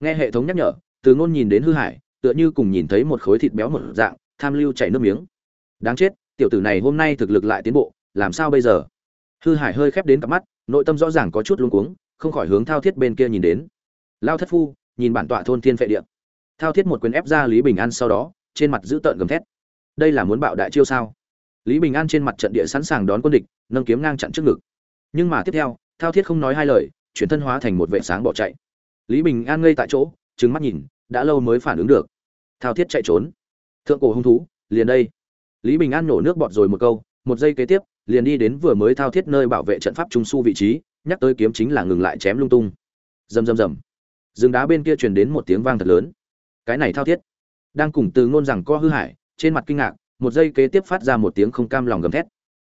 nghe hệ thống nhắc nhở, từ ngôn nhìn đến hư hải tựa như cùng nhìn thấy một khối thịt béo một dạng, tham lưu chảy nước miếng. Đáng chết, tiểu tử này hôm nay thực lực lại tiến bộ, làm sao bây giờ? Hư hải hơi khép đến cặp mắt, nội tâm rõ ràng có chút luống cuống, không khỏi hướng thao thiết bên kia nhìn đến. Lao thất phu, nhìn bản tọa thôn thiên phệ địa. Thao thiết một quyền ép ra lý bình an sau đó, trên mặt giữ tợn gầm thét. Đây là muốn bạo đại chiêu sao? Lý bình an trên mặt trận địa sẵn sàng đón quân địch, nâng kiếm ngang chặn trước ngực. Nhưng mà tiếp theo, thao thiết không nói hai lời, chuyển thân hóa thành một vệ sáng bỏ chạy lý bình an ngây tại chỗ, trừng mắt nhìn, đã lâu mới phản ứng được. Thao thiết chạy trốn. Thượng cổ hung thú, liền đây. Lý bình an nổ nước bọt rồi một câu, một giây kế tiếp, liền đi đến vừa mới thao thiết nơi bảo vệ trận pháp trung su vị trí, nhắc tới kiếm chính là ngừng lại chém lung tung. Rầm rầm rầm. Rừng đá bên kia truyền đến một tiếng vang thật lớn. Cái này thao thiết. Đang cùng từ ngôn rằng co hư hại trên mặt kinh ngạc, một giây kế tiếp phát ra một tiếng không cam lòng gầm thét.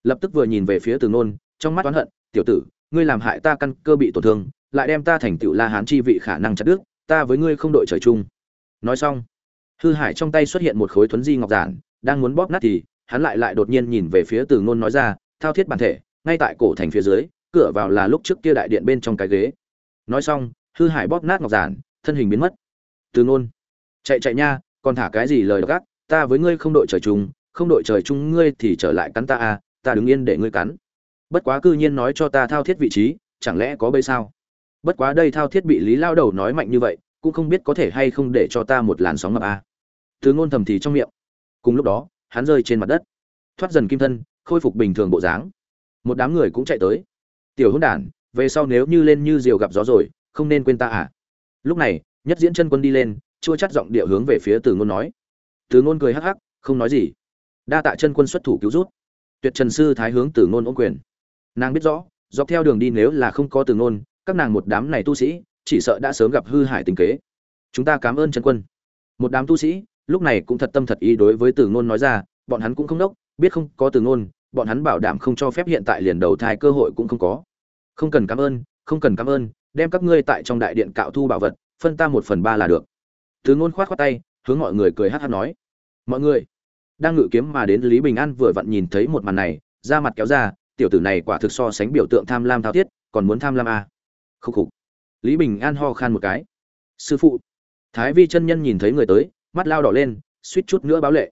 Lập tức vừa nhìn về phía từ ngôn, trong mắt oán hận, tiểu tử, ngươi làm hại ta căn cơ bị tổn thương lại đem ta thành tựu la hán chi vị khả năng chặt đứt, ta với ngươi không đội trời chung. Nói xong, hư hải trong tay xuất hiện một khối thuấn di ngọc giản, đang muốn bóp nát thì, hắn lại lại đột nhiên nhìn về phía từ ngôn nói ra, thao thiết bản thể, ngay tại cổ thành phía dưới, cửa vào là lúc trước kia đại điện bên trong cái ghế. Nói xong, hư hải bóp nát ngọc giản, thân hình biến mất. Từ ngôn, chạy chạy nha, còn thả cái gì lời độc ác, ta với ngươi không đội trời chung, không đội trời chung ngươi thì trở lại cắn ta à ta đứng yên để ngươi cắn. Bất quá cư nhiên nói cho ta thao thiết vị trí, chẳng lẽ có bây sao? Bất quá đây thao thiết bị lý lao đầu nói mạnh như vậy, cũng không biết có thể hay không để cho ta một làn sóng ngập a à. từ ngôn thầm thì trong miệng. Cùng lúc đó, hắn rơi trên mặt đất. Thoát dần kim thân, khôi phục bình thường bộ dáng. Một đám người cũng chạy tới. Tiểu hôn đản, về sau nếu như lên như diều gặp gió rồi, không nên quên ta à. Lúc này, nhất diễn chân quân đi lên, chua chắt giọng địa hướng về phía từ ngôn nói. Từ ngôn cười hắc hắc, không nói gì. Đa tạ chân quân xuất thủ cứu rút tuyệt trần sư thái hướng từ ngôn ôm quyền. Nàng biết rõ, dọc theo đường đi nếu là không có từ ngôn các nàng một đám này tu sĩ, chỉ sợ đã sớm gặp hư hại tình kế. Chúng ta cảm ơn chân quân. Một đám tu sĩ, lúc này cũng thật tâm thật ý đối với từ ngôn nói ra, bọn hắn cũng không đốc, biết không có từ ngôn, bọn hắn bảo đảm không cho phép hiện tại liền đầu thai cơ hội cũng không có. Không cần cảm ơn, không cần cảm ơn, đem các ngươi tại trong đại điện cạo thu bảo vật, phân ta một phần ba là được. Từ ngôn khoát khoát tay, hướng mọi người cười hát hát nói. Mọi người, đang ngự kiếm mà đến lý bình an vừa vặn nhìn thấy một màn này, da mặt kéo ra, tiểu tử này quả thực so sánh biểu tượng tham lam thao thiết, còn muốn tham lam à khúc khục. Lý bình an ho khan một cái. Sư phụ. Thái vi chân nhân nhìn thấy người tới, mắt lao đỏ lên, suýt chút nữa báo lệ.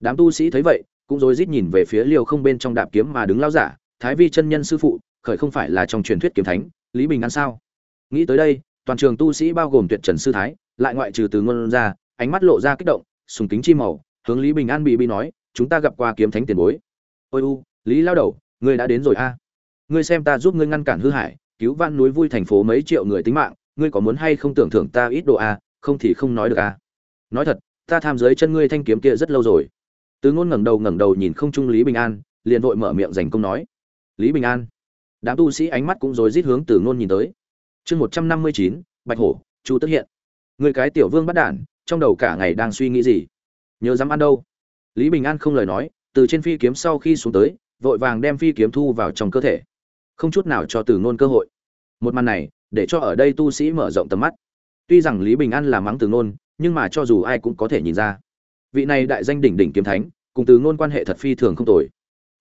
Đám tu sĩ thấy vậy, cũng rối rít nhìn về phía liều không bên trong đạp kiếm mà đứng lao giả, thái vi chân nhân sư phụ, khởi không phải là trong truyền thuyết kiếm thánh, lý bình an sao? Nghĩ tới đây, toàn trường tu sĩ bao gồm tuyệt trần sư thái, lại ngoại trừ từ ngôn ra, ánh mắt lộ ra kích động, sùng kính chi màu, hướng lý bình an bị bị nói, chúng ta gặp qua kiếm thánh tiền bối. Ôi u, lý lao đầu, ngươi đã đến rồi a. Ngươi xem ta giúp ngươi ngăn cản hư hại cứu van núi vui thành phố mấy triệu người tính mạng, ngươi có muốn hay không tưởng thưởng ta ít độ a à, không thì không nói được a nói thật, ta tham giới chân ngươi thanh kiếm kia rất lâu rồi. Từ ngôn ngẩng đầu ngẩng đầu nhìn không trung lý bình an, liền vội mở miệng dành công nói. Lý bình an. Đám tu sĩ ánh mắt cũng rối rít hướng từ ngôn nhìn tới. Chương một trăm năm mươi chín, bạch hổ, chu tức hiện. Người cái tiểu vương bắt đản, trong đầu cả ngày đang suy nghĩ gì? Nhớ dám ăn đâu? Lý bình an không lời nói, từ trên phi kiếm sau khi xuống tới, vội vàng đem phi kiếm thu vào trong cơ thể không chút nào cho từ ngôn cơ hội. Một màn này, để cho ở đây tu sĩ mở rộng tầm mắt. Tuy rằng lý bình an là mắng từ ngôn, nhưng mà cho dù ai cũng có thể nhìn ra. Vị này đại danh đỉnh đỉnh kiếm thánh, cùng từ ngôn quan hệ thật phi thường không tồi.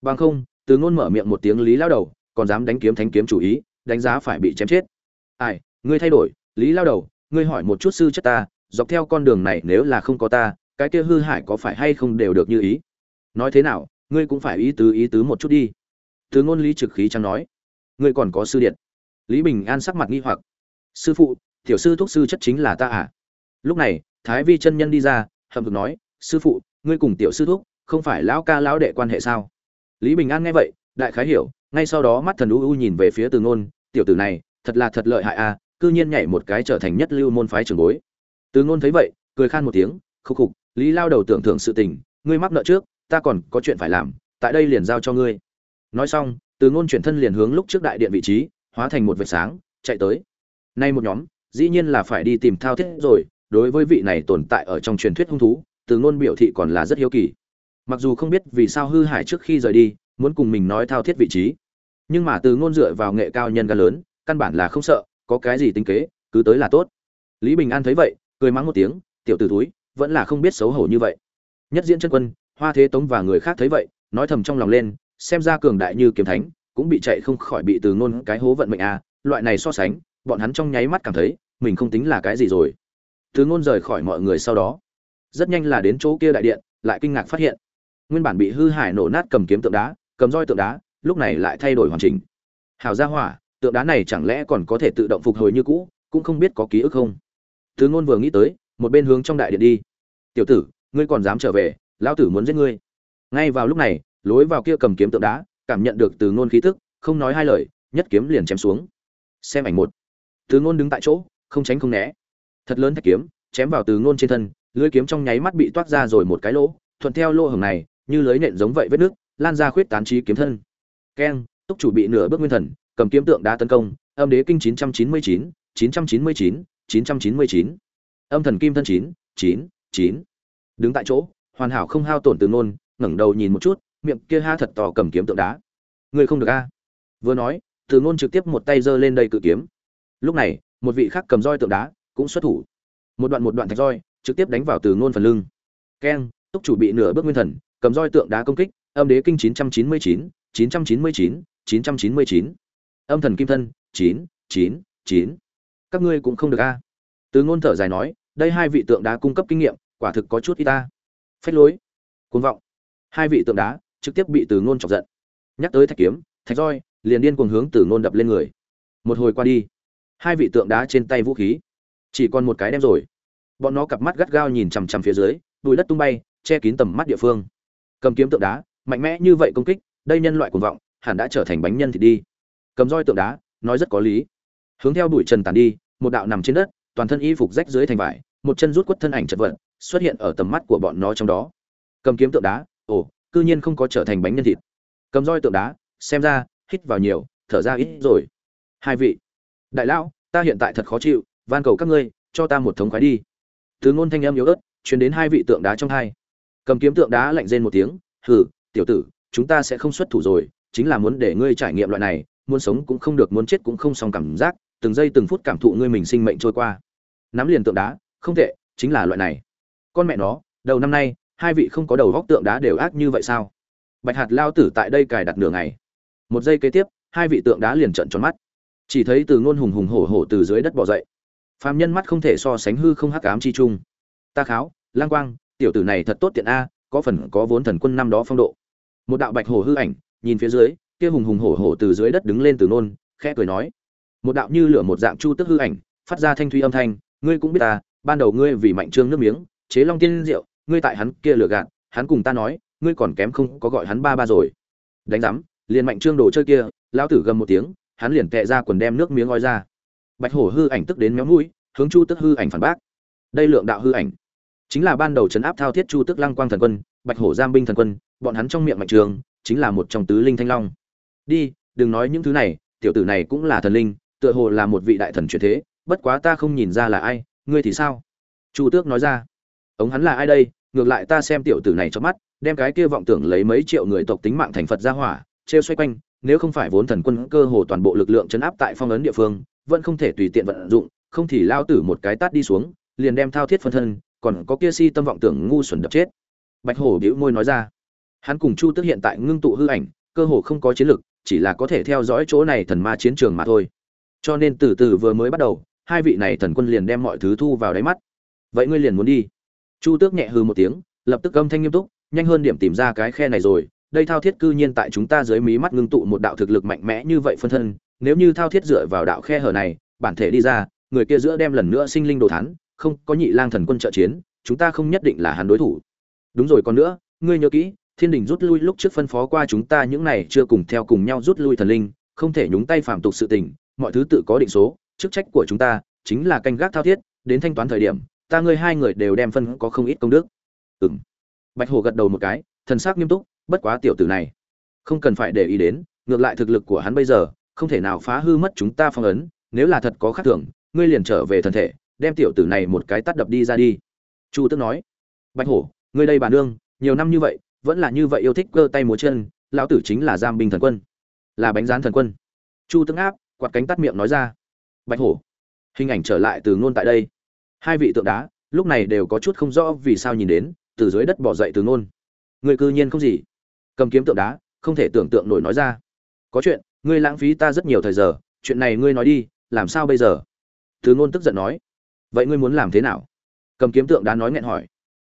Bằng không, từ ngôn mở miệng một tiếng lý lao đầu, còn dám đánh kiếm thánh kiếm chủ ý, đánh giá phải bị chém chết. Ai, ngươi thay đổi, lý lao đầu, ngươi hỏi một chút sư chất ta, dọc theo con đường này nếu là không có ta, cái kia hư hại có phải hay không đều được như ý? Nói thế nào, ngươi cũng phải ý tứ ý tứ một chút đi. Từ ngôn lý trực khí chẳng nói ngươi còn có sư điện. Lý bình an sắc mặt nghi hoặc. Sư phụ tiểu sư thúc sư chất chính là ta à? Lúc này thái vi chân nhân đi ra hậm hực nói sư phụ ngươi cùng tiểu sư thúc không phải lão ca lão đệ quan hệ sao? Lý bình an nghe vậy đại khái hiểu ngay sau đó mắt thần u u nhìn về phía từ ngôn tiểu tử này thật là thật lợi hại a à, cư nhiên nhảy một cái trở thành nhất lưu môn phái trưởng bối. Từ ngôn thấy vậy cười khan một tiếng khúc khục lý lao đầu tưởng thưởng sự tình ngươi mắc nợ trước ta còn có chuyện phải làm tại đây liền giao cho ngươi. Nói xong từ ngôn chuyển thân liền hướng lúc trước đại điện vị trí, hóa thành một vệt sáng, chạy tới. Nay một nhóm, dĩ nhiên là phải đi tìm thao thiết rồi, đối với vị này tồn tại ở trong truyền thuyết hung thú, từ ngôn biểu thị còn là rất hiếu kỳ. Mặc dù không biết vì sao hư hải trước khi rời đi, muốn cùng mình nói thao thiết vị trí, nhưng mà từ ngôn dựa vào nghệ cao nhân ca lớn, căn bản là không sợ, có cái gì tính kế, cứ tới là tốt. Lý bình an thấy vậy, cười mắng một tiếng, tiểu t ử túi vẫn là không biết xấu hổ như vậy. Nhất diễn chân quân, hoa thế tống và người khác thấy vậy, nói thầm trong lòng lên xem ra cường đại như kiếm thánh, cũng bị chạy không khỏi bị từ ngôn cái hố vận mệnh à loại này so sánh, bọn hắn trong nháy mắt cảm thấy, mình không tính là cái gì rồi. Từ ngôn rời khỏi mọi người sau đó. Rất nhanh là đến chỗ kia đại điện, lại kinh ngạc phát hiện. Nguyên bản bị hư hại nổ nát cầm kiếm tượng đá, cầm roi tượng đá, lúc này lại thay đổi hoàn chỉnh. Hào gia hỏa, tượng đá này chẳng lẽ còn có thể tự động phục hồi như cũ, cũng không biết có ký ức không? Từ ngôn vừa nghĩ tới, một bên hướng trong đại điện đi. Tiểu tử, ngươi còn dám trở về, lão tử muốn giết ngươi. Ngay vào lúc này lối vào kia cầm kiếm tượng đá cảm nhận được từ ngôn khí tức không nói hai lời nhất kiếm liền chém xuống xem ảnh một từ ngôn đứng tại chỗ không tránh không né thật lớn thạch kiếm chém vào từ ngôn trên thân lưỡi kiếm trong nháy mắt bị toát ra rồi một cái lỗ thuận theo lỗ hồng này như lưới nện giống vậy vết nước lan ra khuyết tán trí kiếm thân keng túc chủ bị nửa bước nguyên thần cầm kiếm tượng đá tấn công âm đế kinh 999, 999, 999. âm thần kim thân 9, 9, 9. đứng tại chỗ hoàn hảo không hao tổn từ ngôn ngẩng đầu nhìn một chút miệng kia ha thật to cầm kiếm tượng đá. Người không được a. Vừa nói từ ngôn trực tiếp một tay giơ lên đây cự kiếm. Lúc này một vị khác cầm roi tượng đá cũng xuất thủ. Một đoạn một đoạn thạch roi trực tiếp đánh vào từ ngôn phần lưng. Keng túc chủ bị nửa bước nguyên thần cầm roi tượng đá công kích âm đế kinh 999, 999, 999. âm thần kim thân 9, 9, 9. các ngươi cũng không được a. Từ ngôn thở dài nói đây hai vị tượng đá cung cấp kinh nghiệm quả thực có chút y ta phách lối cuồng vọng. Hai vị tượng đá trực tiếp bị từ ngôn chọc giận. Nhắc tới thạch kiếm, thạch roi, liền điên cuồng hướng từ ngôn đập lên người. Một hồi qua đi, hai vị tượng đá trên tay vũ khí, chỉ còn một cái đem rồi. Bọn nó cặp mắt gắt gao nhìn chằm chằm phía dưới, bụi đất tung bay, che kín tầm mắt địa phương. Cầm kiếm tượng đá, mạnh mẽ như vậy công kích, đây nhân loại cuồng vọng, hẳn đã trở thành bánh nhân thì đi. Cầm roi tượng đá, nói rất có lý. Hướng theo bụi trần tàn đi, một đạo nằm trên đất, toàn thân y phục rách dưới thành vải, một chân rút quất thân ảnh chật vật, xuất hiện ở tầm mắt của bọn nó trong đó. Cầm kiếm tượng đá, ồ cư nhiên không có trở thành bánh nhân thịt. Cầm roi tượng đá, xem ra, hít vào nhiều, thở ra ít rồi. Hai vị, đại lão, ta hiện tại thật khó chịu, van cầu các ngươi, cho ta một thống khoái đi. Từ ngôn thanh âm yếu ớt, truyền đến hai vị tượng đá trong hai. Cầm kiếm tượng đá lạnh rên một tiếng, hừ, tiểu tử, chúng ta sẽ không xuất thủ rồi, chính là muốn để ngươi trải nghiệm loại này, muốn sống cũng không được, muốn chết cũng không xong cảm giác, từng giây từng phút cảm thụ ngươi mình sinh mệnh trôi qua. Nắm liền tượng đá, không tệ, chính là loại này. Con mẹ nó, đầu năm nay hai vị không có đầu góc tượng đá đều ác như vậy sao? Bạch hạt lao tử tại đây cài đặt nửa ngày. Một giây kế tiếp, hai vị tượng đá liền trận tròn mắt. Chỉ thấy từ ngôn hùng hùng hổ hổ từ dưới đất bò dậy. Phàm nhân mắt không thể so sánh hư không hắc ám chi chung ta kháo, lang quang, tiểu tử này thật tốt tiện a, có phần có vốn thần quân năm đó phong độ. Một đạo bạch hổ hư ảnh, nhìn phía dưới, kia hùng hùng hổ hổ từ dưới đất đứng lên từ nôn khẽ cười nói. Một đạo như lửa một dạng chu tức hư ảnh, phát ra thanh thuy âm thanh, ngươi cũng biết ta, ban đầu ngươi vì mạnh trương nước miếng, chế long tiên rượu ngươi tại hắn kia lừa gạt, hắn cùng ta nói, ngươi còn kém không có gọi hắn ba ba rồi. Đánh giám, liền mạnh trương đồ chơi kia, lão tử gầm một tiếng, hắn liền tệ ra quần đem nước miếng ngoi ra. Bạch hổ hư ảnh tức đến méo mũi, hướng chu tức hư ảnh phản bác. Đây lượng đạo hư ảnh, chính là ban đầu chấn áp thao thiết chu tức lăng quang thần quân, bạch hổ giam binh thần quân, bọn hắn trong miệng mạnh trường, chính là một trong tứ linh thanh long. Đi, đừng nói những thứ này, tiểu tử này cũng là thần linh, tựa hồ là một vị đại thần truyền thế, bất quá ta không nhìn ra là ai, ngươi thì sao? Chu tước nói ra. Ống hắn là ai đây? Ngược lại ta xem tiểu tử này cho mắt, đem cái kia vọng tưởng lấy mấy triệu người tộc tính mạng thành phật ra hỏa, trêu xoay quanh, nếu không phải vốn thần quân cơ hồ toàn bộ lực lượng chấn áp tại phong ấn địa phương, vẫn không thể tùy tiện vận dụng, không thì lao tử một cái tát đi xuống, liền đem thao thiết phân thân, còn có kia si tâm vọng tưởng ngu xuẩn đập chết. Bạch hổ bĩu môi nói ra. Hắn cùng chu tức hiện tại ngưng tụ hư ảnh, cơ hồ không có chiến lực, chỉ là có thể theo dõi chỗ này thần ma chiến trường mà thôi. Cho nên từ từ vừa mới bắt đầu, hai vị này thần quân liền đem mọi thứ thu vào đáy mắt. Vậy ngươi liền muốn đi chu tước nhẹ hư một tiếng, lập tức âm thanh nghiêm túc, nhanh hơn điểm tìm ra cái khe này rồi, đây thao thiết cư nhiên tại chúng ta dưới mí mắt ngưng tụ một đạo thực lực mạnh mẽ như vậy phân thân, nếu như thao thiết dựa vào đạo khe hở này, bản thể đi ra, người kia giữa đem lần nữa sinh linh đồ thán, không có nhị lang thần quân trợ chiến, chúng ta không nhất định là hắn đối thủ. Đúng rồi còn nữa, ngươi nhớ kỹ, thiên đình rút lui lúc trước phân phó qua chúng ta những này chưa cùng theo cùng nhau rút lui thần linh, không thể nhúng tay phạm tục sự tình, mọi thứ tự có định số, chức trách của chúng ta chính là canh gác thao thiết, đến thanh toán thời điểm ta ngươi hai người đều đem phân có không ít công đức. Ừng bạch Hổ gật đầu một cái, thần sắc nghiêm túc, bất quá tiểu tử này, không cần phải để ý đến, ngược lại thực lực của hắn bây giờ, không thể nào phá hư mất chúng ta phong ấn, nếu là thật có khác thường, ngươi liền trở về thần thể, đem tiểu tử này một cái tắt đập đi ra đi. Chu tức nói. Bạch hổ, ngươi đây bà nương, nhiều năm như vậy, vẫn là như vậy yêu thích cơ tay múa chân, lão tử chính là giam binh thần quân. Là bánh rán thần quân. Chu tức áp quạt cánh tắt miệng nói ra. Bạch hổ, hình ảnh trở lại từ ngôn tại đây hai vị tượng đá, lúc này đều có chút không rõ vì sao nhìn đến, từ dưới đất bỏ dậy từ ngôn. Người cư nhiên không gì. Cầm kiếm tượng đá, không thể tưởng tượng nổi nói ra. Có chuyện, ngươi lãng phí ta rất nhiều thời giờ, chuyện này ngươi nói đi, làm sao bây giờ? Từ ngôn tức giận nói. Vậy ngươi muốn làm thế nào? Cầm kiếm tượng đá nói nghẹn hỏi.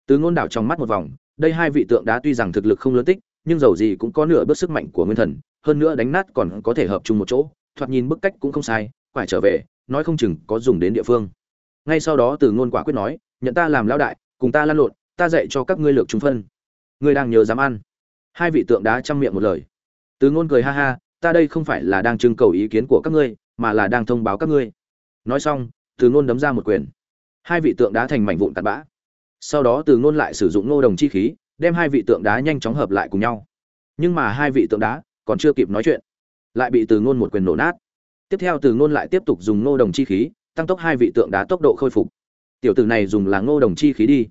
Từ ngôn đảo trong mắt một vòng, đây hai vị tượng đá tuy rằng thực lực không lớn tích, nhưng dầu gì cũng có nửa bước sức mạnh của nguyên thần, hơn nữa đánh nát còn có thể hợp chung một chỗ, thoạt nhìn bức cách cũng không sai phải trở về, nói không chừng có dùng đến địa phương ngay sau đó từ ngôn quả quyết nói, nhận ta làm lão đại, cùng ta lan lộn, ta dạy cho các ngươi lược chúng phân. Ngươi đang nhớ dám ăn. Hai vị tượng đá chăm miệng một lời. Từ ngôn cười ha ha, ta đây không phải là đang trưng cầu ý kiến của các ngươi, mà là đang thông báo các ngươi. Nói xong, từ ngôn đấm ra một quyền. Hai vị tượng đá thành mảnh vụn tạt bã. Sau đó từ ngôn lại sử dụng ngô đồng chi khí, đem hai vị tượng đá nhanh chóng hợp lại cùng nhau. Nhưng mà hai vị tượng đá còn chưa kịp nói chuyện, lại bị từ ngôn một quyền nổ nát. Tiếp theo từ ngôn lại tiếp tục dùng ngô đồng chi khí tăng tốc hai vị tượng đá tốc độ khôi phục. Tiểu tử này dùng là ngô đồng chi khí đi.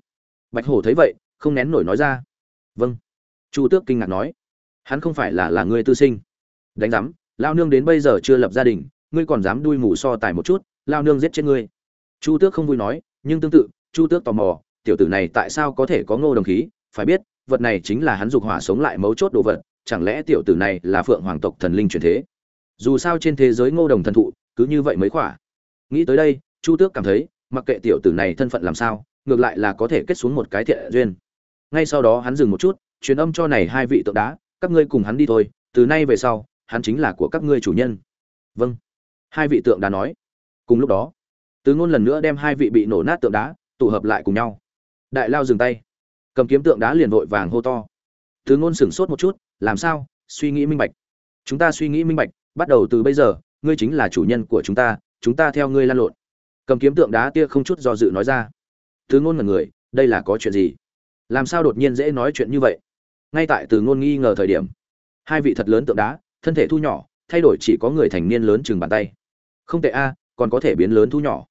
Bạch hổ thấy vậy, không nén nổi nói ra. Vâng. Chu tước kinh ngạc nói. Hắn không phải là là người tư sinh. Đánh giám, lao nương đến bây giờ chưa lập gia đình, ngươi còn dám đuôi mù so tài một chút, lao nương giết chết ngươi. Chu tước không vui nói, nhưng tương tự, chu tước tò mò, tiểu tử này tại sao có thể có ngô đồng khí? Phải biết, vật này chính là hắn dục hỏa sống lại mấu chốt đồ vật, chẳng lẽ tiểu tử này là phượng hoàng tộc thần linh truyền thế? Dù sao trên thế giới ngô đồng thần thụ, cứ như vậy mới khỏa nghĩ tới đây, chu tước cảm thấy, mặc kệ tiểu tử này thân phận làm sao, ngược lại là có thể kết xuống một cái thiện duyên. Ngay sau đó hắn dừng một chút, truyền âm cho này hai vị tượng đá, các ngươi cùng hắn đi thôi, từ nay về sau, hắn chính là của các ngươi chủ nhân. Vâng. Hai vị tượng đá nói. Cùng lúc đó tứ ngôn lần nữa đem hai vị bị nổ nát tượng đá, tụ hợp lại cùng nhau. Đại lao dừng tay. Cầm kiếm tượng đá liền vội vàng hô to. Tứ ngôn sửng sốt một chút, làm sao? Suy nghĩ minh bạch. Chúng ta suy nghĩ minh bạch, bắt đầu từ bây giờ, ngươi chính là chủ nhân của chúng ta chúng ta theo ngươi lan lộn. Cầm kiếm tượng đá tia không chút do dự nói ra. Tứ ngôn ngần người, đây là có chuyện gì? Làm sao đột nhiên dễ nói chuyện như vậy? Ngay tại từ ngôn nghi ngờ thời điểm, hai vị thật lớn tượng đá, thân thể thu nhỏ, thay đổi chỉ có người thành niên lớn chừng bàn tay. Không tệ a, còn có thể biến lớn thu nhỏ.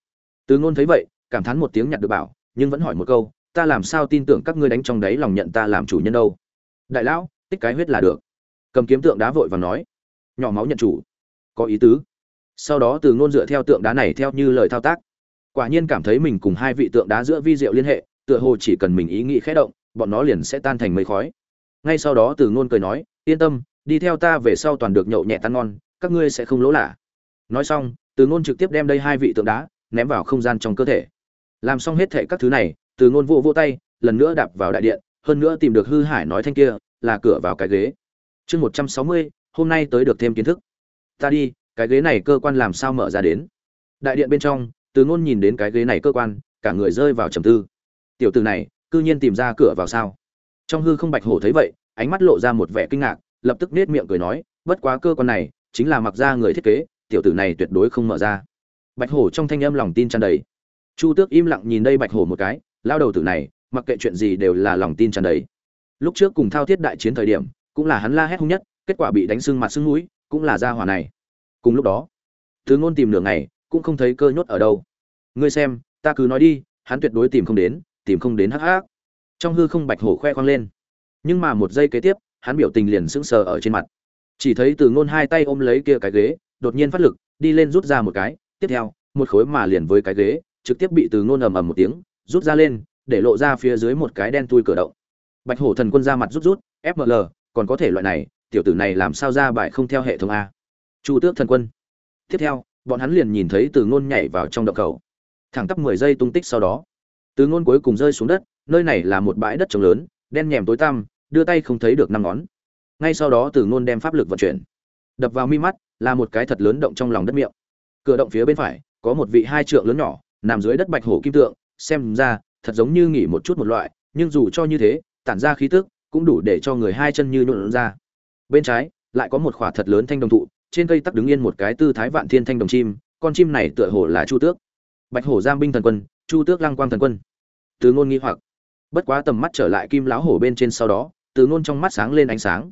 Từ ngôn thấy vậy, cảm thán một tiếng nhặt được bảo, nhưng vẫn hỏi một câu, ta làm sao tin tưởng các ngươi đánh trong đấy lòng nhận ta làm chủ nhân đâu? Đại lão, tích cái huyết là được. Cầm kiếm tượng đá vội và nói, nhỏ máu nhận chủ. Có ý tứ sau đó từ ngôn dựa theo tượng đá này theo như lời thao tác. Quả nhiên cảm thấy mình cùng hai vị tượng đá giữa vi diệu liên hệ, tựa hồ chỉ cần mình ý nghĩ khẽ động, bọn nó liền sẽ tan thành mây khói. Ngay sau đó từ ngôn cười nói, yên tâm, đi theo ta về sau toàn được nhậu nhẹ tan ngon, các ngươi sẽ không lỗ lạ. Nói xong, từ ngôn trực tiếp đem đây hai vị tượng đá ném vào không gian trong cơ thể. Làm xong hết thệ các thứ này, từ ngôn vô vô tay, lần nữa đạp vào đại điện, hơn nữa tìm được hư hải nói thanh kia, là cửa vào cái ghế. Chương một trăm sáu mươi, hôm nay tới được thêm kiến thức. Ta đi cái ghế này cơ quan làm sao mở ra đến? Đại điện bên trong, từ ngôn nhìn đến cái ghế này cơ quan, cả người rơi vào trầm tư. Tiểu từ này, cư nhiên tìm ra cửa vào sao? Trong hư không bạch hổ thấy vậy, ánh mắt lộ ra một vẻ kinh ngạc, lập tức nết miệng cười nói, bất quá cơ quan này, chính là mặc ra người thiết kế, tiểu tử này tuyệt đối không mở ra. Bạch hổ trong thanh âm lòng tin tràn đầy. Chu tước im lặng nhìn đây bạch hổ một cái, lao đầu tử này, mặc kệ chuyện gì đều là lòng tin tràn đầy. Lúc trước cùng thao thiết đại chiến thời điểm, cũng là hắn la hét hung nhất, kết quả bị đánh sưng mặt sưng mũi, cũng là gia hỏa này cùng lúc đó thứ ngôn tìm nửa ngày, cũng không thấy cơ nhốt ở đâu. Ngươi xem, ta cứ nói đi, hắn tuyệt đối tìm không đến, tìm không đến hắc hắc. Trong hư không bạch hổ khoe khoang lên. Nhưng mà một giây kế tiếp, hắn biểu tình liền sững sờ ở trên mặt. Chỉ thấy từ ngôn hai tay ôm lấy kia cái ghế, đột nhiên phát lực, đi lên rút ra một cái, tiếp theo, một khối mà liền với cái ghế, trực tiếp bị từ ngôn ầm ầm một tiếng, rút ra lên, để lộ ra phía dưới một cái đen tui cửa động. Bạch hổ thần quân ra mặt rút rút fml còn có thể loại này, tiểu tử này làm sao ra bại không theo hệ thống a? Chu tước thần quân. Tiếp theo, bọn hắn liền nhìn thấy từ ngôn nhảy vào trong động cầu. Thẳng tắp mười giây tung tích sau đó, từ ngôn cuối cùng rơi xuống đất, nơi này là một bãi đất trống lớn, đen nhèm tối tăm, đưa tay không thấy được năm ngón. Ngay sau đó từ ngôn đem pháp lực vận chuyển. Đập vào mi mắt, là một cái thật lớn động trong lòng đất miệng. Cửa động phía bên phải, có một vị hai trượng lớn nhỏ, nằm dưới đất bạch hổ kim tượng, xem ra, thật giống như nghỉ một chút một loại, nhưng dù cho như thế, tản ra khí tức, cũng đủ để cho người hai chân như nhuộn ra. Bên trái, lại có một khỏa thật lớn thanh đồng thụ trên cây tắc đứng yên một cái tư thái vạn thiên thanh đồng chim, con chim này tựa hồ là chu tước. Bạch hổ giam binh thần quân, chu tước lăng quang thần quân. Từ ngôn nghi hoặc. Bất quá tầm mắt trở lại kim lão hổ bên trên sau đó, từ ngôn trong mắt sáng lên ánh sáng.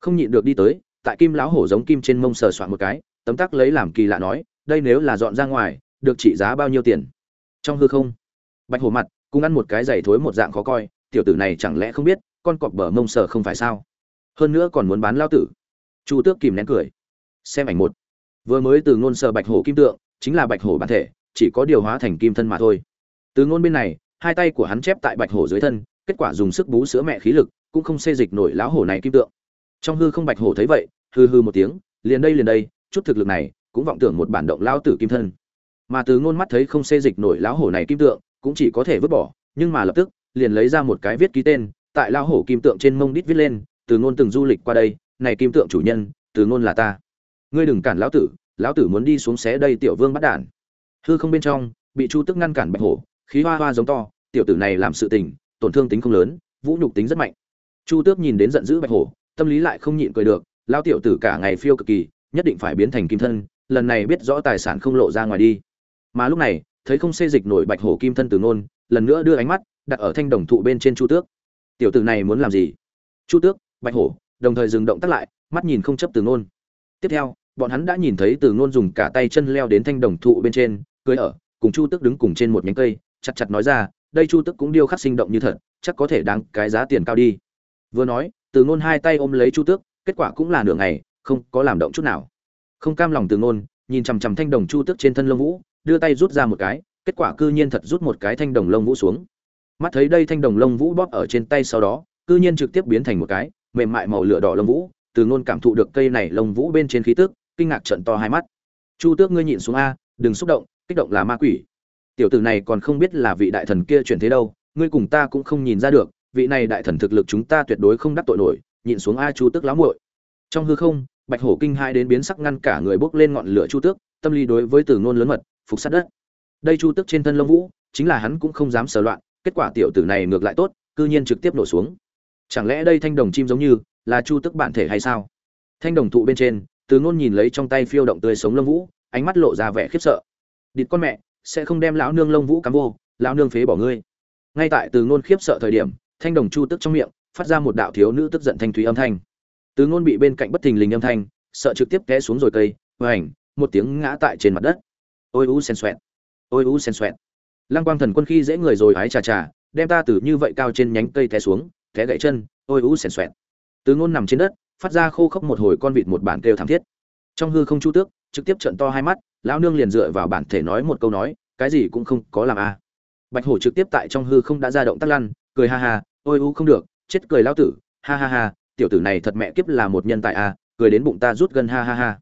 Không nhịn được đi tới, tại kim lão hổ giống kim trên mông sờ soạn một cái, tấm tắc lấy làm kỳ lạ nói, đây nếu là dọn ra ngoài, được trị giá bao nhiêu tiền? Trong hư không, bạch hổ mặt cũng ăn một cái giày thối một dạng khó coi, tiểu tử này chẳng lẽ không biết, con cọp bờ mông sờ không phải sao? Hơn nữa còn muốn bán lao tử. Chu tước kìm nén cười xem ảnh một. Vừa mới từ ngôn sờ bạch hổ kim tượng, chính là bạch hổ bản thể, chỉ có điều hóa thành kim thân mà thôi. Từ ngôn bên này, hai tay của hắn chép tại bạch hổ dưới thân, kết quả dùng sức bú sữa mẹ khí lực, cũng không xê dịch nổi lão hổ này kim tượng. Trong hư không bạch hổ thấy vậy hư hư một tiếng, liền đây liền đây, chút thực lực này, cũng vọng tưởng một bản động lao tử kim thân. Mà từ ngôn mắt thấy không xê dịch nổi lão hổ này kim tượng, cũng chỉ có thể vứt bỏ, nhưng mà lập tức, liền lấy ra một cái viết ký tên, tại lão hổ kim tượng trên mông đít viết lên, từ ngôn từng du lịch qua đây, này kim tượng chủ nhân, từ ngôn là ta ngươi đừng cản lão tử lão tử muốn đi xuống xé đây tiểu vương bắt đản. Hư không bên trong, bị chu tức ngăn cản bạch hổ, khí hoa hoa giống to, tiểu tử này làm sự tình, tổn thương tính không lớn, vũ nhục tính rất mạnh. Chu tước nhìn đến giận dữ bạch hổ, tâm lý lại không nhịn cười được lao tiểu tử cả ngày phiêu cực kỳ, nhất định phải biến thành kim thân, lần này biết rõ tài sản không lộ ra ngoài đi. Mà lúc này, thấy không xê dịch nổi bạch hổ kim thân từ nôn lần nữa đưa ánh mắt đặt ở thanh đồng thụ bên trên chu tước. Tiểu tử này muốn làm gì? Chu tước, bạch hổ, đồng thời dừng động tắt lại, mắt nhìn không chấp từ nôn tiếp theo bọn hắn đã nhìn thấy từ nôn dùng cả tay chân leo đến thanh đồng thụ bên trên, cưới ở, cùng chu tước đứng cùng trên một nhánh cây, chặt chặt nói ra, đây chu tước cũng điêu khắc sinh động như thật, chắc có thể đáng cái giá tiền cao đi. Vừa nói, từ nôn hai tay ôm lấy chu tước kết quả cũng là nửa ngày, không có làm động chút nào. Không cam lòng từ nôn nhìn chằm chằm thanh đồng chu tước trên thân lông vũ, đưa tay rút ra một cái, kết quả cư nhiên thật rút một cái thanh đồng lông vũ xuống. Mắt thấy đây thanh đồng lông vũ bóp ở trên tay sau đó, cư nhiên trực tiếp biến thành một cái, mềm mại màu lửa đỏ lông vũ, từ ngôn cảm thụ được cây này lông vũ bên trên khí tức kinh ngạc trận to hai mắt. Chu tước ngươi nhịn xuống a, đừng xúc động, kích động là ma quỷ. Tiểu tử này còn không biết là vị đại thần kia chuyển thế đâu, ngươi cùng ta cũng không nhìn ra được, vị này đại thần thực lực chúng ta tuyệt đối không đắc tội nổi, nhịn xuống a chu tước lắm muội. Trong hư không, bạch hổ kinh hai đến biến sắc ngăn cả người bốc lên ngọn lửa chu tước, tâm lý đối với từ ngôn lớn mật, phục sát đất. Đây chu tước trên thân lông vũ, chính là hắn cũng không dám sờ loạn, kết quả tiểu tử này ngược lại tốt, cư nhiên trực tiếp nổ xuống. Chẳng lẽ đây thanh đồng chim giống như là chu tức bản thể hay sao? Thanh đồng thụ bên trên từ ngôn nhìn lấy trong tay phiêu động tươi sống lông vũ, ánh mắt lộ ra vẻ khiếp sợ. Địt con mẹ, sẽ không đem lão nương lông vũ cắm vô, lão nương phế bỏ ngươi. Ngay tại từ ngôn khiếp sợ thời điểm, thanh đồng chu tức trong miệng, phát ra một đạo thiếu nữ tức giận thanh thúy âm thanh. Từ ngôn bị bên cạnh bất thình lình âm thanh, sợ trực tiếp té xuống rồi cây, hoành, một tiếng ngã tại trên mặt đất. Ôi u sen xoẹt, ôi u sen xoẹt. Lăng quang thần quân khi dễ người rồi hái trà trà, đem ta từ như vậy cao trên nhánh cây té xuống, té gãy chân, ôi u sen xoẹt. Từ ngôn nằm trên đất phát ra khô khốc một hồi con vịt một bản kêu thảm thiết. Trong hư không chu tước, trực tiếp trận to hai mắt, lão nương liền dựa vào bản thể nói một câu nói, cái gì cũng không có làm a. Bạch hổ trực tiếp tại trong hư không đã ra động tắc lăn, cười ha ha, ôi u không được, chết cười lão tử, ha ha ha, tiểu tử này thật mẹ kiếp là một nhân tài a, cười đến bụng ta rút gần ha ha ha.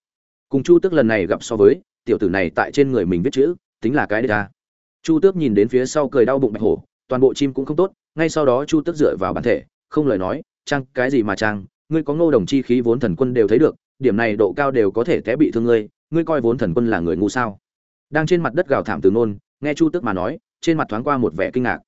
Cùng chu tước lần này gặp so với, tiểu tử này tại trên người mình viết chữ, tính là cái đấy ta chu tước nhìn đến phía sau cười đau bụng bạch hổ, toàn bộ chim cũng không tốt, ngay sau đó chu tước dựa vào bản thể, không lời nói, trang, cái gì mà trang ngươi có ngô đồng chi khí vốn thần quân đều thấy được, điểm này độ cao đều có thể té bị thương ngươi ngươi coi vốn thần quân là người ngu sao? Đang trên mặt đất gào thảm từ nôn nghe chu tước mà nói, trên mặt thoáng qua một vẻ kinh ngạc.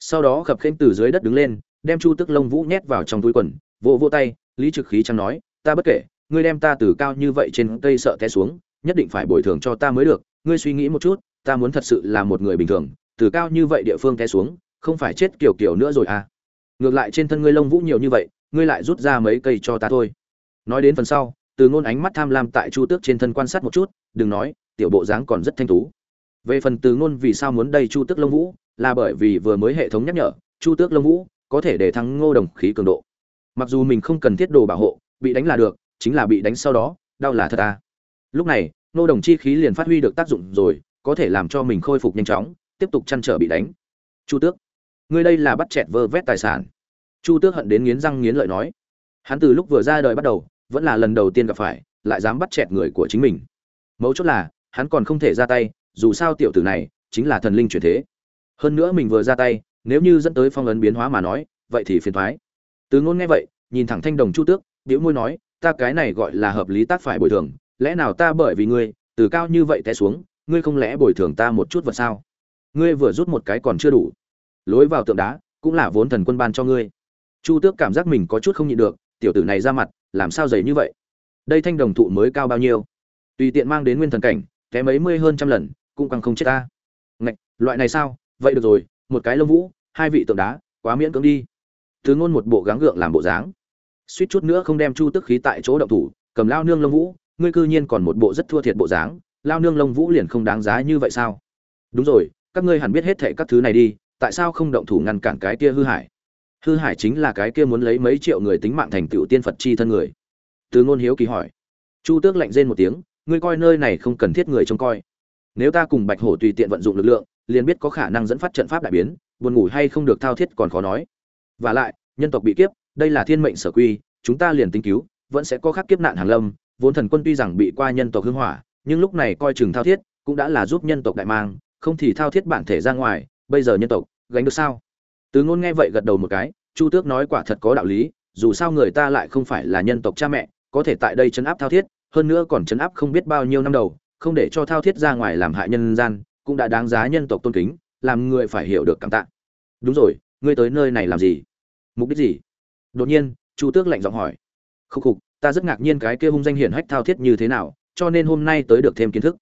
Sau đó khập khênh từ dưới đất đứng lên, đem chu tước lông vũ nhét vào trong túi quần, vỗ vỗ tay, lý trực khí chẳng nói, ta bất kể, ngươi đem ta từ cao như vậy trên cây sợ té xuống, nhất định phải bồi thường cho ta mới được. Ngươi suy nghĩ một chút, ta muốn thật sự là một người bình thường, từ cao như vậy địa phương té xuống, không phải chết kiểu kiểu nữa rồi à? Ngược lại trên thân ngươi lông vũ nhiều như vậy ngươi lại rút ra mấy cây cho ta thôi. Nói đến phần sau, từ ngôn ánh mắt tham lam tại chu tước trên thân quan sát một chút, đừng nói, tiểu bộ dáng còn rất thanh tú. Về phần từ ngôn vì sao muốn đầy chu tước lông vũ, là bởi vì vừa mới hệ thống nhắc nhở, chu tước lông vũ có thể để thắng ngô đồng khí cường độ. Mặc dù mình không cần thiết đồ bảo hộ, bị đánh là được, chính là bị đánh sau đó, đau là thật à. Lúc này, ngô đồng chi khí liền phát huy được tác dụng rồi, có thể làm cho mình khôi phục nhanh chóng, tiếp tục chăn trở bị đánh. Chu tước, ngươi đây là bắt chẹt vơ vét tài sản chu tước hận đến nghiến răng nghiến lợi nói. Hắn từ lúc vừa ra đời bắt đầu, vẫn là lần đầu tiên gặp phải, lại dám bắt chẹt người của chính mình. Mấu chốt là, hắn còn không thể ra tay, dù sao tiểu tử này chính là thần linh chuyển thế. Hơn nữa mình vừa ra tay, nếu như dẫn tới phong ấn biến hóa mà nói, vậy thì phiền thoái từ ngôn nghe vậy, nhìn thẳng thanh đồng chu tước biễu môi nói, ta cái này gọi là hợp lý tác phải bồi thường, lẽ nào ta bởi vì ngươi, từ cao như vậy té xuống, ngươi không lẽ bồi thường ta một chút vật sao? Ngươi vừa rút một cái còn chưa đủ. Lối vào tượng đá cũng là vốn thần quân ban cho ngươi chu tước cảm giác mình có chút không nhịn được, tiểu tử này ra mặt, làm sao dày như vậy? Đây thanh đồng thụ mới cao bao nhiêu? Tùy tiện mang đến nguyên thần cảnh té mấy mươi hơn trăm lần, cũng càng không chết ta. Ngạch, loại này sao? Vậy được rồi, một cái lông vũ, hai vị tượng đá, quá miễn cưỡng đi. Thứ ngôn một bộ gắng gượng làm bộ dáng. Suýt chút nữa không đem chu tức khí tại chỗ động thủ, cầm lao nương lông vũ, ngươi cư nhiên còn một bộ rất thua thiệt bộ dáng, lao nương lông vũ liền không đáng giá như vậy sao? Đúng rồi, các ngươi hẳn biết hết thệ các thứ này đi, tại sao không động thủ ngăn cản cái kia hư hại? Hư hải chính là cái kia muốn lấy mấy triệu người tính mạng thành tựu tiên phật chi thân người. Từ ngôn hiếu kỳ hỏi. Chu tước lạnh rên một tiếng, ngươi coi nơi này không cần thiết người trông coi. Nếu ta cùng bạch hổ tùy tiện vận dụng lực lượng, liền biết có khả năng dẫn phát trận pháp đại biến, buồn ngủ hay không được thao thiết còn khó nói. Và lại, nhân tộc bị kiếp, đây là thiên mệnh sở quy, chúng ta liền tính cứu, vẫn sẽ có khắc kiếp nạn hàng lâm, vốn thần quân tuy rằng bị qua nhân tộc hưng hỏa, nhưng lúc này coi chừng thao thiết, cũng đã là giúp nhân tộc đại mang, không thì thao thiết bản thể ra ngoài, bây giờ nhân tộc gánh được sao? Từ ngôn nghe vậy gật đầu một cái, chu tước nói quả thật có đạo lý, dù sao người ta lại không phải là nhân tộc cha mẹ, có thể tại đây chấn áp thao thiết, hơn nữa còn chấn áp không biết bao nhiêu năm đầu, không để cho thao thiết ra ngoài làm hại nhân gian, cũng đã đáng giá nhân tộc tôn kính, làm người phải hiểu được cảm tạ. Đúng rồi, ngươi tới nơi này làm gì? Mục đích gì? Đột nhiên, chu tước lạnh giọng hỏi. Khúc khục, ta rất ngạc nhiên cái kia hung danh hiển hách thao thiết như thế nào, cho nên hôm nay tới được thêm kiến thức.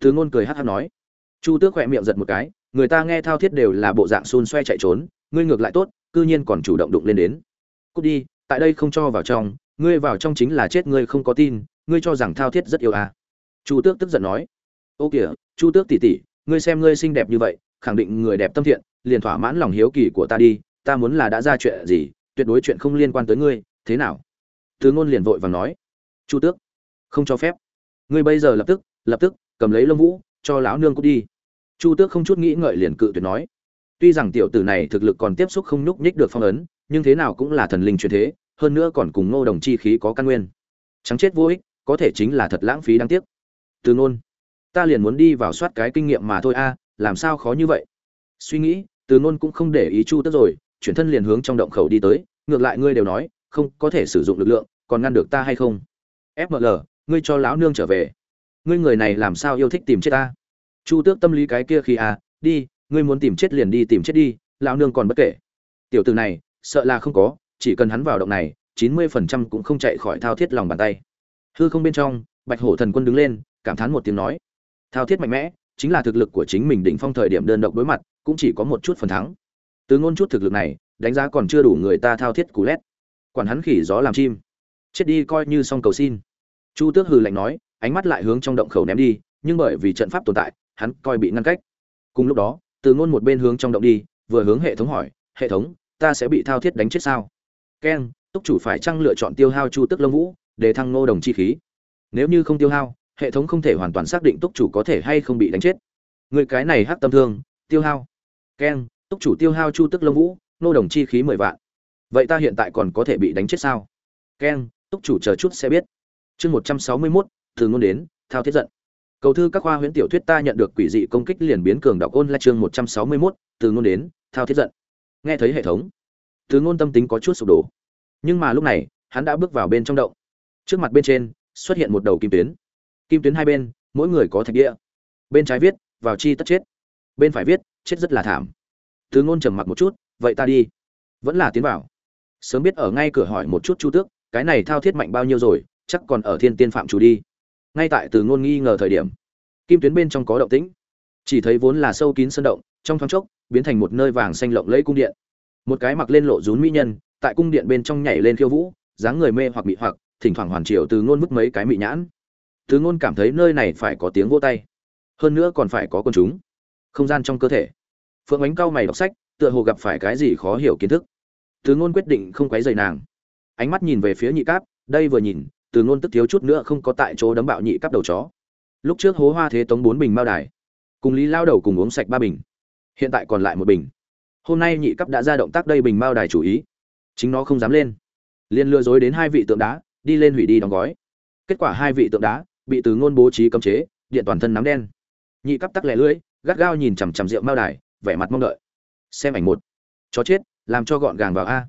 Từ ngôn cười hắc hắc nói. Chu tước khỏe miệng giật một cái, người ta nghe thao thiết đều là bộ dạng xun xoe chạy trốn ngươi ngược lại tốt, cư nhiên còn chủ động đụng lên đến. Cút đi, tại đây không cho vào trong, ngươi vào trong chính là chết, ngươi không có tin, ngươi cho rằng thao thiết rất yêu à. chu tước tức giận nói. Ô kìa, chu tước tỉ tỉ ngươi xem ngươi xinh đẹp như vậy, khẳng định người đẹp tâm thiện, liền thỏa mãn lòng hiếu kỳ của ta đi, ta muốn là đã ra chuyện gì, tuyệt đối chuyện không liên quan tới ngươi, thế nào? Thứ ngôn liền vội vàng nói. Chu tước, không cho phép. Ngươi bây giờ lập tức lập tức cầm lấy lông vũ, cho lão nương cút đi. Chu tước không chút nghĩ ngợi liền cự tuyệt nói tuy rằng tiểu tử này thực lực còn tiếp xúc không nhúc nhích được phong ấn, nhưng thế nào cũng là thần linh truyền thế, hơn nữa còn cùng ngô đồng chi khí có căn nguyên. Trắng chết vô ích, có thể chính là thật lãng phí đáng tiếc. Từ ngôn ta liền muốn đi vào soát cái kinh nghiệm mà thôi a, làm sao khó như vậy? Suy nghĩ, từ ngôn cũng không để ý chu tước rồi, chuyển thân liền hướng trong động khẩu đi tới, ngược lại ngươi đều nói, không có thể sử dụng lực lượng, còn ngăn được ta hay không? Fml ngươi cho lão nương trở về. Ngươi người này làm sao yêu thích tìm chết ta? Chu tước tâm lý cái kia khi à đi ngươi muốn tìm chết liền đi tìm chết đi, lão nương còn bất kể. Tiểu từ này, sợ là không có, chỉ cần hắn vào động này, chín mươi phần trăm cũng không chạy khỏi thao thiết lòng bàn tay. Hư không bên trong, bạch hổ thần quân đứng lên, cảm thán một tiếng nói. Thao thiết mạnh mẽ, chính là thực lực của chính mình đỉnh phong thời điểm đơn độc đối mặt, cũng chỉ có một chút phần thắng. Từ ngôn chút thực lực này, đánh giá còn chưa đủ người ta thao thiết cú lét. Quản hắn khỉ gió làm chim. Chết đi coi như xong cầu xin. Chu tước hừ lạnh nói, ánh mắt lại hướng trong động khẩu ném đi, nhưng bởi vì trận pháp tồn tại, hắn coi bị ngăn cách. Cùng lúc đó từ ngôn một bên hướng trong động đi, vừa hướng hệ thống hỏi, hệ thống, ta sẽ bị thao thiết đánh chết sao? Keng, túc chủ phải chăng lựa chọn tiêu hao chu tức lông vũ để thăng ngô đồng chi khí? Nếu như không tiêu hao, hệ thống không thể hoàn toàn xác định túc chủ có thể hay không bị đánh chết. Người cái này hắc tâm thương, tiêu hao. Keng, túc chủ tiêu hao chu tức lông vũ, ngô đồng chi khí mười vạn. Vậy ta hiện tại còn có thể bị đánh chết sao? Keng, túc chủ chờ chút sẽ biết. Chương một trăm sáu mươi mốt, từ ngôn đến, thao thiết giận cầu thư các khoa huyễn tiểu thuyết ta nhận được quỷ dị công kích liền biến cường đọc ôn là chương một trăm sáu mươi mốt, từ ngôn đến thao thiết giận. Nghe thấy hệ thống, từ ngôn tâm tính có chút sụp đổ. Nhưng mà lúc này, hắn đã bước vào bên trong động. Trước mặt bên trên, xuất hiện một đầu kim tuyến. Kim tuyến hai bên, mỗi người có thạch địa. Bên trái viết, vào chi tất chết. Bên phải viết, chết rất là thảm. Từ ngôn trầm mặc một chút, vậy ta đi. Vẫn là tiến vào. Sớm biết ở ngay cửa hỏi một chút chu tước, cái này thao thiết mạnh bao nhiêu rồi? Chắc còn ở thiên tiên phạm chủ đi ngay tại từ ngôn nghi ngờ thời điểm, kim tuyến bên trong có động tĩnh. Chỉ thấy vốn là sâu kín sân động, trong thoáng chốc, biến thành một nơi vàng xanh lộng lẫy cung điện. Một cái mặc lên lộ rún mỹ nhân, tại cung điện bên trong nhảy lên khiêu vũ, dáng người mê hoặc bị hoặc, thỉnh thoảng hoàn triều từ ngôn mức mấy cái mị nhãn. Từ ngôn cảm thấy nơi này phải có tiếng vô tay, hơn nữa còn phải có quần chúng, không gian trong cơ thể. Phượng ánh cao mày đọc sách, tựa hồ gặp phải cái gì khó hiểu kiến thức. Từ ngôn quyết định không quấy rầy nàng. Ánh mắt nhìn về phía nhị cáp, đây vừa nhìn từ ngôn tức thiếu chút nữa không có tại chỗ đấm bạo nhị cắp đầu chó. Lúc trước hố hoa thế tống bốn bình mao đài, cùng lý lao đầu cùng uống sạch ba bình, hiện tại còn lại một bình. Hôm nay nhị cấp đã ra động tác đây bình mao đài chủ ý, chính nó không dám lên. Liền lừa dối đến hai vị tượng đá, đi lên hủy đi đóng gói. Kết quả hai vị tượng đá bị từ ngôn bố trí cấm chế, điện toàn thân nắm đen. Nhị cấp tắc lẻ lưỡi, gắt gao nhìn chằm chằm rượu mao đài, vẻ mặt mong đợi. Xem ảnh một. Chó chết, làm cho gọn gàng vào a.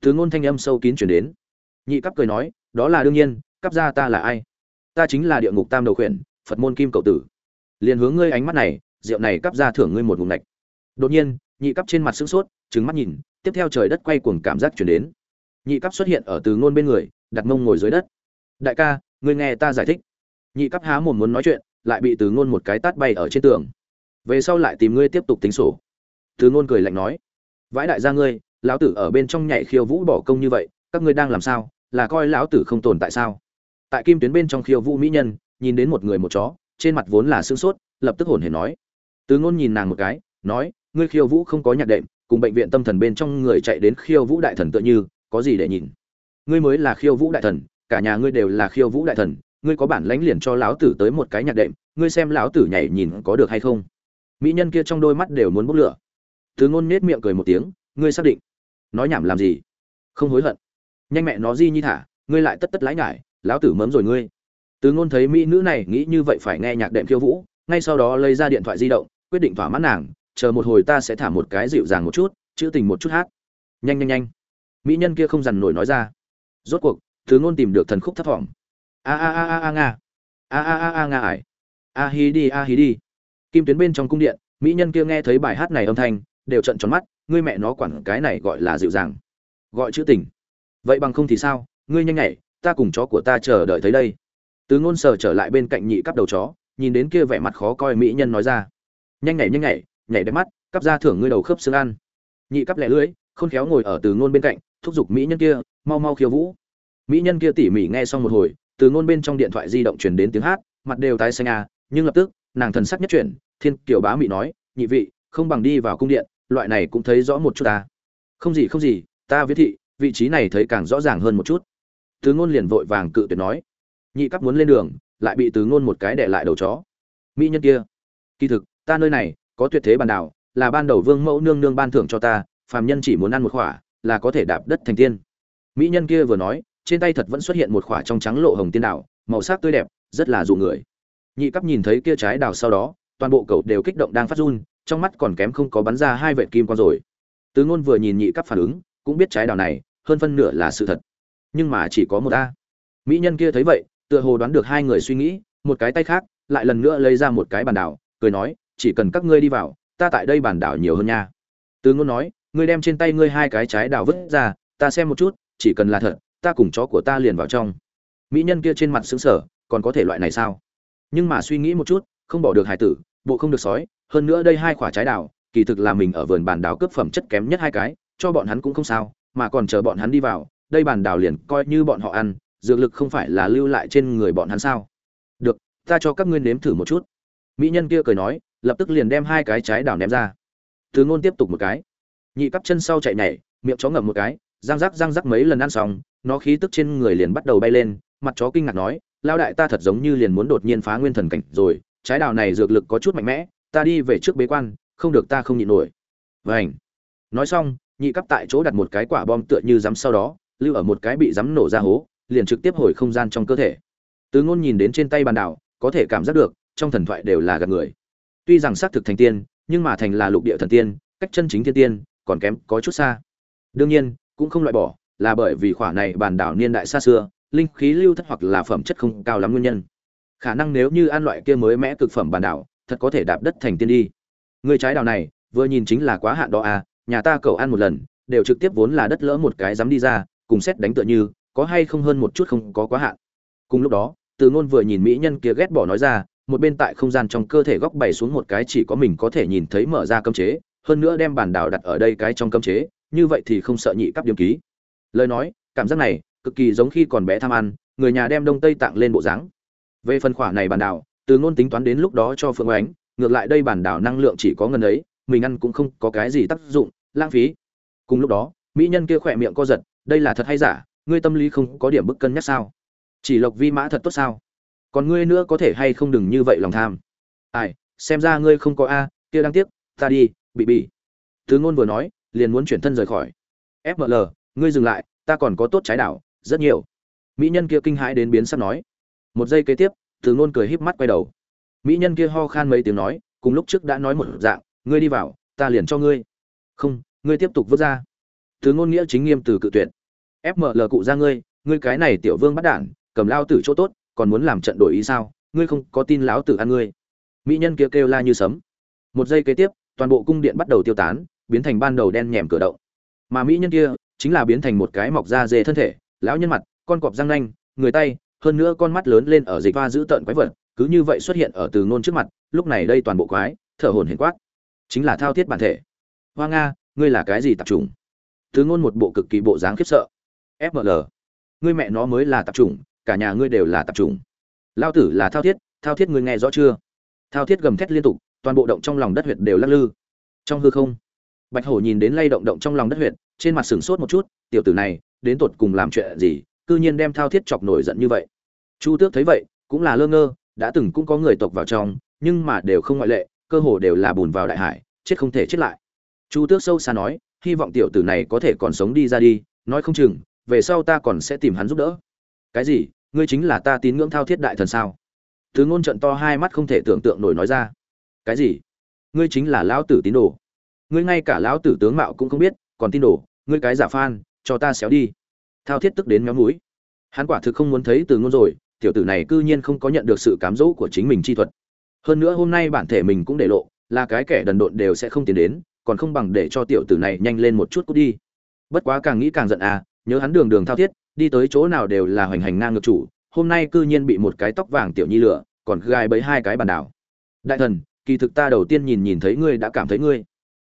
Từ ngôn thanh âm sâu kín chuyển đến. Nhị cấp cười nói đó là đương nhiên cấp ra ta là ai? Ta chính là địa ngục tam đầu khuyển, phật môn kim cậu tử. Liền hướng ngươi ánh mắt này, rượu này cấp ra thưởng ngươi một ngụm nạch. đột nhiên, nhị cấp trên mặt sững sốt, trừng mắt nhìn, tiếp theo trời đất quay cuồng cảm giác chuyển đến. Nhị cấp xuất hiện ở từ ngôn bên người, đặt mông ngồi dưới đất. Đại ca, ngươi nghe ta giải thích. Nhị cấp há mồm muốn nói chuyện, lại bị từ ngôn một cái tát bay ở trên tường. Về sau lại tìm ngươi tiếp tục tính sổ. Từ ngôn cười lạnh nói. Vãi đại gia ngươi, lão tử ở bên trong nhảy khiêu vũ bỏ công như vậy, các ngươi đang làm sao? Là coi lão tử không tồn tại sao? Tại kim tuyến bên trong khiêu vũ mỹ nhân, nhìn đến một người một chó, trên mặt vốn là sương sốt, lập tức hồn hề nói. Từ ngôn nhìn nàng một cái, nói, ngươi khiêu vũ không có nhạc đệm, cùng bệnh viện tâm thần bên trong người chạy đến khiêu vũ đại thần tựa như, có gì để nhìn? Ngươi mới là khiêu vũ đại thần, cả nhà ngươi đều là khiêu vũ đại thần, ngươi có bản lãnh liền cho lão tử tới một cái nhạc đệm, ngươi xem lão tử nhảy nhìn có được hay không? Mỹ nhân kia trong đôi mắt đều muốn bốc lửa. Từ ngôn nết miệng cười một tiếng, ngươi xác định? Nói nhảm làm gì? Không hối hận nhanh mẹ nó di nhi thả, ngươi lại tất tất lái ngại lão tử mớm rồi ngươi. Từ ngôn thấy mỹ nữ này nghĩ như vậy phải nghe nhạc đệm khiêu vũ, ngay sau đó lấy ra điện thoại di động, quyết định thỏa mãn nàng, chờ một hồi ta sẽ thả một cái dịu dàng một chút, chữ tình một chút hát. Nhanh nhanh nhanh. Mỹ nhân kia không dằn nổi nói ra. Rốt cuộc thứ ngôn tìm được thần khúc thấp thỏm a a a a a, nga. A a a a, nga ải. A hí đi, a hí đi. Kim tuyến bên trong cung điện, mỹ nhân kia nghe thấy bài hát này âm thanh, đều trận tròn mắt, ngươi mẹ nó quản cái này gọi là dịu dàng. Gọi chữ tình vậy bằng không thì sao? Ngươi nhanh nhảy, ta cùng chó của ta chờ đợi thấy đây. Từ ngôn sờ trở lại bên cạnh nhị cắp đầu chó, nhìn đến kia vẻ mặt khó coi mỹ nhân nói ra. Nhanh nhảy nhanh nhảy nhảy đẹp mắt, cắp ra thưởng ngươi đầu khớp xương ăn. Nhị cắp lẻ lưỡi không khéo ngồi ở từ ngôn bên cạnh, thúc giục mỹ nhân kia, mau mau khiêu vũ. Mỹ nhân kia tỉ mỉ nghe xong một hồi, từ ngôn bên trong điện thoại di động truyền đến tiếng hát, mặt đều tái xanh à nhưng lập tức, nàng thần sắc nhất chuyển, thiên kiều bá mỹ nói, nhị vị, không bằng đi vào cung điện, loại này cũng thấy rõ một chút ta không gì không gì, ta viết thị vị trí này thấy càng rõ ràng hơn một chút. Từ ngôn liền vội vàng cự tuyệt nói, nhị cấp muốn lên đường, lại bị từ ngôn một cái để lại đầu chó. Mỹ nhân kia, kỳ thực, ta nơi này có tuyệt thế bàn đảo, là ban đầu vương mẫu nương nương ban thưởng cho ta, phàm nhân chỉ muốn ăn một khỏa, là có thể đạp đất thành tiên. Mỹ nhân kia vừa nói, trên tay thật vẫn xuất hiện một khỏa trong trắng lộ hồng tiên đảo, màu sắc tươi đẹp, rất là dụ người. Nhị cấp nhìn thấy kia trái đào sau đó, toàn bộ cậu đều kích động đang phát run, trong mắt còn kém không có bắn ra hai vệt kim con rồi. Tứ ngôn vừa nhìn nhị cấp phản ứng cũng biết trái đào này, hơn phân nửa là sự thật. Nhưng mà chỉ có một a. Mỹ nhân kia thấy vậy, tựa hồ đoán được hai người suy nghĩ, một cái tay khác, lại lần nữa lấy ra một cái bàn đảo cười nói, chỉ cần các ngươi đi vào, ta tại đây bàn đảo nhiều hơn nha. Từ ngôn nói, ngươi đem trên tay ngươi hai cái trái đào vứt ra, ta xem một chút, chỉ cần là thật, ta cùng chó của ta liền vào trong. Mỹ nhân kia trên mặt xứng sở còn có thể loại này sao? Nhưng mà suy nghĩ một chút, không bỏ được hải tử, bộ không được sói, hơn nữa đây hai quả trái đào, kỳ thực là mình ở vườn bàn đào cướp phẩm chất kém nhất hai cái cho bọn hắn cũng không sao mà còn chờ bọn hắn đi vào đây bàn đào liền coi như bọn họ ăn dược lực không phải là lưu lại trên người bọn hắn sao? Được ta cho các ngươi nếm thử một chút. Mỹ nhân kia cười nói lập tức liền đem hai cái trái đào ném ra. Từ ngôn tiếp tục một cái. Nhị cắp chân sau chạy nhảy miệng chó ngậm một cái răng rắc răng rắc mấy lần ăn xong nó khí tức trên người liền bắt đầu bay lên mặt chó kinh ngạc nói lao đại ta thật giống như liền muốn đột nhiên phá nguyên thần cảnh rồi trái đào này dược lực có chút mạnh mẽ ta đi về trước bế quan không được ta không nhịn nổi. Vành, nói xong nhị cấp tại chỗ đặt một cái quả bom tựa như rắm sau đó, lưu ở một cái bị rắm nổ ra hố, liền trực tiếp hồi không gian trong cơ thể. Tứ ngôn nhìn đến trên tay bàn đảo, có thể cảm giác được, trong thần thoại đều là gạt người. Tuy rằng xác thực thành tiên, nhưng mà thành là lục địa thần tiên, cách chân chính thiên tiên, còn kém có chút xa. Đương nhiên, cũng không loại bỏ, là bởi vì khỏa này bàn đảo niên đại xa xưa, linh khí lưu thất hoặc là phẩm chất không cao lắm nguyên nhân. Khả năng nếu như ăn loại kia mới mẽ cực phẩm bàn đảo, thật có thể đạp đất thành tiên đi. Người trái đảo này, vừa nhìn chính là quá hạn đó à nhà ta cậu ăn một lần, đều trực tiếp vốn là đất lỡ một cái dám đi ra, cùng xét đánh tựa như, có hay không hơn một chút không có quá hạn. Cùng lúc đó, từ ngôn vừa nhìn mỹ nhân kia ghét bỏ nói ra, một bên tại không gian trong cơ thể góc bày xuống một cái chỉ có mình có thể nhìn thấy mở ra cấm chế, hơn nữa đem bản đảo đặt ở đây cái trong cấm chế, như vậy thì không sợ nhị cấp điểm ký. Lời nói, cảm giác này, cực kỳ giống khi còn bé tham ăn, người nhà đem đông tây tặng lên bộ dáng. Về phần khỏa này bản đảo, từ ngôn tính toán đến lúc đó cho Phương ánh, ngược lại đây bản đảo năng lượng chỉ có ngân ấy mình ăn cũng không có cái gì tác dụng, lãng phí. Cùng lúc đó, mỹ nhân kia khỏe miệng co giật, đây là thật hay giả, ngươi tâm lý không có điểm bức cân nhắc sao? Chỉ lộc vi mã thật tốt sao? Còn ngươi nữa có thể hay không đừng như vậy lòng tham? Ai, xem ra ngươi không có a, kia đáng tiếc, ta đi, bị bị thứ ngôn vừa nói, liền muốn chuyển thân rời khỏi. Fml ngươi dừng lại, ta còn có tốt trái đảo, rất nhiều. Mỹ nhân kia kinh hãi đến biến sắp nói. Một giây kế tiếp từ ngôn cười híp mắt quay đầu. Mỹ nhân kia ho khan mấy tiếng nói, cùng lúc trước đã nói một dạng ngươi đi vào, ta liền cho ngươi. Không, ngươi tiếp tục vứt ra. Từ ngôn nghĩa chính nghiêm từ cự tuyệt. Fml cụ ra ngươi ngươi cái này tiểu vương bắt đản cầm lao tử chỗ tốt, còn muốn làm trận đổi ý sao? Ngươi không có tin lão tử ăn ngươi. Mỹ nhân kia kêu la như sấm. Một giây kế tiếp, toàn bộ cung điện bắt đầu tiêu tán, biến thành ban đầu đen nhèm cửa động. Mà mỹ nhân kia, chính là biến thành một cái mọc da dê thân thể, lão nhân mặt, con cọp răng nanh, người tay, hơn nữa con mắt lớn lên ở dịch va giữ tợn quái vật, cứ như vậy xuất hiện ở từ ngôn trước mặt, lúc này đây toàn bộ quái, thở hồn hển quát chính là thao thiết bản thể. Hoa nga, ngươi là cái gì tập chủng? Thứ ngôn một bộ cực kỳ bộ dáng khiếp sợ. Fml ngươi mẹ nó mới là tập chủng, cả nhà ngươi đều là tập chủng. Lao tử là thao thiết thao thiết ngươi nghe rõ chưa? Thao thiết gầm thét liên tục, toàn bộ động trong lòng đất huyệt đều lắc lư. Trong hư không, bạch hổ nhìn đến lay động động trong lòng đất huyệt, trên mặt sừng sốt một chút, tiểu tử này, đến tột cùng làm chuyện gì, cư nhiên đem thao thiết chọc nổi giận như vậy. Chu tước thấy vậy, cũng là lơ ngơ, đã từng cũng có người tộc vào trong, nhưng mà đều không ngoại lệ cơ hồ đều là bùn vào đại hải, chết không thể chết lại. Chu tước sâu xa nói, hy vọng tiểu tử này có thể còn sống đi ra đi, nói không chừng, về sau ta còn sẽ tìm hắn giúp đỡ. Cái gì? Ngươi chính là ta tín ngưỡng thao thiết đại thần sao? Thứ ngôn trận to hai mắt không thể tưởng tượng nổi nói ra. Cái gì? Ngươi chính là lão tử tín đồ. Ngươi ngay cả lão tử tướng mạo cũng không biết, còn tin đồ, ngươi cái giả phan cho ta xéo đi. Thao thiết tức đến méo mũi. Hắn quả thực không muốn thấy từ ngôn rồi, tiểu tử này cư nhiên không có nhận được sự cám dỗ của chính mình chi thuật hơn nữa hôm nay bản thể mình cũng để lộ, là cái kẻ đần độn đều sẽ không tiến đến, còn không bằng để cho tiểu tử này nhanh lên một chút cút đi. Bất quá càng nghĩ càng giận à nhớ hắn đường đường thao thiết, đi tới chỗ nào đều là hoành hành ngang ngược chủ, hôm nay cư nhiên bị một cái tóc vàng tiểu nhi lửa, còn gai bấy hai cái bàn đảo. Đại thần, kỳ thực ta đầu tiên nhìn nhìn thấy ngươi đã cảm thấy ngươi.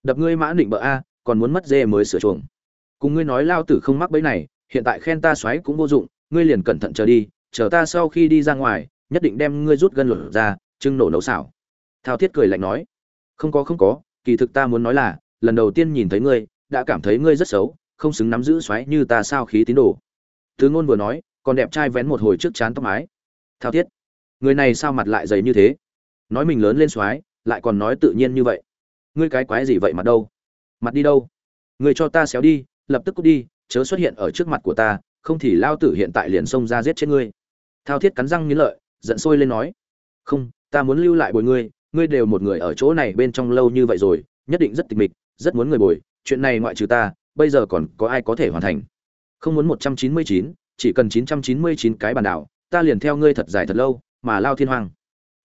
Đập ngươi mã định bợ a, còn muốn mất dê mới sửa chuồng. Cùng ngươi nói lao tử không mắc bẫy này, hiện tại khen ta xoáy cũng vô dụng, ngươi liền cẩn thận chờ đi, chờ ta sau khi đi ra ngoài, nhất định đem ngươi rút gân lột ra trưng nổ nấu xảo thao thiết cười lạnh nói, không có không có, kỳ thực ta muốn nói là, lần đầu tiên nhìn thấy ngươi, đã cảm thấy ngươi rất xấu, không xứng nắm giữ xoáy như ta sao khí tín đồ. Thứ ngôn vừa nói, còn đẹp trai vén một hồi trước chán tóc mái. Thao thiết, người này sao mặt lại dày như thế? Nói mình lớn lên xoáy, lại còn nói tự nhiên như vậy. Ngươi cái quái gì vậy mặt đâu? Mặt đi đâu? Người cho ta xéo đi, lập tức cút đi, chớ xuất hiện ở trước mặt của ta, không thì lao tử hiện tại liền xông ra giết chết ngươi. Thao thiết cắn răng nghĩ lợi, giận sôi lên nói, không ta muốn lưu lại bồi ngươi ngươi đều một người ở chỗ này bên trong lâu như vậy rồi, nhất định rất tịch mịch, rất muốn người bồi, chuyện này ngoại trừ ta, bây giờ còn có ai có thể hoàn thành? Không muốn một trăm chín mươi chín, chỉ cần chín trăm chín mươi chín cái bàn đảo, ta liền theo ngươi thật dài thật lâu, mà lao thiên hoàng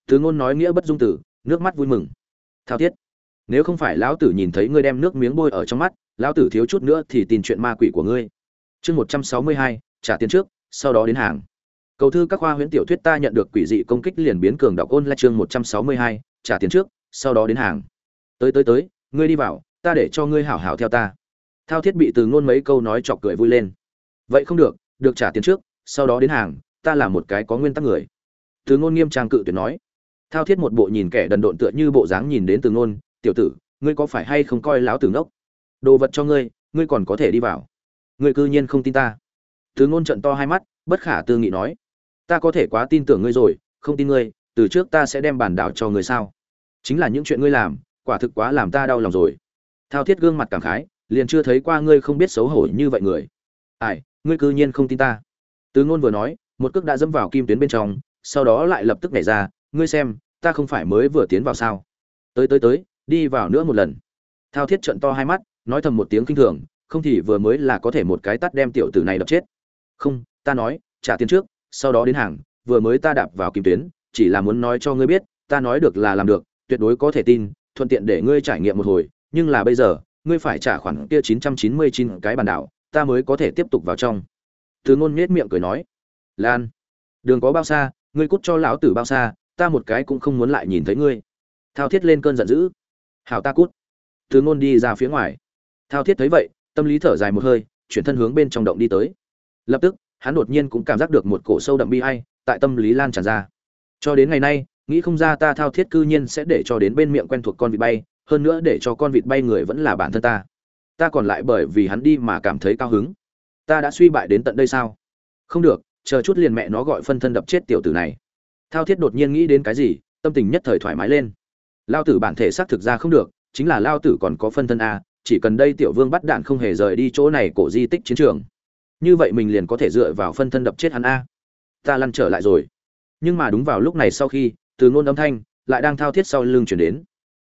từ ngôn nói nghĩa bất dung tử, nước mắt vui mừng. Thao thiết. Nếu không phải lão tử nhìn thấy ngươi đem nước miếng bôi ở trong mắt, lão tử thiếu chút nữa thì tin chuyện ma quỷ của ngươi. Chương một trăm sáu mươi hai, trả tiền trước, sau đó đến hàng cầu thư các khoa huyễn tiểu thuyết ta nhận được quỷ dị công kích liền biến cường đọc ôn lại chương một trăm sáu mươi hai, trả tiền trước, sau đó đến hàng. Tới tới tới, ngươi đi vào, ta để cho ngươi hảo hảo theo ta. Thao thiết bị từ ngôn mấy câu nói chọc cười vui lên. Vậy không được được trả tiền trước, sau đó đến hàng, ta là một cái có nguyên tắc người. Từ ngôn nghiêm trang cự tuyệt nói. Thao thiết một bộ nhìn kẻ đần độn tựa như bộ dáng nhìn đến từ ngôn, tiểu tử, ngươi có phải hay không coi láo tử ngốc? Đồ vật cho ngươi ngươi còn có thể đi vào. Ngươi cư nhiên không tin ta. Từ ngôn trận to hai mắt, bất khả tư nghị nói ta có thể quá tin tưởng ngươi rồi, không tin ngươi, từ trước ta sẽ đem bản đảo cho ngươi sao? Chính là những chuyện ngươi làm, quả thực quá làm ta đau lòng rồi. Thao thiết gương mặt cảm khái, liền chưa thấy qua ngươi không biết xấu hổ như vậy người. Ai, ngươi cư nhiên không tin ta. Từ ngôn vừa nói, một cước đã dẫm vào kim tuyến bên trong, sau đó lại lập tức nhảy ra, ngươi xem, ta không phải mới vừa tiến vào sao? Tới tới tới, đi vào nữa một lần. Thao thiết trận to hai mắt, nói thầm một tiếng kinh thường, không thì vừa mới là có thể một cái tắt đem tiểu tử này đập chết. Không, ta nói, trả tiền trước sau đó đến hàng, vừa mới ta đạp vào kim tuyến, chỉ là muốn nói cho ngươi biết, ta nói được là làm được, tuyệt đối có thể tin, thuận tiện để ngươi trải nghiệm một hồi, nhưng là bây giờ, ngươi phải trả khoản kia chín trăm chín mươi chín cái bàn đảo, ta mới có thể tiếp tục vào trong. Từ ngôn nhếch miệng cười nói, lan, đường có bao xa, ngươi cút cho lão tử bao xa, ta một cái cũng không muốn lại nhìn thấy ngươi. Thao thiết lên cơn giận dữ. Hào ta cút. Từ ngôn đi ra phía ngoài. Thao thiết thấy vậy, tâm lý thở dài một hơi, chuyển thân hướng bên trong động đi tới. Lập tức hắn đột nhiên cũng cảm giác được một cổ sâu đậm bi ai tại tâm lý lan tràn ra. Cho đến ngày nay, nghĩ không ra ta thao thiết cư nhiên sẽ để cho đến bên miệng quen thuộc con vịt bay, hơn nữa để cho con vịt bay người vẫn là bản thân ta. Ta còn lại bởi vì hắn đi mà cảm thấy cao hứng. Ta đã suy bại đến tận đây sao? Không được, chờ chút liền mẹ nó gọi phân thân đập chết tiểu tử này. Thao thiết đột nhiên nghĩ đến cái gì, tâm tình nhất thời thoải mái lên. Lao tử bản thể xác thực ra không được, chính là lao tử còn có phân thân a, chỉ cần đây tiểu vương bắt đạn không hề rời đi chỗ này cổ di tích chiến trường như vậy mình liền có thể dựa vào phân thân đập chết hắn a. Ta lăn trở lại rồi. Nhưng mà đúng vào lúc này sau khi, từ ngôn âm thanh lại đang thao thiết sau lưng chuyển đến.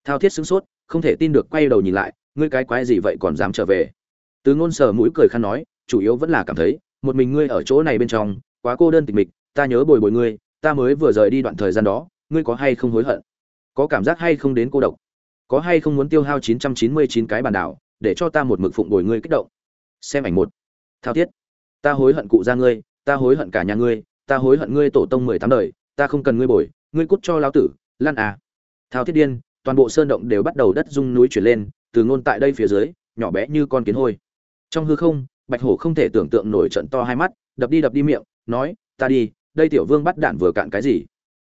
Thao thiết sững sốt, không thể tin được quay đầu nhìn lại, ngươi cái quái gì vậy còn dám trở về? Từ ngôn sờ mũi cười khăn nói, chủ yếu vẫn là cảm thấy, một mình ngươi ở chỗ này bên trong, quá cô đơn tịch mịch, ta nhớ bồi bồi ngươi, ta mới vừa rời đi đoạn thời gian đó, ngươi có hay không hối hận? Có cảm giác hay không đến cô độc? Có hay không muốn tiêu hao 999 cái bàn đảo, để cho ta một mực phụng bồi ngươi kích động? Xem ảnh một thao thiết. Ta hối hận cụ gia ngươi, ta hối hận cả nhà ngươi, ta hối hận ngươi tổ tông mười tám đời, ta không cần ngươi bồi, ngươi cút cho lão tử lan à. Thao thiết điên, toàn bộ sơn động đều bắt đầu đất rung núi chuyển lên, từ ngôn tại đây phía dưới, nhỏ bé như con kiến hôi. Trong hư không, bạch hổ không thể tưởng tượng nổi trận to hai mắt, đập đi đập đi miệng, nói, ta đi, đây tiểu vương bắt đạn vừa cạn cái gì?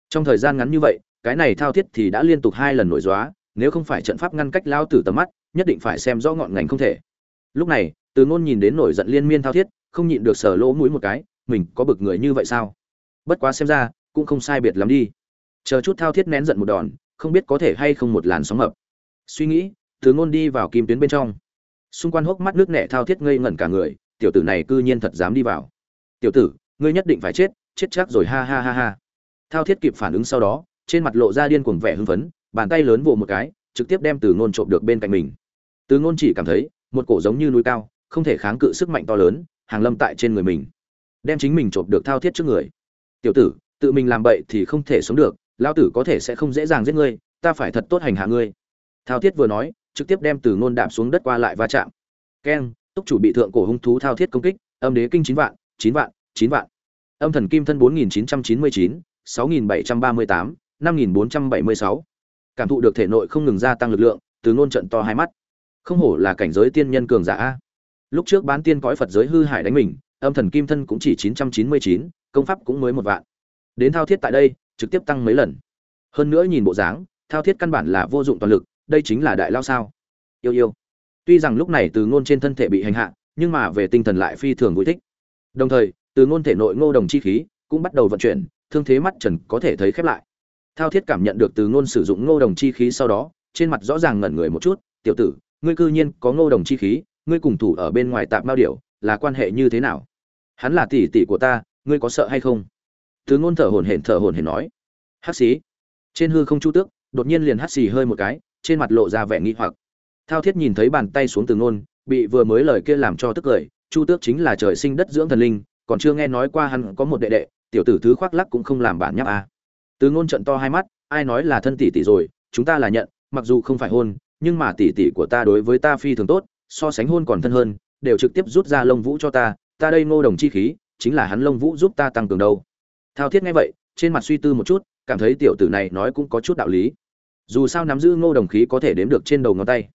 Trong thời gian ngắn như vậy, cái này thao thiết thì đã liên tục hai lần nổi dóa nếu không phải trận pháp ngăn cách lao tử tầm mắt, nhất định phải xem rõ ngọn ngành không thể. Lúc này từ ngôn nhìn đến nổi giận liên miên thao thiết, không nhịn được sở lỗ mũi một cái, mình có bực người như vậy sao? Bất quá xem ra, cũng không sai biệt lắm đi. Chờ chút thao thiết nén giận một đòn, không biết có thể hay không một làn sóng mập suy nghĩ, từ ngôn đi vào kim tuyến bên trong. Xung quanh hốc mắt nước nẻ thao thiết ngây ngẩn cả người, tiểu tử này cư nhiên thật dám đi vào. Tiểu tử, ngươi nhất định phải chết chết chắc rồi, ha ha ha ha. Thao thiết kịp phản ứng sau đó, trên mặt lộ ra điên cuồng vẻ hưng phấn, bàn tay lớn vỗ một cái, trực tiếp đem từ ngôn trộm được bên cạnh mình. Từ ngôn chỉ cảm thấy, một cổ giống như núi cao không thể kháng cự sức mạnh to lớn, hàng lâm tại trên người mình. Đem chính mình chộp được thao thiết trước người. Tiểu tử, tự mình làm bậy thì không thể sống được lao tử có thể sẽ không dễ dàng giết ngươi, ta phải thật tốt hành hạ ngươi. Thao thiết vừa nói, trực tiếp đem từ ngôn đạp xuống đất qua lại va chạm. Keng, túc chủ bị thượng cổ hung thú thao thiết công kích, âm đế kinh chín vạn chín vạn chín vạn. Âm thần kim thân bốn nghìn chín trăm chín mươi chín, sáu nghìn bảy trăm ba mươi tám, năm nghìn bốn trăm bảy mươi sáu. Cảm thụ được thể nội không ngừng gia tăng lực lượng, từ ngôn trận to hai mắt. Không hổ là cảnh giới tiên nhân cường giả a lúc trước bán tiên cõi phật giới hư hải đánh mình, âm thần kim thân cũng chỉ chín trăm chín mươi chín, công pháp cũng mới một vạn. Đến thao thiết tại đây, trực tiếp tăng mấy lần. Hơn nữa nhìn bộ dáng, thao thiết căn bản là vô dụng toàn lực, đây chính là đại lao sao. Yêu yêu. Tuy rằng lúc này từ ngôn trên thân thể bị hành hạ, nhưng mà về tinh thần lại phi thường vui thích. Đồng thời, từ ngôn thể nội ngô đồng chi khí cũng bắt đầu vận chuyển, thương thế mắt trần có thể thấy khép lại. Thao thiết cảm nhận được từ ngôn sử dụng ngô đồng chi khí sau đó, trên mặt rõ ràng ngẩn người một chút, tiểu tử, ngươi cư nhiên có ngô đồng chi khí ngươi cùng thủ ở bên ngoài tạp mao điểu, là quan hệ như thế nào? Hắn là tỷ tỷ của ta, ngươi có sợ hay không? Từ ngôn thở hổn hển, thở hổn hển nói. Hắc xí trên hư không chu tước, đột nhiên liền hắt xì hơi một cái, trên mặt lộ ra vẻ nghi hoặc. Thao thiết nhìn thấy bàn tay xuống từ ngôn, bị vừa mới lời kia làm cho tức cười, chu tước chính là trời sinh đất dưỡng thần linh, còn chưa nghe nói qua hắn có một đệ đệ, tiểu tử thứ khoác lắc cũng không làm bản nháp a à. từ ngôn trận to hai mắt, ai nói là thân tỷ tỷ rồi, chúng ta là nhận, mặc dù không phải hôn, nhưng mà tỷ tỷ của ta đối với ta phi thường tốt so sánh hôn còn thân hơn, đều trực tiếp rút ra lông vũ cho ta ta đây ngô đồng chi khí, chính là hắn lông vũ giúp ta tăng cường đâu. Thao thiết nghe vậy, trên mặt suy tư một chút, cảm thấy tiểu tử này nói cũng có chút đạo lý. Dù sao nắm giữ ngô đồng khí có thể đếm được trên đầu ngón tay.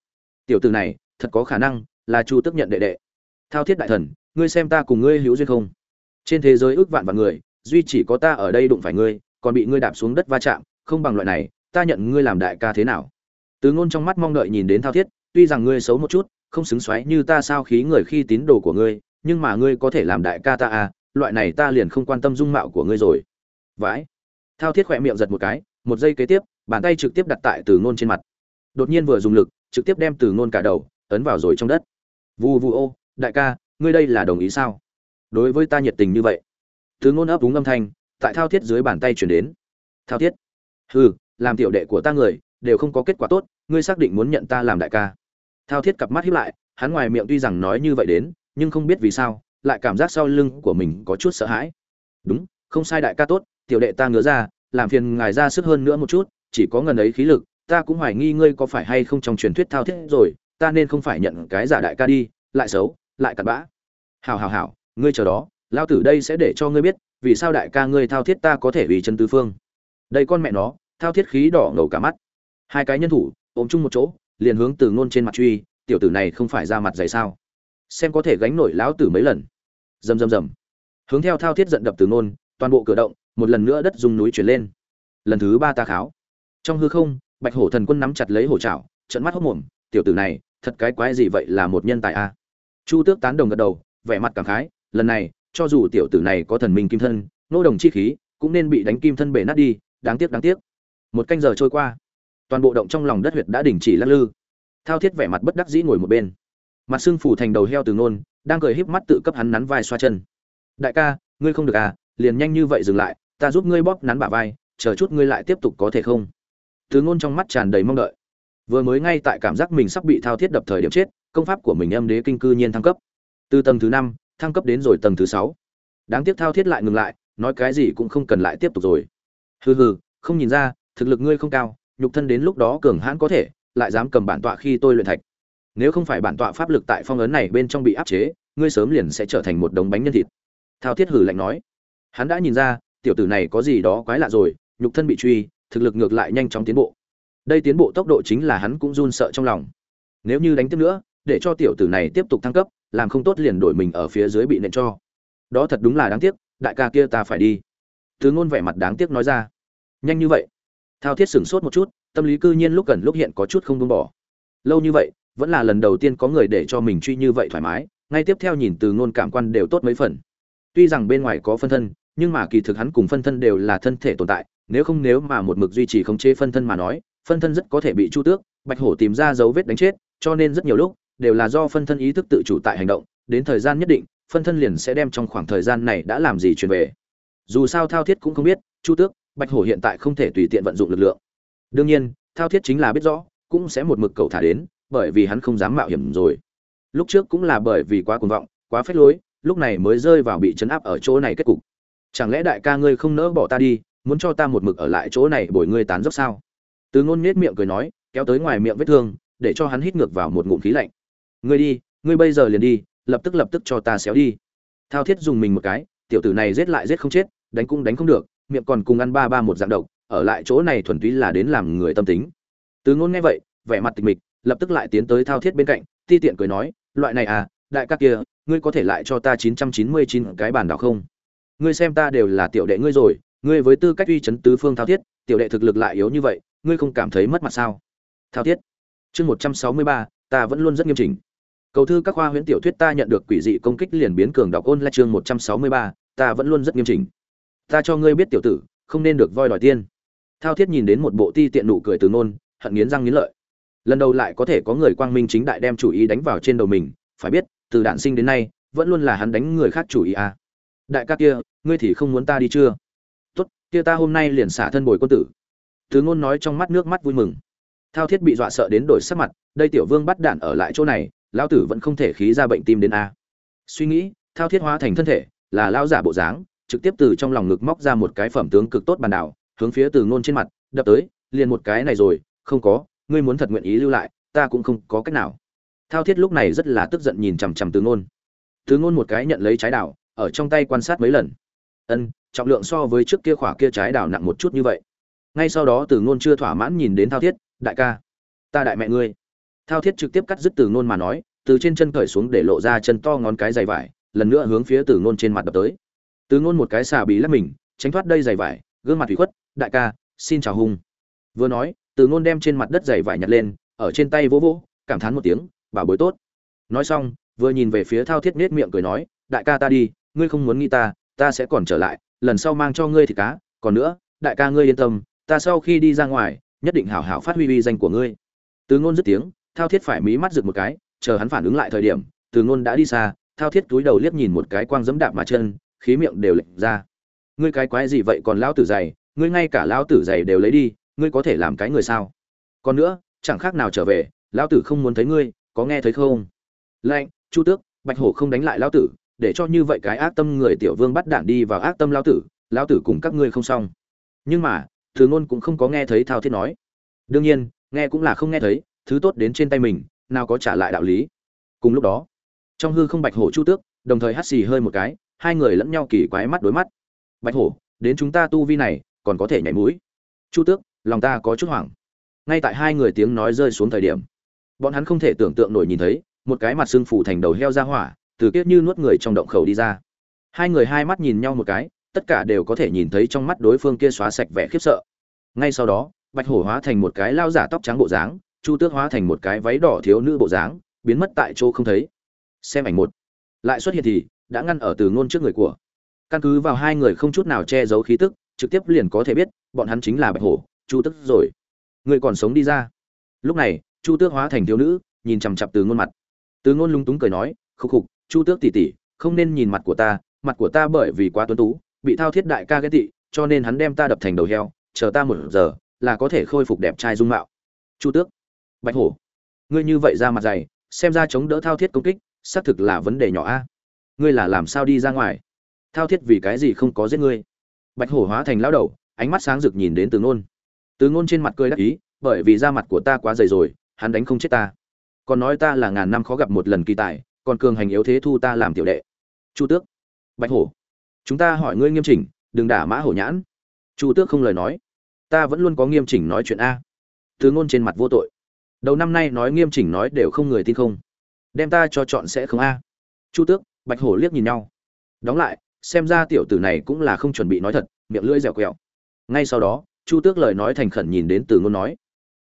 Tiểu tử này, thật có khả năng là chu tức nhận đệ đệ. Thao thiết đại thần, ngươi xem ta cùng ngươi hữu duyên không? Trên thế giới ước vạn vạn người, duy chỉ có ta ở đây đụng phải ngươi, còn bị ngươi đạp xuống đất va chạm, không bằng loại này, ta nhận ngươi làm đại ca thế nào? Từ ngôn trong mắt mong đợi nhìn đến thao thiết, tuy rằng ngươi xấu một chút không xứng xoáy như ta sao khí người khi tín đồ của ngươi, nhưng mà ngươi có thể làm đại ca ta à loại này ta liền không quan tâm dung mạo của ngươi rồi. Vãi. Thao thiết khỏe miệng giật một cái, một giây kế tiếp, bàn tay trực tiếp đặt tại từ ngôn trên mặt. Đột nhiên vừa dùng lực, trực tiếp đem từ ngôn cả đầu, ấn vào rồi trong đất. Vu vu ô, đại ca, ngươi đây là đồng ý sao? Đối với ta nhiệt tình như vậy. Từ ngôn ấp úng âm thanh, tại thao thiết dưới bàn tay chuyển đến. Thao thiết. Hừ, làm tiểu đệ của ta người, đều không có kết quả tốt, ngươi xác định muốn nhận ta làm đại ca thao thiết cặp mắt hiếp lại, hắn ngoài miệng tuy rằng nói như vậy đến, nhưng không biết vì sao, lại cảm giác sau lưng của mình có chút sợ hãi. Đúng, không sai đại ca tốt, tiểu đệ ta ngứa ra, làm phiền ngài ra sức hơn nữa một chút, chỉ có ngần ấy khí lực, ta cũng hoài nghi ngươi có phải hay không trong truyền thuyết thao thiết rồi, ta nên không phải nhận cái giả đại ca đi, lại xấu, lại cặn bã. Hào hào hào ngươi chờ đó lao tử đây sẽ để cho ngươi biết, vì sao đại ca ngươi thao thiết ta có thể vì chân tứ phương. Đây con mẹ nó, thao thiết khí đỏ ngầu cả mắt. Hai cái nhân thủ, ôm chung một chỗ liền hướng từ ngôn trên mặt truy, tiểu tử này không phải ra mặt dày sao? Xem có thể gánh nổi lão tử mấy lần. Rầm rầm rầm. Hướng theo thao thiết giận đập từ ngôn, toàn bộ cửa động, một lần nữa đất dùng núi chuyển lên. Lần thứ ba ta kháo. Trong hư không, bạch hổ thần quân nắm chặt lấy hổ trảo trận mắt hốc mồm, tiểu tử này, thật cái quái gì vậy là một nhân tài a? Chu tước tán đồng gật đầu, vẻ mặt cảm khái, lần này, cho dù tiểu tử này có thần minh kim thân, nô đồng chi khí, cũng nên bị đánh kim thân bể nát đi, đáng tiếc đáng tiếc. Một canh giờ trôi qua toàn bộ động trong lòng đất huyệt đã đình chỉ lắc lư. Thao thiết vẻ mặt bất đắc dĩ ngồi một bên. Mặt xương phủ thành đầu heo từ nôn đang cười híp mắt tự cấp hắn nắn vai xoa chân. Đại ca, ngươi không được à liền nhanh như vậy dừng lại, ta giúp ngươi bóp nắn bả vai, chờ chút ngươi lại tiếp tục có thể không? Từ ngôn trong mắt tràn đầy mong đợi. Vừa mới ngay tại cảm giác mình sắp bị thao thiết đập thời điểm chết, công pháp của mình âm đế kinh cư nhiên thăng cấp. Từ tầng thứ năm, thăng cấp đến rồi tầng thứ sáu. Đáng tiếc thao thiết lại ngừng lại, nói cái gì cũng không cần lại tiếp tục rồi. Hừ hừ, không nhìn ra, thực lực ngươi không cao nhục thân đến lúc đó cường hãn có thể, lại dám cầm bản tọa khi tôi luyện thạch. Nếu không phải bản tọa pháp lực tại phong ấn này bên trong bị áp chế, ngươi sớm liền sẽ trở thành một đống bánh nhân thịt. Thao thiết hử lạnh nói. Hắn đã nhìn ra, tiểu tử này có gì đó quái lạ rồi, nhục thân bị truy, thực lực ngược lại nhanh chóng tiến bộ. Đây tiến bộ tốc độ chính là hắn cũng run sợ trong lòng. Nếu như đánh tiếp nữa, để cho tiểu tử này tiếp tục thăng cấp, làm không tốt liền đổi mình ở phía dưới bị nện cho. Đó thật đúng là đáng tiếc, đại ca kia ta phải đi. Thứ ngôn vẻ mặt đáng tiếc nói ra. Nhanh như vậy thao thiết sửng sốt một chút, tâm lý cư nhiên lúc gần lúc hiện có chút không buông bỏ. Lâu như vậy, vẫn là lần đầu tiên có người để cho mình truy như vậy thoải mái, ngay tiếp theo nhìn từ ngôn cảm quan đều tốt mấy phần. Tuy rằng bên ngoài có phân thân, nhưng mà kỳ thực hắn cùng phân thân đều là thân thể tồn tại, nếu không nếu mà một mực duy trì khống chế phân thân mà nói, phân thân rất có thể bị chu tước, bạch hổ tìm ra dấu vết đánh chết, cho nên rất nhiều lúc, đều là do phân thân ý thức tự chủ tại hành động, đến thời gian nhất định, phân thân liền sẽ đem trong khoảng thời gian này đã làm gì truyền về. Dù sao thao thiết cũng không biết, chu tước bạch hổ hiện tại không thể tùy tiện vận dụng lực lượng. Đương nhiên, thao thiết chính là biết rõ, cũng sẽ một mực cầu thả đến, bởi vì hắn không dám mạo hiểm rồi. Lúc trước cũng là bởi vì quá cuồng vọng, quá phết lối, lúc này mới rơi vào bị chấn áp ở chỗ này kết cục. Chẳng lẽ đại ca ngươi không nỡ bỏ ta đi, muốn cho ta một mực ở lại chỗ này bồi ngươi tán dốc sao? Từ ngôn nết miệng cười nói, kéo tới ngoài miệng vết thương, để cho hắn hít ngược vào một ngụm khí lạnh. Ngươi đi, ngươi bây giờ liền đi, lập tức lập tức cho ta xéo đi. Thao thiết dùng mình một cái, tiểu tử này giết lại giết không chết, đánh cũng đánh không được miệng còn cùng ăn ba ba một dạng độc, ở lại chỗ này thuần túy là đến làm người tâm tính. Từ ngôn nghe vậy, vẻ mặt tịch mịch, lập tức lại tiến tới thao thiết bên cạnh, ti tiện cười nói, loại này à đại ca kia, ngươi có thể lại cho ta chín trăm chín mươi chín cái bàn đảo không? Ngươi xem ta đều là tiểu đệ ngươi rồi, ngươi với tư cách uy chấn tứ phương thao thiết, tiểu đệ thực lực lại yếu như vậy, ngươi không cảm thấy mất mặt sao? Thao thiết. Chương một trăm sáu mươi ba, ta vẫn luôn rất nghiêm chỉnh. Cầu thư các khoa huyễn tiểu thuyết ta nhận được quỷ dị công kích liền biến cường đọc ôn lại chương một trăm sáu mươi ba, ta vẫn luôn rất nghiêm chỉnh ta cho ngươi biết tiểu tử, không nên được voi đòi tiên. Thao thiết nhìn đến một bộ ti tiện nụ cười từ nôn hận nghiến răng nghiến lợi. Lần đầu lại có thể có người quang minh chính đại đem chủ ý đánh vào trên đầu mình, phải biết, từ đạn sinh đến nay, vẫn luôn là hắn đánh người khác chủ ý à. đại ca kia, ngươi thì không muốn ta đi chưa? Tốt, kia ta hôm nay liền xả thân bồi quân tử. Từ ngôn nói trong mắt nước mắt vui mừng. Thao thiết bị dọa sợ đến đổi sắc mặt, đây tiểu vương bắt đạn ở lại chỗ này, lão tử vẫn không thể khí ra bệnh tim đến a. Suy nghĩ, thao thiết hóa thành thân thể, là lao giả bộ dáng trực tiếp từ trong lòng ngực móc ra một cái phẩm tướng cực tốt bàn đảo, hướng phía từ ngôn trên mặt, đập tới, liền một cái này rồi, không có, ngươi muốn thật nguyện ý lưu lại, ta cũng không có cách nào. Thao thiết lúc này rất là tức giận nhìn chằm chằm từ ngôn. Từ ngôn một cái nhận lấy trái đảo, ở trong tay quan sát mấy lần. Ân, trọng lượng so với trước kia khỏa kia trái đảo nặng một chút như vậy. Ngay sau đó từ ngôn chưa thỏa mãn nhìn đến thao thiết, đại ca, ta đại mẹ ngươi. Thao thiết trực tiếp cắt dứt từ ngôn mà nói, từ trên chân cởi xuống để lộ ra chân to ngón cái dày vải, lần nữa hướng phía từ ngôn trên mặt đập tới từ ngôn một cái xà bí lắc mình, tránh thoát đây giày vải, gương mặt thủy khuất, đại ca, xin chào hùng. vừa nói, từ ngôn đem trên mặt đất giày vải nhặt lên, ở trên tay vỗ vỗ, cảm thán một tiếng, bảo bối tốt nói xong, vừa nhìn về phía thao thiết nết miệng cười nói, đại ca ta đi, ngươi không muốn nghĩ ta ta sẽ còn trở lại, lần sau mang cho ngươi thì cá, còn nữa, đại ca ngươi yên tâm, ta sau khi đi ra ngoài, nhất định hảo hảo phát huy uy danh của ngươi từ ngôn dứt tiếng, thao thiết phải mí mắt giật một cái, chờ hắn phản ứng lại thời điểm, từ ngôn đã đi xa, thao thiết túi đầu liếc nhìn một cái quang dẫm đạp mà chân khí miệng đều lệch ra. Ngươi cái quái gì vậy còn lão tử dày, ngươi ngay cả lão tử dày đều lấy đi, ngươi có thể làm cái người sao? Còn nữa, chẳng khác nào trở về, lão tử không muốn thấy ngươi, có nghe thấy không? Lạnh, chu tước, bạch hổ không đánh lại lão tử, để cho như vậy cái ác tâm người tiểu vương bắt đạn đi vào ác tâm lão tử lão tử cùng các ngươi không xong. Nhưng mà từ ngôn cũng không có nghe thấy thao thiết nói. Đương nhiên, nghe cũng là không nghe thấy, thứ tốt đến trên tay mình, nào có trả lại đạo lý. Cùng lúc đó, trong hư không bạch hổ chu tước, đồng thời hắt xì hơi một cái hai người lẫn nhau kỳ quái mắt đối mắt. Bạch hổ, đến chúng ta tu vi này, còn có thể nhảy mũi. Chu tước, lòng ta có chút hoảng. Ngay tại hai người tiếng nói rơi xuống thời điểm, bọn hắn không thể tưởng tượng nổi nhìn thấy, một cái mặt xương phủ thành đầu heo ra hỏa, từ kiếp như nuốt người trong động khẩu đi ra. Hai người hai mắt nhìn nhau một cái, tất cả đều có thể nhìn thấy trong mắt đối phương kia xóa sạch vẻ khiếp sợ. Ngay sau đó, bạch hổ hóa thành một cái lao giả tóc trắng bộ dáng, chu tước hóa thành một cái váy đỏ thiếu nữ bộ dáng, biến mất tại chỗ không thấy. Xem ảnh một. Lại xuất hiện thì đã ngăn ở từ ngôn trước người của. Căn cứ vào hai người không chút nào che giấu khí tức, trực tiếp liền có thể biết, bọn hắn chính là bạch hổ, chu tức rồi. Người còn sống đi ra. Lúc này, chu tước hóa thành thiếu nữ, nhìn chằm chặp từ ngôn mặt. Từ ngôn lúng túng cười nói khúc khục, chu tước tỉ tỉ không nên nhìn mặt của ta, mặt của ta bởi vì quá tuấn tú, bị thao thiết đại ca ghét tị, cho nên hắn đem ta đập thành đầu heo, chờ ta một giờ, là có thể khôi phục đẹp trai dung mạo. Chu tước, bạch hổ, ngươi như vậy ra mặt dày, xem ra chống đỡ thao thiết công kích, xác thực là vấn đề nhỏ a ngươi là làm sao đi ra ngoài? Thao thiết vì cái gì không có giết ngươi? Bạch hổ hóa thành lão đầu, ánh mắt sáng rực nhìn đến từ ngôn. Từ ngôn trên mặt cười đắc ý, bởi vì da mặt của ta quá dày rồi, hắn đánh không chết ta. Còn nói ta là ngàn năm khó gặp một lần kỳ tài, còn cường hành yếu thế thu ta làm tiểu đệ. Chu tước. Bạch hổ. Chúng ta hỏi ngươi nghiêm chỉnh, đừng đả mã hổ nhãn. Chu tước không lời nói. Ta vẫn luôn có nghiêm chỉnh nói chuyện a. Từ ngôn trên mặt vô tội. Đầu năm nay nói nghiêm chỉnh nói đều không người tin không. Đem ta cho chọn sẽ không a. Chu tước bạch hổ liếc nhìn nhau. Đóng lại, xem ra tiểu tử này cũng là không chuẩn bị nói thật, miệng lưỡi dẻo quẹo. Ngay sau đó, chu tước lời nói thành khẩn nhìn đến từ ngôn nói,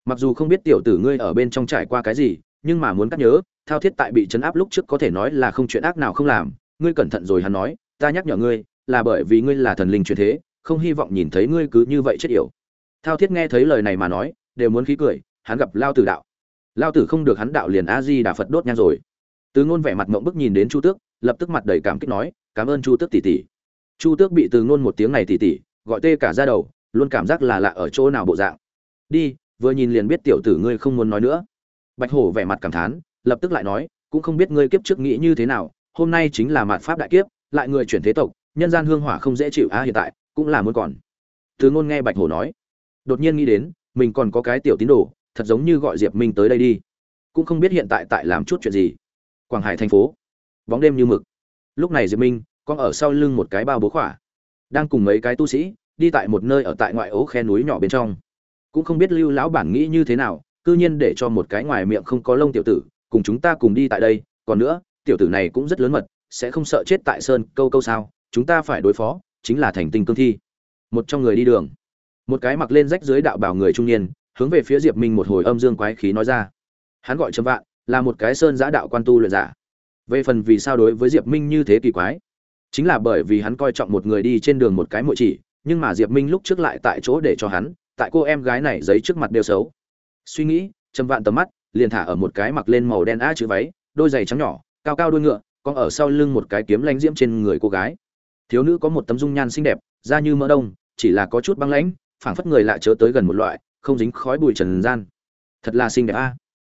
mặc dù không biết tiểu tử ngươi ở bên trong trải qua cái gì, nhưng mà muốn cắt nhớ, thao thiết tại bị chấn áp lúc trước có thể nói là không chuyện ác nào không làm. Ngươi cẩn thận rồi hắn nói, ta nhắc nhở ngươi, là bởi vì ngươi là thần linh truyền thế, không hy vọng nhìn thấy ngươi cứ như vậy chết yểu. Thao thiết nghe thấy lời này mà nói, đều muốn khí cười, hắn gặp lao tử đạo. Lao tử không được hắn đạo liền a di đà phật đốt nhang rồi. Từ ngôn vẻ mặt mộng bức nhìn đến chu tước lập tức mặt đầy cảm kích nói, cảm ơn chu tước tỷ tỷ. Chu tước bị từ ngôn một tiếng này tỷ tỷ gọi tê cả ra đầu, luôn cảm giác là lạ ở chỗ nào bộ dạng. Đi, vừa nhìn liền biết tiểu tử ngươi không muốn nói nữa. Bạch hổ vẻ mặt cảm thán, lập tức lại nói, cũng không biết ngươi kiếp trước nghĩ như thế nào, hôm nay chính là mạt pháp đại kiếp, lại người chuyển thế tộc, nhân gian hương hỏa không dễ chịu a hiện tại cũng là muốn còn. Từ ngôn nghe bạch hổ nói, đột nhiên nghĩ đến, mình còn có cái tiểu tín đồ, thật giống như gọi diệp minh tới đây đi. Cũng không biết hiện tại tại làm chút chuyện gì. Quảng hải thành phố bóng đêm như mực. Lúc này diệp minh con ở sau lưng một cái bao bố khỏa, đang cùng mấy cái tu sĩ đi tại một nơi ở tại ngoại ố khe núi nhỏ bên trong. Cũng không biết lưu lão bản nghĩ như thế nào, cư nhiên để cho một cái ngoài miệng không có lông tiểu tử cùng chúng ta cùng đi tại đây, còn nữa, tiểu tử này cũng rất lớn mật, sẽ không sợ chết tại sơn, câu câu sao, chúng ta phải đối phó, chính là thành tinh cương thi. Một trong người đi đường. Một cái mặc lên rách dưới đạo bảo người trung niên, hướng về phía diệp minh một hồi âm dương quái khí nói ra. Hắn gọi trầm vạn, là một cái sơn giã đạo quan tu luyện giả về phần vì sao đối với diệp minh như thế kỳ quái, chính là bởi vì hắn coi trọng một người đi trên đường một cái mội chỉ, nhưng mà diệp minh lúc trước lại tại chỗ để cho hắn, tại cô em gái này giấy trước mặt đều xấu. Suy nghĩ trầm vạn tầm mắt, liền thả ở một cái mặc lên màu đen a chữ váy, đôi giày trắng nhỏ, cao cao đôi ngựa, còn ở sau lưng một cái kiếm lanh diễm trên người cô gái. Thiếu nữ có một tấm dung nhan xinh đẹp, da như mỡ đông, chỉ là có chút băng lãnh, phảng phất người lạ chớ tới gần một loại, không dính khói bụi trần gian. Thật là xinh đẹp a.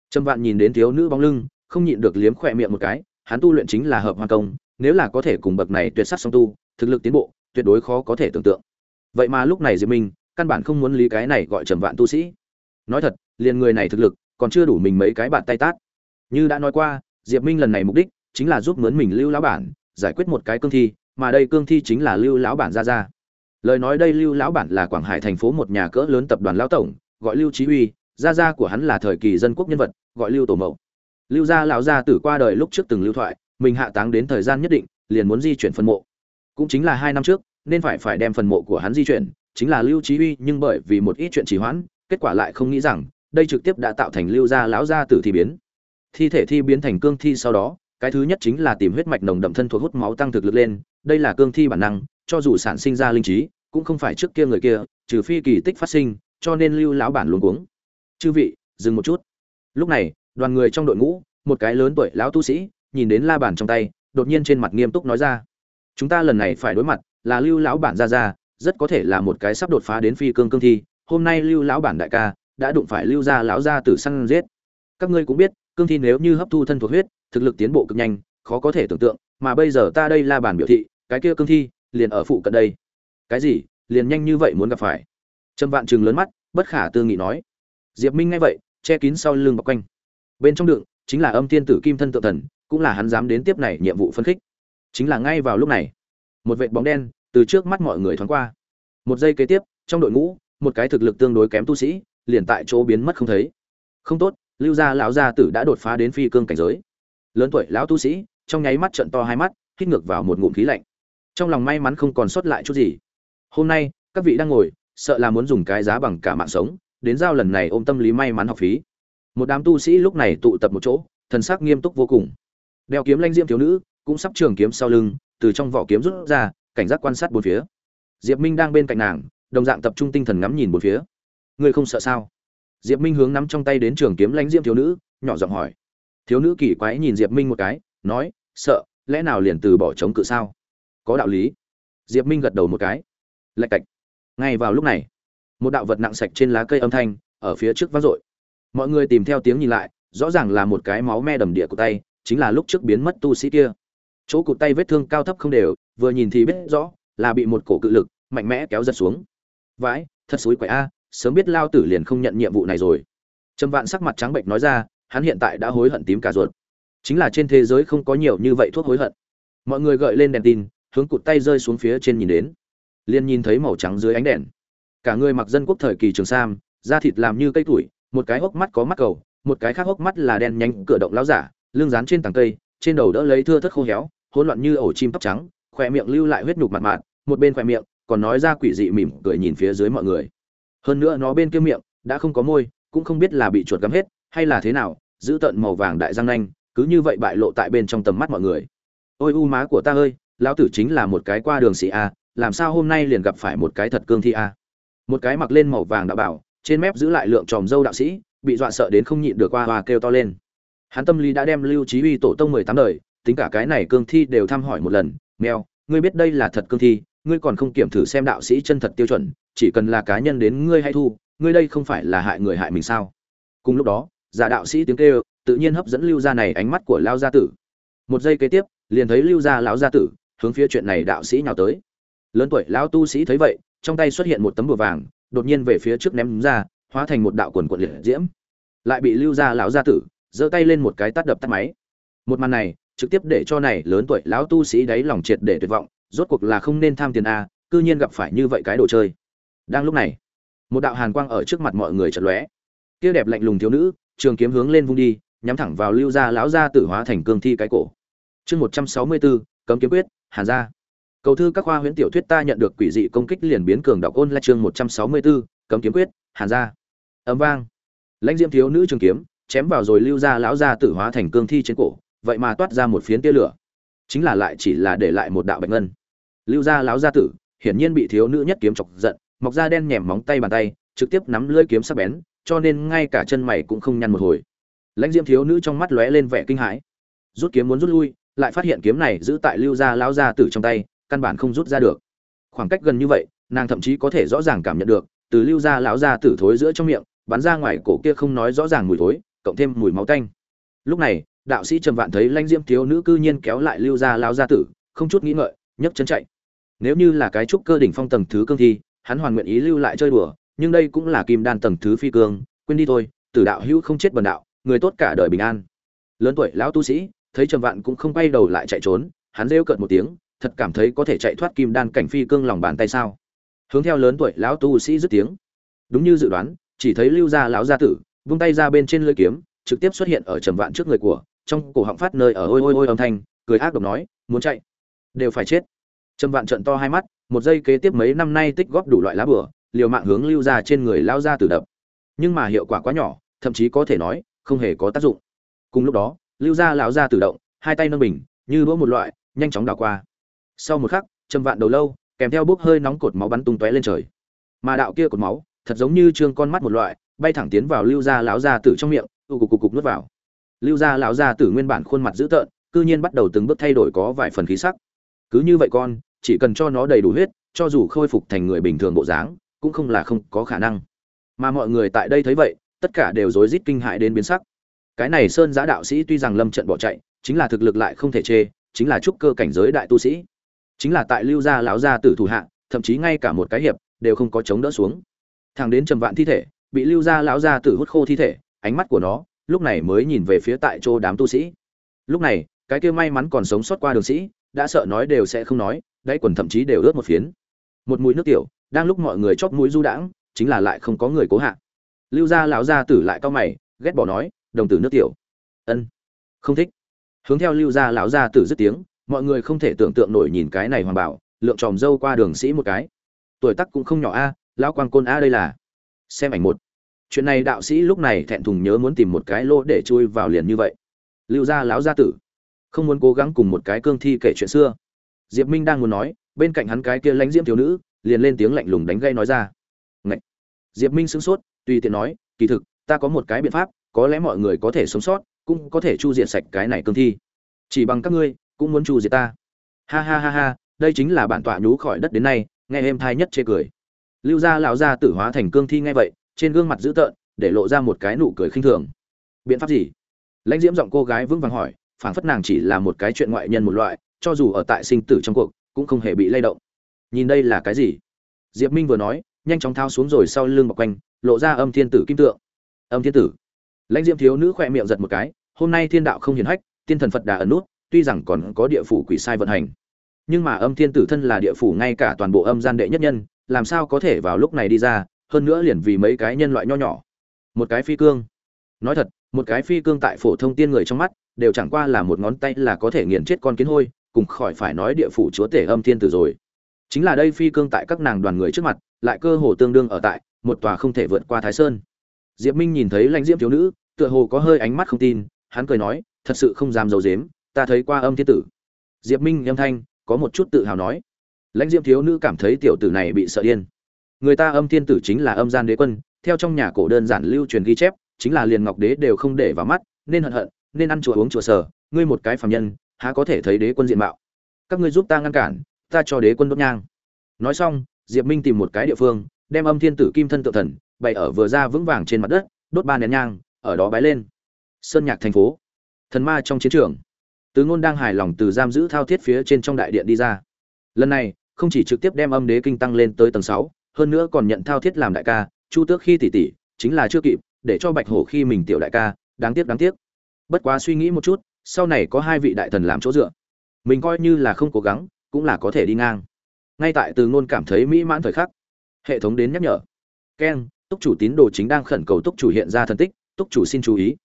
Trầm vạn nhìn đến thiếu nữ bóng lưng, không nhịn được liếm khỏe miệng một cái hắn tu luyện chính là hợp hoàn công, nếu là có thể cùng bậc này tuyệt sắc song tu, thực lực tiến bộ, tuyệt đối khó có thể tưởng tượng. Vậy mà lúc này diệp minh, căn bản không muốn lý cái này gọi trầm vạn tu sĩ. Nói thật, liền người này thực lực, còn chưa đủ mình mấy cái bạn tay tát. Như đã nói qua, diệp minh lần này mục đích chính là giúp mướn mình lưu lão bản giải quyết một cái cương thi, mà đây cương thi chính là lưu lão bản ra ra lời nói đây lưu lão bản là quảng hải thành phố một nhà cỡ lớn tập đoàn lão tổng, gọi lưu chí uy, gia gia của hắn là thời kỳ dân quốc nhân vật, gọi lưu tổ mậu lưu gia lão gia tử qua đời lúc trước từng lưu thoại, mình hạ táng đến thời gian nhất định, liền muốn di chuyển phân mộ. Cũng chính là hai năm trước, nên phải phải đem phần mộ của hắn di chuyển, chính là lưu chí uy, nhưng bởi vì một ít chuyện trì hoãn, kết quả lại không nghĩ rằng, đây trực tiếp đã tạo thành lưu gia lão gia tử thi biến. Thi thể thi biến thành cương thi sau đó, cái thứ nhất chính là tìm huyết mạch nồng đậm thân thuộc hút máu tăng thực lực lên, đây là cương thi bản năng, cho dù sản sinh ra linh trí, cũng không phải trước kia người kia, trừ phi kỳ tích phát sinh, cho nên lưu lão bản luôn cuống. Chư vị, dừng một chút. Lúc này đoàn người trong đội ngũ, một cái lớn tuổi lão tu sĩ, nhìn đến la bản trong tay, đột nhiên trên mặt nghiêm túc nói ra, chúng ta lần này phải đối mặt là lưu lão bản ra ra rất có thể là một cái sắp đột phá đến phi cương cương thi. Hôm nay lưu lão bản đại ca đã đụng phải lưu gia lão gia tử săn giết. Các ngươi cũng biết, cương thi nếu như hấp thu thân thuộc huyết, thực lực tiến bộ cực nhanh, khó có thể tưởng tượng, mà bây giờ ta đây la bản biểu thị, cái kia cương thi liền ở phụ cận đây. Cái gì? Liền nhanh như vậy muốn gặp phải? Trâm vạn chừng lớn mắt, bất khả tư nghị nói. Diệp minh nghe vậy, che kín sau lưng bọc quanh bên trong đựng chính là âm tiên tử kim thân tự thần, cũng là hắn dám đến tiếp này nhiệm vụ phân khích. Chính là ngay vào lúc này, một vệt bóng đen từ trước mắt mọi người thoáng qua. Một giây kế tiếp, trong đội ngũ, một cái thực lực tương đối kém tu sĩ liền tại chỗ biến mất không thấy. Không tốt, lưu gia lão gia tử đã đột phá đến phi cương cảnh giới. Lớn tuổi lão tu sĩ, trong nháy mắt trận to hai mắt, hít ngược vào một ngụm khí lạnh. Trong lòng may mắn không còn sót lại chút gì. Hôm nay, các vị đang ngồi, sợ là muốn dùng cái giá bằng cả mạng sống, đến giao lần này ôm tâm lý may mắn học phí một đám tu sĩ lúc này tụ tập một chỗ, thần sắc nghiêm túc vô cùng. Đeo kiếm lanh diễm thiếu nữ, cũng sắp trường kiếm sau lưng, từ trong vỏ kiếm rút ra, cảnh giác quan sát bốn phía. Diệp minh đang bên cạnh nàng, đồng dạng tập trung tinh thần ngắm nhìn bốn phía. Ngươi không sợ sao? Diệp minh hướng nắm trong tay đến trường kiếm lanh diễm thiếu nữ, nhỏ giọng hỏi. Thiếu nữ kỳ quái nhìn diệp minh một cái, nói, sợ, lẽ nào liền từ bỏ chống cự sao? Có đạo lý. Diệp minh gật đầu một cái. Lạch cạch. Ngay vào lúc này, một đạo vật nặng sạch trên lá cây âm thanh, ở phía trước vang dội mọi người tìm theo tiếng nhìn lại, rõ ràng là một cái máu me đầm địa của tay, chính là lúc trước biến mất tu sĩ kia. Chỗ cụt tay vết thương cao thấp không đều, vừa nhìn thì biết rõ, là bị một cổ cự lực, mạnh mẽ kéo giật xuống. Vãi, thật xúi quậy a, sớm biết lao tử liền không nhận nhiệm vụ này rồi. Trầm vạn sắc mặt trắng bệnh nói ra, hắn hiện tại đã hối hận tím cả ruột. Chính là trên thế giới không có nhiều như vậy thuốc hối hận. Mọi người gợi lên đèn tin, hướng cụt tay rơi xuống phía trên nhìn đến. Liền nhìn thấy màu trắng dưới ánh đèn. Cả người mặc dân quốc thời kỳ trường sam, da thịt làm như cây tuổi một cái hốc mắt có mắt cầu, một cái khác hốc mắt là đen nhánh cửa động lão giả, lưng dán trên tầng cây, trên đầu đỡ lấy thưa thất khô héo, hỗn loạn như ổ chim tóc trắng, khỏe miệng lưu lại huyết nhục mặt mạt, một bên khỏe miệng còn nói ra quỷ dị mỉm cười nhìn phía dưới mọi người. Hơn nữa nó bên kia miệng đã không có môi, cũng không biết là bị chuột gắm hết, hay là thế nào, giữ tận màu vàng đại răng nanh, cứ như vậy bại lộ tại bên trong tầm mắt mọi người. Ôi u má của ta ơi, lão tử chính là một cái qua đường sĩ a, làm sao hôm nay liền gặp phải một cái thật cương thi a? Một cái mặc lên màu vàng đã bảo trên mép giữ lại lượng tròm dâu đạo sĩ, bị dọa sợ đến không nhịn được qua hoa kêu to lên. Hắn tâm lý đã đem lưu trí uy tổ tông mười tám đời, tính cả cái này cương thi đều thăm hỏi một lần. Mèo, ngươi biết đây là thật cương thi, ngươi còn không kiểm thử xem đạo sĩ chân thật tiêu chuẩn, chỉ cần là cá nhân đến ngươi hay thu, ngươi đây không phải là hại người hại mình sao? Cùng lúc đó, giả đạo sĩ tiếng kêu, tự nhiên hấp dẫn lưu gia này ánh mắt của lao gia tử. Một giây kế tiếp, liền thấy lưu gia lão gia tử hướng phía chuyện này đạo sĩ nhào tới. Lớn tuổi lão tu sĩ thấy vậy, trong tay xuất hiện một tấm bùa vàng đột nhiên về phía trước ném ra, hóa thành một đạo quần quần liệt diễm. Lại bị lưu gia lão gia tử giơ tay lên một cái tát đập tắt máy. Một màn này trực tiếp để cho này lớn tuổi lão tu sĩ đáy lòng triệt để tuyệt vọng, rốt cuộc là không nên tham tiền a, cư nhiên gặp phải như vậy cái đồ chơi. Đang lúc này, một đạo hàn quang ở trước mặt mọi người chợt lóe. Kia đẹp lạnh lùng thiếu nữ, trường kiếm hướng lên vung đi, nhắm thẳng vào lưu gia lão gia tử hóa thành cương thi cái cổ. Chương một trăm sáu mươi bốn cấm kiếm quyết, hàn gia cầu thư các khoa huyễn tiểu thuyết ta nhận được quỷ dị công kích liền biến cường đọc ôn là chương một trăm sáu mươi bốn cấm kiếm quyết, hàn gia. Ấm vang. Lãnh diễm thiếu nữ trường kiếm, chém vào rồi lưu gia lão gia tử hóa thành cương thi trên cổ, vậy mà toát ra một phiến tia lửa. Chính là lại chỉ là để lại một đạo bạch ngân. Lưu gia lão gia tử, hiển nhiên bị thiếu nữ nhất kiếm chọc giận, mọc ra đen nhèm móng tay bàn tay, trực tiếp nắm lưỡi kiếm sắc bén, cho nên ngay cả chân mày cũng không nhăn một hồi. Lãnh diễm thiếu nữ trong mắt lóe lên vẻ kinh hãi. Rút kiếm muốn rút lui, lại phát hiện kiếm này giữ tại lưu gia lão gia tử trong tay căn bản không rút ra được. Khoảng cách gần như vậy, nàng thậm chí có thể rõ ràng cảm nhận được, từ lưu ra lão ra tử thối giữa trong miệng, bắn ra ngoài cổ kia không nói rõ ràng mùi thối, cộng thêm mùi máu tanh. Lúc này, đạo sĩ trầm vạn thấy lãnh diễm thiếu nữ cư nhiên kéo lại lưu ra lão gia tử, không chút nghĩ ngợi, nhấc chân chạy. Nếu như là cái trúc cơ đỉnh phong tầng thứ cương thi, hắn hoàn nguyện ý lưu lại chơi đùa, nhưng đây cũng là kim đan tầng thứ phi cương, quên đi thôi, tử đạo hữu không chết bần đạo, người tốt cả đời bình an. Lớn tuổi lão tu sĩ, thấy trầm vạn cũng không quay đầu lại chạy trốn, hắn rêu cợt một tiếng thật cảm thấy có thể chạy thoát kim đan cảnh phi cương lòng bàn tay sao? Hướng theo lớn tuổi lão tu sĩ dứt tiếng. Đúng như dự đoán, chỉ thấy lưu gia lão gia tử, vung tay ra bên trên lưỡi kiếm, trực tiếp xuất hiện ở trầm vạn trước người của, trong cổ họng phát nơi ở ôi ôi ôi âm thanh, cười ác độc nói, muốn chạy, đều phải chết. Trầm vạn trận to hai mắt, một giây kế tiếp mấy năm nay tích góp đủ loại lá bừa, liều mạng hướng lưu ra trên người lao ra tử đập. Nhưng mà hiệu quả quá nhỏ, thậm chí có thể nói, không hề có tác dụng. Cùng lúc đó, lưu ra lão ra tự động, hai tay nâng bình, như đũa một loại, nhanh chóng đảo qua sau một khắc, trầm vạn đầu lâu, kèm theo bốc hơi nóng cột máu bắn tung tóe lên trời. Mà đạo kia cột máu, thật giống như trương con mắt một loại, bay thẳng tiến vào lưu gia lão gia tử trong miệng tụ cục cục cục nuốt vào. Lưu gia lão gia tử nguyên bản khuôn mặt dữ tợn, cư nhiên bắt đầu từng bước thay đổi có vài phần khí sắc. Cứ như vậy con, chỉ cần cho nó đầy đủ huyết, cho dù khôi phục thành người bình thường bộ dáng, cũng không là không có khả năng. Mà mọi người tại đây thấy vậy, tất cả đều rối rít kinh hại đến biến sắc. Cái này sơn giã đạo sĩ tuy rằng lâm trận bỏ chạy, chính là thực lực lại không thể chê, chính là trúc cơ cảnh giới đại tu sĩ chính là tại lưu gia lão gia tử thủ hạ, thậm chí ngay cả một cái hiệp đều không có chống đỡ xuống. Thằng đến trầm vạn thi thể, bị lưu gia lão gia tử hút khô thi thể, ánh mắt của nó lúc này mới nhìn về phía tại chỗ đám tu sĩ. Lúc này, cái kia may mắn còn sống sót qua đường sĩ, đã sợ nói đều sẽ không nói, đáy quần thậm chí đều ướt một phiến. Một mũi nước tiểu, đang lúc mọi người chóp mũi du đãng, chính là lại không có người cố hạ. Lưu gia lão gia tử lại cao mày, ghét bỏ nói, đồng tử nước tiểu. Ân, không thích. Hướng theo lưu gia lão gia tử dứt tiếng mọi người không thể tưởng tượng nổi nhìn cái này hoàng bảo, lượng tròm dâu qua đường sĩ một cái. Tuổi tác cũng không nhỏ a, lão quang côn a đây là. Xem ảnh một. Chuyện này đạo sĩ lúc này thẹn thùng nhớ muốn tìm một cái lỗ để chui vào liền như vậy. Lưu gia lão gia tử. Không muốn cố gắng cùng một cái cương thi kể chuyện xưa. Diệp minh đang muốn nói, bên cạnh hắn cái kia lãnh diễm thiếu nữ, liền lên tiếng lạnh lùng đánh gây nói ra. Ngậy. diệp minh sững sốt, tùy tiện nói, kỳ thực, ta có một cái biện pháp, có lẽ mọi người có thể sống sót, cũng có thể chu diệt sạch cái này cương thi. Chỉ bằng các ngươi cũng muốn trù diệt ta. Ha ha ha ha, đây chính là bản tọa nhú khỏi đất đến nay, nghe êm thai nhất chê cười. Lưu gia lão gia tử hóa thành cương thi ngay vậy, trên gương mặt dữ tợn, để lộ ra một cái nụ cười khinh thường. Biện pháp gì? Lãnh diễm giọng cô gái vững vàng hỏi, phảng phất nàng chỉ là một cái chuyện ngoại nhân một loại, cho dù ở tại sinh tử trong cuộc, cũng không hề bị lay động. Nhìn đây là cái gì? Diệp minh vừa nói, nhanh chóng thao xuống rồi sau lưng bọc quanh, lộ ra âm thiên tử kim tượng. Âm thiên tử. Lãnh diễm thiếu nữ khỏe miệng giật một cái, hôm nay thiên đạo không hiền hách, tiên thần phật đà ẩn nút tuy rằng còn có địa phủ quỷ sai vận hành, nhưng mà âm thiên tử thân là địa phủ ngay cả toàn bộ âm gian đệ nhất nhân, làm sao có thể vào lúc này đi ra, hơn nữa liền vì mấy cái nhân loại nho nhỏ. Một cái phi cương. Nói thật, một cái phi cương tại phổ thông tiên người trong mắt, đều chẳng qua là một ngón tay là có thể nghiền chết con kiến hôi, cùng khỏi phải nói địa phủ chúa tể âm thiên tử rồi. Chính là đây phi cương tại các nàng đoàn người trước mặt, lại cơ hồ tương đương ở tại một tòa không thể vượt qua thái sơn. Diệp minh nhìn thấy lãnh diễm thiếu nữ, tựa hồ có hơi ánh mắt không tin, hắn cười nói, thật sự không dám d i ấ u dếm ta thấy qua âm thiên tử. Diệp minh âm thanh, có một chút tự hào nói. Lãnh diệm thiếu nữ cảm thấy tiểu tử này bị sợ điên. Người ta âm thiên tử chính là âm gian đế quân, theo trong nhà cổ đơn giản lưu truyền ghi chép, chính là liền ngọc đế đều không để vào mắt, nên hận hận, nên ăn chùa uống chùa sở ngươi một cái phạm nhân, há có thể thấy đế quân diện mạo. Các ngươi giúp ta ngăn cản, ta cho đế quân đốt nhang. Nói xong, diệp minh tìm một cái địa phương, đem âm thiên tử kim thân tự thần, bày ở vừa ra vững vàng trên mặt đất, đốt ba nén nhang, ở đó bái lên. Sơn nhạc thành phố. Thần ma trong chiến trường tứ ngôn đang hài lòng từ giam giữ thao thiết phía trên trong đại điện đi ra. Lần này, không chỉ trực tiếp đem âm đế kinh tăng lên tới tầng sáu, hơn nữa còn nhận thao thiết làm đại ca, chu tước khi tỷ tỷ, chính là chưa kịp, để cho bạch hổ khi mình tiểu đại ca, đáng tiếc đáng tiếc. Bất quá suy nghĩ một chút, sau này có hai vị đại thần làm chỗ dựa. Mình coi như là không cố gắng, cũng là có thể đi ngang. Ngay tại từ ngôn cảm thấy mỹ mãn thời khắc, hệ thống đến nhắc nhở. Keng túc chủ tín đồ chính đang khẩn cầu túc chủ hiện ra thần tích, túc chủ xin chú ý.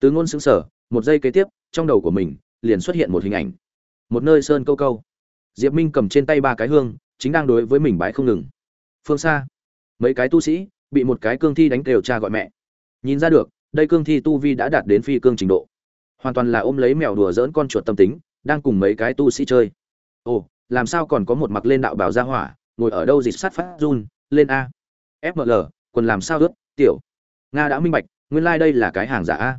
Từ ngôn sững sở một giây kế tiếp, trong đầu của mình liền xuất hiện một hình ảnh. Một nơi sơn câu câu. Diệp minh cầm trên tay ba cái hương, chính đang đối với mình bái không ngừng. Phương xa, mấy cái tu sĩ bị một cái cương thi đánh đều cha gọi mẹ. Nhìn ra được, đây cương thi tu vi đã đạt đến phi cương trình độ. Hoàn toàn là ôm lấy mèo đùa dỡn con chuột tâm tính, đang cùng mấy cái tu sĩ chơi. Ồ, làm sao còn có một mặc lên đạo bào ra hỏa, ngồi ở đâu dịch sát phát run, lên a. Fml quần làm sao ướt, tiểu. Nga đã minh bạch, nguyên lai、like、đây là cái hàng giả a.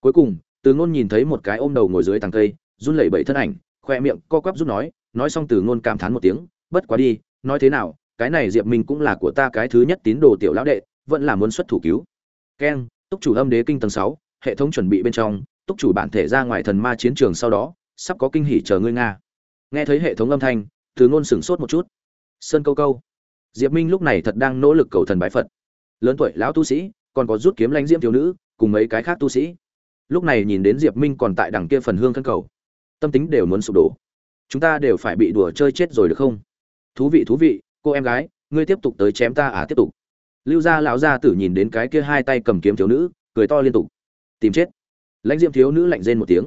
Cuối cùng từ ngôn nhìn thấy một cái ôm đầu ngồi dưới tàng cây, run lẩy bẩy thân ảnh khoe miệng co quắp rút nói nói xong từ ngôn cảm thán một tiếng, bất quá đi, nói thế nào, cái này diệp minh cũng là của ta cái thứ nhất tín đồ tiểu lão đệ, vẫn là muốn xuất thủ cứu. Keng, túc chủ âm đế kinh tầng sáu, hệ thống chuẩn bị bên trong, túc chủ bản thể ra ngoài thần ma chiến trường sau đó, sắp có kinh hỉ chờ ngươi nga. Nghe thấy hệ thống âm thanh, từ ngôn sửng sốt một chút. Sơn câu câu. Diệp minh lúc này thật đang nỗ lực cầu thần bái phật. Lớn tuổi lão tu sĩ, còn có rút kiếm lãnh diễm thiếu nữ, cùng mấy cái khác tu sĩ lúc này nhìn đến diệp minh còn tại đằng kia phần hương thân cầu, tâm tính đều muốn sụp đổ. Chúng ta đều phải bị đùa chơi chết rồi được không? Thú vị thú vị, cô em gái, ngươi tiếp tục tới chém ta à tiếp tục. Lưu gia lão gia tử nhìn đến cái kia hai tay cầm kiếm thiếu nữ, cười to liên tục. Tìm chết. Lãnh diệm thiếu nữ lạnh rên một tiếng.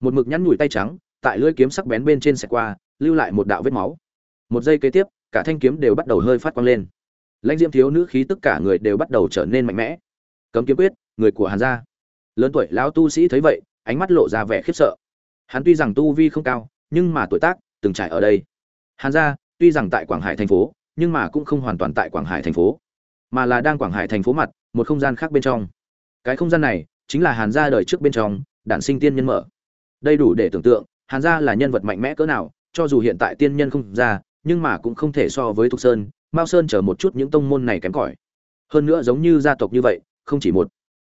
Một mực nhăn nhủi tay trắng, tại lưỡi kiếm sắc bén bên trên xẹt qua, lưu lại một đạo vết máu. Một giây kế tiếp, cả thanh kiếm đều bắt đầu hơi phát quang lên. Lãnh diệm thiếu nữ khí tất cả người đều bắt đầu trở nên mạnh mẽ. Cấm kiếm quyết, người của hàn gia lớn tuổi lão tu sĩ thấy vậy, ánh mắt lộ ra vẻ khiếp sợ. Hắn tuy rằng tu vi không cao, nhưng mà tuổi tác từng trải ở đây. Hàn gia, tuy rằng tại quảng hải thành phố, nhưng mà cũng không hoàn toàn tại quảng hải thành phố, mà là đang quảng hải thành phố mặt, một không gian khác bên trong. Cái không gian này chính là hàn gia đời trước bên trong, đản sinh tiên nhân mở. Đây đủ để tưởng tượng, hàn gia là nhân vật mạnh mẽ cỡ nào, cho dù hiện tại tiên nhân không ra, nhưng mà cũng không thể so với thục sơn, mao sơn chờ một chút những tông môn này kém cỏi. Hơn nữa giống như gia tộc như vậy, không chỉ một.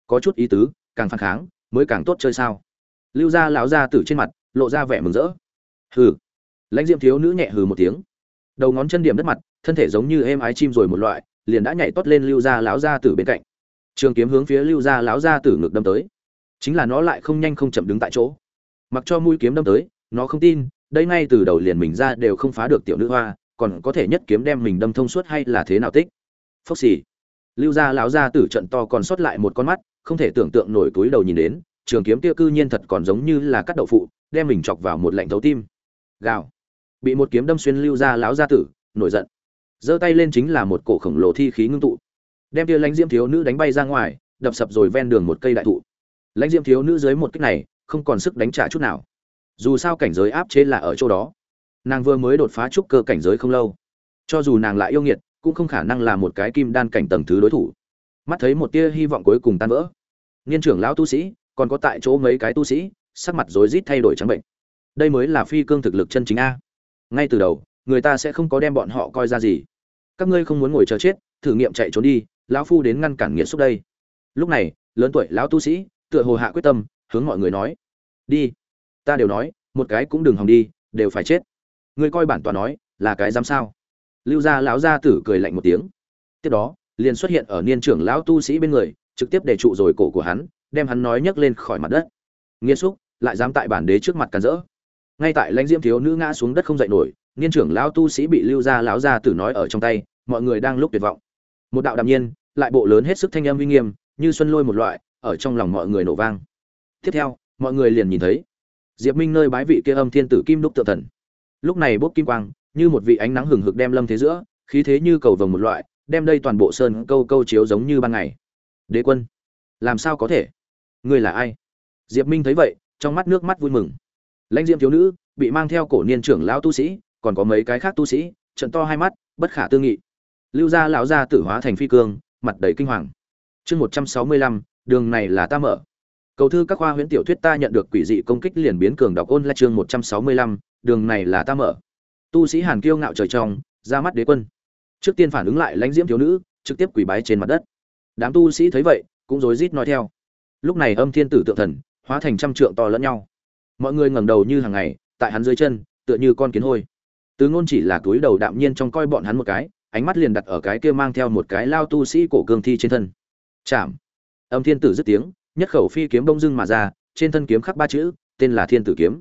Có chút ý tứ càng phản kháng, mới càng tốt chơi sao? Lưu gia lão gia tử trên mặt, lộ ra vẻ mừng rỡ. Hừ. Lãnh diệm thiếu nữ nhẹ hừ một tiếng. Đầu ngón chân điểm đất mặt, thân thể giống như êm ái chim rồi một loại, liền đã nhảy tót lên lưu gia lão gia tử bên cạnh. Trường kiếm hướng phía lưu gia lão gia tử ngực đâm tới. Chính là nó lại không nhanh không chậm đứng tại chỗ. Mặc cho mũi kiếm đâm tới, nó không tin, đây ngay từ đầu liền mình ra đều không phá được tiểu nữ hoa, còn có thể nhất kiếm đem mình đâm thông suốt hay là thế nào tích? Phốc xì. Lưu gia lão gia tử trận to còn sót lại một con mắt không thể tưởng tượng nổi túi đầu nhìn đến, trường kiếm kia cư nhiên thật còn giống như là cắt đậu phụ, đem mình chọc vào một lạnh thấu tim. Gào. Bị một kiếm đâm xuyên lưu ra lão gia tử, nổi giận. Giơ tay lên chính là một cổ khổng lồ thi khí ngưng tụ. Đem kia lãnh diễm thiếu nữ đánh bay ra ngoài, đập sập rồi ven đường một cây đại thụ. Lãnh diễm thiếu nữ dưới một kích này, không còn sức đánh trả chút nào. Dù sao cảnh giới áp chế là ở chỗ đó. Nàng vừa mới đột phá trúc cơ cảnh giới không lâu. Cho dù nàng lại yêu nghiệt, cũng không khả năng là một cái kim đan cảnh tầng thứ đối thủ. Mắt thấy một tia hy vọng cuối cùng tan vỡ niên trưởng lão tu sĩ, còn có tại chỗ mấy cái tu sĩ, sắc mặt rối rít thay đổi trắng bệnh. Đây mới là phi cương thực lực chân chính a. Ngay từ đầu, người ta sẽ không có đem bọn họ coi ra gì. Các ngươi không muốn ngồi chờ chết, thử nghiệm chạy trốn đi, lão phu đến ngăn cản nghiệt xúc đây. Lúc này, lớn tuổi lão tu sĩ, tựa hồ hạ quyết tâm, hướng mọi người nói, đi, ta đều nói, một cái cũng đừng hòng đi, đều phải chết. Ngươi coi bản tòa nói, là cái dám sao? Lưu gia lão gia tử cười lạnh một tiếng. Tiếp đó, liền xuất hiện ở niên trưởng lão tu sĩ bên người trực tiếp để trụ rồi cổ của hắn, đem hắn nói nhấc lên khỏi mặt đất. Nghiêm xúc, lại dám tại bản đế trước mặt càn rỡ. Ngay tại lãnh diễm thiếu nữ ngã xuống đất không dậy nổi niên trưởng lão tu sĩ bị lưu gia lão gia tử nói ở trong tay, mọi người đang lúc tuyệt vọng. Một đạo đạm nhiên, lại bộ lớn hết sức thanh âm uy nghiêm, như xuân lôi một loại, ở trong lòng mọi người nổ vang. Tiếp theo, mọi người liền nhìn thấy, diệp minh nơi bái vị kia âm thiên tử kim đúc tự thần. Lúc này bốc kim quang, như một vị ánh nắng hừng hực đem lâm thế giữa, khí thế như cầu vồng một loại, đem đây toàn bộ sơn câu câu chiếu giống như ban ngày đế quân, làm sao có thể? Ngươi là ai? Diệp minh thấy vậy, trong mắt nước mắt vui mừng. Lãnh diệm thiếu nữ, bị mang theo cổ niên trưởng lão tu sĩ, còn có mấy cái khác tu sĩ, trận to hai mắt, bất khả tư nghị. Lưu gia lão gia tử hóa thành phi cương, mặt đầy kinh hoàng. Chương một trăm sáu mươi lăm, đường này là ta mở. Cầu thư các khoa huyễn tiểu thuyết ta nhận được quỷ dị công kích liền biến cường đọc ôn là chương một trăm sáu mươi lăm, đường này là ta mở. Tu sĩ hàn kiêu ngạo trời trong, ra mắt đế quân. Trước tiên phản ứng lại lãnh diễm thiếu nữ, trực tiếp quỷ bái trên mặt đất đám tu sĩ thấy vậy, cũng rối rít nói theo. Lúc này âm thiên tử tượng thần, hóa thành trăm trượng to lẫn nhau. Mọi người ngẩng đầu như hàng ngày, tại hắn dưới chân, tựa như con kiến hôi. Từ ngôn chỉ là túi đầu đạm nhiên trong coi bọn hắn một cái, ánh mắt liền đặt ở cái kia mang theo một cái lao tu sĩ cổ cương thi trên thân. Chạm. Âm thiên tử dứt tiếng, nhất khẩu phi kiếm bông dưng mà ra, trên thân kiếm khắc ba chữ, tên là thiên tử kiếm.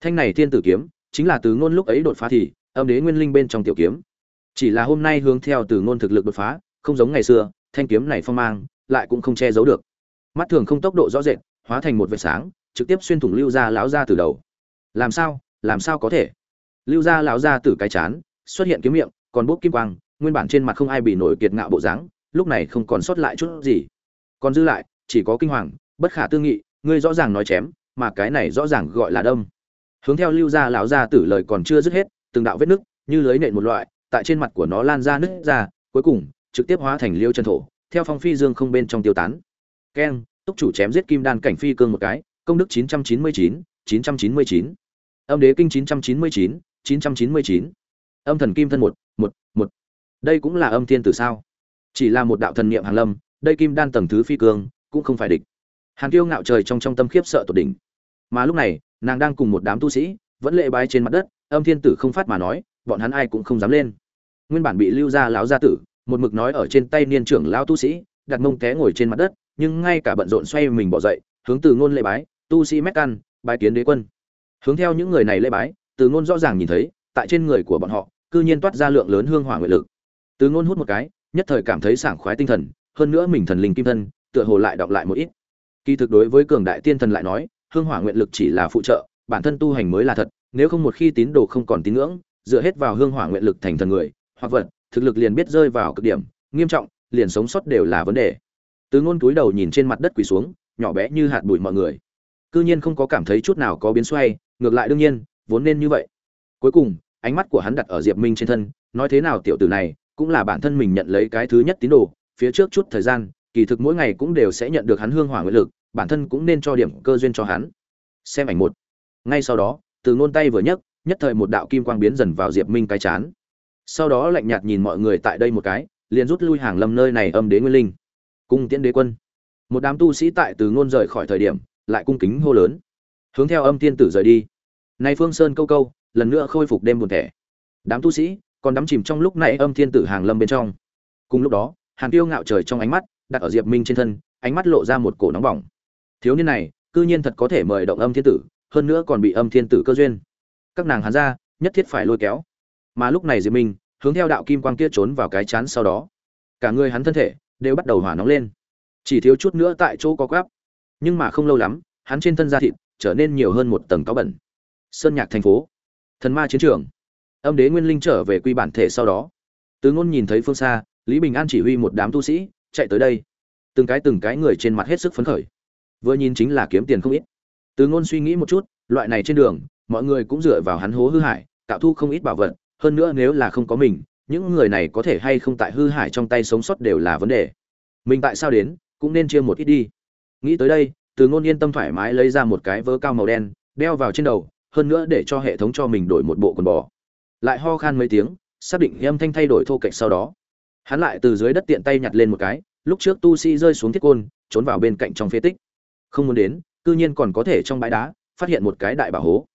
Thanh này thiên tử kiếm, chính là từ ngôn lúc ấy đột phá thì, âm đế nguyên linh bên trong tiểu kiếm. Chỉ là hôm nay hướng theo từ ngôn thực lực đột phá, không giống ngày xưa thanh kiếm này phong mang, lại cũng không che giấu được. Mắt thường không tốc độ rõ rệt, hóa thành một vệt sáng, trực tiếp xuyên thủng lưu gia lão gia từ đầu. Làm sao? Làm sao có thể? Lưu gia lão gia từ cái chán, xuất hiện kiếm miệng, còn bốc kim quang, nguyên bản trên mặt không ai bị nổi kiệt ngạo bộ dáng, lúc này không còn sót lại chút gì. Còn dư lại, chỉ có kinh hoàng, bất khả tư nghị, ngươi rõ ràng nói chém, mà cái này rõ ràng gọi là đâm. Hướng theo lưu gia lão gia tử lời còn chưa dứt hết, từng đạo vết nứt, như lưới nện một loại, tại trên mặt của nó lan ra nứt ra, cuối cùng trực tiếp hóa thành liêu chân thổ theo phong phi dương không bên trong tiêu tán. Keng túc chủ chém giết kim đan cảnh phi cương một cái công đức 999, 999. âm đế kinh 999, 999. âm thần kim thân một một một. Đây cũng là âm thiên tử sao? Chỉ là một đạo thần niệm hàng lâm đây kim đan tầng thứ phi cương cũng không phải địch. Hàn kiêu ngạo trời trong trong tâm khiếp sợ tột đỉnh. Mà lúc này nàng đang cùng một đám tu sĩ vẫn lệ bái trên mặt đất âm thiên tử không phát mà nói bọn hắn ai cũng không dám lên. Nguyên bản bị lưu ra lão gia tử một mực nói ở trên tay niên trưởng lão tu sĩ, đặt mông té ngồi trên mặt đất, nhưng ngay cả bận rộn xoay mình bỏ dậy, hướng từ ngôn lễ bái, tu sĩ mét căn, bái kiến đế quân. Hướng theo những người này lễ bái, từ ngôn rõ ràng nhìn thấy, tại trên người của bọn họ, cư nhiên toát ra lượng lớn hương hỏa nguyện lực. Từ ngôn hút một cái, nhất thời cảm thấy sảng khoái tinh thần, hơn nữa mình thần linh kim thân, tựa hồ lại đọc lại một ít. Kỳ thực đối với cường đại tiên thần lại nói, hương hỏa nguyện lực chỉ là phụ trợ, bản thân tu hành mới là thật, nếu không một khi tín đồ không còn tín ngưỡng, dựa hết vào hương hỏa nguyện lực thành thần người, hoặc vật thực lực liền biết rơi vào cực điểm, nghiêm trọng, liền sống sót đều là vấn đề. Từ ngôn túi đầu nhìn trên mặt đất quỳ xuống, nhỏ bé như hạt bụi mọi người. Cư nhiên không có cảm thấy chút nào có biến xoay, ngược lại đương nhiên, vốn nên như vậy. Cuối cùng, ánh mắt của hắn đặt ở diệp minh trên thân, nói thế nào tiểu tử này, cũng là bản thân mình nhận lấy cái thứ nhất tín đồ, phía trước chút thời gian, kỳ thực mỗi ngày cũng đều sẽ nhận được hắn hương hỏa nguyện lực, bản thân cũng nên cho điểm cơ duyên cho hắn. Xem ảnh một. Ngay sau đó, từ ngôn tay vừa nhấc, nhất thời một đạo kim quang biến dần vào diệp minh cái chán sau đó lạnh nhạt nhìn mọi người tại đây một cái, liền rút lui hàng lâm nơi này âm đế nguyên linh. Cung tiễn đế quân. Một đám tu sĩ tại từ ngôn rời khỏi thời điểm, lại cung kính hô lớn. Hướng theo âm tiên tử rời đi. Nay phương sơn câu câu, lần nữa khôi phục đêm buồn thẻ. Đám tu sĩ còn đắm chìm trong lúc này âm thiên tử hàng lâm bên trong. Cùng lúc đó, hàn tiêu ngạo trời trong ánh mắt, đặt ở diệp minh trên thân, ánh mắt lộ ra một cổ nóng bỏng. Thiếu niên này, cư nhiên thật có thể mời động âm thiên tử, hơn nữa còn bị âm thiên tử cơ duyên. Các nàng hắn ra nhất thiết phải lôi kéo mà lúc này diệp minh hướng theo đạo kim quang kia trốn vào cái chán sau đó. Cả người hắn thân thể đều bắt đầu hỏa nóng lên. Chỉ thiếu chút nữa tại chỗ có gáp nhưng mà không lâu lắm, hắn trên thân da thịt trở nên nhiều hơn một tầng cáo bẩn. Sơn nhạc thành phố. Thần ma chiến trường. Âm đế nguyên linh trở về quy bản thể sau đó. Tứ ngôn nhìn thấy phương xa, lý bình an chỉ huy một đám tu sĩ, chạy tới đây. Từng cái từng cái người trên mặt hết sức phấn khởi. Vừa nhìn chính là kiếm tiền không ít. Tứ ngôn suy nghĩ một chút, loại này trên đường, mọi người cũng dựa vào hắn hố hư hải tạo thu không ít bảo vật hơn nữa nếu là không có mình, những người này có thể hay không tại hư hải trong tay sống sót đều là vấn đề. Mình tại sao đến, cũng nên chia một ít đi. Nghĩ tới đây, từ ngôn yên tâm thoải mái lấy ra một cái vớ cao màu đen, đeo vào trên đầu, hơn nữa để cho hệ thống cho mình đổi một bộ quần bò. Lại ho khan mấy tiếng, xác định âm thanh thay đổi thô kệch sau đó. Hắn lại từ dưới đất tiện tay nhặt lên một cái, lúc trước tu sĩ rơi xuống thiết côn, trốn vào bên cạnh trong phế tích. Không muốn đến, cư nhiên còn có thể trong bãi đá, phát hiện một cái đại bảo hố.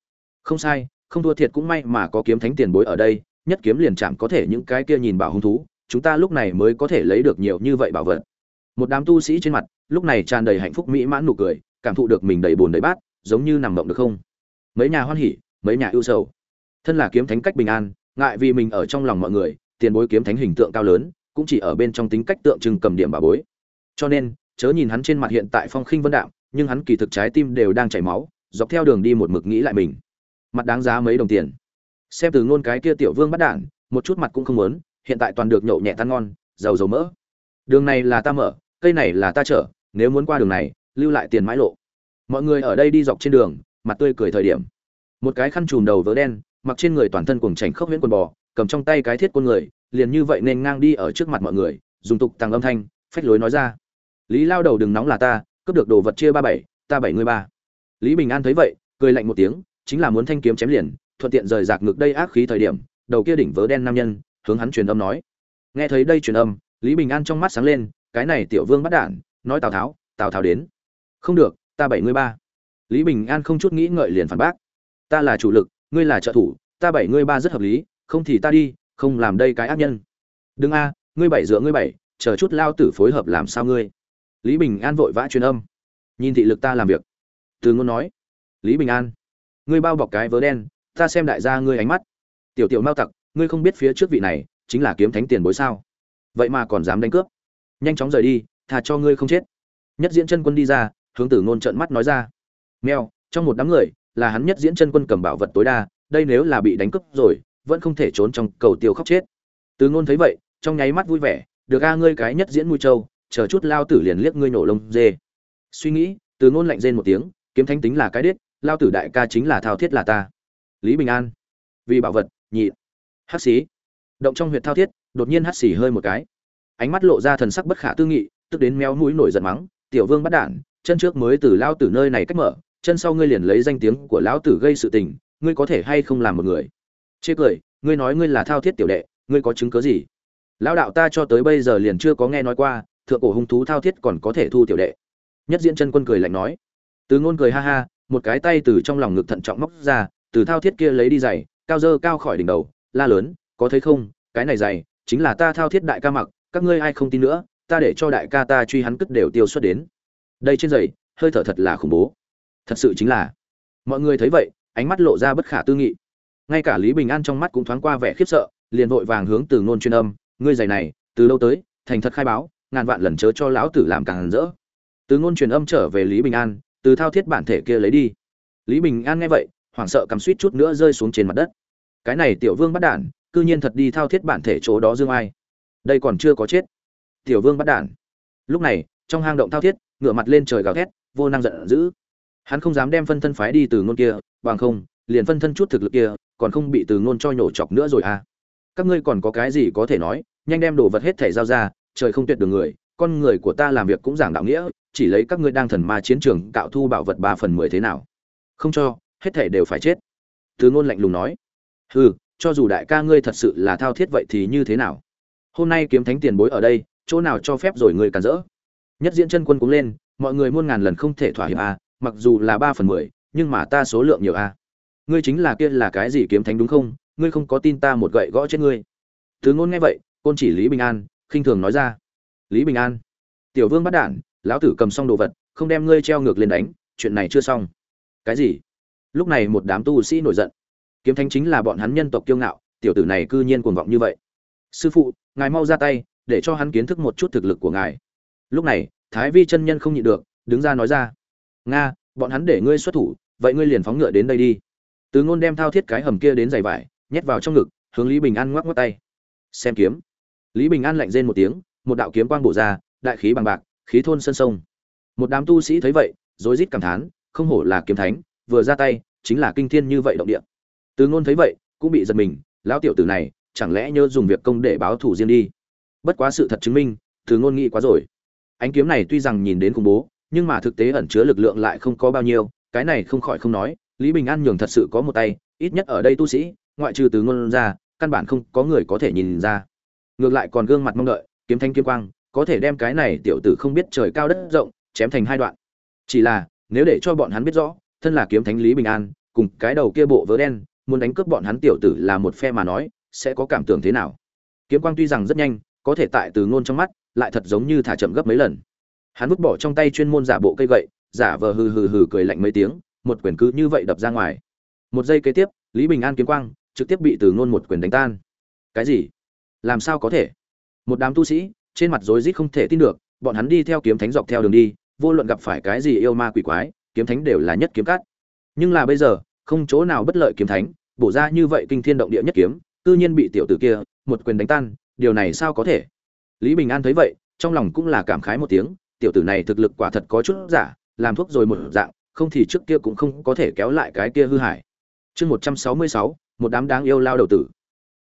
Không sai không thua thiệt cũng may mà có kiếm thánh tiền bối ở đây, nhất kiếm liền chạm có thể những cái kia nhìn bảo hung thú, chúng ta lúc này mới có thể lấy được nhiều như vậy bảo vật. Một đám tu sĩ trên mặt, lúc này tràn đầy hạnh phúc mỹ mãn nụ cười, cảm thụ được mình đầy bồn đầy bát, giống như nằm mộng được không? Mấy nhà hoan hỉ, mấy nhà ưu sầu. Thân là kiếm thánh cách bình an, ngại vì mình ở trong lòng mọi người, tiền bối kiếm thánh hình tượng cao lớn, cũng chỉ ở bên trong tính cách tượng trưng cầm điểm bà bối. Cho nên, chớ nhìn hắn trên mặt hiện tại phong khinh vân đạm, nhưng hắn kỳ thực trái tim đều đang chảy máu, dọc theo đường đi một mực nghĩ lại mình mặt đáng giá mấy đồng tiền. Xem từ ngôn cái kia tiểu vương bắt đản một chút mặt cũng không muốn, hiện tại toàn được nhậu nhẹ tan ngon, giàu dầu mỡ. Đường này là ta mở, cây này là ta chở, nếu muốn qua đường này, lưu lại tiền mãi lộ. Mọi người ở đây đi dọc trên đường, mặt tươi cười thời điểm. Một cái khăn trùm đầu vớ đen, mặc trên người toàn thân cuồng chảnh khốc huyễn quần bò, cầm trong tay cái thiết quân người, liền như vậy nên ngang đi ở trước mặt mọi người, dùng tục tăng âm thanh, phách lối nói ra. Lý lao đầu đừng nóng là ta, cướp được đồ vật chia ba bảy, ta bảy người ba. Lý bình an thấy vậy, cười lạnh một tiếng chính là muốn thanh kiếm chém liền, thuận tiện rời rạc ngược đây ác khí thời điểm, đầu kia đỉnh vớ đen nam nhân, hướng hắn truyền âm nói. Nghe thấy đây truyền âm, lý bình an trong mắt sáng lên, cái này tiểu vương bắt đản nói tào tháo tào tháo đến. Không được, ta bảy ngươi ba. Lý bình an không chút nghĩ ngợi liền phản bác. Ta là chủ lực, ngươi là trợ thủ, ta bảy ngươi ba rất hợp lý, không thì ta đi, không làm đây cái ác nhân. Đừng a, ngươi bảy dựa ngươi bảy, chờ chút lao tử phối hợp làm sao ngươi? Lý bình an vội vã truyền âm. Nhìn thị lực ta làm việc. Từ ngôn nói. Lý bình an ngươi bao bọc cái vớ đen, ta xem đại gia ngươi ánh mắt. Tiểu tiểu mao tặc, ngươi không biết phía trước vị này chính là kiếm thánh tiền bối sao? Vậy mà còn dám đánh cướp. Nhanh chóng rời đi thà cho ngươi không chết. Nhất diễn chân quân đi ra, hướng tử ngôn trợn mắt nói ra. Mèo, trong một đám người là hắn nhất diễn chân quân cầm bảo vật tối đa, đây nếu là bị đánh cướp rồi, vẫn không thể trốn trong cầu tiêu khóc chết. Từ ngôn thấy vậy, trong nháy mắt vui vẻ, được a, ngươi cái nhất diễn mũi trâu, chờ chút lao tử liền liếc ngươi nổ lông dê. Suy nghĩ từ ngôn lạnh rên một tiếng, kiếm thánh tính là cái đết lao tử đại ca chính là thao thiết là ta. Lý bình an. Vì bảo vật, nhị. Hắc xí. Động trong huyệt thao thiết, đột nhiên hắt xì hơi một cái. Ánh mắt lộ ra thần sắc bất khả tư nghị, tức đến méo mũi nổi giận mắng, tiểu vương bắt đản chân trước mới từ lao tử nơi này cách mở, chân sau ngươi liền lấy danh tiếng của lão tử gây sự tình, ngươi có thể hay không làm một người? Chê cười, ngươi nói ngươi là thao thiết tiểu đệ, ngươi có chứng cớ gì? Lão đạo ta cho tới bây giờ liền chưa có nghe nói qua, thượng cổ hung thú thao thiết còn có thể thu tiểu đệ. Nhất diễn chân quân cười lạnh nói. Từ ngôn cười ha ha một cái tay từ trong lòng ngực thận trọng móc ra, từ thao thiết kia lấy đi giày, cao dơ cao khỏi đỉnh đầu, la lớn, có thấy không? Cái này giày chính là ta thao thiết đại ca mặc, các ngươi ai không tin nữa, ta để cho đại ca ta truy hắn cất đều tiêu xuất đến. Đây trên giày, hơi thở thật là khủng bố. Thật sự chính là, mọi người thấy vậy, ánh mắt lộ ra bất khả tư nghị. Ngay cả lý bình an trong mắt cũng thoáng qua vẻ khiếp sợ, liền vội vàng hướng từ ngôn chuyên âm, ngươi giày này, từ lâu tới, thành thật khai báo, ngàn vạn lần chớ cho lão tử làm càng rỡ. Từ ngôn truyền âm trở về lý bình an từ thao thiết bản thể kia lấy đi. Lý bình an nghe vậy, hoảng sợ cầm suýt chút nữa rơi xuống trên mặt đất. Cái này tiểu vương bắt đản, cư nhiên thật đi thao thiết bản thể chỗ đó dương ai? Đây còn chưa có chết. Tiểu vương bắt đản. Lúc này, trong hang động thao thiết, ngửa mặt lên trời gào thét, vô năng giận dữ. Hắn không dám đem phân thân phái đi từ ngôn kia, bằng không, liền phân thân chút thực lực kia, còn không bị từ ngôn cho nhổ chọc nữa rồi à? Các ngươi còn có cái gì có thể nói, nhanh đem đồ vật hết thể giao ra, trời không tuyệt đường người, con người của ta làm việc cũng giảng đạo nghĩa chỉ lấy các ngươi đang thần ma chiến trường cạo thu bảo vật ba phần mười thế nào. Không cho, hết thể đều phải chết. Từ ngôn lạnh lùng nói. Hừ, cho dù đại ca ngươi thật sự là thao thiết vậy thì như thế nào? Hôm nay kiếm thánh tiền bối ở đây, chỗ nào cho phép rồi ngươi cản rỡ? Nhất diễn chân quân cũng lên, mọi người muôn ngàn lần không thể thỏa hiệp a mặc dù là ba phần mười, nhưng mà ta số lượng nhiều a ngươi chính là kia là cái gì kiếm thánh đúng không? Ngươi không có tin ta một gậy gõ chết ngươi. Thứ ngôn nghe vậy, côn chỉ lý bình an, khinh thường nói ra. Lý bình an, tiểu vương bắt đản lão tử cầm xong đồ vật, không đem ngươi treo ngược lên đánh, chuyện này chưa xong. Cái gì? Lúc này một đám tu sĩ nổi giận. Kiếm thánh chính là bọn hắn nhân tộc kiêu ngạo, tiểu tử này cư nhiên cuồng vọng như vậy. Sư phụ, ngài mau ra tay, để cho hắn kiến thức một chút thực lực của ngài. Lúc này, thái vi chân nhân không nhịn được, đứng ra nói ra. Nga, bọn hắn để ngươi xuất thủ, vậy ngươi liền phóng ngựa đến đây đi. Từ ngôn đem thao thiết cái hầm kia đến giày vải, nhét vào trong ngực, hướng lý bình an ngoắc ngoắc tay. Xem kiếm. Lý bình an lạnh rên một tiếng, một đạo kiếm quang bổ ra, đại khí bằng bạc khí thôn sân sông. Một đám tu sĩ thấy vậy, rối rít cảm thán, không hổ là kiếm thánh, vừa ra tay, chính là kinh thiên như vậy động địa. Từ ngôn thấy vậy, cũng bị giật mình, lão tiểu tử này, chẳng lẽ nhớ dùng việc công để báo thù riêng đi? Bất quá sự thật chứng minh, từ ngôn nghĩ quá rồi. Ánh kiếm này tuy rằng nhìn đến khủng bố, nhưng mà thực tế ẩn chứa lực lượng lại không có bao nhiêu, cái này không khỏi không nói, lý bình an nhường thật sự có một tay, ít nhất ở đây tu sĩ, ngoại trừ từ ngôn ra, căn bản không có người có thể nhìn ra. Ngược lại còn gương mặt mong đợi, kiếm thanh kiếm quang có thể đem cái này tiểu tử không biết trời cao đất rộng, chém thành hai đoạn. Chỉ là, nếu để cho bọn hắn biết rõ, thân là kiếm thánh lý bình an, cùng cái đầu kia bộ vớ đen, muốn đánh cướp bọn hắn tiểu tử là một phe mà nói, sẽ có cảm tưởng thế nào? Kiếm quang tuy rằng rất nhanh, có thể tại từ ngôn trong mắt, lại thật giống như thả chậm gấp mấy lần. Hắn vứt bỏ trong tay chuyên môn giả bộ cây gậy, giả vờ hừ hừ hừ cười lạnh mấy tiếng, một quyền cứ như vậy đập ra ngoài. Một giây kế tiếp, lý bình an kiếm quang, trực tiếp bị từ ngôn một quyền đánh tan. Cái gì? Làm sao có thể? Một đám tu sĩ trên mặt rối rít không thể tin được, bọn hắn đi theo kiếm thánh dọc theo đường đi, vô luận gặp phải cái gì yêu ma quỷ quái, kiếm thánh đều là nhất kiếm cắt. Nhưng là bây giờ, không chỗ nào bất lợi kiếm thánh, bổ ra như vậy kinh thiên động địa nhất kiếm tự nhiên bị tiểu tử kia, một quyền đánh tan, điều này sao có thể? Lý bình an thấy vậy, trong lòng cũng là cảm khái một tiếng, tiểu tử này thực lực quả thật có chút giả, làm thuốc rồi một dạng, không thì trước kia cũng không có thể kéo lại cái kia hư hại. Chương một trăm sáu mươi sáu, một đám đáng yêu lao đầu tử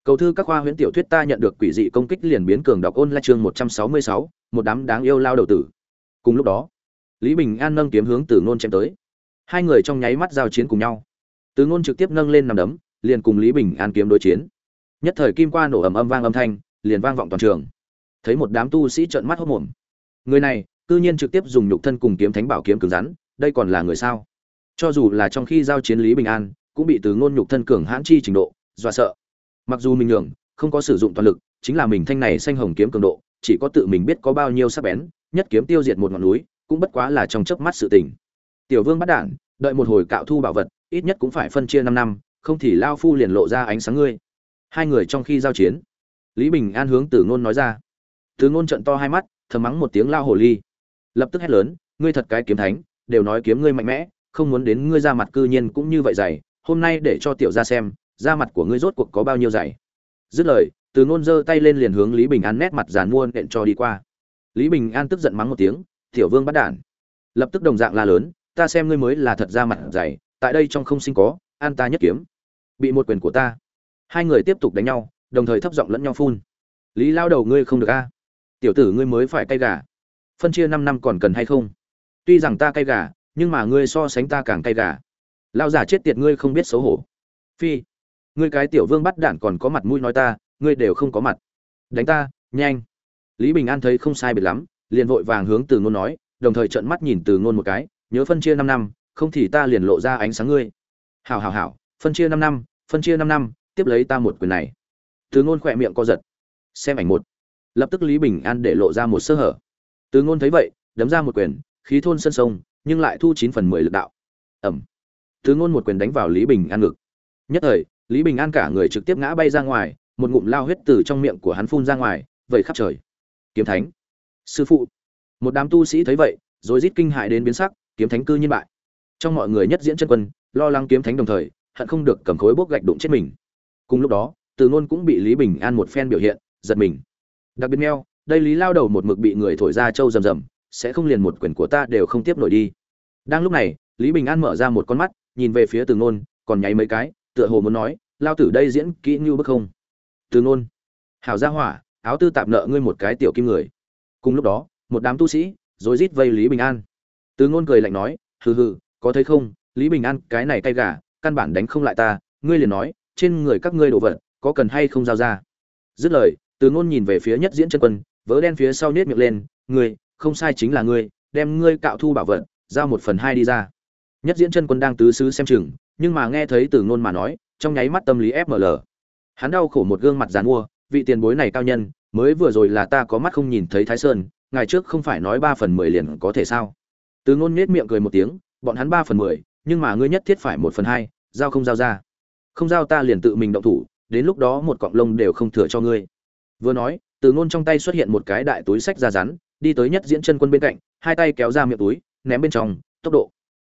cầu thư các khoa huyễn tiểu thuyết ta nhận được quỷ dị công kích liền biến cường đọc ôn lại chương một trăm sáu mươi sáu, một đám đáng yêu lao đầu tử. Cùng lúc đó, lý bình an nâng kiếm hướng từ ngôn chém tới. Hai người trong nháy mắt giao chiến cùng nhau. Từ ngôn trực tiếp nâng lên nằm đấm, liền cùng lý bình an kiếm đối chiến. Nhất thời kim qua nổ ầm âm vang âm thanh, liền vang vọng toàn trường. Thấy một đám tu sĩ trợn mắt hốt mồm người này, cư nhiên trực tiếp dùng nhục thân cùng kiếm thánh bảo kiếm cứng rắn, đây còn là người sao? Cho dù là trong khi giao chiến lý bình an, cũng bị từ ngôn nhục thân cường hãn chi trình độ, dọa sợ mặc dù mình nhường, không có sử dụng toàn lực, chính là mình thanh này xanh hồng kiếm cường độ, chỉ có tự mình biết có bao nhiêu sắc bén, nhất kiếm tiêu diệt một ngọn núi, cũng bất quá là trong chớp mắt sự tình. Tiểu vương bắt đản đợi một hồi cạo thu bảo vật, ít nhất cũng phải phân chia năm năm, không thì lao phu liền lộ ra ánh sáng ngươi. Hai người trong khi giao chiến, lý bình an hướng tử ngôn nói ra. Tử ngôn trận to hai mắt, thầm mắng một tiếng lao hồ ly. Lập tức hét lớn, ngươi thật cái kiếm thánh, đều nói kiếm ngươi mạnh mẽ, không muốn đến ngươi ra mặt cư nhiên cũng như vậy dày, hôm nay để cho tiểu ra xem da mặt của ngươi rốt cuộc có bao nhiêu dày? Dứt lời, từ ngôn giơ tay lên liền hướng lý bình an nét mặt giàn mua nện cho đi qua. Lý bình an tức giận mắng một tiếng, tiểu vương bắt đản lập tức đồng dạng la lớn, ta xem ngươi mới là thật ra mặt dày, tại đây trong không sinh có, an ta nhất kiếm. Bị một quyền của ta. Hai người tiếp tục đánh nhau, đồng thời thấp giọng lẫn nhau phun. Lý lao đầu ngươi không được a. Tiểu tử ngươi mới phải cay gà. Phân chia năm năm còn cần hay không? Tuy rằng ta cay gà, nhưng mà ngươi so sánh ta càng cay gà. Lao giả chết tiệt ngươi không biết xấu hổ. Phi ngươi cái tiểu vương bắt đạn còn có mặt mũi nói ta, ngươi đều không có mặt. Đánh ta, nhanh. Lý bình an thấy không sai biệt lắm, liền vội vàng hướng từ ngôn nói, đồng thời trợn mắt nhìn từ ngôn một cái, nhớ phân chia năm năm, không thì ta liền lộ ra ánh sáng ngươi. Hảo hảo hảo, phân chia năm năm, phân chia năm năm, tiếp lấy ta một quyền này. Từ ngôn khỏe miệng co giật. Xem ảnh một. Lập tức lý bình an để lộ ra một sơ hở. Từ ngôn thấy vậy, đấm ra một quyền, khí thôn sân sông, nhưng lại thu chín phần mười lực đạo. Ẩm. Từ ngôn một quyền đánh vào lý bình an ngực. Nhất thời lý bình an cả người trực tiếp ngã bay ra ngoài một ngụm lao huyết từ trong miệng của hắn phun ra ngoài vậy khắp trời. Kiếm thánh. Sư phụ. Một đám tu sĩ thấy vậy rồi rít kinh hại đến biến sắc kiếm thánh cư nhiên bại. Trong mọi người nhất diễn chân quân lo lắng kiếm thánh đồng thời hận không được cầm khối bốc gạch đụng chết mình. Cùng lúc đó từ Nôn cũng bị lý bình an một phen biểu hiện giật mình. Đặc biệt neo đây lý lao đầu một mực bị người thổi ra châu rầm rầm sẽ không liền một quyền của ta đều không tiếp nổi đi. Đang lúc này lý bình an mở ra một con mắt nhìn về phía từ Nôn, còn nháy mấy cái tựa hồ muốn nói lao tử đây diễn kỹ như bức không? Từ Nôn, hảo gia hỏa áo tư tạm nợ ngươi một cái tiểu kim người. Cùng lúc đó một đám tu sĩ rồi rít vây lý bình an. Từ ngôn cười lạnh nói hừ hừ có thấy không? Lý bình an cái này cay gà căn bản đánh không lại ta ngươi liền nói trên người các ngươi đồ vật có cần hay không giao ra? Dứt lời từ ngôn nhìn về phía nhất diễn chân quân vớ đen phía sau nết miệng lên ngươi không sai chính là ngươi đem ngươi cạo thu bảo vật giao một phần hai đi ra. Nhất diễn chân quân đang tứ xứ xem chừng nhưng mà nghe thấy từ ngôn mà nói, trong nháy mắt tâm lý fml hắn đau khổ một gương mặt dàn mua, vị tiền bối này cao nhân, mới vừa rồi là ta có mắt không nhìn thấy thái sơn ngày trước không phải nói ba phần mười liền có thể sao? Từ ngôn nết miệng cười một tiếng, bọn hắn ba phần mười, nhưng mà ngươi nhất thiết phải một phần hai, giao không giao ra. Không giao ta liền tự mình động thủ, đến lúc đó một cọng lông đều không thừa cho ngươi. Vừa nói, từ ngôn trong tay xuất hiện một cái đại túi sách da rắn, đi tới nhất diễn chân quân bên cạnh, hai tay kéo ra miệng túi, ném bên trong, tốc độ.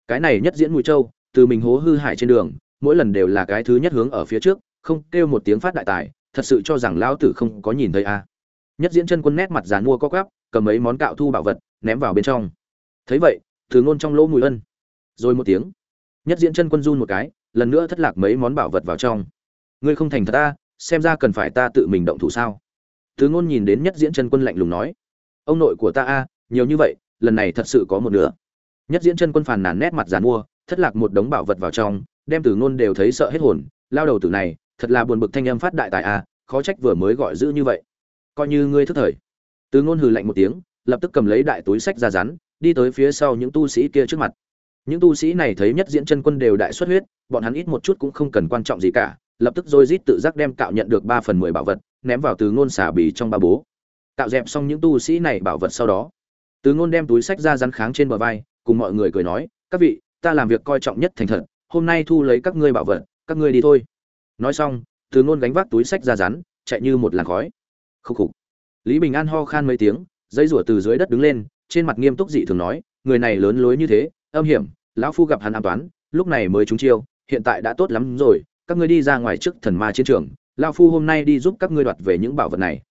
Cái này nhất diễn mùi trâu từ mình hố hư hại trên đường, mỗi lần đều là cái thứ nhất hướng ở phía trước, không kêu một tiếng phát đại tài, thật sự cho rằng lão tử không có nhìn thấy a. À. nhất diễn chân quân nét mặt dàn mua có quắp, cầm mấy món cạo thu bảo vật, ném vào bên trong. Thấy vậy, từ ngôn trong lỗ mùi ân. Rồi một tiếng, nhất diễn chân quân run một cái, lần nữa thất lạc mấy món bảo vật vào trong. Ngươi không thành thật ta à, xem ra cần phải ta tự mình động thủ sao? Từ ngôn nhìn đến nhất diễn chân quân lạnh lùng nói. Ông nội của ta a à, nhiều như vậy, lần này thật sự có một nửa. Nhất diễn chân quân phàn nàn nét mặt giàn mua thất lạc một đống bảo vật vào trong, đem từ ngôn đều thấy sợ hết hồn, lao đầu tử này, thật là buồn bực thanh âm phát đại tài a, khó trách vừa mới gọi giữ như vậy. Coi như ngươi thức thời. Từ ngôn hừ lạnh một tiếng, lập tức cầm lấy đại túi sách ra rắn, đi tới phía sau những tu sĩ kia trước mặt. Những tu sĩ này thấy nhất diễn chân quân đều đại xuất huyết, bọn hắn ít một chút cũng không cần quan trọng gì cả, lập tức rồi rít tự giác đem cạo nhận được ba phần mười bảo vật, ném vào từ ngôn xả bì trong ba bố. Cạo dẹp xong những tu sĩ này bảo vật sau đó, từ ngôn đem túi sách ra rắn kháng trên bờ vai, cùng mọi người cười nói, các vị ta làm việc coi trọng nhất thành thật, hôm nay thu lấy các ngươi bảo vật, các ngươi đi thôi. Nói xong, từ ngôn gánh vác túi sách ra rắn, chạy như một làn khói. Khúc khục. Lý bình an ho khan mấy tiếng dây rủa từ dưới đất đứng lên, trên mặt nghiêm túc dị thường nói, người này lớn lối như thế, âm hiểm, lão phu gặp hắn an toán, lúc này mới trúng chiêu, hiện tại đã tốt lắm rồi, các ngươi đi ra ngoài trước thần ma chiến trường, lão phu hôm nay đi giúp các ngươi đoạt về những bảo vật này.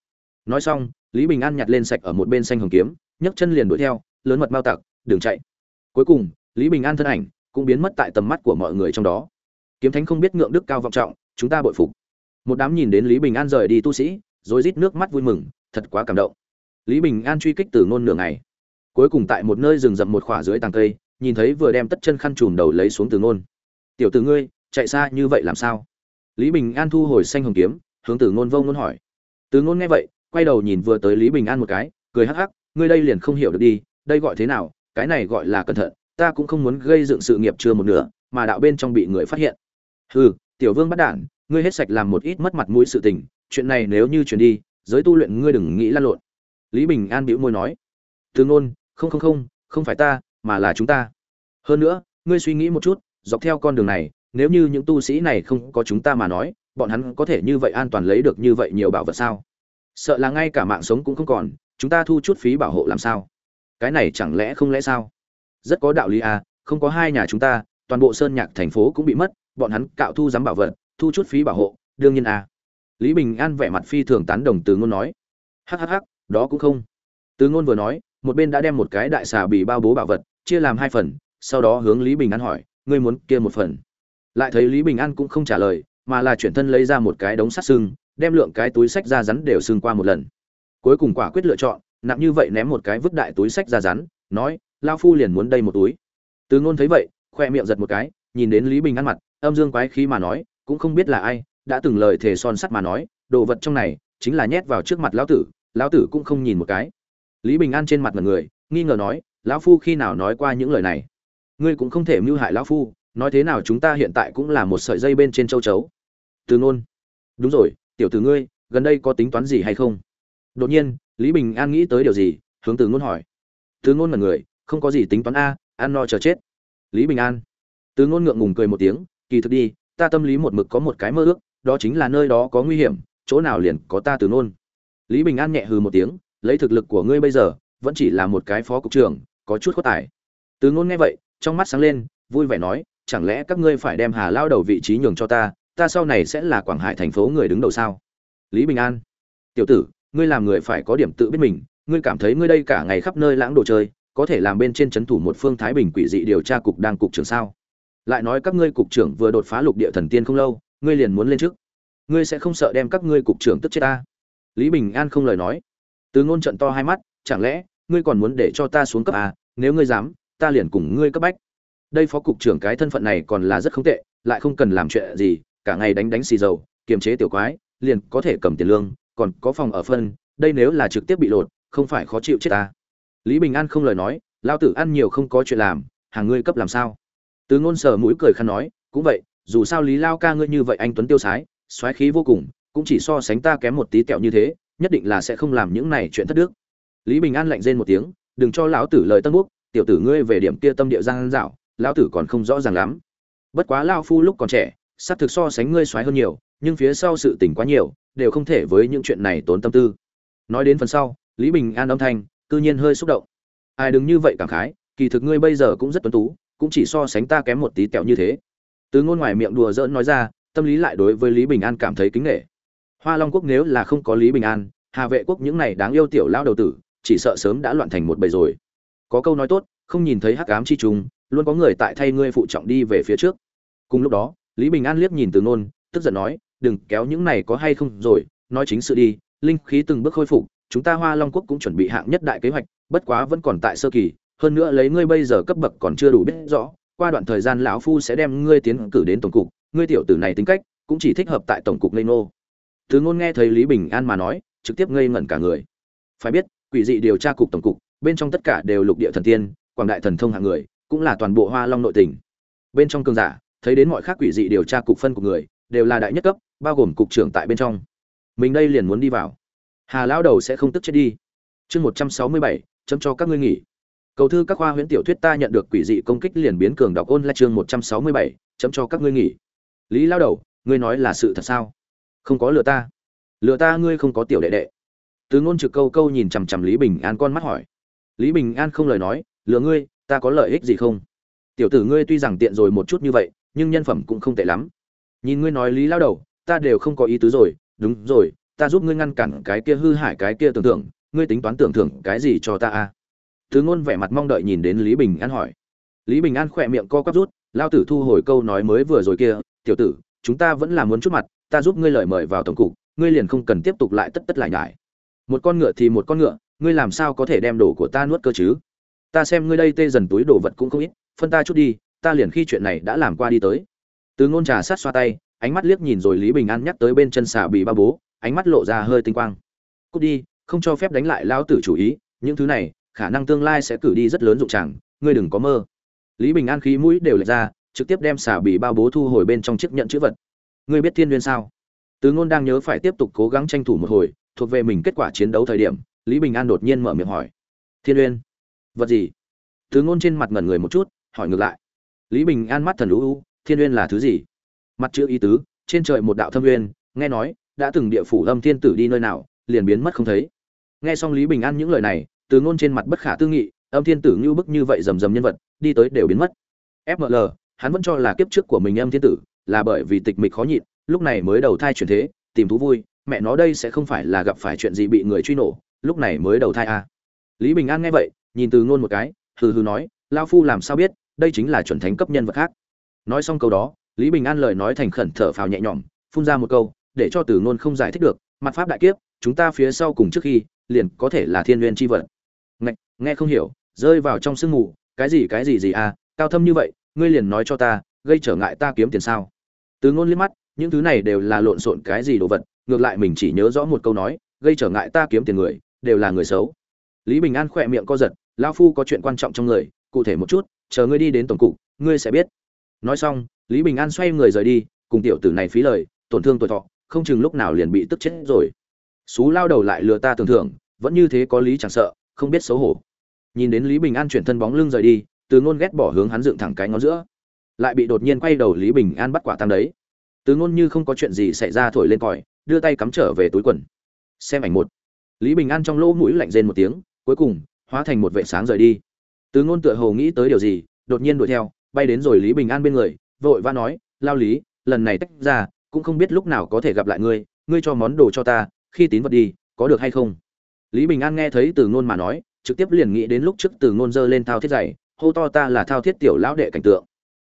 Nói xong, lý bình an nhặt lên sạch ở một bên xanh hồng kiếm, nhấc chân liền đuổi theo, lớn mật mao tặc đường chạy. Cuối cùng lý bình an thân ảnh cũng biến mất tại tầm mắt của mọi người trong đó. Kiếm thánh không biết ngượng đức cao vọng trọng, chúng ta bội phục. Một đám nhìn đến lý bình an rời đi tu sĩ rồi rít nước mắt vui mừng, thật quá cảm động. Lý bình an truy kích từ ngôn nửa ngày. Cuối cùng tại một nơi rừng rậm một khỏa dưới tàng cây, nhìn thấy vừa đem tất chân khăn trùm đầu lấy xuống từ ngôn. Tiểu tử ngươi, chạy xa như vậy làm sao? Lý bình an thu hồi xanh hồng kiếm, hướng từ ngôn vông ngôn hỏi. Từ ngôn nghe vậy, quay đầu nhìn vừa tới lý bình an một cái, cười hắc hắc, ngươi đây liền không hiểu được đi, đây gọi thế nào, cái này gọi là cẩn thận ta cũng không muốn gây dựng sự nghiệp chưa một nửa, mà đạo bên trong bị người phát hiện. Hừ, tiểu vương bắt đản, ngươi hết sạch làm một ít mất mặt mũi sự tình, chuyện này nếu như chuyển đi, giới tu luyện ngươi đừng nghĩ lan lộn. Lý bình an bĩu môi nói, từ ngôn, không không không không phải ta, mà là chúng ta. Hơn nữa, ngươi suy nghĩ một chút, dọc theo con đường này, nếu như những tu sĩ này không có chúng ta mà nói, bọn hắn có thể như vậy an toàn lấy được như vậy nhiều bảo vật sao? Sợ là ngay cả mạng sống cũng không còn, chúng ta thu chút phí bảo hộ làm sao? Cái này chẳng lẽ không lẽ sao? Rất có đạo lý à không có hai nhà chúng ta toàn bộ sơn nhạc thành phố cũng bị mất bọn hắn cạo thu giám bảo vật thu chút phí bảo hộ đương nhiên à. Lý bình an vẻ mặt phi thường tán đồng từ ngôn nói. Hắc hắc hắc, đó cũng không. Từ ngôn vừa nói một bên đã đem một cái đại xà bị bao bố bảo vật chia làm hai phần sau đó hướng lý bình an hỏi ngươi muốn kia một phần? Lại thấy lý bình an cũng không trả lời mà là chuyển thân lấy ra một cái đống sắt sưng đem lượng cái túi sách ra rắn đều sưng qua một lần. Cuối cùng quả quyết lựa chọn nặng như vậy ném một cái vứt đại túi sách ra rắn nói lao phu liền muốn đây một túi. Từ ngôn thấy vậy, khoe miệng giật một cái, nhìn đến lý bình ăn mặt, âm dương quái khí mà nói, cũng không biết là ai, đã từng lời thề son sắt mà nói, đồ vật trong này chính là nhét vào trước mặt lão tử lão tử cũng không nhìn một cái. Lý bình an trên mặt ngần người, nghi ngờ nói, lão phu khi nào nói qua những lời này? Ngươi cũng không thể mưu hại lão phu, nói thế nào chúng ta hiện tại cũng là một sợi dây bên trên châu chấu. Từ ngôn, đúng rồi, tiểu tử ngươi, gần đây có tính toán gì hay không? Đột nhiên, lý bình an nghĩ tới điều gì, hướng từ ngôn hỏi. Từ ngôn là người không có gì tính toán a, ăn no chờ chết. Lý bình an. Từ ngôn ngượng ngùng cười một tiếng, kỳ thực đi, ta tâm lý một mực có một cái mơ ước, đó chính là nơi đó có nguy hiểm, chỗ nào liền có ta từ ngôn. Lý bình an nhẹ hừ một tiếng, lấy thực lực của ngươi bây giờ, vẫn chỉ là một cái phó cục trưởng, có chút khuất tài. Từ ngôn nghe vậy, trong mắt sáng lên, vui vẻ nói, chẳng lẽ các ngươi phải đem hà lao đầu vị trí nhường cho ta ta sau này sẽ là quảng hải thành phố người đứng đầu sao? Lý bình an. Tiểu tử, ngươi làm người phải có điểm tự biết mình, ngươi cảm thấy ngươi đây cả ngày khắp nơi lãng đồ chơi có thể làm bên trên c thủ một phương thái bình quỷ dị điều tra cục đang cục trưởng sao? Lại nói các ngươi cục trưởng vừa đột phá lục địa thần tiên không lâu, ngươi liền muốn lên trước. Ngươi sẽ không sợ đem các ngươi cục trưởng tức chết ta? Lý bình an không lời nói. Từ ngôn trận to hai mắt, chẳng lẽ ngươi còn muốn để cho ta xuống cấp à? Nếu ngươi dám, ta liền cùng ngươi cấp bách. Đây phó cục trưởng cái thân phận này còn là rất không tệ, lại không cần làm chuyện gì, cả ngày đánh đánh xì dầu, kiềm chế tiểu quái, liền có thể cầm tiền lương, còn có phòng ở phân, đây nếu là trực tiếp bị lột, không phải khó chịu chết ta lý bình an không lời nói lao tử ăn nhiều không có chuyện làm, hàng ngươi cấp làm sao? Từ ngôn sở mũi cười khăn nói, cũng vậy, dù sao lý lao ca ngươi như vậy anh tuấn tiêu sái xoáy khí vô cùng, cũng chỉ so sánh ta kém một tí kẹo như thế, nhất định là sẽ không làm những này chuyện thất đức. Lý bình an lạnh rên một tiếng, đừng cho lão tử lời tân búc tiểu tử ngươi về điểm kia tâm địa giang dạo, lão tử còn không rõ ràng lắm. Bất quá lao phu lúc còn trẻ, xác thực so sánh ngươi xoáy hơn nhiều, nhưng phía sau sự tình quá nhiều, đều không thể với những chuyện này tốn tâm tư. Nói đến phần sau, lý bình an âm thanh cư nhiên hơi xúc động. Ai đừng như vậy cảm khái, kỳ thực ngươi bây giờ cũng rất tuấn tú, cũng chỉ so sánh ta kém một tí kẹo như thế. Từ ngôn ngoài miệng đùa giỡn nói ra, tâm lý lại đối với lý bình an cảm thấy kính nể hoa long quốc nếu là không có lý bình an, hà vệ quốc những này đáng yêu tiểu lao đầu tử, chỉ sợ sớm đã loạn thành một bầy rồi. Có câu nói tốt, không nhìn thấy hắc ám chi trùng, luôn có người tại thay ngươi phụ trọng đi về phía trước. Cùng lúc đó, lý bình an liếc nhìn từ ngôn, tức giận nói, đừng kéo những này có hay không rồi, nói chính sự đi, linh khí từng bước khôi phục chúng ta hoa long quốc cũng chuẩn bị hạng nhất đại kế hoạch, bất quá vẫn còn tại sơ kỳ, hơn nữa lấy ngươi bây giờ cấp bậc còn chưa đủ biết rõ, qua đoạn thời gian lão phu sẽ đem ngươi tiến cử đến tổng cục, ngươi tiểu tử này tính cách cũng chỉ thích hợp tại tổng cục lên nô từ ngôn nghe thấy lý bình an mà nói, trực tiếp ngây ngẩn cả người. Phải biết, quỷ dị điều tra cục tổng cục, bên trong tất cả đều lục địa thần tiên, quảng đại thần thông hạng người, cũng là toàn bộ hoa long nội tỉnh bên trong cương giả, thấy đến mọi khác quỷ dị điều tra cục phân của người, đều là đại nhất cấp, bao gồm cục trưởng tại bên trong. Mình đây liền muốn đi vào hà lão đầu sẽ không tức chết đi. Chương một trăm sáu mươi bảy, chấm cho các ngươi nghỉ. Cầu thư các khoa huyễn tiểu thuyết ta nhận được quỷ dị công kích liền biến cường đọc ôn lại chương một trăm sáu mươi bảy, chấm cho các ngươi nghỉ. Lý lão đầu, ngươi nói là sự thật sao? Không có lừa ta. Lừa ta ngươi không có tiểu đệ đệ. Từ ngôn trực câu câu nhìn chằm chằm lý bình an con mắt hỏi. Lý bình an không lời nói, lừa ngươi, ta có lợi ích gì không? Tiểu tử ngươi tuy rằng tiện rồi một chút như vậy, nhưng nhân phẩm cũng không tệ lắm. Nhìn ngươi nói lý lao đầu, ta đều không có ý tứ rồi. Đúng rồi ta giúp ngươi ngăn cản cái kia hư hại cái kia tưởng tượng, ngươi tính toán tưởng thưởng cái gì cho ta a? Từ ngôn vẻ mặt mong đợi nhìn đến lý bình an hỏi. Lý bình an khỏe miệng co quắp rút, lao tử thu hồi câu nói mới vừa rồi kia, tiểu tử, chúng ta vẫn là muốn chút mặt, ta giúp ngươi lời mời vào tổng cục, ngươi liền không cần tiếp tục lại tất tất lại nhải. Một con ngựa thì một con ngựa, ngươi làm sao có thể đem đồ của ta nuốt cơ chứ? Ta xem ngươi đây tê dần túi đồ vật cũng không ít, phân ta chút đi, ta liền khi chuyện này đã làm qua đi tới. Từ ngôn trà sát xoa tay, ánh mắt liếc nhìn rồi lý bình an nhắc tới bên chân xà bị ba bố ánh mắt lộ ra hơi tinh quang. Cút đi, không cho phép đánh lại lão tử chủ ý, những thứ này, khả năng tương lai sẽ cử đi rất lớn dụng chẳng, ngươi đừng có mơ. Lý bình an khí mũi đều lệch ra, trực tiếp đem xả bị bao bố thu hồi bên trong chiếc nhận chữ vật. Ngươi biết thiên nguyên sao? Tứ ngôn đang nhớ phải tiếp tục cố gắng tranh thủ một hồi, thuộc về mình kết quả chiến đấu thời điểm, lý bình an đột nhiên mở miệng hỏi. Thiên nguyên? Vật gì? Tứ ngôn trên mặt ngẩn người một chút, hỏi ngược lại. Lý bình an mắt thần lũ u, thiên nguyên là thứ gì? Mặt chữ ý tứ, trên trời một đạo thâm nguyên, nghe nói đã từng địa phủ âm thiên tử đi nơi nào, liền biến mất không thấy. Nghe xong lý bình an những lời này, từ ngôn trên mặt bất khả tư nghị âm thiên tử như bức như vậy rầm rầm nhân vật, đi tới đều biến mất. Fml hắn vẫn cho là kiếp trước của mình âm thiên tử là bởi vì tịch mịch khó nhịn, lúc này mới đầu thai chuyển thế, tìm thú vui, mẹ nó đây sẽ không phải là gặp phải chuyện gì bị người truy nổ, lúc này mới đầu thai à. lý bình an nghe vậy, nhìn từ ngôn một cái, hừ hừ nói lao phu làm sao biết, đây chính là chuẩn thánh cấp nhân vật khác. Nói xong câu đó, lý bình an lời nói thành khẩn thở phào nhẹ nhõm, phun ra một câu để cho từ Nôn không giải thích được mặt pháp đại kiếp chúng ta phía sau cùng trước khi liền có thể là thiên nguyên chi vật. Ngạch, nghe không hiểu rơi vào trong sương mù cái gì cái gì gì à cao thâm như vậy ngươi liền nói cho ta gây trở ngại ta kiếm tiền sao? Từ ngôn liếc mắt những thứ này đều là lộn xộn cái gì đồ vật ngược lại mình chỉ nhớ rõ một câu nói gây trở ngại ta kiếm tiền người đều là người xấu. Lý bình an khỏe miệng co giật lão phu có chuyện quan trọng trong người cụ thể một chút chờ ngươi đi đến tổng cục ngươi sẽ biết. Nói xong lý bình an xoay người rời đi cùng tiểu tử này phí lời tổn thương tuổi thọ không chừng lúc nào liền bị tức chết rồi. Xú lao đầu lại lừa ta tưởng thưởng, vẫn như thế có lý chẳng sợ, không biết xấu hổ. Nhìn đến lý bình an chuyển thân bóng lưng rời đi, từ ngôn ghét bỏ hướng hắn dựng thẳng cái ngón giữa. Lại bị đột nhiên quay đầu lý bình an bắt quả tăng đấy. Từ ngôn như không có chuyện gì xảy ra thổi lên còi, đưa tay cắm trở về túi quần. Xem ảnh một. Lý bình an trong lỗ mũi lạnh rên một tiếng, cuối cùng, hóa thành một vệ sáng rời đi. Từ ngôn tựa hồ nghĩ tới điều gì, đột nhiên đuổi theo, bay đến rồi lý bình an bên người, vội va nói, lao lý, lần này tách ra cũng không biết lúc nào có thể gặp lại ngươi ngươi cho món đồ cho ta, khi tín vật đi, có được hay không? Lý bình an nghe thấy từ ngôn mà nói, trực tiếp liền nghĩ đến lúc trước từ ngôn dơ lên thao thiết giày, hô to ta là thao thiết tiểu lão đệ cảnh tượng.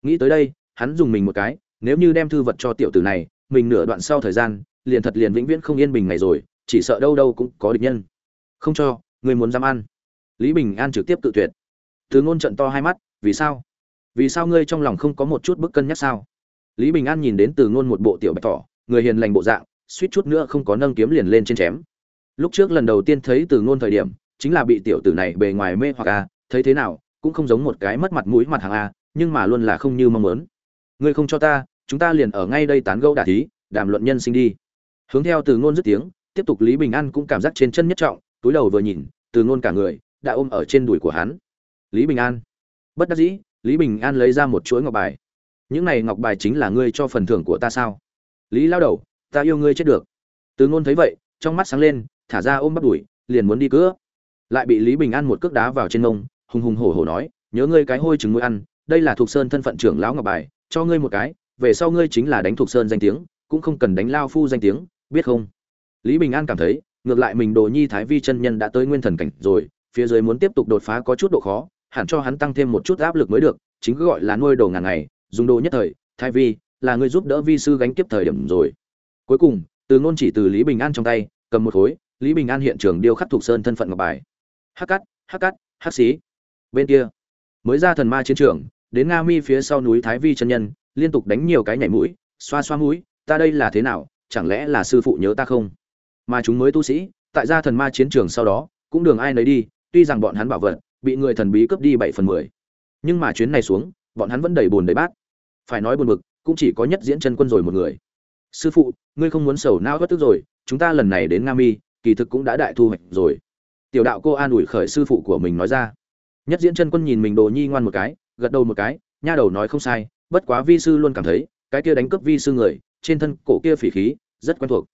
Nghĩ tới đây, hắn dùng mình một cái, nếu như đem thư vật cho tiểu tử này, mình nửa đoạn sau thời gian, liền thật liền vĩnh viễn không yên bình ngày rồi, chỉ sợ đâu đâu cũng có địch nhân. Không cho người muốn dám ăn. Lý bình an trực tiếp tự tuyệt. Từ ngôn trận to hai mắt, vì sao? Vì sao ngươi trong lòng không có một chút bức cân nhắc sao? Lý bình an nhìn đến từ ngôn một bộ tiểu bạch tỏ người hiền lành bộ dạng, suýt chút nữa không có nâng kiếm liền lên trên chém. Lúc trước lần đầu tiên thấy từ ngôn thời điểm, chính là bị tiểu tử này bề ngoài mê hoặc a thấy thế nào, cũng không giống một cái mất mặt mũi mặt hàng a nhưng mà luôn là không như mong muốn. Ngươi không cho ta, chúng ta liền ở ngay đây tán gẫu đả thí, đàm luận nhân sinh đi. Hướng theo từ ngôn dứt tiếng, tiếp tục lý bình an cũng cảm giác trên chân nhất trọng, túi đầu vừa nhìn, từ ngôn cả người đã ôm ở trên đùi của hắn. Lý bình an. Bất đắc dĩ, lý bình an lấy ra một chuỗi ngọc bài những này ngọc bài chính là ngươi cho phần thưởng của ta sao? Lý lao đầu, ta yêu ngươi chết được. Từ ngôn thấy vậy, trong mắt sáng lên, thả ra ôm bắt đuổi, liền muốn đi cướp lại bị lý bình an một cước đá vào trên mông hùng hùng hổ hổ nói, nhớ ngươi cái hôi trứng mũi ăn, đây là thuộc sơn thân phận trưởng lão ngọc bài, cho ngươi một cái, về sau ngươi chính là đánh thuộc sơn danh tiếng, cũng không cần đánh lao phu danh tiếng, biết không? Lý bình an cảm thấy, ngược lại mình đồ nhi thái vi chân nhân đã tới nguyên thần cảnh rồi, phía dưới muốn tiếp tục đột phá có chút độ khó, hẳn cho hắn tăng thêm một chút áp lực mới được, chính cứ gọi là nuôi đồ ngàn ngày dùng đồ nhất thời, thái vi, là người giúp đỡ vi sư gánh kiếp thời điểm rồi. Cuối cùng, từ ngôn chỉ từ lý bình an trong tay, cầm một khối, lý bình an hiện trường điêu khắc thuộc sơn thân phận ngọc bài. Hắc cắt hắc cắt hắc xí. Bên kia, mới ra thần ma chiến trường, đến nga mi phía sau núi thái vi chân nhân, liên tục đánh nhiều cái nhảy mũi, xoa xoa mũi, ta đây là thế nào? Chẳng lẽ là sư phụ nhớ ta không? Mà chúng mới tu sĩ, tại gia thần ma chiến trường sau đó, cũng đường ai nấy đi, tuy rằng bọn hắn bảo vật, bị người thần bí cướp đi bảy phần mười. Nhưng mà chuyến này xuống, bọn hắn vẫn đầy buồn đầy bát phải nói buồn bực, cũng chỉ có nhất diễn chân quân rồi một người. Sư phụ, ngươi không muốn sầu não bất tức rồi, chúng ta lần này đến nga mi kỳ thực cũng đã đại thu hoạch rồi. Tiểu đạo cô an ủi khởi sư phụ của mình nói ra. Nhất diễn chân quân nhìn mình đồ nhi ngoan một cái, gật đầu một cái, nha đầu nói không sai, bất quá vi sư luôn cảm thấy, cái kia đánh cướp vi sư người, trên thân cổ kia phỉ khí, rất quen thuộc.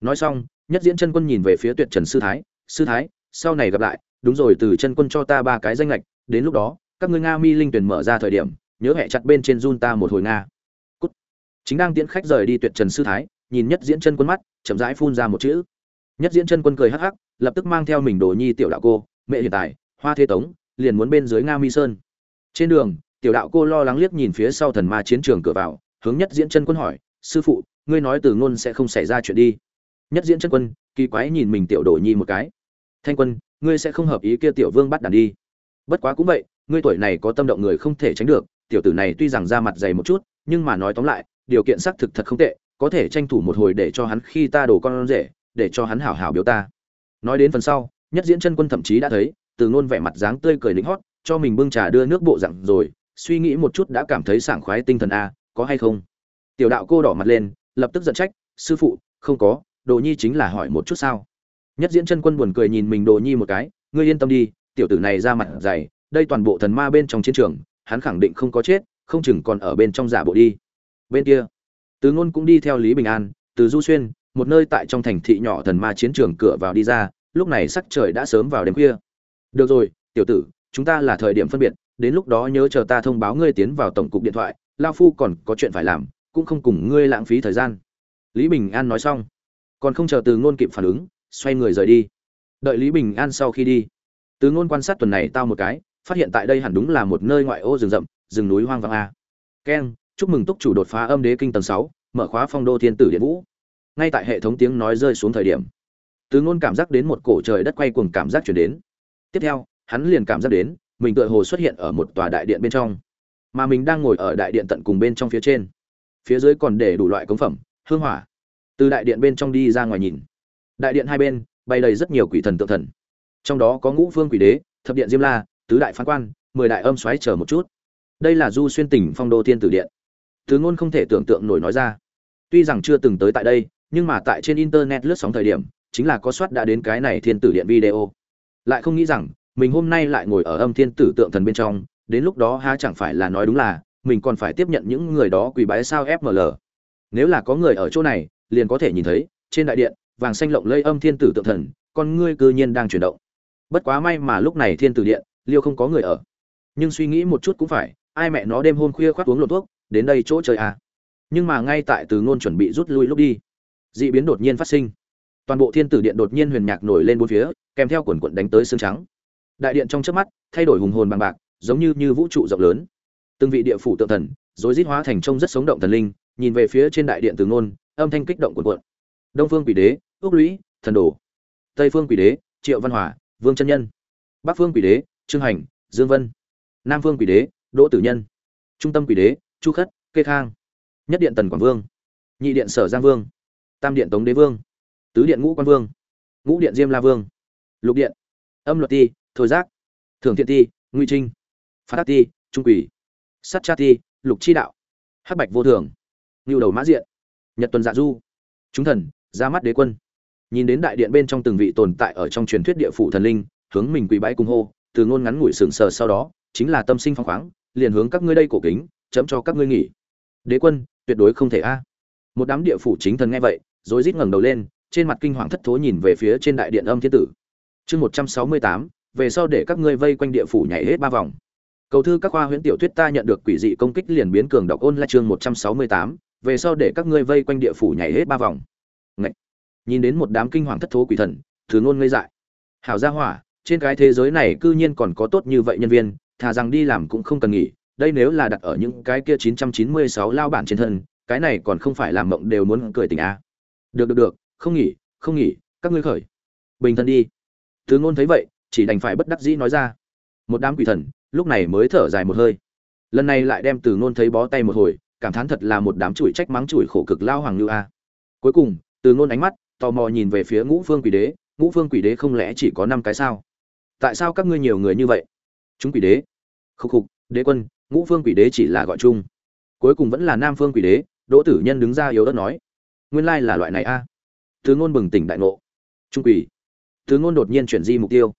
Nói xong, nhất diễn chân quân nhìn về phía tuyệt trần sư thái sư thái, sau này gặp lại, đúng rồi, từ chân quân cho ta ba cái danh lệch đến lúc đó, các ngươi nga mi linh tuyển mở ra thời điểm nhớ hẹ chặt bên trên run ta một hồi nga. Cút. chính đang tiễn khách rời đi tuyệt trần sư thái, nhìn nhất diễn chân quân mắt, chậm rãi phun ra một chữ. Nhất diễn chân quân cười hắc hắc, lập tức mang theo mình đồ nhi tiểu đạo cô, mẹ hiện tại, hoa thế tống, liền muốn bên dưới nga mi sơn. Trên đường, tiểu đạo cô lo lắng liếc nhìn phía sau thần ma chiến trường cửa vào, hướng nhất diễn chân quân hỏi, sư phụ, ngươi nói từ ngôn sẽ không xảy ra chuyện đi? Nhất diễn chân quân, kỳ quái nhìn mình tiểu đồ nhi một cái. Thanh quân, ngươi sẽ không hợp ý kia tiểu vương bắt đàn đi. Bất quá cũng vậy, ngươi tuổi này có tâm động người không thể tránh được tiểu tử này tuy rằng ra mặt dày một chút, nhưng mà nói tóm lại, điều kiện xác thực thật không tệ, có thể tranh thủ một hồi để cho hắn khi ta đổ con rể, để cho hắn hảo hảo biểu ta. Nói đến phần sau, nhất diễn chân quân thậm chí đã thấy, từ ngôn vẻ mặt dáng tươi cười lính hót, cho mình bưng trà đưa nước bộ dặn rồi, suy nghĩ một chút đã cảm thấy sảng khoái tinh thần a, có hay không? Tiểu đạo cô đỏ mặt lên, lập tức giận trách, sư phụ, không có, đồ nhi chính là hỏi một chút sao? Nhất diễn chân quân buồn cười nhìn mình đồ nhi một cái, ngươi yên tâm đi, tiểu tử này ra mặt dày, đây toàn bộ thần ma bên trong chiến trường hắn khẳng định không có chết, không chừng còn ở bên trong giả bộ đi. Bên kia, từ ngôn cũng đi theo lý bình an, từ du xuyên, một nơi tại trong thành thị nhỏ thần ma chiến trường cửa vào đi ra, lúc này sắc trời đã sớm vào đêm khuya. Được rồi, tiểu tử, chúng ta là thời điểm phân biệt, đến lúc đó nhớ chờ ta thông báo ngươi tiến vào tổng cục điện thoại, lao phu còn có chuyện phải làm, cũng không cùng ngươi lãng phí thời gian. Lý bình an nói xong, còn không chờ từ ngôn kịp phản ứng, xoay người rời đi. Đợi lý bình an sau khi đi, từ ngôn quan sát tuần này tao một cái phát hiện tại đây hẳn đúng là một nơi ngoại ô rừng rậm, rừng núi hoang vắng a. Keng chúc mừng túc chủ đột phá âm đế kinh tầng sáu, mở khóa phong đô thiên tử điện vũ. Ngay tại hệ thống tiếng nói rơi xuống thời điểm, từ ngôn cảm giác đến một cổ trời đất quay cuồng cảm giác chuyển đến. Tiếp theo, hắn liền cảm giác đến, mình tựa hồ xuất hiện ở một tòa đại điện bên trong, mà mình đang ngồi ở đại điện tận cùng bên trong phía trên. Phía dưới còn để đủ loại cống phẩm, hương hỏa. Từ đại điện bên trong đi ra ngoài nhìn. Đại điện hai bên bày đầy rất nhiều quỷ thần tượng thần. Trong đó có ngũ phương quỷ đế, thập điện diêm la tứ đại phán quan, mười đại âm xoáy chờ một chút. Đây là du xuyên tỉnh phong đô thiên tử điện. Thứ ngôn không thể tưởng tượng nổi nói ra. Tuy rằng chưa từng tới tại đây, nhưng mà tại trên internet lướt sóng thời điểm, chính là có soát đã đến cái này thiên tử điện video. Lại không nghĩ rằng, mình hôm nay lại ngồi ở âm thiên tử tượng thần bên trong, đến lúc đó há chẳng phải là nói đúng là, mình còn phải tiếp nhận những người đó quỳ bái sao fml nếu là có người ở chỗ này, liền có thể nhìn thấy, trên đại điện, vàng xanh lộng lây âm thiên tử tượng thần, con ngươi cư nhiên đang chuyển động. Bất quá may mà lúc này thiên tử điện liêu không có người ở. Nhưng suy nghĩ một chút cũng phải, ai mẹ nó đêm hôm khuya khoác uống lột thuốc, đến đây chỗ chơi à. nhưng mà ngay tại từ ngôn chuẩn bị rút lui lúc đi, dị biến đột nhiên phát sinh. Toàn bộ thiên tử điện đột nhiên huyền nhạc nổi lên bốn phía, kèm theo quần quận đánh tới xương trắng. Đại điện trong chớp mắt, thay đổi hùng hồn bằng bạc, giống như như vũ trụ rộng lớn. Từng vị địa phủ tượng thần rồi rít hóa thành trông rất sống động thần linh, nhìn về phía trên đại điện từ ngôn, âm thanh kích động cuộn quận đông phương quỷ đế, ước lũy, thần đồ. Tây phương quỷ đế, triệu văn hòa, vương chân nhân. Bắc phương quỷ đế trương hành, dương vân, nam Vương quỷ đế, đỗ tử nhân, trung tâm quỷ đế, chu khất, kê khang, nhất điện tần quảng vương, nhị điện sở giang vương, tam điện tống đế vương, tứ điện ngũ quan vương, ngũ điện diêm la vương, lục điện, âm luật ti, thôi giác, thường thiện ti nguy trinh phát tác ti, trung quỷ sắt cha ti, lục chi đạo, hắc bạch vô thường, ngưu đầu mã diện, nhật tuần dạ du, chúng thần, ra mắt đế quân. Nhìn đến đại điện bên trong từng vị tồn tại ở trong truyền thuyết địa phủ thần linh, hướng mình quỳ bái cung hô từ ngôn ngắn ngủi sừng sờ sau đó, chính là tâm sinh phong khoáng, liền hướng các ngươi đây cổ kính, chấm cho các ngươi nghỉ. Đế quân, tuyệt đối không thể a. Một đám địa phủ chính thần nghe vậy rồi rít ngẩng đầu lên, trên mặt kinh hoàng thất thố nhìn về phía trên đại điện âm thiên tử. Chương một trăm sáu mươi tám, về sau để các ngươi vây quanh địa phủ nhảy hết ba vòng. Cầu thư các khoa huyễn tiểu thuyết ta nhận được quỷ dị công kích liền biến cường đọc ôn là chương một trăm sáu mươi tám, về sau để các ngươi vây quanh địa phủ nhảy hết ba vòng. Ngậy! nhìn đến một đám kinh hoàng thất thố quỷ thần thứ ngôn ngây dại. Hảo gia hỏa trên cái thế giới này cư nhiên còn có tốt như vậy nhân viên, thà rằng đi làm cũng không cần nghỉ, đây nếu là đặt ở những cái kia 996 lao bản trên thân, cái này còn không phải làm mộng đều muốn cười tỉnh a. À. được được được, không nghỉ không nghỉ, các ngươi khởi. Bình thân đi. Từ ngôn thấy vậy, chỉ đành phải bất đắc dĩ nói ra. Một đám quỷ thần, lúc này mới thở dài một hơi. Lần này lại đem từ ngôn thấy bó tay một hồi, cảm thán thật là một đám chửi trách mắng chửi khổ cực lao hoàng lưu a. Cuối cùng, từ ngôn ánh mắt tò mò nhìn về phía ngũ phương quỷ đế, ngũ phương quỷ đế không lẽ chỉ có năm cái sao? Tại sao các ngươi nhiều người như vậy? Chúng quỷ đế. Khúc khục, đế quân, ngũ phương quỷ đế chỉ là gọi chung. Cuối cùng vẫn là nam phương quỷ đế, đỗ tử nhân đứng ra yếu đất nói. Nguyên lai là loại này a. Thứ ngôn bừng tỉnh đại ngộ. Trung quỷ. Thứ ngôn đột nhiên chuyển di mục tiêu.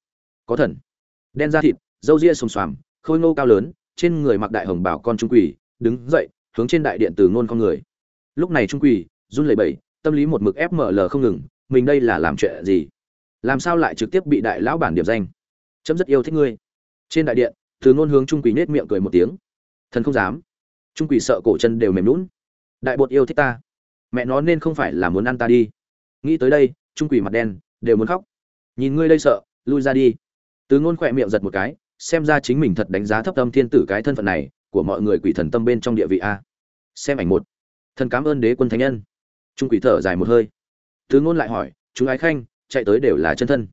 Có thần. Đen da thịt dâu ria xồm xoàm, khôi ngô cao lớn, trên người mặc đại hồng bảo con trung quỷ, đứng dậy, hướng trên đại điện từ ngôn con người. Lúc này trung quỷ, run lẩy bẩy, tâm lý một mực fml không ngừng, mình đây là làm chuyện gì? Làm sao lại trực tiếp bị đại lão bản điểm danh? Chấm rất yêu thích ngươi. Trên đại điện, từ ngôn hướng trung quỷ nết miệng cười một tiếng. Thần không dám. Trung quỷ sợ cổ chân đều mềm lún đại bột yêu thích ta. Mẹ nó nên không phải là muốn ăn ta đi. Nghĩ tới đây, trung quỷ mặt đen, đều muốn khóc. Nhìn ngươi đây sợ, lui ra đi. Từ ngôn khỏe miệng giật một cái, xem ra chính mình thật đánh giá thấp tâm thiên tử cái thân phận này của mọi người quỷ thần tâm bên trong địa vị a. Xem ảnh một. Thần cảm ơn đế quân thánh nhân. Trung quỷ thở dài một hơi. Từ ngôn lại hỏi, chúng ái khanh, chạy tới đều là chân thân.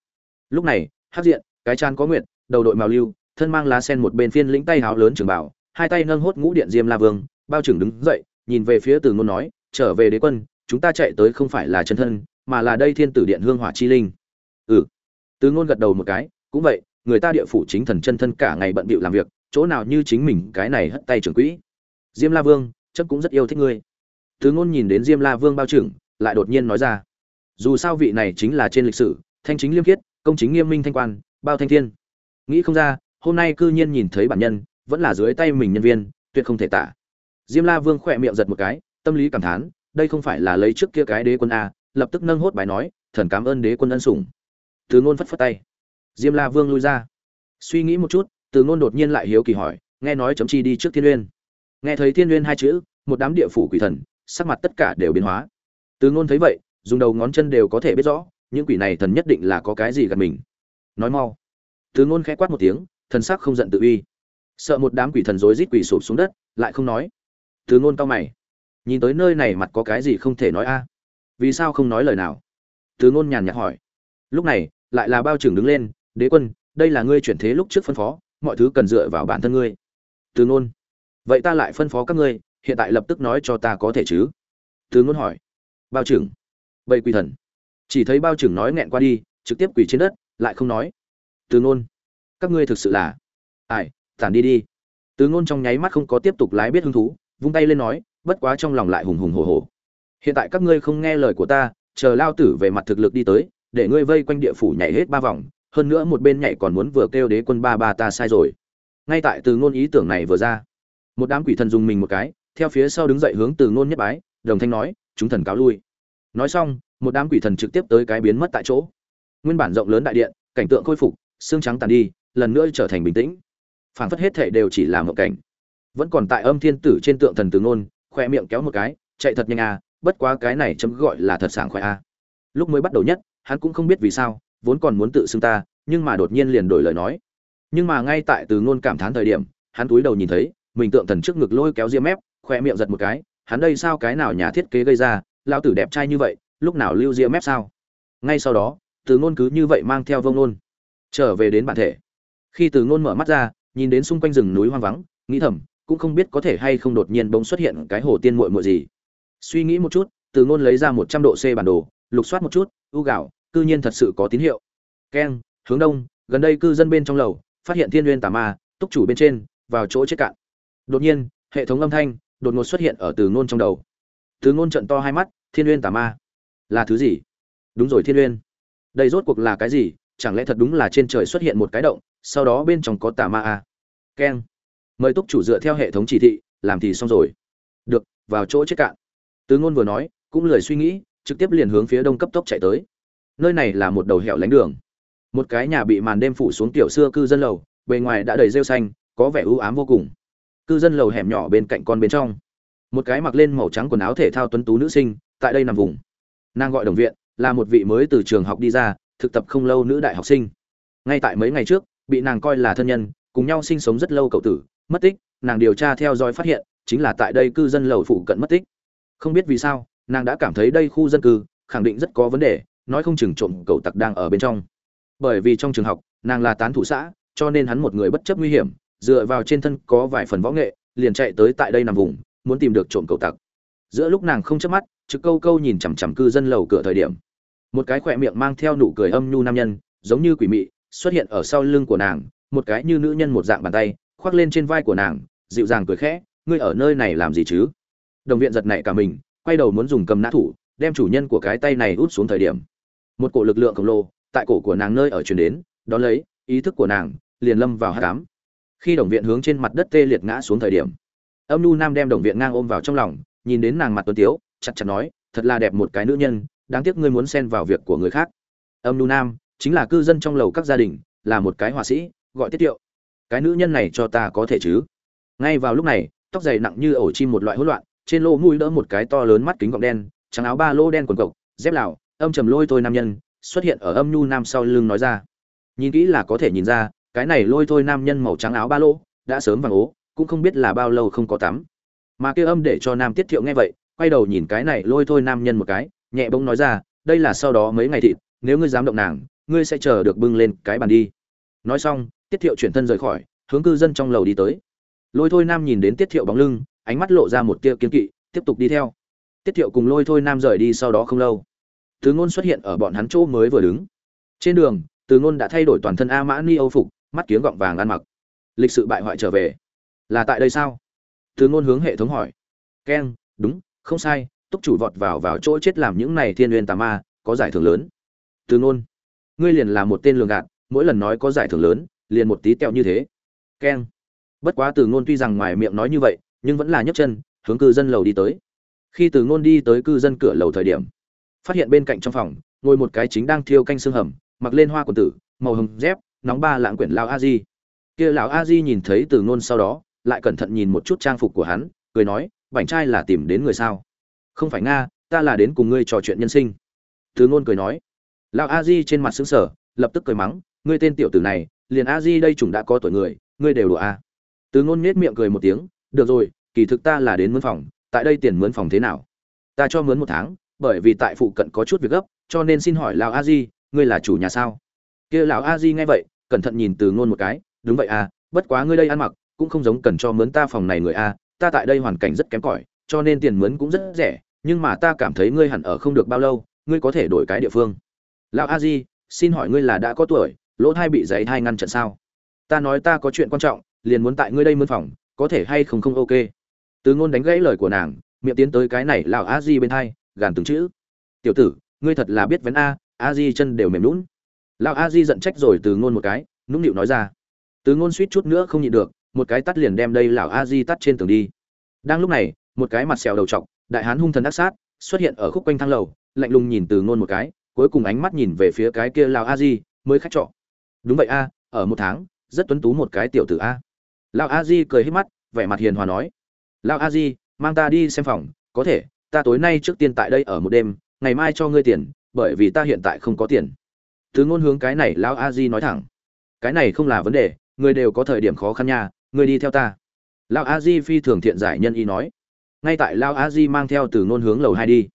Lúc này, hắc diện cái chan có nguyện đầu đội màu lưu, thân mang lá sen một bên phiên lĩnh tay háo lớn trường bảo, hai tay nâng hốt ngũ điện diêm la vương, bao trưởng đứng dậy, nhìn về phía từ ngôn nói, trở về đế quân, chúng ta chạy tới không phải là chân thân, mà là đây thiên tử điện hương hỏa chi linh. Ừ. Từ ngôn gật đầu một cái, cũng vậy, người ta địa phủ chính thần chân thân cả ngày bận bịu làm việc, chỗ nào như chính mình cái này hất tay trưởng quỹ. Diêm la vương chấp cũng rất yêu thích ngươi. Từ ngôn nhìn đến diêm la vương bao trưởng, lại đột nhiên nói ra, dù sao vị này chính là trên lịch sử, thanh chính liêm khiết, công chính nghiêm minh thanh quan bao thanh thiên. Nghĩ không ra, hôm nay cư nhiên nhìn thấy bản nhân, vẫn là dưới tay mình nhân viên, tuyệt không thể tả. Diêm la vương khỏe miệng giật một cái, tâm lý cảm thán, đây không phải là lấy trước kia cái đế quân a, lập tức nâng hốt bài nói, thần cảm ơn đế quân ân sủng. Từ ngôn phất phất tay. Diêm la vương lui ra. Suy nghĩ một chút, từ ngôn đột nhiên lại hiếu kỳ hỏi, nghe nói chấm chi đi trước thiên uyên nghe thấy thiên uyên hai chữ, một đám địa phủ quỷ thần, sắc mặt tất cả đều biến hóa. Từ ngôn thấy vậy, dùng đầu ngón chân đều có thể biết rõ, những quỷ này thần nhất định là có cái gì gần mình nói mau. Từ ngôn khẽ quát một tiếng, thần sắc không giận tự uy. Sợ một đám quỷ thần rối rít quỷ sụp xuống đất, lại không nói. Từ ngôn cao mày. Nhìn tới nơi này mặt có cái gì không thể nói a? Vì sao không nói lời nào? Từ ngôn nhàn nhạt hỏi. Lúc này, lại là bao trưởng đứng lên, đế quân, đây là ngươi chuyển thế lúc trước phân phó, mọi thứ cần dựa vào bản thân ngươi. Từ ngôn. Vậy ta lại phân phó các ngươi, hiện tại lập tức nói cho ta có thể chứ? Từ ngôn hỏi. Bao trưởng. Bậy quỷ thần. Chỉ thấy bao trưởng nói nghẹn qua đi, trực tiếp quỳ trên đất lại không nói. Từ ngôn, các ngươi thực sự là, ai, tản đi đi. Từ ngôn trong nháy mắt không có tiếp tục lái biết hứng thú, vung tay lên nói, bất quá trong lòng lại hùng hùng hổ hổ. Hiện tại các ngươi không nghe lời của ta, chờ lao tử về mặt thực lực đi tới, để ngươi vây quanh địa phủ nhảy hết ba vòng, hơn nữa một bên nhảy còn muốn vừa kêu đế quân ba ba ta sai rồi. Ngay tại từ ngôn ý tưởng này vừa ra, một đám quỷ thần dùng mình một cái, theo phía sau đứng dậy hướng từ ngôn nhất bái, đồng thanh nói, chúng thần cáo lui. Nói xong, một đám quỷ thần trực tiếp tới cái biến mất tại chỗ nguyên bản rộng lớn đại điện, cảnh tượng khôi phục, xương trắng tàn đi, lần nữa trở thành bình tĩnh. Phảng phất hết thể đều chỉ là một cảnh. Vẫn còn tại âm thiên tử trên tượng thần từ ngôn khoe miệng kéo một cái, chạy thật nhanh à bất quá cái này chấm gọi là thật sảng khoái à. Lúc mới bắt đầu nhất, hắn cũng không biết vì sao, vốn còn muốn tự xưng ta, nhưng mà đột nhiên liền đổi lời nói. Nhưng mà ngay tại từ ngôn cảm thán thời điểm, hắn túi đầu nhìn thấy, mình tượng thần trước ngực lôi kéo diêm mép khoe miệng giật một cái, hắn đây sao cái nào nhà thiết kế gây ra lao tử đẹp trai như vậy, lúc nào lưu diêm mép sao? Ngay sau đó từ ngôn cứ như vậy mang theo vông nôn trở về đến bản thể. Khi từ ngôn mở mắt ra, nhìn đến xung quanh rừng núi hoang vắng, nghĩ thầm, cũng không biết có thể hay không đột nhiên bỗng xuất hiện cái hồ tiên muội muội gì. Suy nghĩ một chút, từ ngôn lấy ra một trăm độ c bản đồ, lục soát một chút, u gạo, cư nhiên thật sự có tín hiệu. Keng, hướng đông, gần đây cư dân bên trong lầu, phát hiện thiên nguyên tà ma, túc chủ bên trên, vào chỗ chết cạn. Đột nhiên, hệ thống âm thanh, đột ngột xuất hiện ở từ ngôn trong đầu. Từ ngôn trận to hai mắt, thiên uyên tà ma. Là thứ gì? Đúng rồi thiên uyên đây rốt cuộc là cái gì? Chẳng lẽ thật đúng là trên trời xuất hiện một cái động, sau đó bên trong có tà ma à? keng. Mời túc chủ dựa theo hệ thống chỉ thị, làm thì xong rồi. Được, vào chỗ chết cạn. Tứ ngôn vừa nói, cũng lười suy nghĩ, trực tiếp liền hướng phía đông cấp tốc chạy tới. Nơi này là một đầu hẻo lánh đường. Một cái nhà bị màn đêm phủ xuống tiểu xưa cư dân lầu, bề ngoài đã đầy rêu xanh, có vẻ ưu ám vô cùng. Cư dân lầu hẻm nhỏ bên cạnh con bên trong. Một cái mặc lên màu trắng quần áo thể thao tuấn tú nữ sinh, tại đây nằm vùng. Nàng gọi đồng viện là một vị mới từ trường học đi ra, thực tập không lâu nữ đại học sinh. Ngay tại mấy ngày trước, bị nàng coi là thân nhân, cùng nhau sinh sống rất lâu cậu tử, mất tích, nàng điều tra theo dõi phát hiện, chính là tại đây cư dân lầu phụ cận mất tích. Không biết vì sao, nàng đã cảm thấy đây khu dân cư, khẳng định rất có vấn đề, nói không chừng trộm cậu tặc đang ở bên trong. Bởi vì trong trường học, nàng là tán thủ xã, cho nên hắn một người bất chấp nguy hiểm, dựa vào trên thân có vài phần võ nghệ, liền chạy tới tại đây nằm vùng, muốn tìm được trộm cậu tặc giữa lúc nàng không chớp mắt, trực câu câu nhìn chằm chằm cư dân lầu cửa thời điểm. Một cái khỏe miệng mang theo nụ cười âm nhu nam nhân, giống như quỷ mị, xuất hiện ở sau lưng của nàng, một cái như nữ nhân một dạng bàn tay, khoác lên trên vai của nàng, dịu dàng cười khẽ, ngươi ở nơi này làm gì chứ? Đồng viện giật nảy cả mình, quay đầu muốn dùng cầm nã thủ, đem chủ nhân của cái tay này út xuống thời điểm. Một cổ lực lượng khổng lồ tại cổ của nàng nơi ở truyền đến, đó lấy, ý thức của nàng liền lâm vào hát cám khi đồng viện hướng trên mặt đất tê liệt ngã xuống thời điểm, âm nu nam đem đồng viện ngang ôm vào trong lòng nhìn đến nàng mặt tuấn tiếu, chặt chặt nói, thật là đẹp một cái nữ nhân, đáng tiếc ngươi muốn xen vào việc của người khác. Âm nu nam, chính là cư dân trong lầu các gia đình, là một cái họa sĩ, gọi tiết tiệu cái nữ nhân này cho ta có thể chứ? Ngay vào lúc này, tóc dày nặng như ổ chim một loại hỗn loạn, trên lỗ mũi đỡ một cái to lớn mắt kính gọng đen, trắng áo ba lô đen quần cộc, dép lào âm trầm lôi thôi nam nhân, xuất hiện ở âm nhu nam sau lưng nói ra. Nhìn kỹ là có thể nhìn ra, cái này lôi thôi nam nhân màu trắng áo ba lô đã sớm vàng ố, cũng không biết là bao lâu không có tắm mà kia âm để cho nam tiết thiệu nghe vậy, quay đầu nhìn cái này lôi thôi nam nhân một cái, nhẹ bỗng nói ra, đây là sau đó mấy ngày thịt, nếu ngươi dám động nàng, ngươi sẽ chờ được bưng lên cái bàn đi. Nói xong, tiết thiệu chuyển thân rời khỏi, hướng cư dân trong lầu đi tới. Lôi thôi nam nhìn đến tiết thiệu bóng lưng, ánh mắt lộ ra một tia kiên kỵ, tiếp tục đi theo. Tiết thiệu cùng lôi thôi nam rời đi sau đó không lâu. Thứ ngôn xuất hiện ở bọn hắn chỗ mới vừa đứng. Trên đường, từ ngôn đã thay đổi toàn thân a mã ni âu phục, mắt kiếng gọng vàng ăn mặc. Lịch sự bại hoại trở về. Là tại đây sao? Từ ngôn hướng hệ thống hỏi. Keng đúng, không sai, túc chủ vọt vào vào chỗ chết làm những này thiên nguyên tà ma, có giải thưởng lớn. Từ ngôn, ngươi liền là một tên lường gạt, mỗi lần nói có giải thưởng lớn, liền một tí tẹo như thế. Keng bất quá từ ngôn tuy rằng ngoài miệng nói như vậy, nhưng vẫn là nhấc chân, hướng cư dân lầu đi tới. Khi từ ngôn đi tới cư dân cửa lầu thời điểm, phát hiện bên cạnh trong phòng, ngồi một cái chính đang thiêu canh xương hầm, mặc lên hoa quần tử, màu hồng dép, nóng ba lãng quyển lão a di. Kia lão a di nhìn thấy từ ngôn sau đó lại cẩn thận nhìn một chút trang phục của hắn, cười nói, bảnh trai là tìm đến người sao? Không phải nga, ta là đến cùng ngươi trò chuyện nhân sinh. Thứ ngôn cười nói. Lão a di trên mặt xứng sở lập tức cười mắng, ngươi tên tiểu tử này, liền a di đây chúng đã có tuổi người, ngươi đều đùa a à. từ ngôn nết miệng cười một tiếng, được rồi, kỳ thực ta là đến mướn phòng, tại đây tiền mướn phòng thế nào? Ta cho mướn một tháng, bởi vì tại phụ cận có chút việc gấp, cho nên xin hỏi lão a di, ngươi là chủ nhà sao? Kia lão a di nghe vậy, cẩn thận nhìn từ ngôn một cái, đúng vậy à bất quá ngươi đây ăn mặc cũng không giống cần cho mướn ta phòng này người a, ta tại đây hoàn cảnh rất kém cỏi, cho nên tiền mướn cũng rất rẻ, nhưng mà ta cảm thấy ngươi hẳn ở không được bao lâu, ngươi có thể đổi cái địa phương. Lão a di, xin hỏi ngươi là đã có tuổi, lỗ thai bị giấy thai ngăn chặn sao? Ta nói ta có chuyện quan trọng, liền muốn tại ngươi đây mướn phòng, có thể hay không không ok. Từ ngôn đánh gãy lời của nàng, miệng tiến tới cái này lão a di bên thai, gàn từng chữ. Tiểu tử, ngươi thật là biết vấn a a di chân đều mềm lún lão a di giận trách rồi từ ngôn một cái, nũng nịu nói ra. Từ ngôn suýt chút nữa không nhịn được một cái tắt liền đem đây lão a di tắt trên tường đi. Đang lúc này, một cái mặt sẹo đầu trọc, đại hán hung thần ác sát, xuất hiện ở khúc quanh thang lầu, lạnh lùng nhìn từ ngôn một cái, cuối cùng ánh mắt nhìn về phía cái kia lão a di, mới khách trọ. Đúng vậy a, ở một tháng, rất tuấn tú một cái tiểu tử a. Lão a di cười hết mắt, vẻ mặt hiền hòa nói. Lão a di, mang ta đi xem phòng, có thể, ta tối nay trước tiên tại đây ở một đêm, ngày mai cho ngươi tiền, bởi vì ta hiện tại không có tiền. Từ ngôn hướng cái này lão a di nói thẳng. Cái này không là vấn đề, người đều có thời điểm khó khăn nha người đi theo ta. Lão a di phi thường thiện giải nhân y nói. Ngay tại lão a di mang theo từ ngôn hướng lầu hai đi.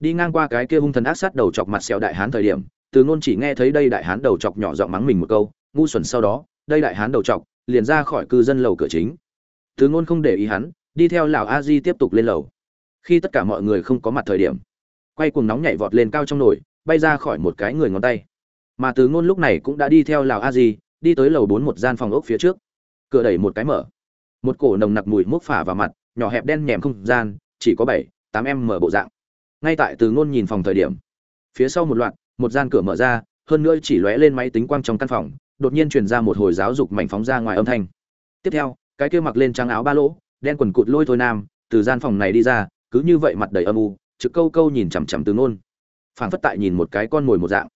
Đi ngang qua cái kia hung thần ác sát đầu chọc mặt xẹo đại hán thời điểm, từ ngôn chỉ nghe thấy đây đại hán đầu chọc nhỏ giọng mắng mình một câu, ngu xuẩn sau đó, đây đại hán đầu chọc, liền ra khỏi cư dân lầu cửa chính. Từ ngôn không để ý hắn, đi theo lão a di tiếp tục lên lầu. Khi tất cả mọi người không có mặt thời điểm, quay cuồng nóng nhảy vọt lên cao trong nồi, bay ra khỏi một cái người ngón tay. Mà từ ngôn lúc này cũng đã đi theo lão a di đi tới lầu bốn một gian phòng ốc phía trước cửa đẩy một cái mở. Một cổ nồng nặc mùi mốc phả vào mặt, nhỏ hẹp đen nhèm không gian, chỉ có bảy, tám em mở bộ dạng. Ngay tại từ ngôn nhìn phòng thời điểm, phía sau một loạt, một gian cửa mở ra, hơn nữa chỉ lóe lên máy tính quang trong căn phòng, đột nhiên truyền ra một hồi giáo dục mảnh phóng ra ngoài âm thanh. Tiếp theo, cái kia mặc lên trắng áo ba lỗ, đen quần cụt lôi thôi nam, từ gian phòng này đi ra, cứ như vậy mặt đầy âm u, trực câu câu nhìn chằm chằm từ ngôn phảng phất tại nhìn một cái con mồi một dạng.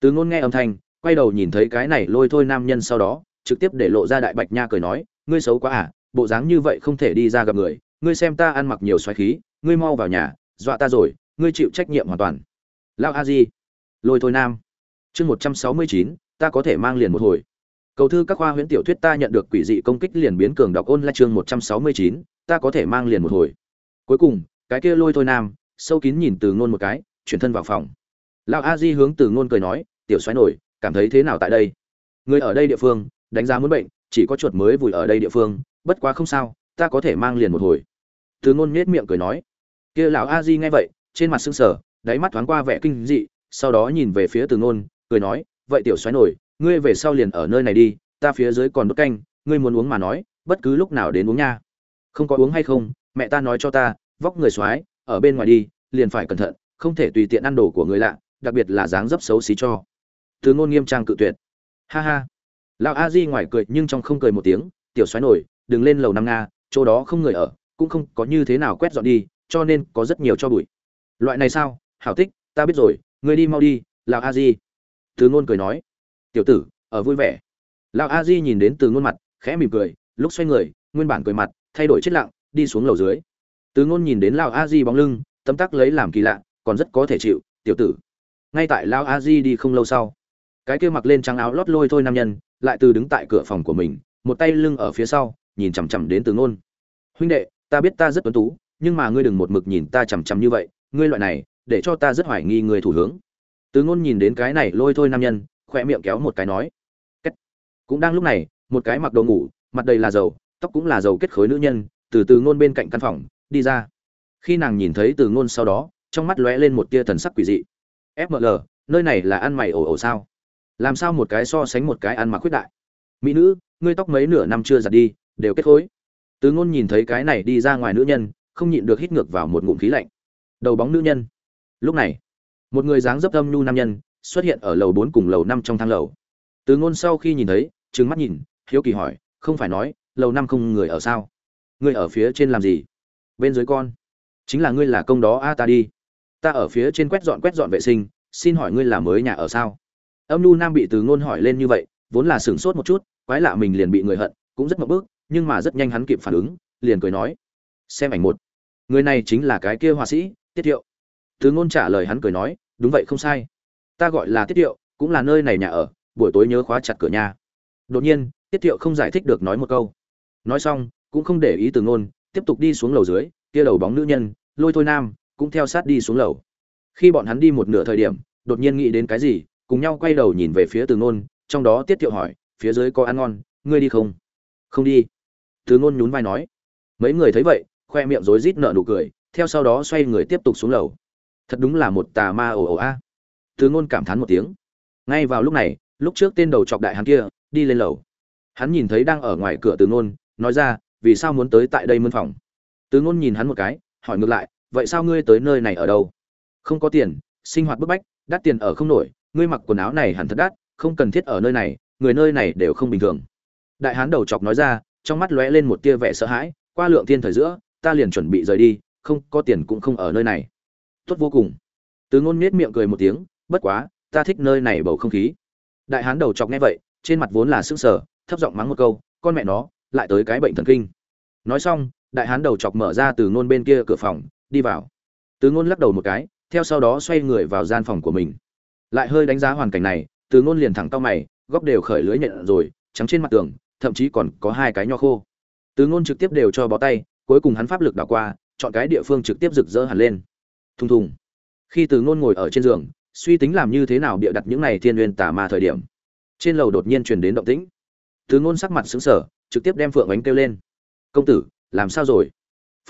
Từ ngôn nghe âm thanh, quay đầu nhìn thấy cái này lôi thôi nam nhân sau đó trực tiếp để lộ ra đại bạch nha cười nói, ngươi xấu quá à bộ dáng như vậy không thể đi ra gặp người, ngươi xem ta ăn mặc nhiều xoáy khí, ngươi mau vào nhà, dọa ta rồi, ngươi chịu trách nhiệm hoàn toàn. Lao a di, lôi thôi nam. Chương một trăm sáu mươi chín, ta có thể mang liền một hồi. Cầu thư các khoa huyễn tiểu thuyết ta nhận được quỷ dị công kích liền biến cường đọc ôn lại chương một trăm sáu mươi chín, ta có thể mang liền một hồi. Cuối cùng, cái kia lôi thôi nam, sâu kín nhìn từ ngôn một cái, chuyển thân vào phòng. Lão a di hướng từ ngôn cười nói, tiểu xoáy nổi, cảm thấy thế nào tại đây? Người ở đây địa phương đánh giá muốn bệnh chỉ có chuột mới vùi ở đây địa phương bất quá không sao ta có thể mang liền một hồi. Từ ngôn nhếch miệng cười nói. Kia lão a di nghe vậy trên mặt sưng sờ đáy mắt thoáng qua vẻ kinh dị sau đó nhìn về phía từ ngôn cười nói vậy tiểu xoáy nổi ngươi về sau liền ở nơi này đi ta phía dưới còn đốt canh ngươi muốn uống mà nói bất cứ lúc nào đến uống nha. Không có uống hay không mẹ ta nói cho ta vóc người xoáy, ở bên ngoài đi liền phải cẩn thận không thể tùy tiện ăn đồ của người lạ đặc biệt là dáng dấp xấu xí cho. Từ ngôn nghiêm trang cự tuyệt. Ha ha lão a di ngoài cười nhưng trong không cười một tiếng, tiểu xoáy nổi, đừng lên lầu năm nga, chỗ đó không người ở, cũng không có như thế nào quét dọn đi, cho nên có rất nhiều cho bụi. Loại này sao? Hảo tích, ta biết rồi, ngươi đi mau đi, lão a di. Từ ngôn cười nói. Tiểu tử, ở vui vẻ. Lão a di nhìn đến từ ngôn mặt, khẽ mỉm cười, lúc xoay người, nguyên bản cười mặt, thay đổi chết lặng, đi xuống lầu dưới. Từ ngôn nhìn đến lão a di bóng lưng tấm tắc lấy làm kỳ lạ, còn rất có thể chịu, tiểu tử, ngay tại lão a di đi không lâu sau. Cái kia mặc lên trắng áo lót lôi thôi nam nhân lại từ đứng tại cửa phòng của mình, một tay lưng ở phía sau, nhìn chằm chằm đến từ ngôn. Huynh đệ, ta biết ta rất tuấn tú, nhưng mà ngươi đừng một mực nhìn ta chằm chằm như vậy, ngươi loại này, để cho ta rất hoài nghi người thủ hướng. Từ ngôn nhìn đến cái này lôi thôi nam nhân khoe miệng kéo một cái nói, Kết. cũng đang lúc này, một cái mặc đồ ngủ, mặt đầy là dầu, tóc cũng là dầu kết khối nữ nhân, từ từ ngôn bên cạnh căn phòng, đi ra. Khi nàng nhìn thấy từ ngôn sau đó, trong mắt lóe lên một tia thần sắc quỷ dị. Fml nơi này là ăn mày ổ ổ sao? Làm sao một cái so sánh một cái ăn mặc khuyết đại? Mỹ nữ, ngươi tóc mấy nửa năm chưa giặt đi, đều kết khối. Từ ngôn nhìn thấy cái này đi ra ngoài nữ nhân, không nhịn được hít ngược vào một ngụm khí lạnh. Đầu bóng nữ nhân. Lúc này, một người dáng dấp âm nhu nam nhân xuất hiện ở lầu bốn cùng lầu năm trong thang lầu. Từ ngôn sau khi nhìn thấy, trừng mắt nhìn, hiếu kỳ hỏi, không phải nói, lầu năm không người ở sao? Ngươi ở phía trên làm gì? Bên dưới con. Chính là ngươi là công đó, a, ta đi. Ta ở phía trên quét dọn quét dọn vệ sinh, xin hỏi ngươi là mới nhà ở sao? Âm nhu nam bị từ ngôn hỏi lên như vậy, vốn là sửng sốt một chút, quái lạ mình liền bị người hận, cũng rất mập bước nhưng mà rất nhanh hắn kịp phản ứng, liền cười nói, xem ảnh một. Người này chính là cái kia họa sĩ, tiết thiệu. Từ ngôn trả lời hắn cười nói, đúng vậy, không sai. Ta gọi là tiết thiệu, cũng là nơi này nhà ở, buổi tối nhớ khóa chặt cửa nhà. Đột nhiên, tiết thiệu không giải thích được nói một câu. Nói xong, cũng không để ý từ ngôn, tiếp tục đi xuống lầu dưới, kia đầu bóng nữ nhân, lôi thôi nam, cũng theo sát đi xuống lầu. Khi bọn hắn đi một nửa thời điểm, đột nhiên nghĩ đến cái gì cùng nhau quay đầu nhìn về phía từ ngôn, trong đó tiết thiệu hỏi, phía dưới có ăn ngon, ngươi đi không? Không đi. Từ ngôn nhún vai nói. Mấy người thấy vậy, khoe miệng rối rít nở nụ cười, theo sau đó xoay người tiếp tục xuống lầu. Thật đúng là một tà ma ồ ồ a. Từ ngôn cảm thán một tiếng. Ngay vào lúc này, lúc trước tên đầu chọc đại hắn kia, đi lên lầu. Hắn nhìn thấy đang ở ngoài cửa từ ngôn, nói ra, vì sao muốn tới tại đây mân phòng? Từ ngôn nhìn hắn một cái, hỏi ngược lại, vậy sao ngươi tới nơi này ở đâu? Không có tiền, sinh hoạt bức bách, đắt tiền ở không nổi ngươi mặc quần áo này hẳn thật đắt, không cần thiết ở nơi này, người nơi này đều không bình thường. Đại hán đầu chọc nói ra, trong mắt lóe lên một tia vẻ sợ hãi, qua lượng thiên thời giữa, ta liền chuẩn bị rời đi, không, có tiền cũng không ở nơi này. Tốt vô cùng. Từ ngôn nết miệng cười một tiếng, bất quá, ta thích nơi này bầu không khí. Đại hán đầu chọc nghe vậy, trên mặt vốn là sững sờ, thấp giọng mắng một câu, con mẹ nó, lại tới cái bệnh thần kinh. Nói xong, đại hán đầu chọc mở ra từ ngôn bên kia cửa phòng, đi vào. Từ ngôn lắc đầu một cái, theo sau đó xoay người vào gian phòng của mình lại hơi đánh giá hoàn cảnh này, từ ngôn liền thẳng tao mày, góc đều khởi lưới nhận rồi, trắng trên mặt tường, thậm chí còn có hai cái nho khô. Từ ngôn trực tiếp đều cho bó tay, cuối cùng hắn pháp lực đảo qua, chọn cái địa phương trực tiếp rực rỡ hẳn lên. Thùng thùng. Khi từ ngôn ngồi ở trên giường, suy tính làm như thế nào bịa đặt những này thiên nguyên tà ma thời điểm, trên lầu đột nhiên truyền đến động tĩnh. Từ ngôn sắc mặt sững sờ, trực tiếp đem phượng ánh kêu lên. Công tử, làm sao rồi?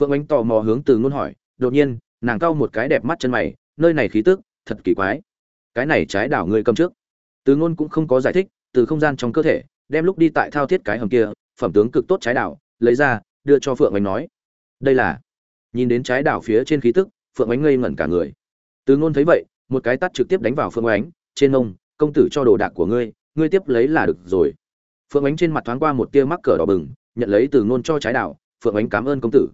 Phượng ánh tò mò hướng từ ngôn hỏi. Đột nhiên, nàng cau một cái đẹp mắt chân mày, nơi này khí tức, thật kỳ quái cái này trái đảo ngươi cầm trước. Từ ngôn cũng không có giải thích, từ không gian trong cơ thể, đem lúc đi tại thao thiết cái hầm kia, phẩm tướng cực tốt trái đảo, lấy ra, đưa cho phượng ánh nói. Đây là, nhìn đến trái đảo phía trên khí tức, phượng ánh ngây ngẩn cả người. Từ ngôn thấy vậy, một cái tắt trực tiếp đánh vào phượng ánh, trên ông công tử cho đồ đạc của ngươi ngươi tiếp lấy là được rồi. Phượng ánh trên mặt thoáng qua một tia mắc cỡ đỏ bừng, nhận lấy từ ngôn cho trái đảo, phượng ánh cảm ơn công tử.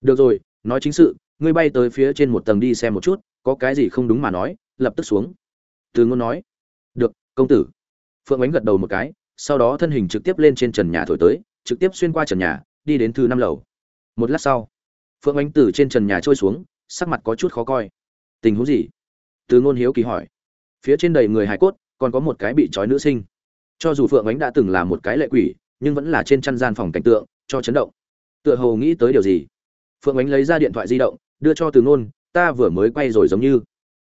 Được rồi, nói chính sự, ngươi bay tới phía trên một tầng đi xem một chút, có cái gì không đúng mà nói, lập tức xuống từ ngôn nói, được, công tử. Phượng ánh gật đầu một cái, sau đó thân hình trực tiếp lên trên trần nhà thổi tới, trực tiếp xuyên qua trần nhà, đi đến thứ năm lầu. Một lát sau, phượng ánh từ trên trần nhà trôi xuống, sắc mặt có chút khó coi. Tình huống gì? Từ ngôn hiếu kỳ hỏi. Phía trên đầy người hải cốt, còn có một cái bị trói nữ sinh. Cho dù phượng ánh đã từng là một cái lệ quỷ, nhưng vẫn là trên chăn gian phòng cảnh tượng, cho chấn động. Tựa hồ nghĩ tới điều gì? Phượng ánh lấy ra điện thoại di động, đưa cho từ ngôn, ta vừa mới quay rồi giống như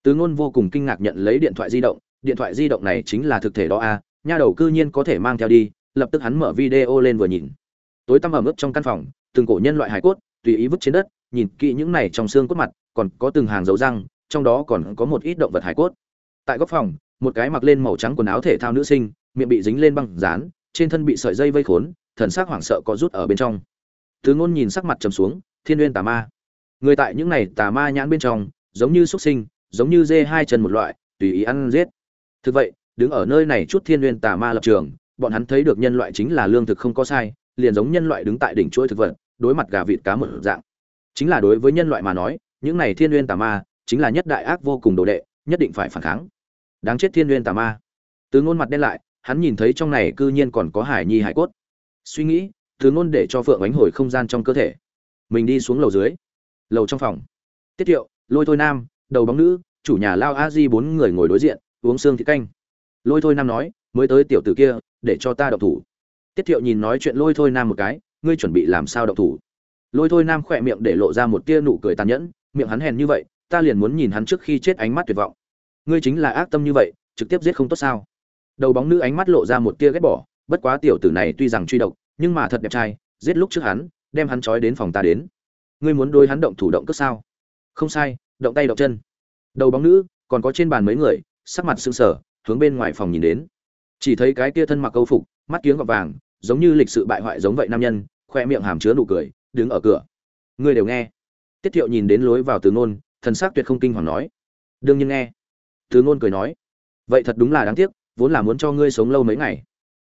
từ ngôn vô cùng kinh ngạc nhận lấy điện thoại di động điện thoại di động này chính là thực thể đó a à, nha đầu cư nhiên có thể mang theo đi lập tức hắn mở video lên vừa nhìn. Tối tăm ẩm ướt trong căn phòng từng cổ nhân loại hải cốt tùy ý vứt trên đất nhìn kỹ những này trong xương cốt mặt còn có từng hàng dấu răng trong đó còn có một ít động vật hải cốt. Tại góc phòng một cái mặc lên màu trắng quần áo thể thao nữ sinh miệng bị dính lên băng dán trên thân bị sợi dây vây khốn thần sắc hoảng sợ có rút ở bên trong. Từ ngôn nhìn sắc mặt trầm xuống thiên nguyên tà ma. Người tại những này tà ma nhãn bên trong giống như xuất sinh giống như dê hai chân một loại, tùy ý ăn giết. Thực vậy, đứng ở nơi này chút thiên nguyên tà ma lập trường, bọn hắn thấy được nhân loại chính là lương thực không có sai, liền giống nhân loại đứng tại đỉnh chuỗi thực vật, đối mặt gà vịt cá một dạng. Chính là đối với nhân loại mà nói, những này thiên nguyên tà ma, chính là nhất đại ác vô cùng đồ đệ, nhất định phải phản kháng. Đáng chết thiên nguyên tà ma. Từ ngôn mặt đen lại, hắn nhìn thấy trong này cư nhiên còn có hải nhi hải cốt. Suy nghĩ, từ ngôn để cho phượng ánh hồi không gian trong cơ thể. Mình đi xuống lầu dưới. Lầu trong phòng. Tiết diệu lôi thôi nam đầu bóng nữ, chủ nhà lao a di bốn người ngồi đối diện, uống xương thịt canh. Lôi thôi nam nói, mới tới tiểu tử kia, để cho ta động thủ. Tiết thiệu nhìn nói chuyện lôi thôi nam một cái, ngươi chuẩn bị làm sao động thủ? Lôi thôi nam khỏe miệng để lộ ra một tia nụ cười tàn nhẫn, miệng hắn hèn như vậy, ta liền muốn nhìn hắn trước khi chết ánh mắt tuyệt vọng. Ngươi chính là ác tâm như vậy, trực tiếp giết không tốt sao? Đầu bóng nữ ánh mắt lộ ra một tia ghét bỏ, bất quá tiểu tử này tuy rằng truy độc, nhưng mà thật đẹp trai, giết lúc trước hắn, đem hắn trói đến phòng ta đến. Ngươi muốn đôi hắn động thủ động cất sao? Không sai động tay động chân. Đầu bóng nữ, còn có trên bàn mấy người, sắc mặt sưng sờ, hướng bên ngoài phòng nhìn đến. Chỉ thấy cái kia thân mặc câu phục, mắt kiếng gọt vàng, giống như lịch sự bại hoại giống vậy nam nhân, khoe miệng hàm chứa nụ cười, đứng ở cửa. Ngươi đều nghe. Tiết thiệu nhìn đến lối vào từ ngôn, thần sắc tuyệt không kinh hoàng nói. Đương nhiên nghe. Từ ngôn cười nói. Vậy thật đúng là đáng tiếc, vốn là muốn cho ngươi sống lâu mấy ngày.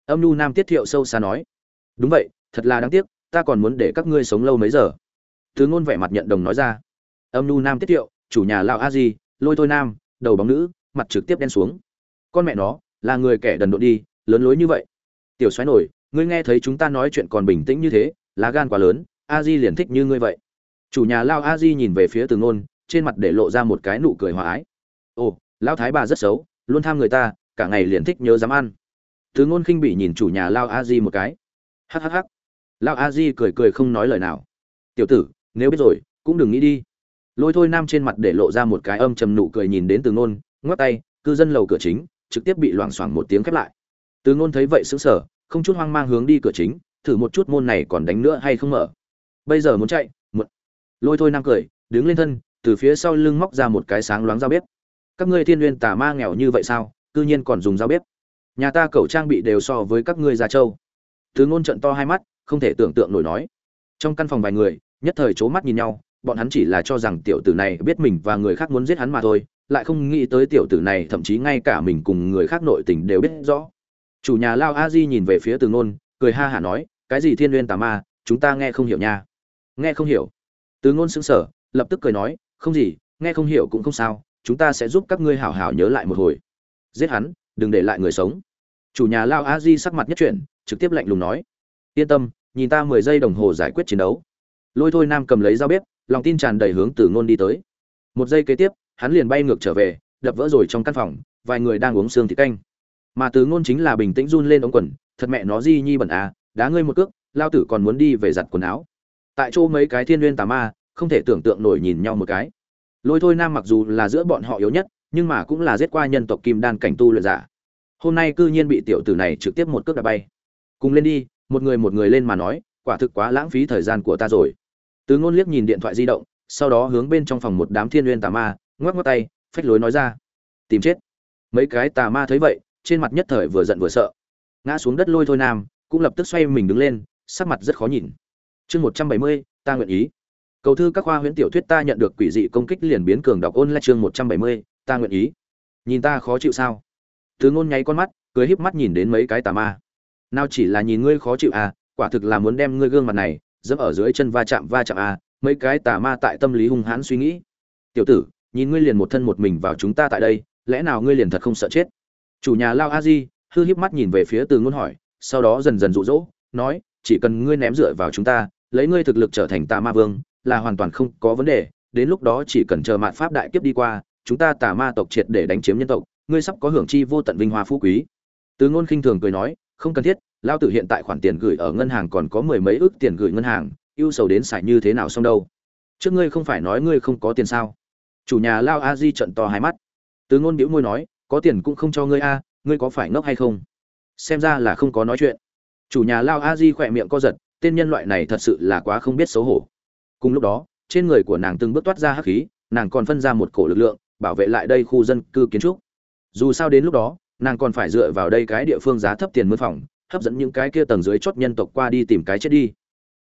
Âm nhu nam tiết thiệu sâu xa nói. Đúng vậy, thật là đáng tiếc, ta còn muốn để các ngươi sống lâu mấy giờ. Từ ngôn vẻ mặt nhận đồng nói ra. Âm nhu nam tiết thiệu chủ nhà lão a di, lôi thôi nam, đầu bóng nữ, mặt trực tiếp đen xuống. Con mẹ nó, là người kẻ đần độn đi, lớn lối như vậy. Tiểu xoáy nổi, ngươi nghe thấy chúng ta nói chuyện còn bình tĩnh như thế, lá gan quá lớn, a di liền thích như ngươi vậy. Chủ nhà lao a di nhìn về phía từ ngôn trên mặt để lộ ra một cái nụ cười hòa ái. Ồ lao thái bà rất xấu, luôn tham người ta, cả ngày liền thích nhớ dám ăn. Từ ngôn khinh bị nhìn chủ nhà lao a di một cái. Hhh lao a di cười cười không nói lời nào. Tiểu tử, nếu biết rồi, cũng đừng nghĩ đi lôi thôi nam trên mặt để lộ ra một cái âm trầm nụ cười nhìn đến từ ngôn, ngoắc tay, cư dân lầu cửa chính, trực tiếp bị loảng xoảng một tiếng khép lại. Từ ngôn thấy vậy sững sờ, không chút hoang mang hướng đi cửa chính, thử một chút môn này còn đánh nữa hay không mở. Bây giờ muốn chạy một lôi thôi nam cười, đứng lên thân, từ phía sau lưng móc ra một cái sáng loáng dao bếp. Các ngươi thiên nguyên tà ma nghèo như vậy sao, cư nhiên còn dùng dao bếp? Nhà ta cẩu trang bị đều so với các ngươi già châu từ ngôn trận to hai mắt, không thể tưởng tượng nổi nói. Trong căn phòng vài người, nhất thời c mắt nhìn nhau bọn hắn chỉ là cho rằng tiểu tử này biết mình và người khác muốn giết hắn mà thôi lại không nghĩ tới tiểu tử này thậm chí ngay cả mình cùng người khác nội tình đều biết rõ. Chủ nhà lao a di nhìn về phía từ ngôn cười ha hả nói cái gì thiên Nguyên tà ma chúng ta nghe không hiểu nha. Nghe không hiểu. Từ ngôn sững sờ, lập tức cười nói không gì nghe không hiểu cũng không sao chúng ta sẽ giúp các ngươi hảo hảo nhớ lại một hồi. Giết hắn đừng để lại người sống. Chủ nhà lao a di sắc mặt nhất chuyển trực tiếp lạnh lùng nói yên tâm nhìn ta mười giây đồng hồ giải quyết chiến đấu. Lôi thôi nam cầm lấy dao bếp lòng tin tràn đầy hướng từ ngôn đi tới. Một giây kế tiếp, hắn liền bay ngược trở về, đập vỡ rồi trong căn phòng, vài người đang uống xương thịt canh. Mà từ ngôn chính là bình tĩnh run lên ống quần, thật mẹ nó di nhi bẩn à đá ngươi một cước, lao tử còn muốn đi về giặt quần áo. Tại chỗ mấy cái thiên nguyên tà ma, không thể tưởng tượng nổi nhìn nhau một cái. Lôi thôi nam mặc dù là giữa bọn họ yếu nhất, nhưng mà cũng là giết qua nhân tộc kim đan cảnh tu luyện giả. Hôm nay cư nhiên bị tiểu tử này trực tiếp một cước đã bay. Cùng lên đi, một người một người lên mà nói, quả thực quá lãng phí thời gian của ta rồi từ ngôn liếc nhìn điện thoại di động, sau đó hướng bên trong phòng một đám thiên nguyên tà ma, ngoắc ngoắc tay, phách lối nói ra. Tìm chết. Mấy cái tà ma thấy vậy, trên mặt nhất thời vừa giận vừa sợ. Ngã xuống đất lôi thôi nam, cũng lập tức xoay mình đứng lên, sắc mặt rất khó nhìn. Chương một trăm bảy mươi, ta nguyện ý. Cầu thư các khoa huyễn tiểu thuyết ta nhận được quỷ dị công kích liền biến cường đọc ôn lại chương một trăm bảy mươi, ta nguyện ý. Nhìn ta khó chịu sao? Từ ngôn nháy con mắt, cười híp mắt nhìn đến mấy cái tà ma. Nào chỉ là nhìn ngươi khó chịu à quả thực là muốn đem ngươi gương mặt này dẫm ở dưới chân va chạm va chạm à mấy cái tà ma tại tâm lý hung hãn suy nghĩ. Tiểu tử, nhìn ngươi liền một thân một mình vào chúng ta tại đây, lẽ nào ngươi liền thật không sợ chết? Chủ nhà lao a di, hư híp mắt nhìn về phía từ ngôn hỏi, sau đó dần dần rụ rỗ nói, chỉ cần ngươi ném dựa vào chúng ta, lấy ngươi thực lực trở thành tà ma vương, là hoàn toàn không có vấn đề, đến lúc đó chỉ cần chờ mạn pháp đại kiếp đi qua, chúng ta tà ma tộc triệt để đánh chiếm nhân tộc, ngươi sắp có hưởng chi vô tận vinh hoa phú quý. Từ ngôn khinh thường cười nói không cần thiết, lao tử hiện tại khoản tiền gửi ở ngân hàng còn có mười mấy ước tiền gửi ngân hàng, ưu sầu đến xài như thế nào xong đâu? Trước ngươi không phải nói ngươi không có tiền sao? Chủ nhà lao a di trận to hai mắt. Từ ngôn biểu môi nói, có tiền cũng không cho ngươi a, ngươi có phải ngốc hay không? Xem ra là không có nói chuyện. Chủ nhà lao a di khỏe miệng co giật, tên nhân loại này thật sự là quá không biết xấu hổ. Cùng lúc đó, trên người của nàng từng bước toát ra hắc khí, nàng còn phân ra một cổ lực lượng, bảo vệ lại đây khu dân cư kiến trúc. Dù sao đến lúc đó nàng còn phải dựa vào đây cái địa phương giá thấp tiền mướn phòng, hấp dẫn những cái kia tầng dưới chót nhân tộc qua đi tìm cái chết đi.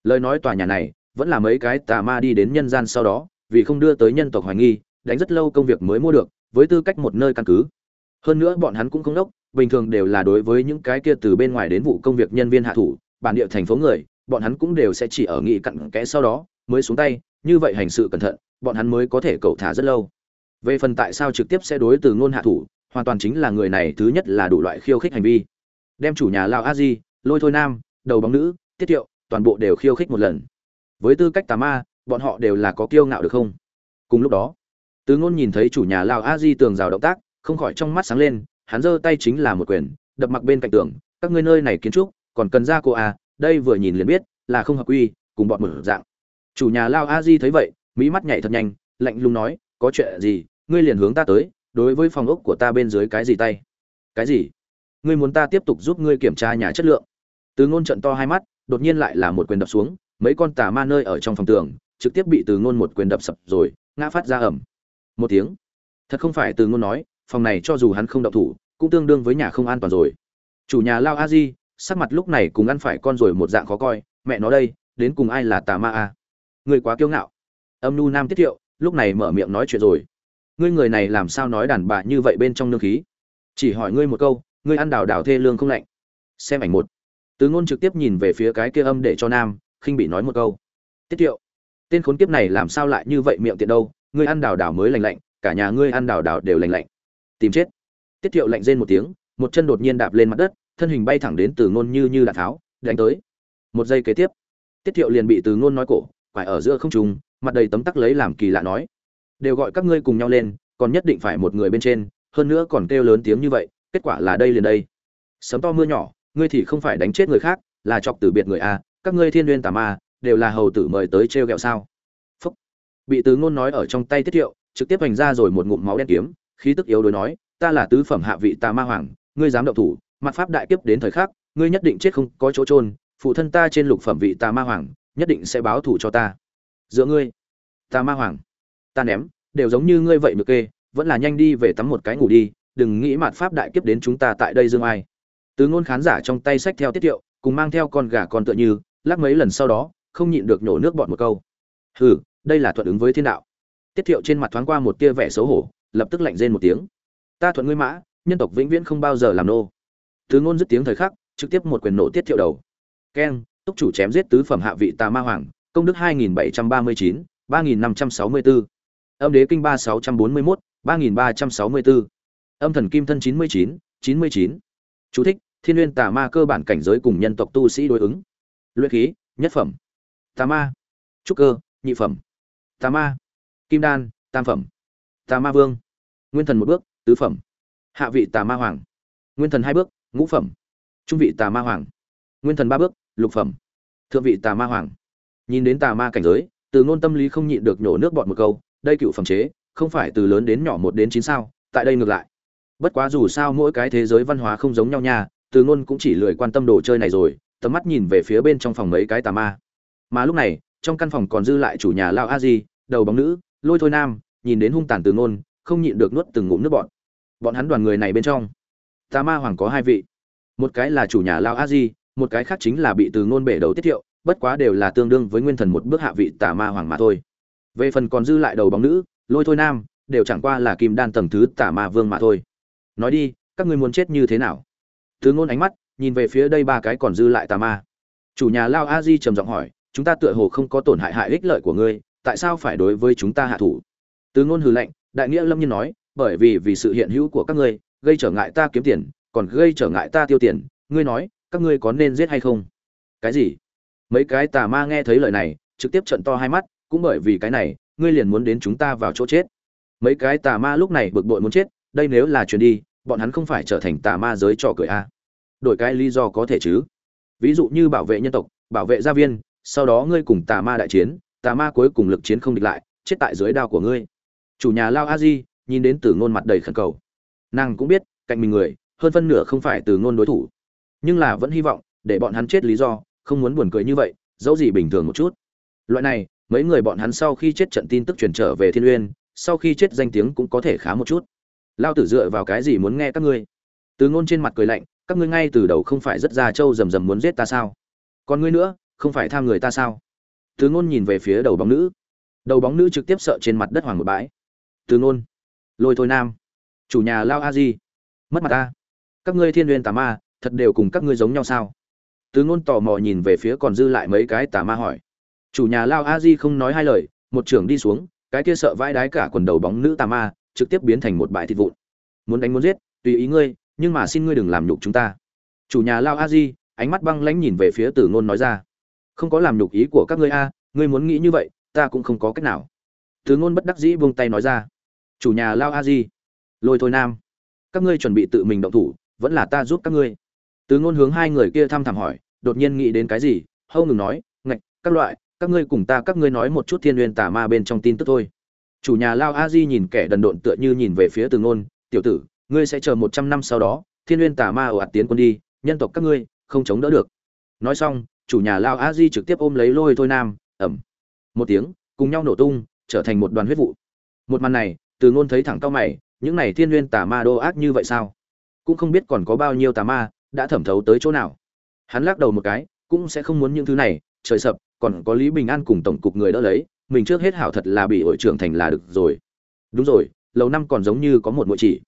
Lời nói tòa nhà này, vẫn là mấy cái tà ma đi đến nhân gian sau đó, vì không đưa tới nhân tộc hoài nghi, đánh rất lâu công việc mới mua được, với tư cách một nơi căn cứ. Hơn nữa bọn hắn cũng không đốc, bình thường đều là đối với những cái kia từ bên ngoài đến vụ công việc nhân viên hạ thủ, bản địa thành phố người, bọn hắn cũng đều sẽ chỉ ở nghị cặn kẽ sau đó, mới xuống tay, như vậy hành sự cẩn thận, bọn hắn mới có thể cầu thả rất lâu. Về phần tại sao trực tiếp sẽ đối từ ngôn hạ thủ hoàn toàn chính là người này thứ nhất là đủ loại khiêu khích hành vi. Đem chủ nhà lao a di lôi thôi nam, đầu bóng nữ, tiết tiệu toàn bộ đều khiêu khích một lần. Với tư cách tà ma, bọn họ đều là có kiêu ngạo được không? Cùng lúc đó, tứ ngôn nhìn thấy chủ nhà lao a di tường rào động tác, không khỏi trong mắt sáng lên, hắn giơ tay chính là một quyền, đập mặc bên cạnh tường, các ngươi nơi này kiến trúc, còn cần ra cô à? đây vừa nhìn liền biết, là không hợp quy, cùng bọn mở dạng. Chủ nhà lao a di thấy vậy, mỹ mắt nhảy thật nhanh, lạnh lùng nói, có chuyện gì, ngươi liền hướng ta tới đối với phòng ốc của ta bên dưới cái gì tay? Cái gì? Ngươi muốn ta tiếp tục giúp ngươi kiểm tra nhà chất lượng? Từ ngôn trận to hai mắt, đột nhiên lại là một quyền đập xuống, mấy con tà ma nơi ở trong phòng tường, trực tiếp bị từ ngôn một quyền đập sập rồi, ngã phát ra ẩm một tiếng. Thật không phải từ ngôn nói, phòng này cho dù hắn không động thủ, cũng tương đương với nhà không an toàn rồi. Chủ nhà lao a di, sắc mặt lúc này cùng ăn phải con rồi một dạng khó coi, mẹ nó đây, đến cùng ai là tà ma a? Người quá kiêu ngạo. Âm nu nam tiết thiệu lúc này mở miệng nói chuyện rồi ngươi người này làm sao nói đàn bà như vậy bên trong nương khí? Chỉ hỏi ngươi một câu, ngươi ăn đào đào thê lương không lạnh. Xem ảnh một. Tứ ngôn trực tiếp nhìn về phía cái kia âm để cho nam, khinh bị nói một câu. Tiết thiệu tên khốn kiếp này làm sao lại như vậy miệng tiện đâu? Ngươi ăn đào đào mới lành lạnh, cả nhà ngươi ăn đào đào đều lành lạnh. Tìm chết. Tiết thiệu lạnh rên một tiếng, một chân đột nhiên đạp lên mặt đất, thân hình bay thẳng đến từ ngôn như như đạn tháo, đánh tới. Một giây kế tiếp, tiết thiệu liền bị từ ngôn nói cổ phải ở giữa không trùng mặt đầy tấm tắc lấy làm kỳ lạ nói đều gọi các ngươi cùng nhau lên, còn nhất định phải một người bên trên, hơn nữa còn kêu lớn tiếng như vậy, kết quả là đây liền đây. Sấm to mưa nhỏ, ngươi thì không phải đánh chết người khác, là chọc từ biệt người a, các ngươi thiên nguyên tà ma, đều là hầu tử mời tới trêu ghẹo sao? Phúc. Bị tứ ngôn nói ở trong tay tiết thiệu trực tiếp hành ra rồi một ngụm máu đen kiếm, khí tức yếu đối nói, ta là tứ phẩm hạ vị tà ma hoàng, ngươi dám động thủ, mặt pháp đại kiếp đến thời khắc, ngươi nhất định chết không có chỗ trôn phụ thân ta trên lục phẩm vị tà ma hoàng, nhất định sẽ báo thù cho ta. Giữa ngươi. Tà ma hoàng ta ném đều giống như ngươi vậy được kê vẫn là nhanh đi về tắm một cái ngủ đi đừng nghĩ mạt pháp đại kiếp đến chúng ta tại đây dương ai. Tứ ngôn khán giả trong tay sách theo tiết tiệu, cùng mang theo con gà con tựa như lắc mấy lần sau đó không nhịn được nhổ nước bọt một câu. Hừ đây là thuận ứng với thiên đạo. Tiết thiệu trên mặt thoáng qua một tia vẻ xấu hổ lập tức lạnh rên một tiếng. Ta thuận ngươi mã nhân tộc vĩnh viễn không bao giờ làm nô. Tứ ngôn dứt tiếng thời khắc trực tiếp một quyền nổ tiết thiệu đầu. Keng túc chủ chém giết tứ phẩm hạ vị tà ma hoàng công đức 2739, 3564 âm đế kinh 3641, 3364. âm thần kim thân 99, 99. chú thích thiên nguyên tà ma cơ bản cảnh giới cùng nhân tộc tu sĩ đối ứng. Luyện khí nhất phẩm. Tà ma. Trúc cơ nhị phẩm. Tà ma. Kim đan tam phẩm. Tà ma vương. Nguyên thần một bước tứ phẩm. Hạ vị tà ma hoàng. Nguyên thần hai bước ngũ phẩm. Trung vị tà ma hoàng. Nguyên thần ba bước lục phẩm. Thượng vị tà ma hoàng. Nhìn đến tà ma cảnh giới từ ngôn tâm lý không nhịn được nhổ nước bọt một câu đây cựu phẩm chế, không phải từ lớn đến nhỏ một đến chín sao, tại đây ngược lại. Bất quá dù sao mỗi cái thế giới văn hóa không giống nhau nha, từ ngôn cũng chỉ lười quan tâm đồ chơi này rồi, tầm mắt nhìn về phía bên trong phòng mấy cái tà ma. Mà lúc này, trong căn phòng còn dư lại chủ nhà lao a di, đầu bóng nữ, lôi thôi nam, nhìn đến hung tàn từ ngôn, không nhịn được nuốt từng ngụm nước bọn bọn hắn đoàn người này bên trong, tà ma hoàng có hai vị. Một cái là chủ nhà lao a di, một cái khác chính là bị từ ngôn bể đầu tiết thiệu, bất quá đều là tương đương với nguyên thần một bước hạ vị tà ma hoàng mà thôi về phần còn dư lại đầu bóng nữ, lôi thôi nam, đều chẳng qua là kim đan tầng thứ tà ma vương mà thôi. Nói đi, các ngươi muốn chết như thế nào? Thứ ngôn ánh mắt, nhìn về phía đây ba cái còn dư lại tà ma. Chủ nhà lao a di trầm giọng hỏi, chúng ta tựa hồ không có tổn hại hại ích lợi của ngươi, tại sao phải đối với chúng ta hạ thủ? Từ ngôn hừ lạnh, đại nghĩa lâm nhiên nói, bởi vì vì sự hiện hữu của các ngươi, gây trở ngại ta kiếm tiền, còn gây trở ngại ta tiêu tiền, ngươi nói, các ngươi có nên giết hay không? Cái gì? Mấy cái tà ma nghe thấy lời này, trực tiếp trận to hai mắt cũng bởi vì cái này, ngươi liền muốn đến chúng ta vào chỗ chết. Mấy cái tà ma lúc này bực bội muốn chết, đây nếu là chuyền đi, bọn hắn không phải trở thành tà ma giới trò cười a. Đổi cái lý do có thể chứ? Ví dụ như bảo vệ nhân tộc, bảo vệ gia viên, sau đó ngươi cùng tà ma đại chiến, tà ma cuối cùng lực chiến không địch lại, chết tại dưới đao của ngươi. Chủ nhà lao a di nhìn đến từ ngôn mặt đầy khẩn cầu. Nàng cũng biết, cạnh mình người, hơn phân nửa không phải từ ngôn đối thủ. Nhưng là vẫn hy vọng, để bọn hắn chết lý do, không muốn buồn cười như vậy, dẫu gì bình thường một chút. Loại này mấy người bọn hắn sau khi chết trận tin tức truyền trở về thiên uyên, sau khi chết danh tiếng cũng có thể khá một chút. Lao tử dựa vào cái gì muốn nghe các ngươi? Từ ngôn trên mặt cười lạnh, các ngươi ngay từ đầu không phải rất ra trâu rầm rầm muốn giết ta sao? Còn ngươi nữa, không phải tham người ta sao? Từ ngôn nhìn về phía đầu bóng nữ. Đầu bóng nữ trực tiếp sợ trên mặt đất hoàng một bãi. Từ ngôn, lôi thôi nam. Chủ nhà lao a di, mất mặt ta. Các ngươi thiên nguyên tà ma, thật đều cùng các ngươi giống nhau sao? Từ ngôn tò mò nhìn về phía còn dư lại mấy cái tà ma hỏi chủ nhà lao a di không nói hai lời, một trưởng đi xuống, cái kia sợ vãi đái cả quần đầu bóng nữ tà ma, trực tiếp biến thành một bãi thịt vụn. Muốn đánh muốn giết, tùy ý ngươi, nhưng mà xin ngươi đừng làm nhục chúng ta. Chủ nhà lao a di, ánh mắt băng lãnh nhìn về phía tử ngôn nói ra. Không có làm nhục ý của các ngươi a, ngươi muốn nghĩ như vậy, ta cũng không có cách nào. Tử ngôn bất đắc dĩ buông tay nói ra. Chủ nhà lao a di, lôi thôi nam. Các ngươi chuẩn bị tự mình động thủ, vẫn là ta giúp các ngươi. Tử ngôn hướng hai người kia thăm thẳm hỏi, đột nhiên nghĩ đến cái gì, hâu ngừng nói, ngạch, các loại các ngươi cùng ta, các ngươi nói một chút thiên nguyên tà ma bên trong tin tức thôi. Chủ nhà lao a di nhìn kẻ đần độn tựa như nhìn về phía từ ngôn, tiểu tử, ngươi sẽ chờ một trăm năm sau đó, thiên nguyên tà ma ồ ạt tiến quân đi, nhân tộc các ngươi không chống đỡ được. Nói xong, chủ nhà lao a di trực tiếp ôm lấy lôi thôi nam, ẩm. Một tiếng, cùng nhau nổ tung, trở thành một đoàn huyết vụ. Một màn này, từ ngôn thấy thẳng cao mày, những này thiên nguyên tà ma đô ác như vậy sao? Cũng không biết còn có bao nhiêu tà ma đã thẩm thấu tới chỗ nào. Hắn lắc đầu một cái, cũng sẽ không muốn những thứ này, trời sập còn có lý bình an cùng tổng cục người đỡ lấy, mình trước hết hảo thật là bị hội trưởng thành là được rồi. Đúng rồi, lầu năm còn giống như có một mũi chỉ.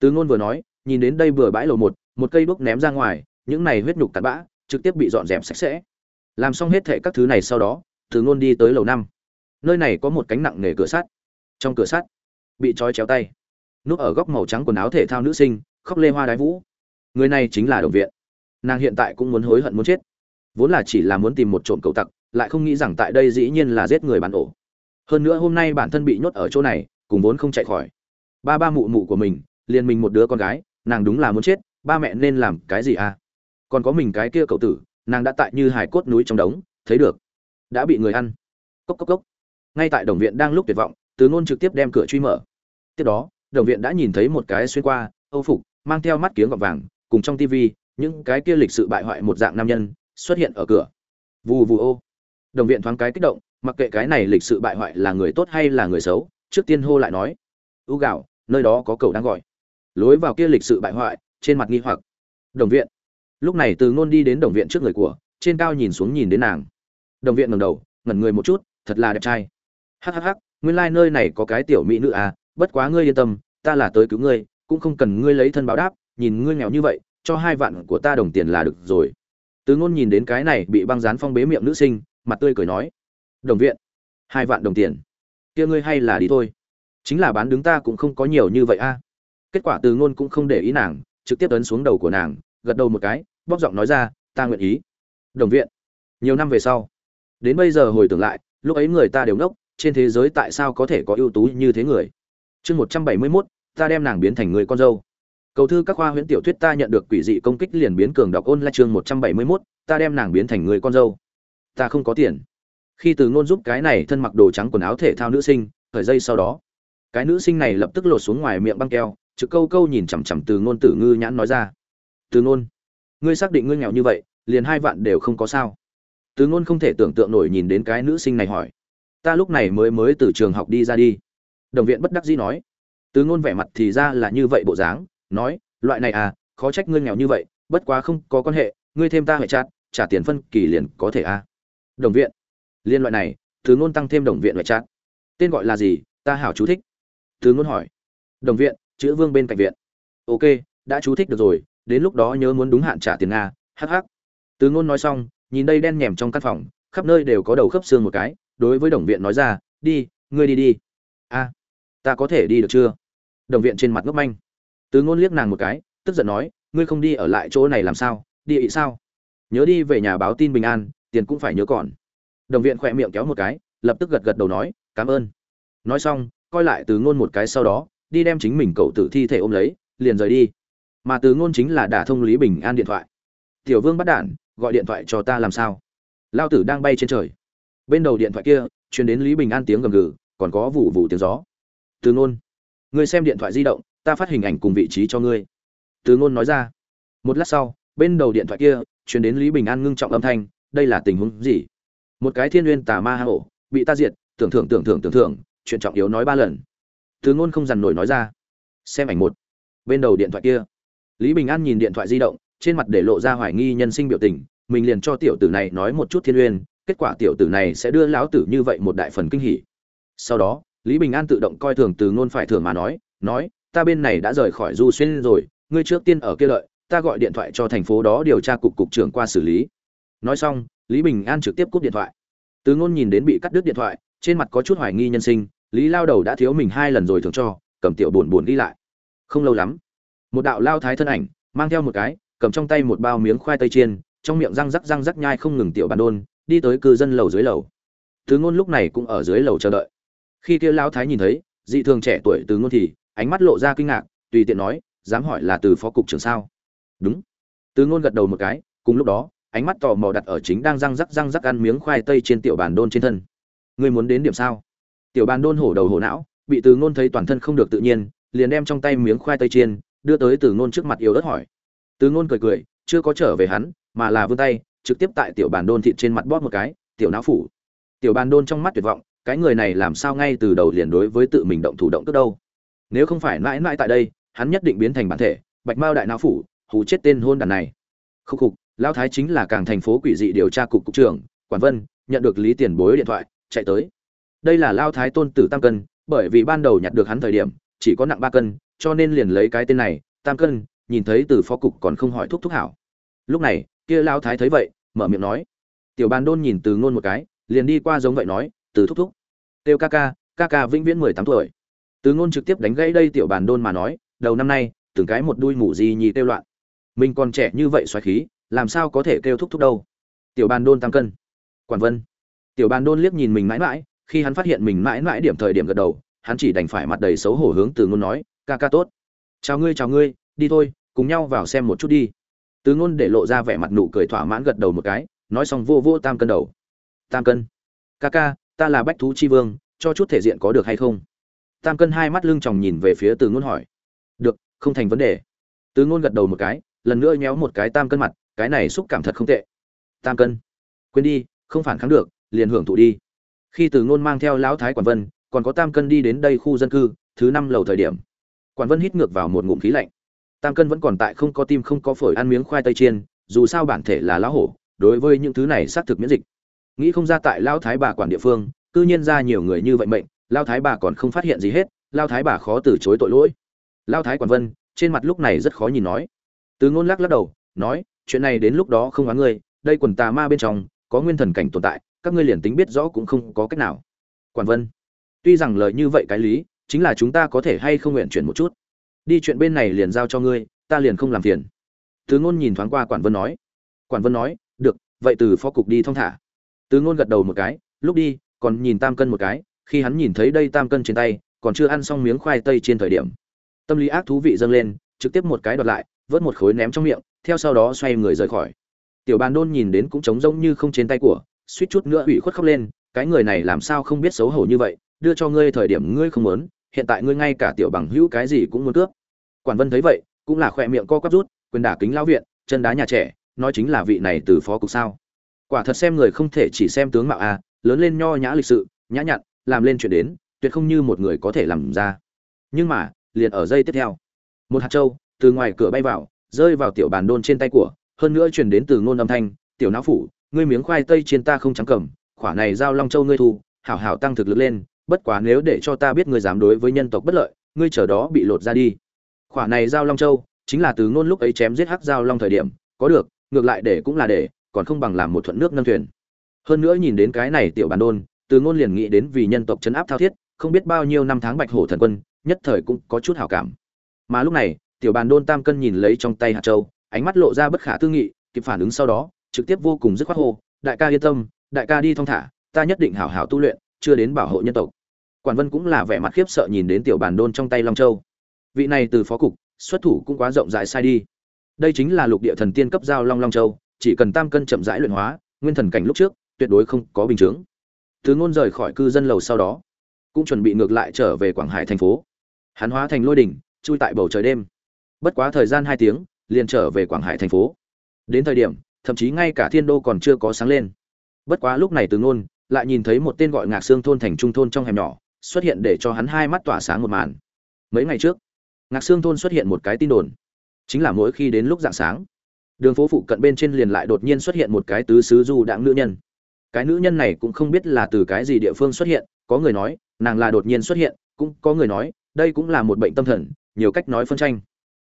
Từ ngôn vừa nói, nhìn đến đây vừa bãi lầu một một cây đuốc ném ra ngoài, những này huyết nhục tạt bã, trực tiếp bị dọn dẹp sạch sẽ. Làm xong hết thệ các thứ này sau đó, từ ngôn đi tới lầu năm. Nơi này có một cánh nặng nề cửa sắt. Trong cửa sắt, bị trói chéo tay. Núp ở góc màu trắng quần áo thể thao nữ sinh, khóc lê hoa đái vũ. Người này chính là đồng viện. Nàng hiện tại cũng muốn hối hận muốn chết. Vốn là chỉ là muốn tìm một trộm cầu tặc lại không nghĩ rằng tại đây dĩ nhiên là giết người bán ổ. Hơn nữa hôm nay bản thân bị nhốt ở chỗ này, cùng vốn không chạy khỏi. Ba ba mụ mụ của mình, liền mình một đứa con gái, nàng đúng là muốn chết, ba mẹ nên làm cái gì à? Còn có mình cái kia cậu tử, nàng đã tại như hải cốt núi trong đống, thấy được. Đã bị người ăn. Cốc cốc cốc. Ngay tại đồng viện đang lúc tuyệt vọng, từ ngôn trực tiếp đem cửa truy mở. Tiếp đó, đồng viện đã nhìn thấy một cái xuyên qua, âu phục, mang theo mắt kiếng gọt vàng, cùng trong tivi, những cái kia lịch sự bại hoại một dạng nam nhân, xuất hiện ở cửa. Vù vù ô đồng viện thoáng cái kích động, mặc kệ cái này lịch sự bại hoại là người tốt hay là người xấu, trước tiên hô lại nói ưu gạo, nơi đó có cầu đang gọi. Lối vào kia lịch sự bại hoại, trên mặt nghi hoặc, đồng viện. Lúc này từ ngôn đi đến đồng viện trước người của, trên cao nhìn xuống nhìn đến nàng. Đồng viện ngẩng đầu, ngẩn người một chút, thật là đẹp trai. Hắc hắc hắc, nguyên lai like nơi này có cái tiểu mỹ nữ à bất quá ngươi yên tâm, ta là tới cứu ngươi, cũng không cần ngươi lấy thân báo đáp, nhìn ngươi nghèo như vậy, cho hai vạn của ta đồng tiền là được rồi. Từ ngôn nhìn đến cái này bị băng dán phong bế miệng nữ sinh mặt tươi cười nói, đồng viện, hai vạn đồng tiền, kia ngươi hay là đi thôi. Chính là bán đứng ta cũng không có nhiều như vậy a. Kết quả từ ngôn cũng không để ý nàng, trực tiếp ấn xuống đầu của nàng, gật đầu một cái bóc giọng nói ra, ta nguyện ý. Đồng viện, nhiều năm về sau, đến bây giờ hồi tưởng lại, lúc ấy người ta đều ngốc, trên thế giới tại sao có thể có ưu tú như thế người? Chương một trăm bảy mươi mốt, ta đem nàng biến thành người con dâu. Cầu thư các khoa huyễn tiểu thuyết ta nhận được quỷ dị công kích liền biến cường đọc ôn lại chương một trăm bảy mươi mốt, ta đem nàng biến thành người con dâu ta không có tiền. Khi từ ngôn giúp cái này thân mặc đồ trắng quần áo thể thao nữ sinh, thời dây sau đó, cái nữ sinh này lập tức lột xuống ngoài miệng băng keo, trực câu câu nhìn chằm chằm từ ngôn tử ngư nhãn nói ra. Từ ngôn, ngươi xác định ngươi nghèo như vậy, liền hai vạn đều không có sao. Từ ngôn không thể tưởng tượng nổi nhìn đến cái nữ sinh này hỏi. Ta lúc này mới mới từ trường học đi ra đi. Đồng viện bất đắc dĩ nói. Từ ngôn vẻ mặt thì ra là như vậy bộ dáng, nói, loại này à khó trách ngươi nghèo như vậy, bất quá không có quan hệ, ngươi thêm ta hệ chát, trả tiền phân kỳ liền có thể à đồng viện. Liên loại này, từ ngôn tăng thêm đồng viện loại chát tên gọi là gì? Ta hảo chú thích. Từ ngôn hỏi. Đồng viện, chữ vương bên cạnh viện. Ok, đã chú thích được rồi, đến lúc đó nhớ muốn đúng hạn trả tiền nga hh từ ngôn nói xong, nhìn đây đen nhèm trong căn phòng, khắp nơi đều có đầu khớp xương một cái, đối với đồng viện nói ra, đi, ngươi đi đi. A, ta có thể đi được chưa? Đồng viện trên mặt ngốc manh. Từ ngôn liếc nàng một cái, tức giận nói, ngươi không đi ở lại chỗ này làm sao? Đi ị sao? Nhớ đi về nhà báo tin bình an tiền cũng phải nhớ còn. Đồng viện khỏe miệng kéo một cái, lập tức gật gật đầu nói, cảm ơn. Nói xong, coi lại từ ngôn một cái sau đó, đi đem chính mình cậu tử thi thể ôm lấy, liền rời đi. Mà từ ngôn chính là đả thông lý bình an điện thoại. Tiểu vương bắt đản gọi điện thoại cho ta làm sao? Lao tử đang bay trên trời. Bên đầu điện thoại kia, truyền đến lý bình an tiếng gầm gừ, còn có vụ vụ tiếng gió. Từ ngôn, ngươi xem điện thoại di động, ta phát hình ảnh cùng vị trí cho ngươi. Từ ngôn nói ra. Một lát sau, bên đầu điện thoại kia, truyền đến lý bình an ngưng trọng âm thanh đây là tình huống gì? Một cái thiên nguyên tà ma hổ ổ, bị ta diệt, tưởng thưởng tưởng thưởng tưởng thưởng, chuyện trọng yếu nói ba lần. Từ ngôn không dằn nổi nói ra. Xem ảnh một. Bên đầu điện thoại kia. Lý bình an nhìn điện thoại di động, trên mặt để lộ ra hoài nghi nhân sinh biểu tình, mình liền cho tiểu tử này nói một chút thiên uyên kết quả tiểu tử này sẽ đưa lão tử như vậy một đại phần kinh hỉ. Sau đó, lý bình an tự động coi thường từ ngôn phải thường mà nói nói, ta bên này đã rời khỏi du xuyên rồi, ngươi trước tiên ở kia lợi ta gọi điện thoại cho thành phố đó điều tra cục cục trưởng qua xử lý nói xong, lý bình an trực tiếp cúp điện thoại. Từ ngôn nhìn đến bị cắt đứt điện thoại, trên mặt có chút hoài nghi nhân sinh, lý lao đầu đã thiếu mình hai lần rồi thường cho, cầm tiểu buồn buồn đi lại. Không lâu lắm, một đạo lao thái thân ảnh, mang theo một cái, cầm trong tay một bao miếng khoai tây chiên, trong miệng răng rắc răng rắc nhai không ngừng tiểu bàn đôn, đi tới cư dân lầu dưới lầu. Từ ngôn lúc này cũng ở dưới lầu chờ đợi. Khi kia lao thái nhìn thấy, dị thường trẻ tuổi từ ngôn thì ánh mắt lộ ra kinh ngạc, tùy tiện nói, dám hỏi là từ phó cục trưởng sao? Đúng. Từ ngôn gật đầu một cái, cùng lúc đó ánh mắt tò mò đặt ở chính đang răng rắc răng rắc ăn miếng khoai tây trên tiểu bàn đôn trên thân. Ngươi muốn đến điểm sao? Tiểu bàn đôn hổ đầu hổ não, bị từ ngôn thấy toàn thân không được tự nhiên, liền đem trong tay miếng khoai tây chiên, đưa tới từ ngôn trước mặt yếu ớt hỏi. Từ ngôn cười cười, chưa có trở về hắn, mà là vươn tay, trực tiếp tại tiểu bàn đôn thịt trên mặt bóp một cái, tiểu não phủ. Tiểu bàn đôn trong mắt tuyệt vọng, cái người này làm sao ngay từ đầu liền đối với tự mình động thủ động tức đâu? Nếu không phải mãi mãi tại đây, hắn nhất định biến thành bản thể, bạch mao đại não phủ, hù chết tên hôn đàn này. Khúc khục lão thái chính là càng thành phố quỷ dị điều tra cục cục trưởng, quản vân, nhận được lý tiền bối điện thoại, chạy tới. Đây là lao thái tôn tử tam cân, bởi vì ban đầu nhặt được hắn thời điểm, chỉ có nặng ba cân, cho nên liền lấy cái tên này, tam cân, nhìn thấy từ phó cục còn không hỏi thúc thúc hảo. Lúc này, kia lao thái thấy vậy, mở miệng nói. Tiểu bàn đôn nhìn từ ngôn một cái, liền đi qua giống vậy nói, từ thúc thúc. Tiêu ca ca ca ca vĩnh viễn mười tám tuổi. Từ ngôn trực tiếp đánh gãy đây tiểu bàn đôn mà nói, đầu năm nay, từng cái một đuôi mủ gì nhì tiêu loạn. Mình còn trẻ như vậy xoáy khí làm sao có thể kêu thúc thúc đâu? Tiểu bàn đôn tăng cân. Quản vân. Tiểu bàn đôn liếc nhìn mình mãi mãi, khi hắn phát hiện mình mãi mãi điểm thời điểm gật đầu, hắn chỉ đành phải mặt đầy xấu hổ hướng từ ngôn nói, ca ca tốt. Chào ngươi chào ngươi, đi thôi, cùng nhau vào xem một chút đi. Từ ngôn để lộ ra vẻ mặt nụ cười thỏa mãn gật đầu một cái, nói xong vô vô tam cân đầu. Tam cân, ca ca, ta là bách thú chi vương, cho chút thể diện có được hay không? Tam cân hai mắt lưng tròng nhìn về phía từ ngôn hỏi. Được, không thành vấn đề. Từ ngôn gật đầu một cái, lần nữa nhéo một cái tam cân mặt cái này xúc cảm thật không tệ. Tam cân. Quên đi, không phản kháng được, liền hưởng thụ đi. Khi từ ngôn mang theo lão thái quản vân, còn có tam cân đi đến đây khu dân cư, thứ năm lầu thời điểm. Quản vân hít ngược vào một ngụm khí lạnh. Tam cân vẫn còn tại không có tim không có phổi ăn miếng khoai tây chiên, dù sao bản thể là lão hổ, đối với những thứ này xác thực miễn dịch. Nghĩ không ra tại lão thái bà quản địa phương, cư nhiên ra nhiều người như vậy mệnh, lão thái bà còn không phát hiện gì hết, lão thái bà khó từ chối tội lỗi. Lão thái quản vân, trên mặt lúc này rất khó nhìn nói. Từ ngôn lắc lắc đầu, nói chuyện này đến lúc đó không oán ngươi, đây quần tà ma bên trong, có nguyên thần cảnh tồn tại, các ngươi liền tính biết rõ cũng không có cách nào. Quản vân, tuy rằng lời như vậy cái lý, chính là chúng ta có thể hay không nguyện chuyển một chút. Đi chuyện bên này liền giao cho ngươi, ta liền không làm phiền. Tứ ngôn nhìn thoáng qua quản vân nói. Quản vân nói, được, vậy từ phó cục đi thong thả. Tứ ngôn gật đầu một cái, lúc đi, còn nhìn tam cân một cái, khi hắn nhìn thấy đây tam cân trên tay, còn chưa ăn xong miếng khoai tây trên thời điểm. Tâm lý ác thú vị dâng lên, trực tiếp một cái đoạt lại, vớt một khối ném trong miệng theo sau đó xoay người rời khỏi. Tiểu bàn đôn nhìn đến cũng trống rỗng như không trên tay của, suýt chút nữa ủy khuất khóc lên, cái người này làm sao không biết xấu hổ như vậy, đưa cho ngươi thời điểm ngươi không muốn, hiện tại ngươi ngay cả tiểu bằng hữu cái gì cũng muốn cướp. Quản vân thấy vậy, cũng là khỏe miệng co quắp rút, quyền đả kính lão viện, chân đá nhà trẻ, nói chính là vị này từ phó cục sao? Quả thật xem người không thể chỉ xem tướng mạo a, lớn lên nho nhã lịch sự, nhã nhặn, làm lên chuyện đến, tuyệt không như một người có thể làm ra. Nhưng mà, liền ở giây tiếp theo, một hạt trâu từ ngoài cửa bay vào rơi vào tiểu bàn đôn trên tay của, hơn nữa truyền đến từ ngôn âm thanh, tiểu não phủ, ngươi miếng khoai tây trên ta không trắng cầm, khỏa này giao long châu ngươi thu, hảo hảo tăng thực lực lên, bất quá nếu để cho ta biết ngươi dám đối với nhân tộc bất lợi, ngươi chờ đó bị lột ra đi. Khỏa này giao long châu chính là từ ngôn lúc ấy chém giết hắc giao long thời điểm, có được, ngược lại để cũng là để, còn không bằng làm một thuận nước nâng thuyền. Hơn nữa nhìn đến cái này tiểu bàn đôn, từ ngôn liền nghĩ đến vì nhân tộc chấn áp thao thiết, không biết bao nhiêu năm tháng bạch hổ thần quân, nhất thời cũng có chút hảo cảm. Mà lúc này tiểu bàn đôn tam cân nhìn lấy trong tay hạt châu, ánh mắt lộ ra bất khả tư nghị, kịp phản ứng sau đó, trực tiếp vô cùng dứt khoát hô, đại ca yên tâm, đại ca đi thong thả, ta nhất định hảo hảo tu luyện, chưa đến bảo hộ nhân tộc. Quản vân cũng là vẻ mặt khiếp sợ nhìn đến tiểu bàn đôn trong tay long châu. Vị này từ phó cục, xuất thủ cũng quá rộng rãi sai đi. Đây chính là lục địa thần tiên cấp giao long long châu, chỉ cần tam cân chậm rãi luyện hóa, nguyên thần cảnh lúc trước, tuyệt đối không có bình chướng. Thứ ngôn rời khỏi cư dân lầu sau đó, cũng chuẩn bị ngược lại trở về quảng hải thành phố. Hắn hóa thành lôi đỉnh, chui tại bầu trời đêm bất quá thời gian hai tiếng, liền trở về quảng hải thành phố. Đến thời điểm, thậm chí ngay cả thiên đô còn chưa có sáng lên. Bất quá lúc này từ ngôn lại nhìn thấy một tên gọi ngạc xương thôn thành trung thôn trong hẻm nhỏ, xuất hiện để cho hắn hai mắt tỏa sáng một màn. Mấy ngày trước, ngạc xương thôn xuất hiện một cái tin đồn. Chính là mỗi khi đến lúc dạng sáng, đường phố phụ cận bên trên liền lại đột nhiên xuất hiện một cái tứ sứ du đãng nữ nhân. Cái nữ nhân này cũng không biết là từ cái gì địa phương xuất hiện, có người nói, nàng là đột nhiên xuất hiện, cũng có người nói, đây cũng là một bệnh tâm thần, nhiều cách nói phân tranh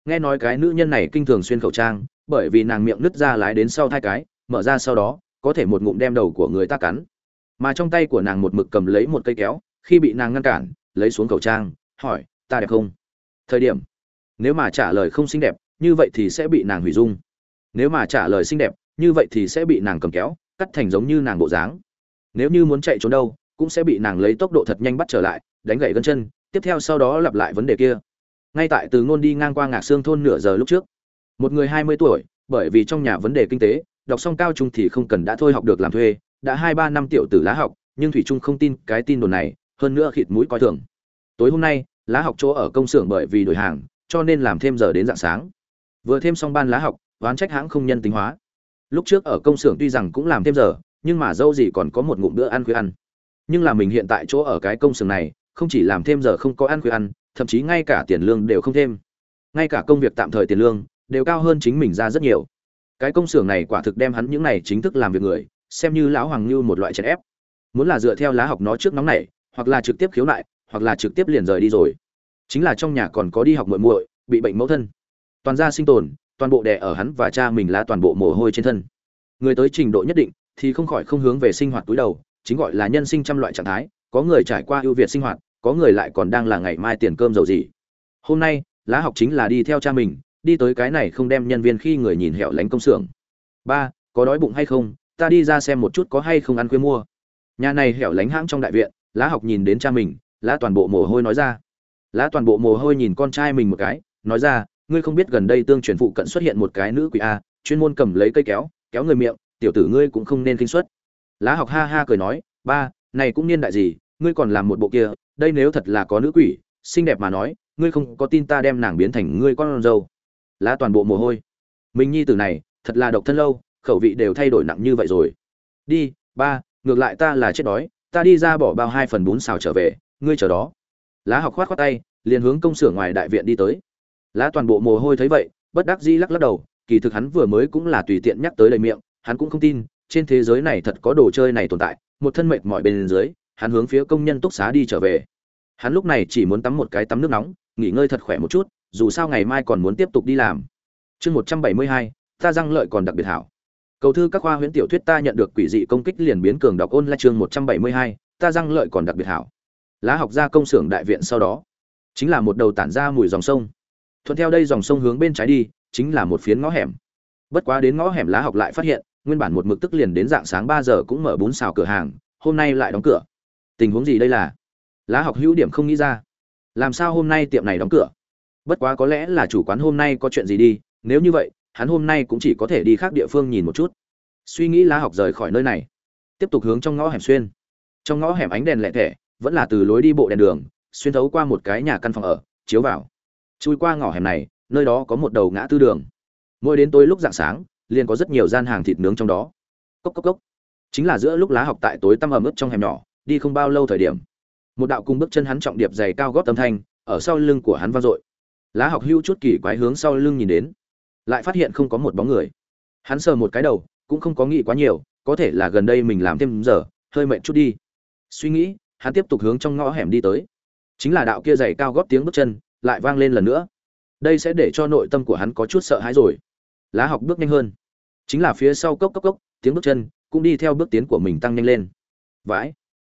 nghe nói cái nữ nhân này kinh thường xuyên khẩu trang, bởi vì nàng miệng nứt ra lái đến sau thai cái, mở ra sau đó, có thể một ngụm đem đầu của người ta cắn. Mà trong tay của nàng một mực cầm lấy một cây kéo, khi bị nàng ngăn cản, lấy xuống khẩu trang, hỏi, ta đẹp không? Thời điểm, nếu mà trả lời không xinh đẹp, như vậy thì sẽ bị nàng hủy dung. Nếu mà trả lời xinh đẹp, như vậy thì sẽ bị nàng cầm kéo, cắt thành giống như nàng bộ dáng. Nếu như muốn chạy trốn đâu, cũng sẽ bị nàng lấy tốc độ thật nhanh bắt trở lại, đánh gậy gân chân, tiếp theo sau đó lặp lại vấn đề kia ngay tại từ ngôn đi ngang qua ngạc xương thôn nửa giờ lúc trước. Một người hai mươi tuổi, bởi vì trong nhà vấn đề kinh tế, đọc xong cao trung thì không cần đã thôi học được làm thuê, đã hai ba năm tiểu tử lá học, nhưng thủy trung không tin cái tin đồn này, hơn nữa khịt mũi coi thường. Tối hôm nay, lá học chỗ ở công xưởng bởi vì đổi hàng, cho nên làm thêm giờ đến dạng sáng. Vừa thêm xong ban lá học, oán trách hãng không nhân tính hóa. Lúc trước ở công xưởng tuy rằng cũng làm thêm giờ, nhưng mà dâu gì còn có một ngụm bữa ăn khuya ăn. Nhưng là mình hiện tại chỗ ở cái công xưởng này, không chỉ làm thêm giờ không có ăn khuya ăn thậm chí ngay cả tiền lương đều không thêm. Ngay cả công việc tạm thời tiền lương đều cao hơn chính mình ra rất nhiều. Cái công xưởng này quả thực đem hắn những này chính thức làm việc người, xem như lão hoàng như một loại chèn ép. Muốn là dựa theo lá học nó trước nóng này, hoặc là trực tiếp khiếu nại, hoặc là trực tiếp liền rời đi rồi. Chính là trong nhà còn có đi học muội muội, bị bệnh mẫu thân. Toàn gia sinh tồn, toàn bộ đè ở hắn và cha mình là toàn bộ mồ hôi trên thân. Người tới trình độ nhất định thì không khỏi không hướng về sinh hoạt túi đầu, chính gọi là nhân sinh trăm loại trạng thái, có người trải qua ưu việt sinh hoạt có người lại còn đang là ngày mai tiền cơm dầu gì. Hôm nay, lá học chính là đi theo cha mình, đi tới cái này không đem nhân viên khi người nhìn hẻo lánh công xưởng. Ba, có đói bụng hay không? Ta đi ra xem một chút có hay không ăn khuya mua. Nhà này hẻo lánh hãng trong đại viện, lá học nhìn đến cha mình, lá toàn bộ mồ hôi nói ra. Lá toàn bộ mồ hôi nhìn con trai mình một cái, nói ra, ngươi không biết gần đây tương truyền phụ cận xuất hiện một cái nữ quỷ a, chuyên môn cầm lấy cây kéo kéo người miệng, tiểu tử ngươi cũng không nên kinh xuất lá học ha ha cười nói, ba, này cũng niên đại gì, ngươi còn làm một bộ kia đây nếu thật là có nữ quỷ, xinh đẹp mà nói, ngươi không có tin ta đem nàng biến thành ngươi con dâu. Lá toàn bộ mồ hôi. Mình nhi tử này, thật là độc thân lâu, khẩu vị đều thay đổi nặng như vậy rồi. Đi, ba, ngược lại ta là chết đói, ta đi ra bỏ bao hai phần bún xào trở về, ngươi chờ đó. Lá học khoát khoát tay, liền hướng công xưởng ngoài đại viện đi tới. Lá toàn bộ mồ hôi thấy vậy, bất đắc dĩ lắc lắc đầu, kỳ thực hắn vừa mới cũng là tùy tiện nhắc tới đầy miệng, hắn cũng không tin, trên thế giới này thật có đồ chơi này tồn tại, một thân mệt mỏi bên dưới hắn hướng phía công nhân túc xá đi trở về. Hắn lúc này chỉ muốn tắm một cái tắm nước nóng, nghỉ ngơi thật khỏe một chút, dù sao ngày mai còn muốn tiếp tục đi làm. Chương một trăm bảy mươi hai, ta răng lợi còn đặc biệt hảo. Cầu thư các khoa huyễn tiểu thuyết ta nhận được quỷ dị công kích liền biến cường đọc ôn lại chương một trăm bảy mươi hai, ta răng lợi còn đặc biệt hảo. Lá học ra công xưởng đại viện sau đó. Chính là một đầu tản ra mùi dòng sông. Thuận theo đây dòng sông hướng bên trái đi, chính là một phiến ngõ hẻm. Bất quá đến ngõ hẻm lá học lại phát hiện, nguyên bản một mực tức liền đến dạng sáng ba giờ cũng mở bún xào cửa hàng, hôm nay lại đóng cửa tình huống gì đây là? Lá học hữu điểm không nghĩ ra. Làm sao hôm nay tiệm này đóng cửa? Bất quá có lẽ là chủ quán hôm nay có chuyện gì đi. Nếu như vậy, hắn hôm nay cũng chỉ có thể đi khác địa phương nhìn một chút. Suy nghĩ lá học rời khỏi nơi này. Tiếp tục hướng trong ngõ hẻm xuyên. Trong ngõ hẻm ánh đèn lẹ thẻ vẫn là từ lối đi bộ đèn đường, xuyên thấu qua một cái nhà căn phòng ở, chiếu vào. Chui qua ngõ hẻm này, nơi đó có một đầu ngã tư đường. Mỗi đến tối lúc dạng sáng, liền có rất nhiều gian hàng thịt nướng trong đó. Cốc cốc cốc. Chính là giữa lúc lá học tại tối tăm ẩm ướt trong hẻm nhỏ đi không bao lâu thời điểm, một đạo cung bước chân hắn trọng điệp dày cao gót âm thanh ở sau lưng của hắn vang dội. Lá học hưu chút kỳ quái hướng sau lưng nhìn đến, lại phát hiện không có một bóng người. Hắn sờ một cái đầu, cũng không có nghĩ quá nhiều, có thể là gần đây mình làm thêm giờ, hơi mệt chút đi. Suy nghĩ, hắn tiếp tục hướng trong ngõ hẻm đi tới. Chính là đạo kia dày cao góp tiếng bước chân, lại vang lên lần nữa. Đây sẽ để cho nội tâm của hắn có chút sợ hãi rồi. Lá học bước nhanh hơn. Chính là phía sau cốc cốc cốc, tiếng bước chân cũng đi theo bước tiến của mình tăng nhanh lên. Vãi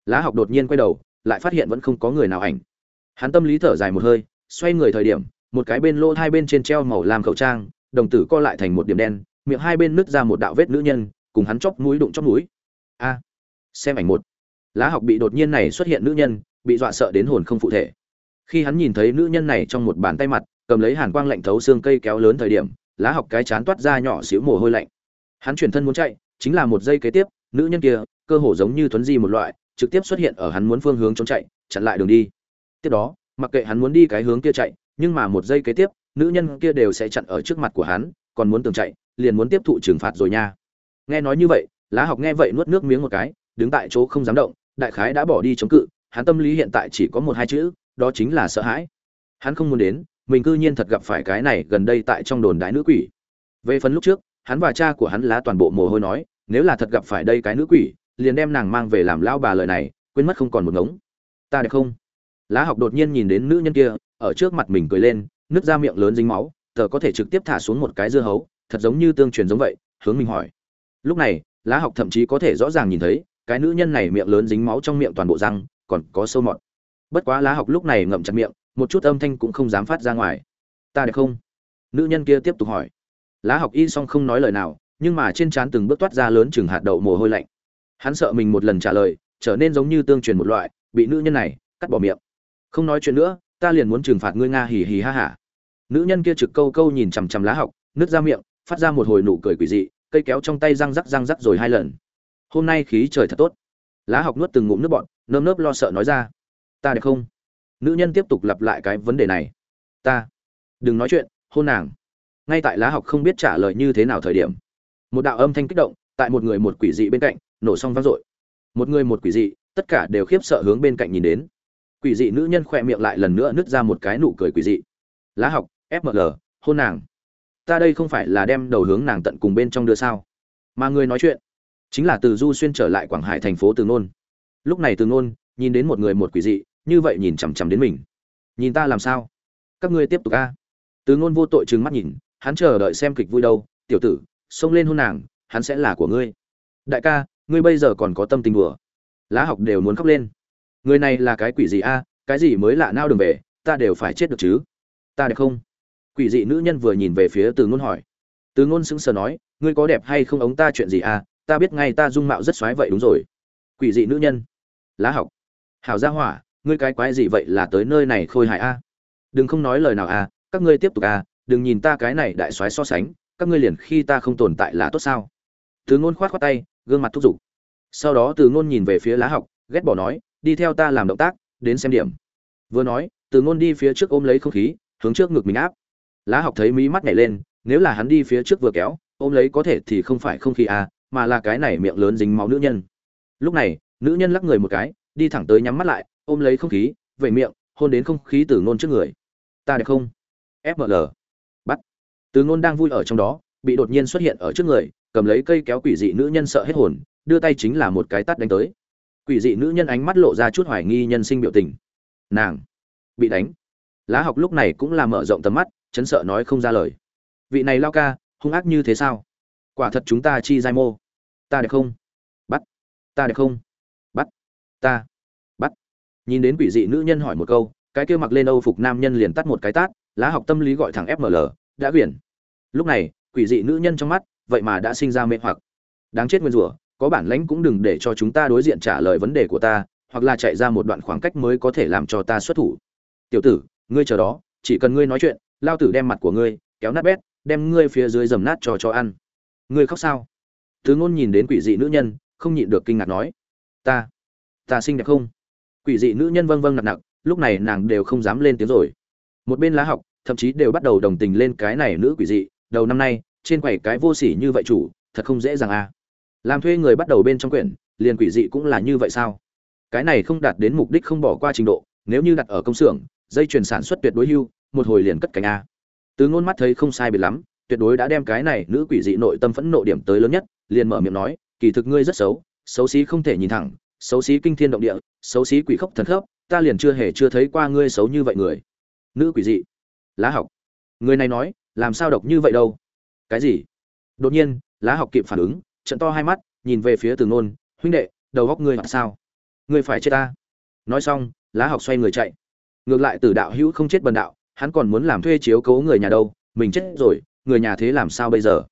lá học đột nhiên quay đầu, lại phát hiện vẫn không có người nào ảnh. Hắn tâm lý thở dài một hơi, xoay người thời điểm, một cái bên lỗ hai bên trên treo màu làm khẩu trang, đồng tử co lại thành một điểm đen, miệng hai bên nứt ra một đạo vết nữ nhân, cùng hắn chóc mũi đụng chóc mũi. A, xem ảnh một. Lá học bị đột nhiên này xuất hiện nữ nhân, bị dọa sợ đến hồn không phụ thể. Khi hắn nhìn thấy nữ nhân này trong một bàn tay mặt, cầm lấy hàn quang lạnh thấu xương cây kéo lớn thời điểm, lá học cái chán toát ra nhỏ xíu mồ hôi lạnh. Hắn chuyển thân muốn chạy, chính là một giây kế tiếp, nữ nhân kia, cơ hồ giống như thuấn di một loại trực tiếp xuất hiện ở hắn muốn phương hướng trốn chạy, chặn lại đường đi. Tiếp đó, mặc kệ hắn muốn đi cái hướng kia chạy, nhưng mà một giây kế tiếp, nữ nhân kia đều sẽ chặn ở trước mặt của hắn, còn muốn tường chạy, liền muốn tiếp thụ trừng phạt rồi nha. Nghe nói như vậy, lá học nghe vậy nuốt nước miếng một cái, đứng tại chỗ không dám động, đại khái đã bỏ đi chống cự, hắn tâm lý hiện tại chỉ có một hai chữ, đó chính là sợ hãi. Hắn không muốn đến, mình cư nhiên thật gặp phải cái này gần đây tại trong đồn đại nữ quỷ. Về phần lúc trước, hắn và cha của hắn lá toàn bộ mồ hôi nói, nếu là thật gặp phải đây cái nữ quỷ liền đem nàng mang về làm lão bà lời này, quên mất không còn một ngống. Ta đẹp không? Lá học đột nhiên nhìn đến nữ nhân kia, ở trước mặt mình cười lên, nứt ra miệng lớn dính máu thở có thể trực tiếp thả xuống một cái dưa hấu, thật giống như tương truyền giống vậy, hướng mình hỏi. Lúc này, lá học thậm chí có thể rõ ràng nhìn thấy, cái nữ nhân này miệng lớn dính máu trong miệng toàn bộ răng, còn có sâu mọt. Bất quá lá học lúc này ngậm chặt miệng, một chút âm thanh cũng không dám phát ra ngoài. Ta đẹp không? Nữ nhân kia tiếp tục hỏi. Lá học y xong không nói lời nào, nhưng mà trên trán từng bước toát ra lớn chừng hạt đậu mồ hôi lạnh hắn sợ mình một lần trả lời, trở nên giống như tương truyền một loại, bị nữ nhân này cắt bỏ miệng. Không nói chuyện nữa, ta liền muốn trừng phạt ngươi nga hì hì ha hả. Nữ nhân kia trực câu câu nhìn chằm chằm lá học, nứt ra miệng, phát ra một hồi nụ cười quỷ dị, cây kéo trong tay răng rắc răng rắc rồi hai lần. Hôm nay khí trời thật tốt. Lá học nuốt từng ngụm nước bọn nơm nớp lo sợ nói ra. Ta đẹp không? Nữ nhân tiếp tục lặp lại cái vấn đề này. Ta. Đừng nói chuyện, hôn nàng. Ngay tại lá học không biết trả lời như thế nào thời điểm, một đạo âm thanh kích động, tại một người một quỷ dị bên cạnh nổ xong vang dội. Một người một quỷ dị, tất cả đều khiếp sợ hướng bên cạnh nhìn đến. Quỷ dị nữ nhân khỏe miệng lại lần nữa nứt ra một cái nụ cười quỷ dị. Lá học fml hôn nàng. Ta đây không phải là đem đầu hướng nàng tận cùng bên trong đưa sao? Mà người nói chuyện, chính là từ du xuyên trở lại quảng hải thành phố từ nôn. Lúc này từ nôn, nhìn đến một người một quỷ dị, như vậy nhìn chằm chằm đến mình. Nhìn ta làm sao? Các ngươi tiếp tục a. Từ nôn vô tội trừng mắt nhìn, hắn chờ đợi xem kịch vui đâu. Tiểu tử, xông lên hôn nàng, hắn sẽ là của ngươi. Đại ca ngươi bây giờ còn có tâm tình đùa. Lá học đều muốn khóc lên. Người này là cái quỷ gì a? Cái gì mới lạ nao đường về? Ta đều phải chết được chứ. Ta đẹp không? Quỷ dị nữ nhân vừa nhìn về phía từ ngôn hỏi. Từ ngôn sững sờ nói, ngươi có đẹp hay không ống ta chuyện gì à ta biết ngay ta dung mạo rất xoái vậy đúng rồi. Quỷ dị nữ nhân. Lá học. Hảo gia hỏa, ngươi cái quái gì vậy là tới nơi này khôi hài a? Đừng không nói lời nào à các ngươi tiếp tục à đừng nhìn ta cái này đại soái so sánh, các ngươi liền khi ta không tồn tại là tốt sao? Từ ngôn khoát khoát tay gương mặt thúc giục. Sau đó từ ngôn nhìn về phía lá học, ghét bỏ nói, đi theo ta làm động tác, đến xem điểm. Vừa nói, từ ngôn đi phía trước ôm lấy không khí, hướng trước ngực mình áp. Lá học thấy mí mắt nhảy lên, nếu là hắn đi phía trước vừa kéo, ôm lấy có thể thì không phải không khí à mà là cái này miệng lớn dính máu nữ nhân. Lúc này, nữ nhân lắc người một cái, đi thẳng tới nhắm mắt lại, ôm lấy không khí, vẩy miệng, hôn đến không khí từ ngôn trước người. Ta đẹp không? Fml bắt. Từ ngôn đang vui ở trong đó, bị đột nhiên xuất hiện ở trước người cầm lấy cây kéo quỷ dị nữ nhân sợ hết hồn, đưa tay chính là một cái tát đánh tới. Quỷ dị nữ nhân ánh mắt lộ ra chút hoài nghi nhân sinh biểu tình. Nàng bị đánh. Lá học lúc này cũng là mở rộng tầm mắt, chấn sợ nói không ra lời. Vị này lao ca, hung ác như thế sao? Quả thật chúng ta chi giai mô. Ta đẹp không? Bắt. Ta đẹp không? Bắt. Ta. Bắt. Nhìn đến quỷ dị nữ nhân hỏi một câu, cái kia mặc lên âu phục nam nhân liền tắt một cái tát, lá học tâm lý gọi thẳng fml đã quyển. Lúc này, quỷ dị nữ nhân trong mắt vậy mà đã sinh ra mê hoặc. Đáng chết nguyên rủa, có bản lãnh cũng đừng để cho chúng ta đối diện trả lời vấn đề của ta, hoặc là chạy ra một đoạn khoảng cách mới có thể làm cho ta xuất thủ. Tiểu tử, ngươi chờ đó, chỉ cần ngươi nói chuyện, lao tử đem mặt của ngươi, kéo nát bét, đem ngươi phía dưới dầm nát cho cho ăn. Ngươi khóc sao? Thứ ngôn nhìn đến quỷ dị nữ nhân, không nhịn được kinh ngạc nói. Ta ta xinh đẹp không? Quỷ dị nữ nhân vâng vâng nặng nặng, lúc này nàng đều không dám lên tiếng rồi. Một bên lá học, thậm chí đều bắt đầu đồng tình lên cái này nữ quỷ dị. Đầu năm nay trên quầy cái vô sỉ như vậy chủ, thật không dễ dàng à. Làm thuê người bắt đầu bên trong quyển, liền quỷ dị cũng là như vậy sao? Cái này không đạt đến mục đích không bỏ qua trình độ, nếu như đặt ở công xưởng, dây chuyền sản xuất tuyệt đối hưu, một hồi liền cất cánh a từ ngôn mắt thấy không sai biệt lắm, tuyệt đối đã đem cái này nữ quỷ dị nội tâm phẫn nộ điểm tới lớn nhất, liền mở miệng nói, kỳ thực ngươi rất xấu xấu xí không thể nhìn thẳng, xấu xí kinh thiên động địa, xấu xí quỷ khốc thần khốc ta liền chưa hề chưa thấy qua ngươi xấu như vậy người. Nữ quỷ dị, lá học, người này nói, làm sao độc như vậy đâu? Cái gì? Đột nhiên, lá học kịp phản ứng, trận to hai mắt, nhìn về phía từ nôn, huynh đệ, đầu góc ngươi làm sao? Ngươi phải chết ta. Nói xong, lá học xoay người chạy. Ngược lại từ đạo hữu không chết bần đạo, hắn còn muốn làm thuê chiếu cố người nhà đâu, mình chết rồi, người nhà thế làm sao bây giờ?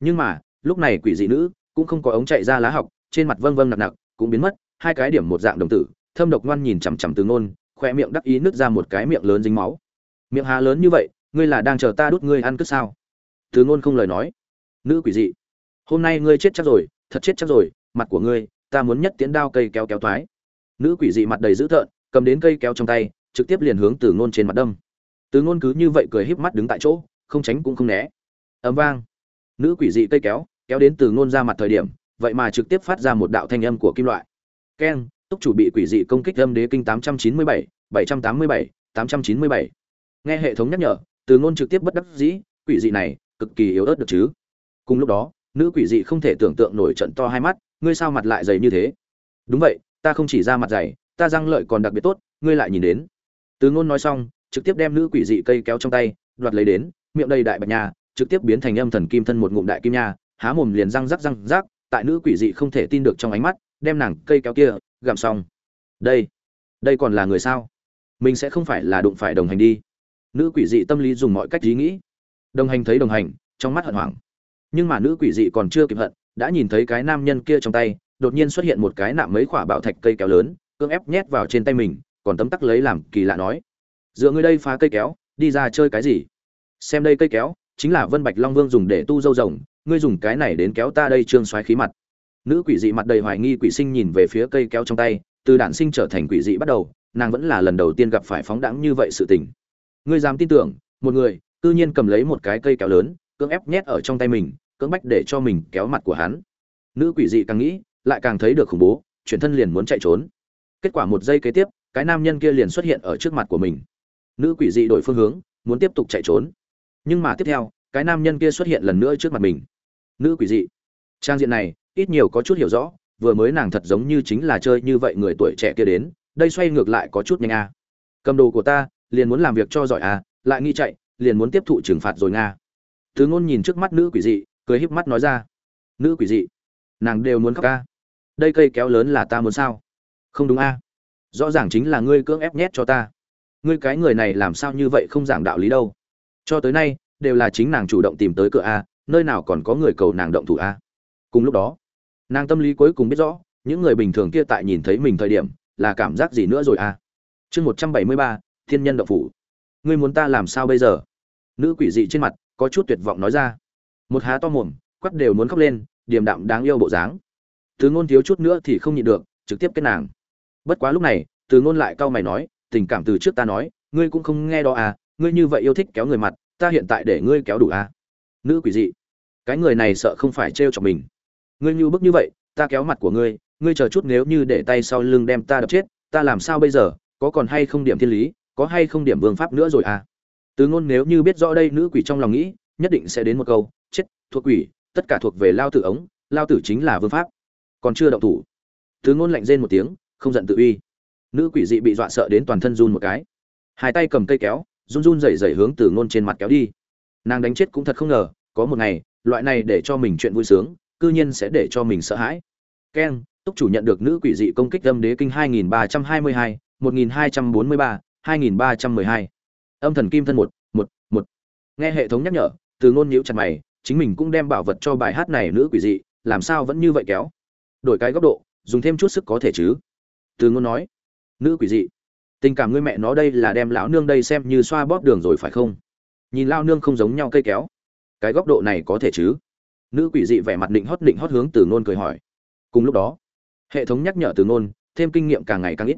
Nhưng mà, lúc này quỷ dị nữ cũng không có ống chạy ra lá học, trên mặt vâng vâng nặc nặc, cũng biến mất, hai cái điểm một dạng đồng tử, thâm độc ngoan nhìn chằm chằm từ ngôn khoe miệng đắc ý nứt ra một cái miệng lớn dính máu. Miệng hà lớn như vậy, ngươi là đang chờ ta đút ngươi ăn cướp sao? Từ ngôn không lời nói. Nữ quỷ dị hôm nay ngươi chết chắc rồi thật chết chắc rồi mặt của ngươi ta muốn nhất tiến đao cây kéo kéo thoái. Nữ quỷ dị mặt đầy dữ tợn cầm đến cây kéo trong tay trực tiếp liền hướng từ ngôn trên mặt đâm. Từ ngôn cứ như vậy cười híp mắt đứng tại chỗ không tránh cũng không né. Ấm vang. Nữ quỷ dị cây kéo kéo đến từ ngôn ra mặt thời điểm vậy mà trực tiếp phát ra một đạo thanh âm của kim loại. Keng túc chủ bị quỷ dị công kích âm đế kinh 897, 787, 897. nghe hệ thống nhắc nhở từ ngôn trực tiếp bất đắc dĩ quỷ dị này cực kỳ yếu ớt được chứ. Cùng lúc đó, nữ quỷ dị không thể tưởng tượng nổi trận to hai mắt, ngươi sao mặt lại dày như thế? Đúng vậy, ta không chỉ ra mặt dày, ta răng lợi còn đặc biệt tốt, ngươi lại nhìn đến. Từ ngôn nói xong, trực tiếp đem nữ quỷ dị cây kéo trong tay, đoạt lấy đến, miệng đầy đại bạch nha, trực tiếp biến thành âm thần kim thân một ngụm đại kim nha, há mồm liền răng rắc răng rắc, tại nữ quỷ dị không thể tin được trong ánh mắt, đem nàng cây kéo kia, gặm xong. Đây đây còn là người sao? Mình sẽ không phải là đụng phải đồng hành đi. Nữ quỷ dị tâm lý dùng mọi cách ý nghĩ đồng hành thấy đồng hành, trong mắt hận hoảng. Nhưng mà nữ quỷ dị còn chưa kịp hận, đã nhìn thấy cái nam nhân kia trong tay, đột nhiên xuất hiện một cái nạm mấy quả bảo thạch cây kéo lớn, cưỡng ép nhét vào trên tay mình, còn tấm tắc lấy làm kỳ lạ nói, dựa ngươi đây phá cây kéo, đi ra chơi cái gì? Xem đây cây kéo, chính là vân bạch long vương dùng để tu dâu rồng, ngươi dùng cái này đến kéo ta đây trương xoáy khí mặt. Nữ quỷ dị mặt đầy hoài nghi quỷ sinh nhìn về phía cây kéo trong tay, từ đản sinh trở thành quỷ dị bắt đầu, nàng vẫn là lần đầu tiên gặp phải phóng đãng như vậy sự tình. Ngươi dám tin tưởng, một người cư nhiên cầm lấy một cái cây kéo lớn, cưỡng ép nhét ở trong tay mình, cưỡng bách để cho mình kéo mặt của hắn. Nữ quỷ dị càng nghĩ, lại càng thấy được khủng bố, chuyển thân liền muốn chạy trốn. Kết quả một giây kế tiếp, cái nam nhân kia liền xuất hiện ở trước mặt của mình. Nữ quỷ dị đổi phương hướng, muốn tiếp tục chạy trốn. Nhưng mà tiếp theo, cái nam nhân kia xuất hiện lần nữa trước mặt mình. Nữ quỷ dị. Trang diện này, ít nhiều có chút hiểu rõ, vừa mới nàng thật giống như chính là chơi như vậy người tuổi trẻ kia đến, đây xoay ngược lại có chút nhanh a. Cầm đồ của ta, liền muốn làm việc cho giỏi a, lại nghi chạy liền muốn tiếp thụ trừng phạt rồi nga. Thứ ngôn nhìn trước mắt nữ quỷ dị, cười híp mắt nói ra. Nữ quỷ dị? Nàng đều muốn khóc ca đây cây kéo lớn là ta muốn sao? Không đúng a. Rõ ràng chính là ngươi cưỡng ép nhét cho ta. Ngươi cái người này làm sao như vậy không giảng đạo lý đâu. Cho tới nay, đều là chính nàng chủ động tìm tới cửa a, nơi nào còn có người cầu nàng động thủ a. Cùng lúc đó, nàng tâm lý cuối cùng biết rõ, những người bình thường kia tại nhìn thấy mình thời điểm, là cảm giác gì nữa rồi a. Chương một trăm bảy mươi ba, thiên nhân động phủ. Ngươi muốn ta làm sao bây giờ? Nữ quỷ dị trên mặt, có chút tuyệt vọng nói ra. Một há to mồm quắt đều muốn khóc lên, điềm đạm đáng yêu bộ dáng. Từ ngôn thiếu chút nữa thì không nhịn được, trực tiếp kết nàng. Bất quá lúc này, từ ngôn lại cau mày nói, tình cảm từ trước ta nói, ngươi cũng không nghe đó à ngươi như vậy yêu thích kéo người mặt, ta hiện tại để ngươi kéo đủ à. Nữ quỷ dị. Cái người này sợ không phải trêu chọc mình. Ngươi như bức như vậy, ta kéo mặt của ngươi ngươi chờ chút nếu như để tay sau lưng đem ta đập chết, ta làm sao bây giờ, có còn hay không điểm thiên lý, có hay không điểm vương pháp nữa rồi à? Từ ngôn nếu như biết rõ đây nữ quỷ trong lòng nghĩ nhất định sẽ đến một câu chết thuộc quỷ tất cả thuộc về lao tử ống lao tử chính là vương pháp. Còn chưa động thủ từ ngôn lạnh rên một tiếng không giận tự uy. Nữ quỷ dị bị dọa sợ đến toàn thân run một cái. Hai tay cầm cây kéo run run rẩy rẩy hướng từ ngôn trên mặt kéo đi. Nàng đánh chết cũng thật không ngờ có một ngày loại này để cho mình chuyện vui sướng cư nhiên sẽ để cho mình sợ hãi. Keng túc chủ nhận được nữ quỷ dị công kích âm đế kinh 2322, 1243, 2312 âm thần kim thân một một một. Nghe hệ thống nhắc nhở, từ ngôn nhiễu chặt mày, chính mình cũng đem bảo vật cho bài hát này nữ quỷ dị, làm sao vẫn như vậy kéo? Đổi cái góc độ, dùng thêm chút sức có thể chứ? Từ ngôn nói. Nữ quỷ dị. Tình cảm ngươi mẹ nó đây là đem lão nương đây xem như xoa bóp đường rồi phải không? Nhìn lao nương không giống nhau cây kéo. Cái góc độ này có thể chứ? Nữ quỷ dị vẻ mặt định hót định hót hướng từ ngôn cười hỏi. Cùng lúc đó, hệ thống nhắc nhở từ ngôn, thêm kinh nghiệm càng ngày càng ít.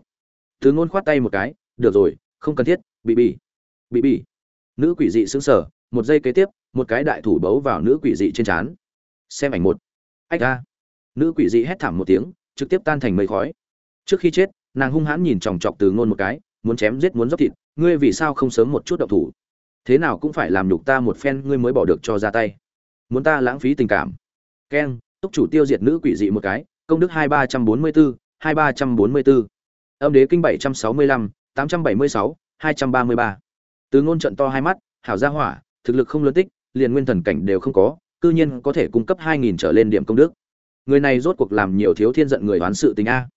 Từ ngôn khoát tay một cái, được rồi, không cần thiết, bị bị bị bị nữ quỷ dị sững sờ, một giây kế tiếp, một cái đại thủ bấu vào nữ quỷ dị trên trán. Xem ảnh một. Ách a. Nữ quỷ dị hét thảm một tiếng, trực tiếp tan thành mây khói. Trước khi chết, nàng hung hãn nhìn chòng chọc từ ngôn một cái, muốn chém giết muốn dốc thịt, ngươi vì sao không sớm một chút động thủ? Thế nào cũng phải làm nhục ta một phen, ngươi mới bỏ được cho ra tay. Muốn ta lãng phí tình cảm. Keng, túc chủ tiêu diệt nữ quỷ dị một cái, công đức hai ba trăm bốn mươi bốn hai ba trăm bốn mươi bốn âm đế kinh bảy trăm sáu mươi lăm, tám trăm bảy mươi sáu, hai trăm ba mươi ba từ ngôn trận to hai mắt, hảo gia hỏa, thực lực không lớn tích, liền nguyên thần cảnh đều không có, cư nhiên có thể cung cấp hai nghìn trở lên điểm công đức. Người này rốt cuộc làm nhiều thiếu thiên giận người đoán sự tình a.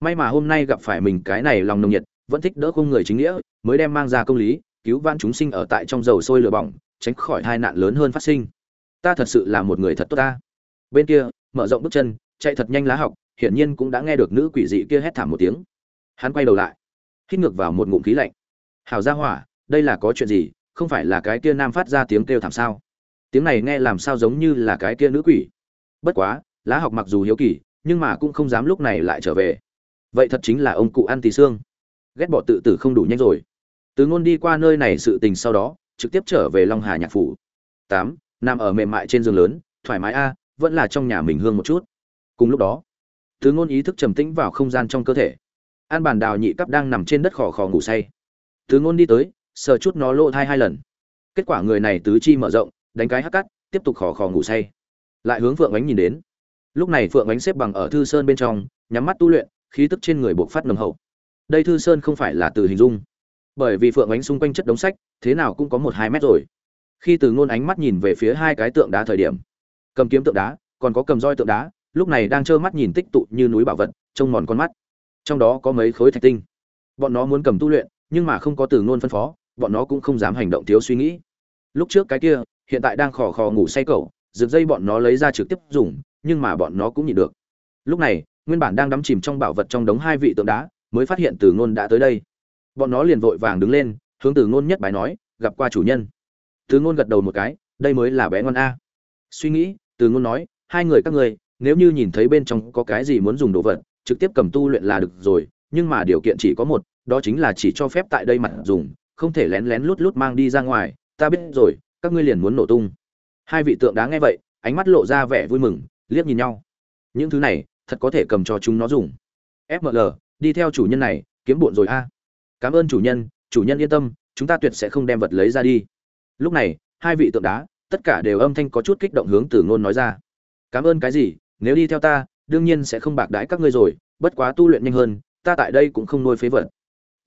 May mà hôm nay gặp phải mình cái này lòng nồng nhiệt, vẫn thích đỡ không người chính nghĩa, mới đem mang ra công lý, cứu vãn chúng sinh ở tại trong dầu sôi lửa bỏng, tránh khỏi tai nạn lớn hơn phát sinh. Ta thật sự là một người thật tốt ta. Bên kia, mở rộng bước chân, chạy thật nhanh lá học, hiển nhiên cũng đã nghe được nữ quỷ dị kia hét thảm một tiếng. Hắn quay đầu lại, hít ngược vào một ngụm khí lạnh. Hảo gia hỏa đây là có chuyện gì, không phải là cái kia nam phát ra tiếng kêu thảm sao? Tiếng này nghe làm sao giống như là cái kia nữ quỷ? Bất quá, lá học mặc dù hiếu kỳ, nhưng mà cũng không dám lúc này lại trở về. Vậy thật chính là ông cụ ăn tì xương ghét bỏ tự tử không đủ nhanh rồi. Từ ngôn đi qua nơi này sự tình sau đó, trực tiếp trở về long hà nhạc phủ. Tám, nằm ở mềm mại trên giường lớn, thoải mái a, vẫn là trong nhà mình hương một chút. Cùng lúc đó, từ ngôn ý thức trầm tĩnh vào không gian trong cơ thể. An bản đào nhị cấp đang nằm trên đất khò khò ngủ say. Từ ngôn đi tới sờ chút nó lộ thai hai lần. Kết quả người này tứ chi mở rộng, đánh cái hắc cắt tiếp tục khò khò ngủ say. Lại hướng phượng ánh nhìn đến. Lúc này phượng ánh xếp bằng ở thư sơn bên trong, nhắm mắt tu luyện, khí tức trên người buộc phát nồng hậu. Đây thư sơn không phải là từ hình dung. Bởi vì phượng ánh xung quanh chất đống sách, thế nào cũng có một hai mét rồi. Khi từ ngôn ánh mắt nhìn về phía hai cái tượng đá thời điểm, cầm kiếm tượng đá, còn có cầm roi tượng đá, lúc này đang trơ mắt nhìn tích tụ như núi bảo vật, trông mòn con mắt. Trong đó có mấy khối thạch tinh. Bọn nó muốn cầm tu luyện, nhưng mà không có từ ngôn phân phó bọn nó cũng không dám hành động thiếu suy nghĩ. Lúc trước cái kia, hiện tại đang khò khò ngủ say cậu, rực dây bọn nó lấy ra trực tiếp dùng, nhưng mà bọn nó cũng nhịn được. Lúc này, nguyên bản đang đắm chìm trong bảo vật trong đống hai vị tượng đá, mới phát hiện từ ngôn đã tới đây. Bọn nó liền vội vàng đứng lên, hướng từ ngôn nhất bài nói, gặp qua chủ nhân. Từ ngôn gật đầu một cái, đây mới là bé ngon a. Suy nghĩ, từ ngôn nói, hai người các người, nếu như nhìn thấy bên trong có cái gì muốn dùng đồ vật, trực tiếp cầm tu luyện là được rồi, nhưng mà điều kiện chỉ có một, đó chính là chỉ cho phép tại đây mặt dùng không thể lén lén lút lút mang đi ra ngoài, ta biết rồi, các ngươi liền muốn nổ tung. Hai vị tượng đá nghe vậy, ánh mắt lộ ra vẻ vui mừng, liếc nhìn nhau. Những thứ này, thật có thể cầm cho chúng nó dùng. Fml đi theo chủ nhân này, kiếm bộn rồi a. Cảm ơn chủ nhân chủ nhân yên tâm, chúng ta tuyệt sẽ không đem vật lấy ra đi. Lúc này, hai vị tượng đá, tất cả đều âm thanh có chút kích động hướng từ ngôn nói ra. Cảm ơn cái gì, nếu đi theo ta, đương nhiên sẽ không bạc đãi các ngươi rồi, bất quá tu luyện nhanh hơn, ta tại đây cũng không nuôi phế vật.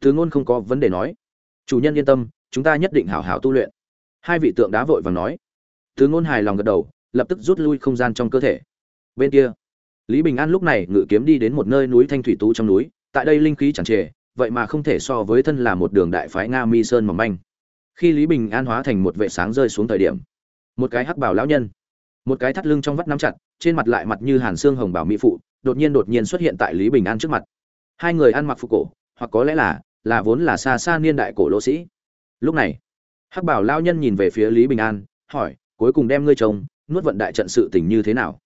Từ ngôn không có vấn đề nói chủ nhân yên tâm, chúng ta nhất định hảo hảo tu luyện. Hai vị tượng đá vội vàng nói. Thứ ngôn hài lòng gật đầu, lập tức rút lui không gian trong cơ thể. Bên kia, lý bình an lúc này ngự kiếm đi đến một nơi núi thanh thủy tú trong núi, tại đây linh khí chẳng trề, vậy mà không thể so với thân là một đường đại phái nga mi sơn mỏng manh. Khi lý bình an hóa thành một vệ sáng rơi xuống thời điểm, một cái hắc bảo lão nhân, một cái thắt lưng trong vắt nắm chặt, trên mặt lại mặt như hàn xương hồng bảo mỹ phụ, đột nhiên đột nhiên xuất hiện tại lý bình an trước mặt. Hai người ăn mặc phục cổ, hoặc có lẽ là là vốn là xa xa niên đại cổ lỗ sĩ. Lúc này, hắc bảo lão nhân nhìn về phía lý bình an, hỏi, cuối cùng đem ngươi chồng nuốt vận đại trận sự tình như thế nào?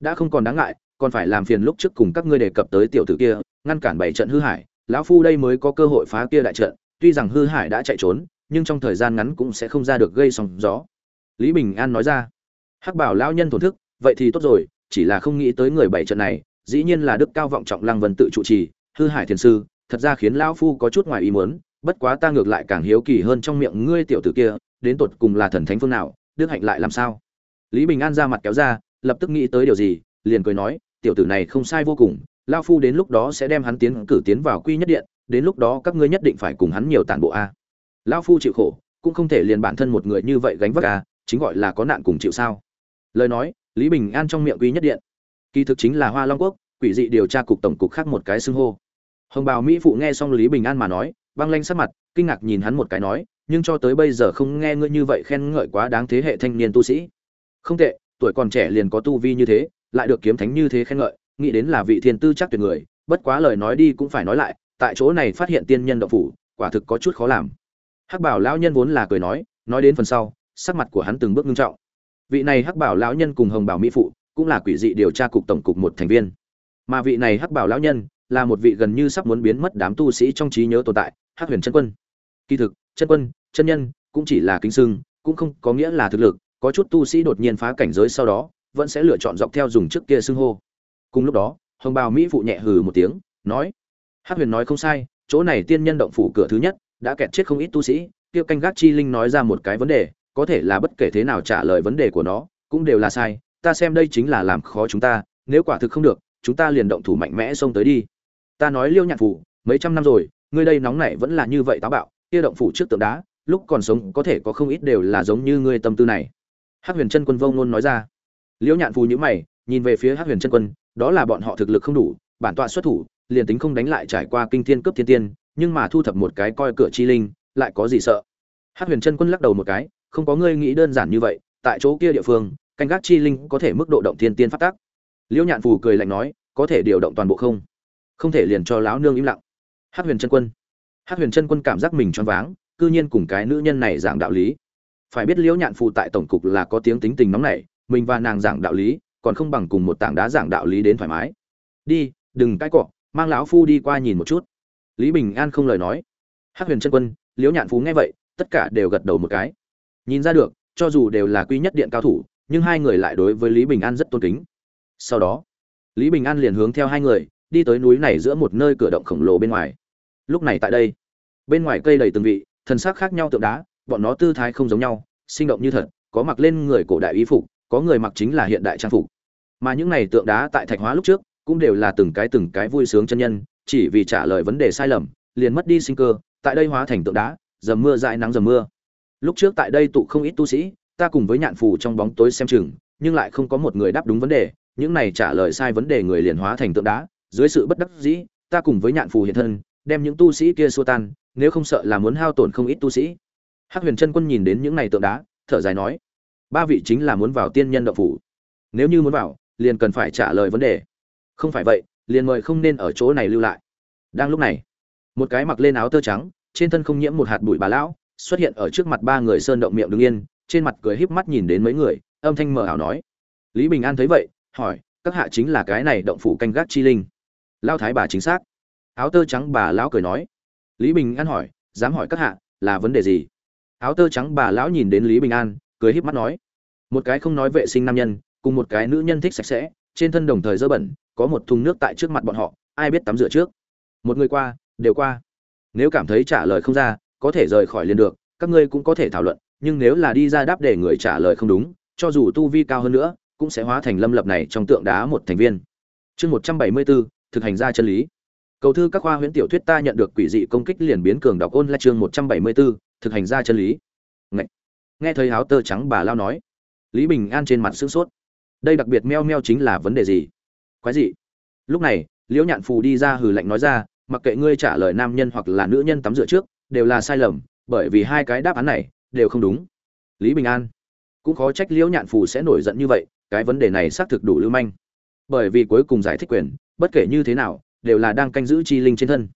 Đã không còn đáng ngại, còn phải làm phiền lúc trước cùng các ngươi đề cập tới tiểu tử kia, ngăn cản bảy trận hư hải lão phu đây mới có cơ hội phá kia đại trận, tuy rằng hư hải đã chạy trốn, nhưng trong thời gian ngắn cũng sẽ không ra được gây sóng gió. Lý bình an nói ra. Hắc bảo lão nhân thổn thức, vậy thì tốt rồi, chỉ là không nghĩ tới người bảy trận này, dĩ nhiên là đức cao vọng trọng lăng vân tự trụ trì, hư hải thiền sư thật ra khiến lão phu có chút ngoài ý muốn, bất quá ta ngược lại càng hiếu kỳ hơn trong miệng ngươi tiểu tử kia, đến tột cùng là thần thánh phương nào, đức hạnh lại làm sao? Lý bình an ra mặt kéo ra, lập tức nghĩ tới điều gì, liền cười nói, tiểu tử này không sai vô cùng, lão phu đến lúc đó sẽ đem hắn tiến cử tiến vào quy nhất điện, đến lúc đó các ngươi nhất định phải cùng hắn nhiều tản bộ a. Lão phu chịu khổ, cũng không thể liền bản thân một người như vậy gánh vác a, chính gọi là có nạn cùng chịu sao. Lời nói, lý bình an trong miệng quy nhất điện. Kỳ thực chính là hoa long quốc, quỷ dị điều tra cục tổng cục khác một cái xưng hô hồng bào mỹ phụ nghe xong lý bình an mà nói, băng lanh sắc mặt, kinh ngạc nhìn hắn một cái nói, nhưng cho tới bây giờ không nghe ngươi như vậy khen ngợi quá đáng thế hệ thanh niên tu sĩ. Không tệ, tuổi còn trẻ liền có tu vi như thế, lại được kiếm thánh như thế khen ngợi, nghĩ đến là vị thiên tư chắc tuyệt người, bất quá lời nói đi cũng phải nói lại, tại chỗ này phát hiện tiên nhân đậu phủ, quả thực có chút khó làm. Hắc bảo lão nhân vốn là cười nói nói đến phần sau, sắc mặt của hắn từng bước ngưng trọng. Vị này hắc bảo lão nhân cùng hồng bảo mỹ phụ cũng là quỷ dị điều tra cục tổng cục một thành viên. Mà vị này hắc bảo lão nhân là một vị gần như sắp muốn biến mất đám tu sĩ trong trí nhớ tồn tại, hắc huyền chân quân. Kỳ thực, chân quân, chân nhân cũng chỉ là kính sưng, cũng không có nghĩa là thực lực, có chút tu sĩ đột nhiên phá cảnh giới sau đó, vẫn sẽ lựa chọn dọc theo dùng trước kia xưng hô. Cùng lúc đó, hồng bào mỹ phụ nhẹ hừ một tiếng, nói, hắc huyền nói không sai, chỗ này tiên nhân động phủ cửa thứ nhất, đã kẹt chết không ít tu sĩ, kia canh gác chi linh nói ra một cái vấn đề, có thể là bất kể thế nào trả lời vấn đề của nó, cũng đều là sai, ta xem đây chính là làm khó chúng ta, nếu quả thực không được, chúng ta liền động thủ mạnh mẽ xông tới đi ta nói liêu nhạn phủ, mấy trăm năm rồi, ngươi đây nóng nảy vẫn là như vậy táo bạo, kia động phủ trước tượng đá, lúc còn sống có thể có không ít đều là giống như ngươi tâm tư này. Hắc huyền chân quân vông nôn nói ra. Liễu nhạn phù nhữ mày, nhìn về phía hắc huyền chân quân, đó là bọn họ thực lực không đủ, bản tọa xuất thủ, liền tính không đánh lại trải qua kinh thiên cấp thiên tiên, nhưng mà thu thập một cái coi cửa chi linh, lại có gì sợ? Hắc huyền chân quân lắc đầu một cái, không có ngươi nghĩ đơn giản như vậy, tại chỗ kia địa phương, canh gác chi linh có thể mức độ động thiên tiên phát tác. Liễu nhạn phù cười lạnh nói, có thể điều động toàn bộ không? Không thể liền cho lão nương im lặng. Hắc huyền chân quân. Hắc huyền chân quân cảm giác mình choáng váng, cư nhiên cùng cái nữ nhân này giảng đạo lý. Phải biết liễu nhạn phụ tại tổng cục là có tiếng tính tình nóng nảy, mình và nàng giảng đạo lý, còn không bằng cùng một tảng đá giảng đạo lý đến thoải mái. Đi, đừng cãi cọ, mang lão phu đi qua nhìn một chút. Lý bình an không lời nói. Hắc huyền chân quân, liễu nhạn phú nghe vậy, tất cả đều gật đầu một cái. Nhìn ra được, cho dù đều là quy nhất điện cao thủ, nhưng hai người lại đối với lý bình an rất tôn kính. Sau đó, lý bình an liền hướng theo hai người đi tới núi này giữa một nơi cửa động khổng lồ bên ngoài. Lúc này tại đây, bên ngoài cây đầy từng vị, thần sắc khác nhau tượng đá, bọn nó tư thái không giống nhau, sinh động như thật, có mặc lên người cổ đại y phục, có người mặc chính là hiện đại trang phục. Mà những này tượng đá tại thạch hóa lúc trước, cũng đều là từng cái từng cái vui sướng chân nhân, chỉ vì trả lời vấn đề sai lầm, liền mất đi sinh cơ, tại đây hóa thành tượng đá, dầm mưa dãi nắng dầm mưa. Lúc trước tại đây tụ không ít tu sĩ, ta cùng với nhạn phù trong bóng tối xem chừng, nhưng lại không có một người đáp đúng vấn đề, những này trả lời sai vấn đề người liền hóa thành tượng đá dưới sự bất đắc dĩ, ta cùng với nhạn phù hiện thân, đem những tu sĩ kia xua tan, nếu không sợ là muốn hao tổn không ít tu sĩ. Hắc huyền chân quân nhìn đến những này tượng đá, thở dài nói, ba vị chính là muốn vào tiên nhân động phủ. Nếu như muốn vào, liền cần phải trả lời vấn đề. Không phải vậy, liền mời không nên ở chỗ này lưu lại. Đang lúc này, một cái mặc lên áo tơ trắng, trên thân không nhiễm một hạt bụi bà lão, xuất hiện ở trước mặt ba người sơn động miệng đứng yên, trên mặt cười híp mắt nhìn đến mấy người, âm thanh mờ ảo nói. Lý bình an thấy vậy, hỏi, các hạ chính là cái này động phủ canh gác chi linh lao thái bà chính xác. Áo tơ trắng bà lão cười nói. Lý bình an hỏi, dám hỏi các hạ, là vấn đề gì? Áo tơ trắng bà lão nhìn đến lý bình an, cười híp mắt nói. Một cái không nói vệ sinh nam nhân, cùng một cái nữ nhân thích sạch sẽ, trên thân đồng thời dơ bẩn, có một thùng nước tại trước mặt bọn họ, ai biết tắm rửa trước? Một người qua, đều qua. Nếu cảm thấy trả lời không ra, có thể rời khỏi liền được, các ngươi cũng có thể thảo luận, nhưng nếu là đi ra đáp để người trả lời không đúng, cho dù tu vi cao hơn nữa, cũng sẽ hóa thành lâm lập này trong tượng đá một thành viên. Chương một trăm bảy mươi bốn thực hành ra chân lý. Cầu thư các khoa huyễn tiểu thuyết ta nhận được quỷ dị công kích liền biến cường đọc ôn lại chương một trăm bảy mươi bốn thực hành ra chân lý. Ngậy. nghe thấy áo tơ trắng bà lao nói, lý bình an trên mặt sững sốt. Đây đặc biệt meo meo chính là vấn đề gì? Quái gì lúc này, liễu nhạn phù đi ra hừ lạnh nói ra, mặc kệ ngươi trả lời nam nhân hoặc là nữ nhân tắm rửa trước, đều là sai lầm, bởi vì hai cái đáp án này đều không đúng. Lý bình an. Cũng khó trách liễu nhạn phù sẽ nổi giận như vậy, cái vấn đề này xác thực đủ lưu manh. Bởi vì cuối cùng giải thích quyền bất kể như thế nào, đều là đang canh giữ chi linh trên thân.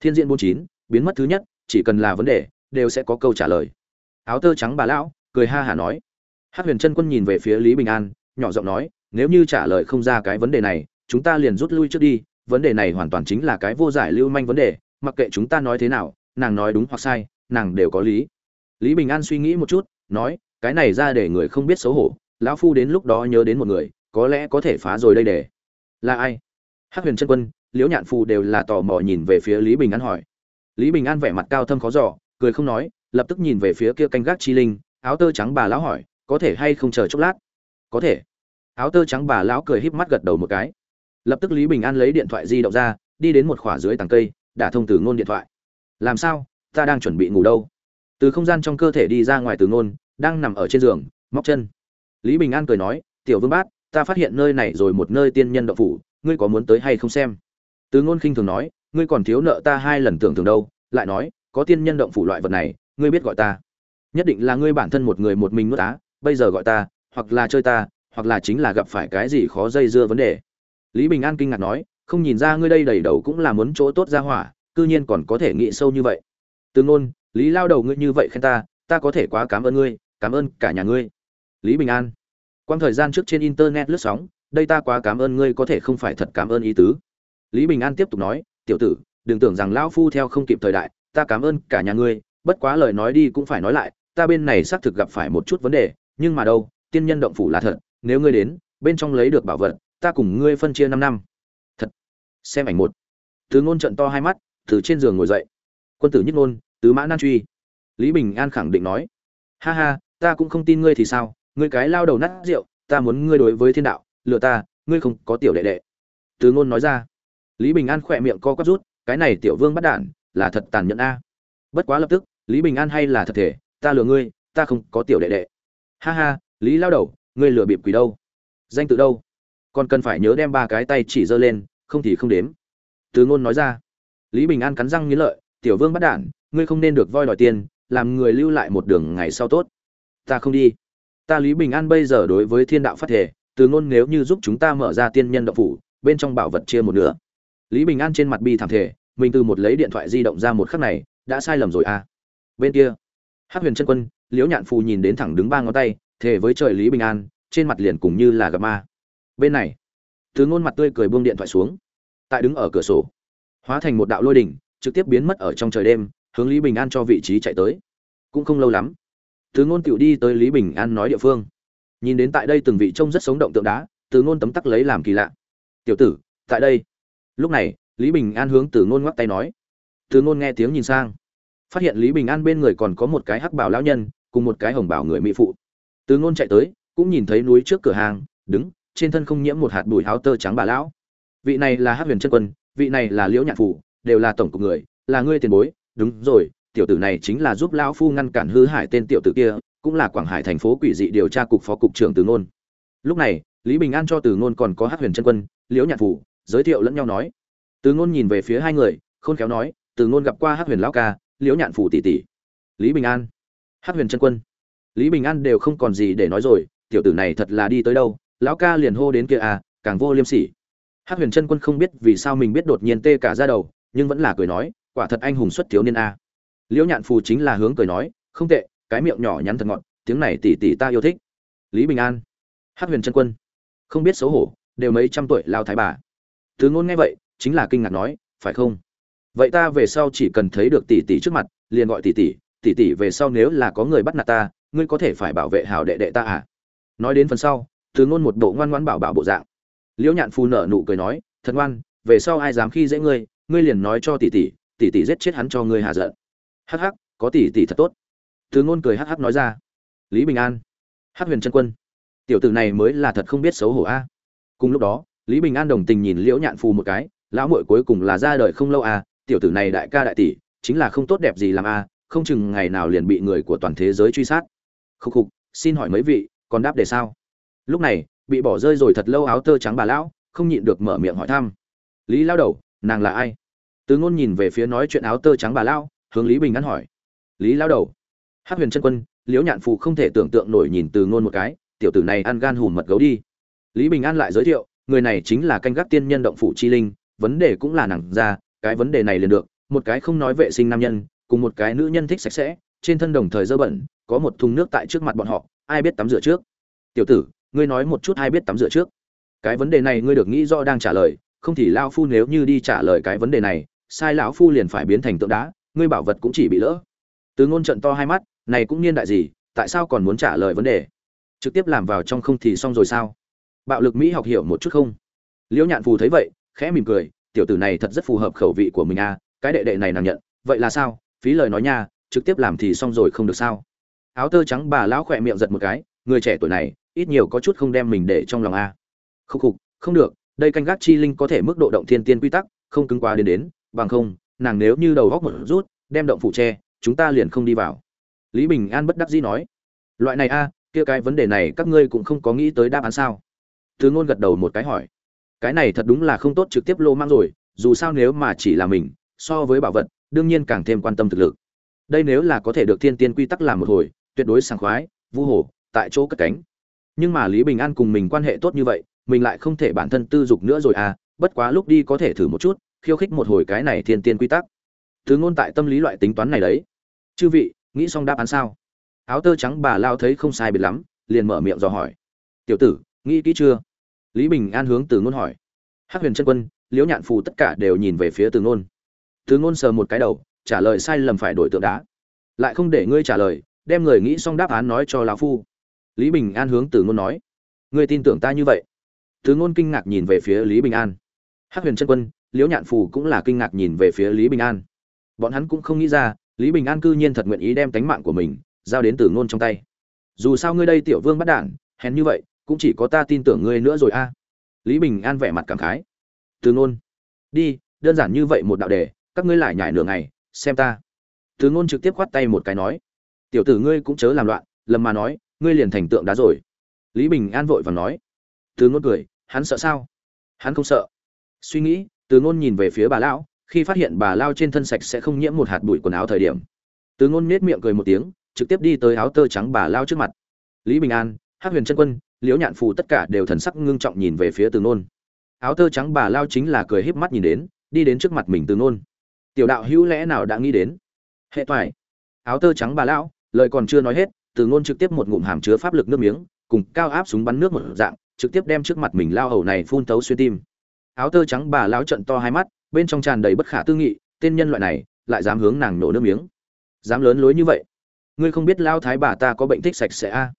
Thiên diện bốn chín, biến mất thứ nhất, chỉ cần là vấn đề, đều sẽ có câu trả lời. Áo tơ trắng bà lão, cười ha hả nói. Hát huyền trân quân nhìn về phía lý bình an, nhỏ giọng nói, nếu như trả lời không ra cái vấn đề này, chúng ta liền rút lui trước đi, vấn đề này hoàn toàn chính là cái vô giải lưu manh vấn đề, mặc kệ chúng ta nói thế nào, nàng nói đúng hoặc sai, nàng đều có lý. Lý bình an suy nghĩ một chút, nói, cái này ra để người không biết xấu hổ, lão phu đến lúc đó nhớ đến một người, có lẽ có thể phá rồi đây để. Là ai? Hắc huyền chân quân, liễu nhạn phù đều là tò mò nhìn về phía lý bình an hỏi. Lý bình an vẻ mặt cao thâm khó giỏ cười không nói, lập tức nhìn về phía kia canh gác chi linh, áo tơ trắng bà lão hỏi, có thể hay không chờ chốc lát? Có thể. Áo tơ trắng bà lão cười híp mắt gật đầu một cái. Lập tức lý bình an lấy điện thoại di động ra, đi đến một khỏa dưới tàng cây đã thông từ ngôn điện thoại. Làm sao? Ta đang chuẩn bị ngủ đâu? Từ không gian trong cơ thể đi ra ngoài từ ngôn, đang nằm ở trên giường, móc chân. Lý bình an cười nói, tiểu vương bát, ta phát hiện nơi này rồi một nơi tiên nhân đậu phủ ngươi có muốn tới hay không xem? Từ ngôn khinh thường nói, ngươi còn thiếu nợ ta hai lần tưởng tượng đâu, lại nói, có tiên nhân động phủ loại vật này, ngươi biết gọi ta. Nhất định là ngươi bản thân một người một mình nuốt á, bây giờ gọi ta, hoặc là chơi ta, hoặc là chính là gặp phải cái gì khó dây dưa vấn đề. Lý bình an kinh ngạc nói, không nhìn ra ngươi đây đầy đầu cũng là muốn chỗ tốt ra hỏa, cư nhiên còn có thể nghĩ sâu như vậy. Từ ngôn, lý lao đầu ngươi như vậy khen ta ta có thể quá cảm ơn ngươi, cảm ơn cả nhà ngươi. Lý bình an. Quang thời gian trước trên internet lướt sóng đây ta quá cảm ơn ngươi có thể không phải thật cảm ơn ý tứ. Lý bình an tiếp tục nói, tiểu tử, đừng tưởng rằng lão phu theo không kịp thời đại, ta cảm ơn cả nhà ngươi, bất quá lời nói đi cũng phải nói lại, ta bên này xác thực gặp phải một chút vấn đề, nhưng mà đâu, tiên nhân động phủ là thật, nếu ngươi đến, bên trong lấy được bảo vật, ta cùng ngươi phân chia năm năm. Thật. Xem ảnh một. Từ ngôn trận to hai mắt, từ trên giường ngồi dậy. Quân tử nhất ngôn, tứ mã nan truy. Lý bình an khẳng định nói, ha ha, ta cũng không tin ngươi thì sao, ngươi cái lao đầu nát rượu, ta muốn ngươi đối với thiên đạo. Lừa ta, ngươi không có tiểu đệ đệ. Từ ngôn nói ra. Lý bình an khỏe miệng co quắp rút, cái này tiểu vương bắt đản là thật tàn nhẫn a. Bất quá lập tức, lý bình an hay là thật thể, ta lừa ngươi, ta không có tiểu đệ đệ. Ha ha, lý lao đầu, ngươi lừa bịp quỷ đâu? Danh tự đâu? Còn cần phải nhớ đem ba cái tay chỉ giơ lên, không thì không đếm. Từ ngôn nói ra. Lý bình an cắn răng nghĩ lợi, tiểu vương bắt đản ngươi không nên được voi đòi tiền, làm người lưu lại một đường ngày sau tốt. Ta không đi. Ta lý bình an bây giờ đối với thiên đạo phát thể từ ngôn nếu như giúp chúng ta mở ra tiên nhân động phủ, bên trong bảo vật chia một nửa. Lý bình an trên mặt bi thảm thể mình từ một lấy điện thoại di động ra một khắc này, đã sai lầm rồi à. Bên kia hát huyền chân quân, liễu nhạn phù nhìn đến thẳng đứng ba ngón tay, thề với trời lý bình an, trên mặt liền cùng như là gặp ma. Bên này, từ ngôn mặt tươi cười buông điện thoại xuống. Tại đứng ở cửa sổ, hóa thành một đạo lôi đỉnh, trực tiếp biến mất ở trong trời đêm, hướng lý bình an cho vị trí chạy tới. Cũng không lâu lắm, từ ngôn tựu đi tới lý bình an nói địa phương nhìn đến tại đây từng vị trông rất sống động tượng đá, từ ngôn tấm tắc lấy làm kỳ lạ. Tiểu tử, tại đây. Lúc này, lý bình an hướng từ ngôn ngoắc tay nói. Từ ngôn nghe tiếng nhìn sang. Phát hiện lý bình an bên người còn có một cái hắc bảo lão nhân, cùng một cái hồng bảo người mỹ phụ. Từ ngôn chạy tới, cũng nhìn thấy núi trước cửa hàng, đứng, trên thân không nhiễm một hạt bụi áo tơ trắng bà lão. Vị này là hắc huyền chân quân, vị này là liễu nhạc phủ, đều là tổng cục người, là ngươi tiền bối. Đúng rồi, tiểu tử này chính là giúp lão phu ngăn cản hư hại tên tiểu tử kia cũng là quảng hải thành phố quỷ dị điều tra cục phó cục trưởng từ ngôn. Lúc này, lý bình an cho từ ngôn còn có Hát huyền chân quân, liễu nhạn phủ, giới thiệu lẫn nhau nói. Từ ngôn nhìn về phía hai người, khôn khéo nói, từ ngôn gặp qua Hát huyền lão ca, liễu nhạn phủ tỷ tỷ. Lý bình an. Hát huyền chân quân. Lý bình an đều không còn gì để nói rồi, tiểu tử này thật là đi tới đâu, lão ca liền hô đến kia à càng vô liêm sỉ. Hát huyền chân quân không biết vì sao mình biết đột nhiên tê cả ra đầu, nhưng vẫn là cười nói, quả thật anh hùng xuất thiếu niên a. À. liễu nhạn phù chính là hướng cười nói, không tệ cái miệng nhỏ nhắn thật ngọt, tiếng này tỷ tỷ ta yêu thích. Lý bình an, hắc huyền chân quân, không biết xấu hổ, đều mấy trăm tuổi lao thái bà. Thứ ngôn nghe vậy, chính là kinh ngạc nói, phải không? Vậy ta về sau chỉ cần thấy được tỷ tỷ trước mặt, liền gọi tỷ tỷ tỷ tỷ về sau nếu là có người bắt nạt ta, ngươi có thể phải bảo vệ hảo đệ đệ ta à? Nói đến phần sau thứ ngôn một bộ ngoan ngoãn bảo bảo bộ dạng. Liễu nhạn phu nở nụ cười nói thật ngoan, về sau ai dám khi dễ ngươi ngươi liền nói cho tỷ tỷ tỷ tỷ giết chết hắn cho ngươi hà giận. Hắc hắc, có tỷ tỷ thật tốt từ ngôn cười hắc hắc nói ra. Lý bình an. Hắc huyền chân quân. Tiểu tử này mới là thật không biết xấu hổ a. Cùng lúc đó, lý bình an đồng tình nhìn liễu nhạn phù một cái, lão muội cuối cùng là ra đời không lâu a, tiểu tử này đại ca đại tỷ, chính là không tốt đẹp gì làm a, không chừng ngày nào liền bị người của toàn thế giới truy sát. Khúc khục, xin hỏi mấy vị, còn đáp để sao? Lúc này, bị bỏ rơi rồi thật lâu áo tơ trắng bà lão, không nhịn được mở miệng hỏi thăm. Lý lao đầu, nàng là ai? Từ ngôn nhìn về phía nói chuyện áo tơ trắng bà lão, hướng lý bình an hỏi. Lý lao đầu Hát huyền chân quân liễu nhạn phụ không thể tưởng tượng nổi nhìn từ ngôn một cái tiểu tử này ăn gan hùm mật gấu đi. Lý bình an lại giới thiệu người này chính là canh gác tiên nhân động phủ chi linh vấn đề cũng là nặng, ra cái vấn đề này liền được một cái không nói vệ sinh nam nhân cùng một cái nữ nhân thích sạch sẽ trên thân đồng thời dơ bẩn có một thùng nước tại trước mặt bọn họ ai biết tắm rửa trước. Tiểu tử ngươi nói một chút ai biết tắm rửa trước. Cái vấn đề này ngươi được nghĩ rõ đang trả lời không thì lao phu nếu như đi trả lời cái vấn đề này sai lão phu liền phải biến thành tượng đá ngươi bảo vật cũng chỉ bị lỡ. Từ ngôn trận to hai mắt này cũng niên đại gì, tại sao còn muốn trả lời vấn đề? Trực tiếp làm vào trong không thì xong rồi sao? Bạo lực mỹ học hiểu một chút không? Liễu nhạn phù thấy vậy, khẽ mỉm cười, tiểu tử này thật rất phù hợp khẩu vị của mình à cái đệ đệ này nàng nhận, vậy là sao? Phí lời nói nha, trực tiếp làm thì xong rồi không được sao? Áo tơ trắng bà lão khỏe miệng giật một cái, người trẻ tuổi này, ít nhiều có chút không đem mình để trong lòng a à. khúc khục, không được, đây canh gác chi linh có thể mức độ động thiên tiên quy tắc, không cứng quá đến đến, bằng không, nàng nếu như đầu góc một rút, đem động phụ tre chúng ta liền không đi vào lý bình an bất đắc dĩ nói, loại này a, kia cái vấn đề này các ngươi cũng không có nghĩ tới đáp án sao? Thứ ngôn gật đầu một cái hỏi, cái này thật đúng là không tốt trực tiếp lô mang rồi, dù sao nếu mà chỉ là mình, so với bảo vật, đương nhiên càng thêm quan tâm thực lực. Đây nếu là có thể được thiên tiên quy tắc làm một hồi, tuyệt đối sảng khoái, vu hồ tại chỗ cất cánh. Nhưng mà lý bình an cùng mình quan hệ tốt như vậy, mình lại không thể bản thân tư dục nữa rồi à bất quá lúc đi có thể thử một chút, khiêu khích một hồi cái này thiên tiên quy tắc. Thứ ngôn tại tâm lý loại tính toán này đấy. Chư vị nghĩ xong đáp án sao? Áo tơ trắng bà lao thấy không sai biệt lắm, liền mở miệng dò hỏi. Tiểu tử, nghĩ kỹ chưa? Lý bình an hướng từ ngôn hỏi. Hắc huyền chân quân, liễu nhạn phù tất cả đều nhìn về phía từ ngôn. Từ ngôn sờ một cái đầu, trả lời sai lầm phải đổi tượng đá. Lại không để ngươi trả lời, đem người nghĩ xong đáp án nói cho lão phu. Lý bình an hướng từ ngôn nói. Ngươi tin tưởng ta như vậy? Từ ngôn kinh ngạc nhìn về phía lý bình an. Hắc huyền chân quân, liễu nhạn phù cũng là kinh ngạc nhìn về phía lý bình an. Bọn hắn cũng không nghĩ ra lý bình an cư nhiên thật nguyện ý đem tánh mạng của mình giao đến từ ngôn trong tay. Dù sao ngươi đây tiểu vương bắt đản hèn như vậy, cũng chỉ có ta tin tưởng ngươi nữa rồi a. Lý bình an vẻ mặt cảm khái. Từ ngôn. Đi, đơn giản như vậy một đạo đề, các ngươi lại nhải nửa ngày, xem ta. Từ ngôn trực tiếp khoát tay một cái nói. Tiểu tử ngươi cũng chớ làm loạn, lầm mà nói, ngươi liền thành tượng đá rồi. Lý bình an vội và nói. Từ ngôn cười, hắn sợ sao? Hắn không sợ. Suy nghĩ, từ ngôn nhìn về phía bà lão khi phát hiện bà lao trên thân sạch sẽ không nhiễm một hạt bụi quần áo thời điểm. Từ ngôn nết miệng cười một tiếng, trực tiếp đi tới áo tơ trắng bà lao trước mặt. Lý bình an, hắc huyền Trân quân, liễu nhạn phù tất cả đều thần sắc ngưng trọng nhìn về phía từ ngôn áo tơ trắng bà lao chính là cười híp mắt nhìn đến, đi đến trước mặt mình từ ngôn tiểu đạo hữu lẽ nào đã nghĩ đến? Hệ toại. Áo tơ trắng bà lão lời còn chưa nói hết, từ ngôn trực tiếp một ngụm hàm chứa pháp lực nước miếng, cùng cao áp súng bắn nước một dạng, trực tiếp đem trước mặt mình lao hầu này phun tấu xuyên tim. Áo tơ trắng bà lão trận to hai mắt bên trong tràn đầy bất khả tư nghị, tên nhân loại này lại dám hướng nàng nổ nước miếng. Dám lớn lối như vậy. Ngươi không biết lao thái bà ta có bệnh thích sạch sẽ a?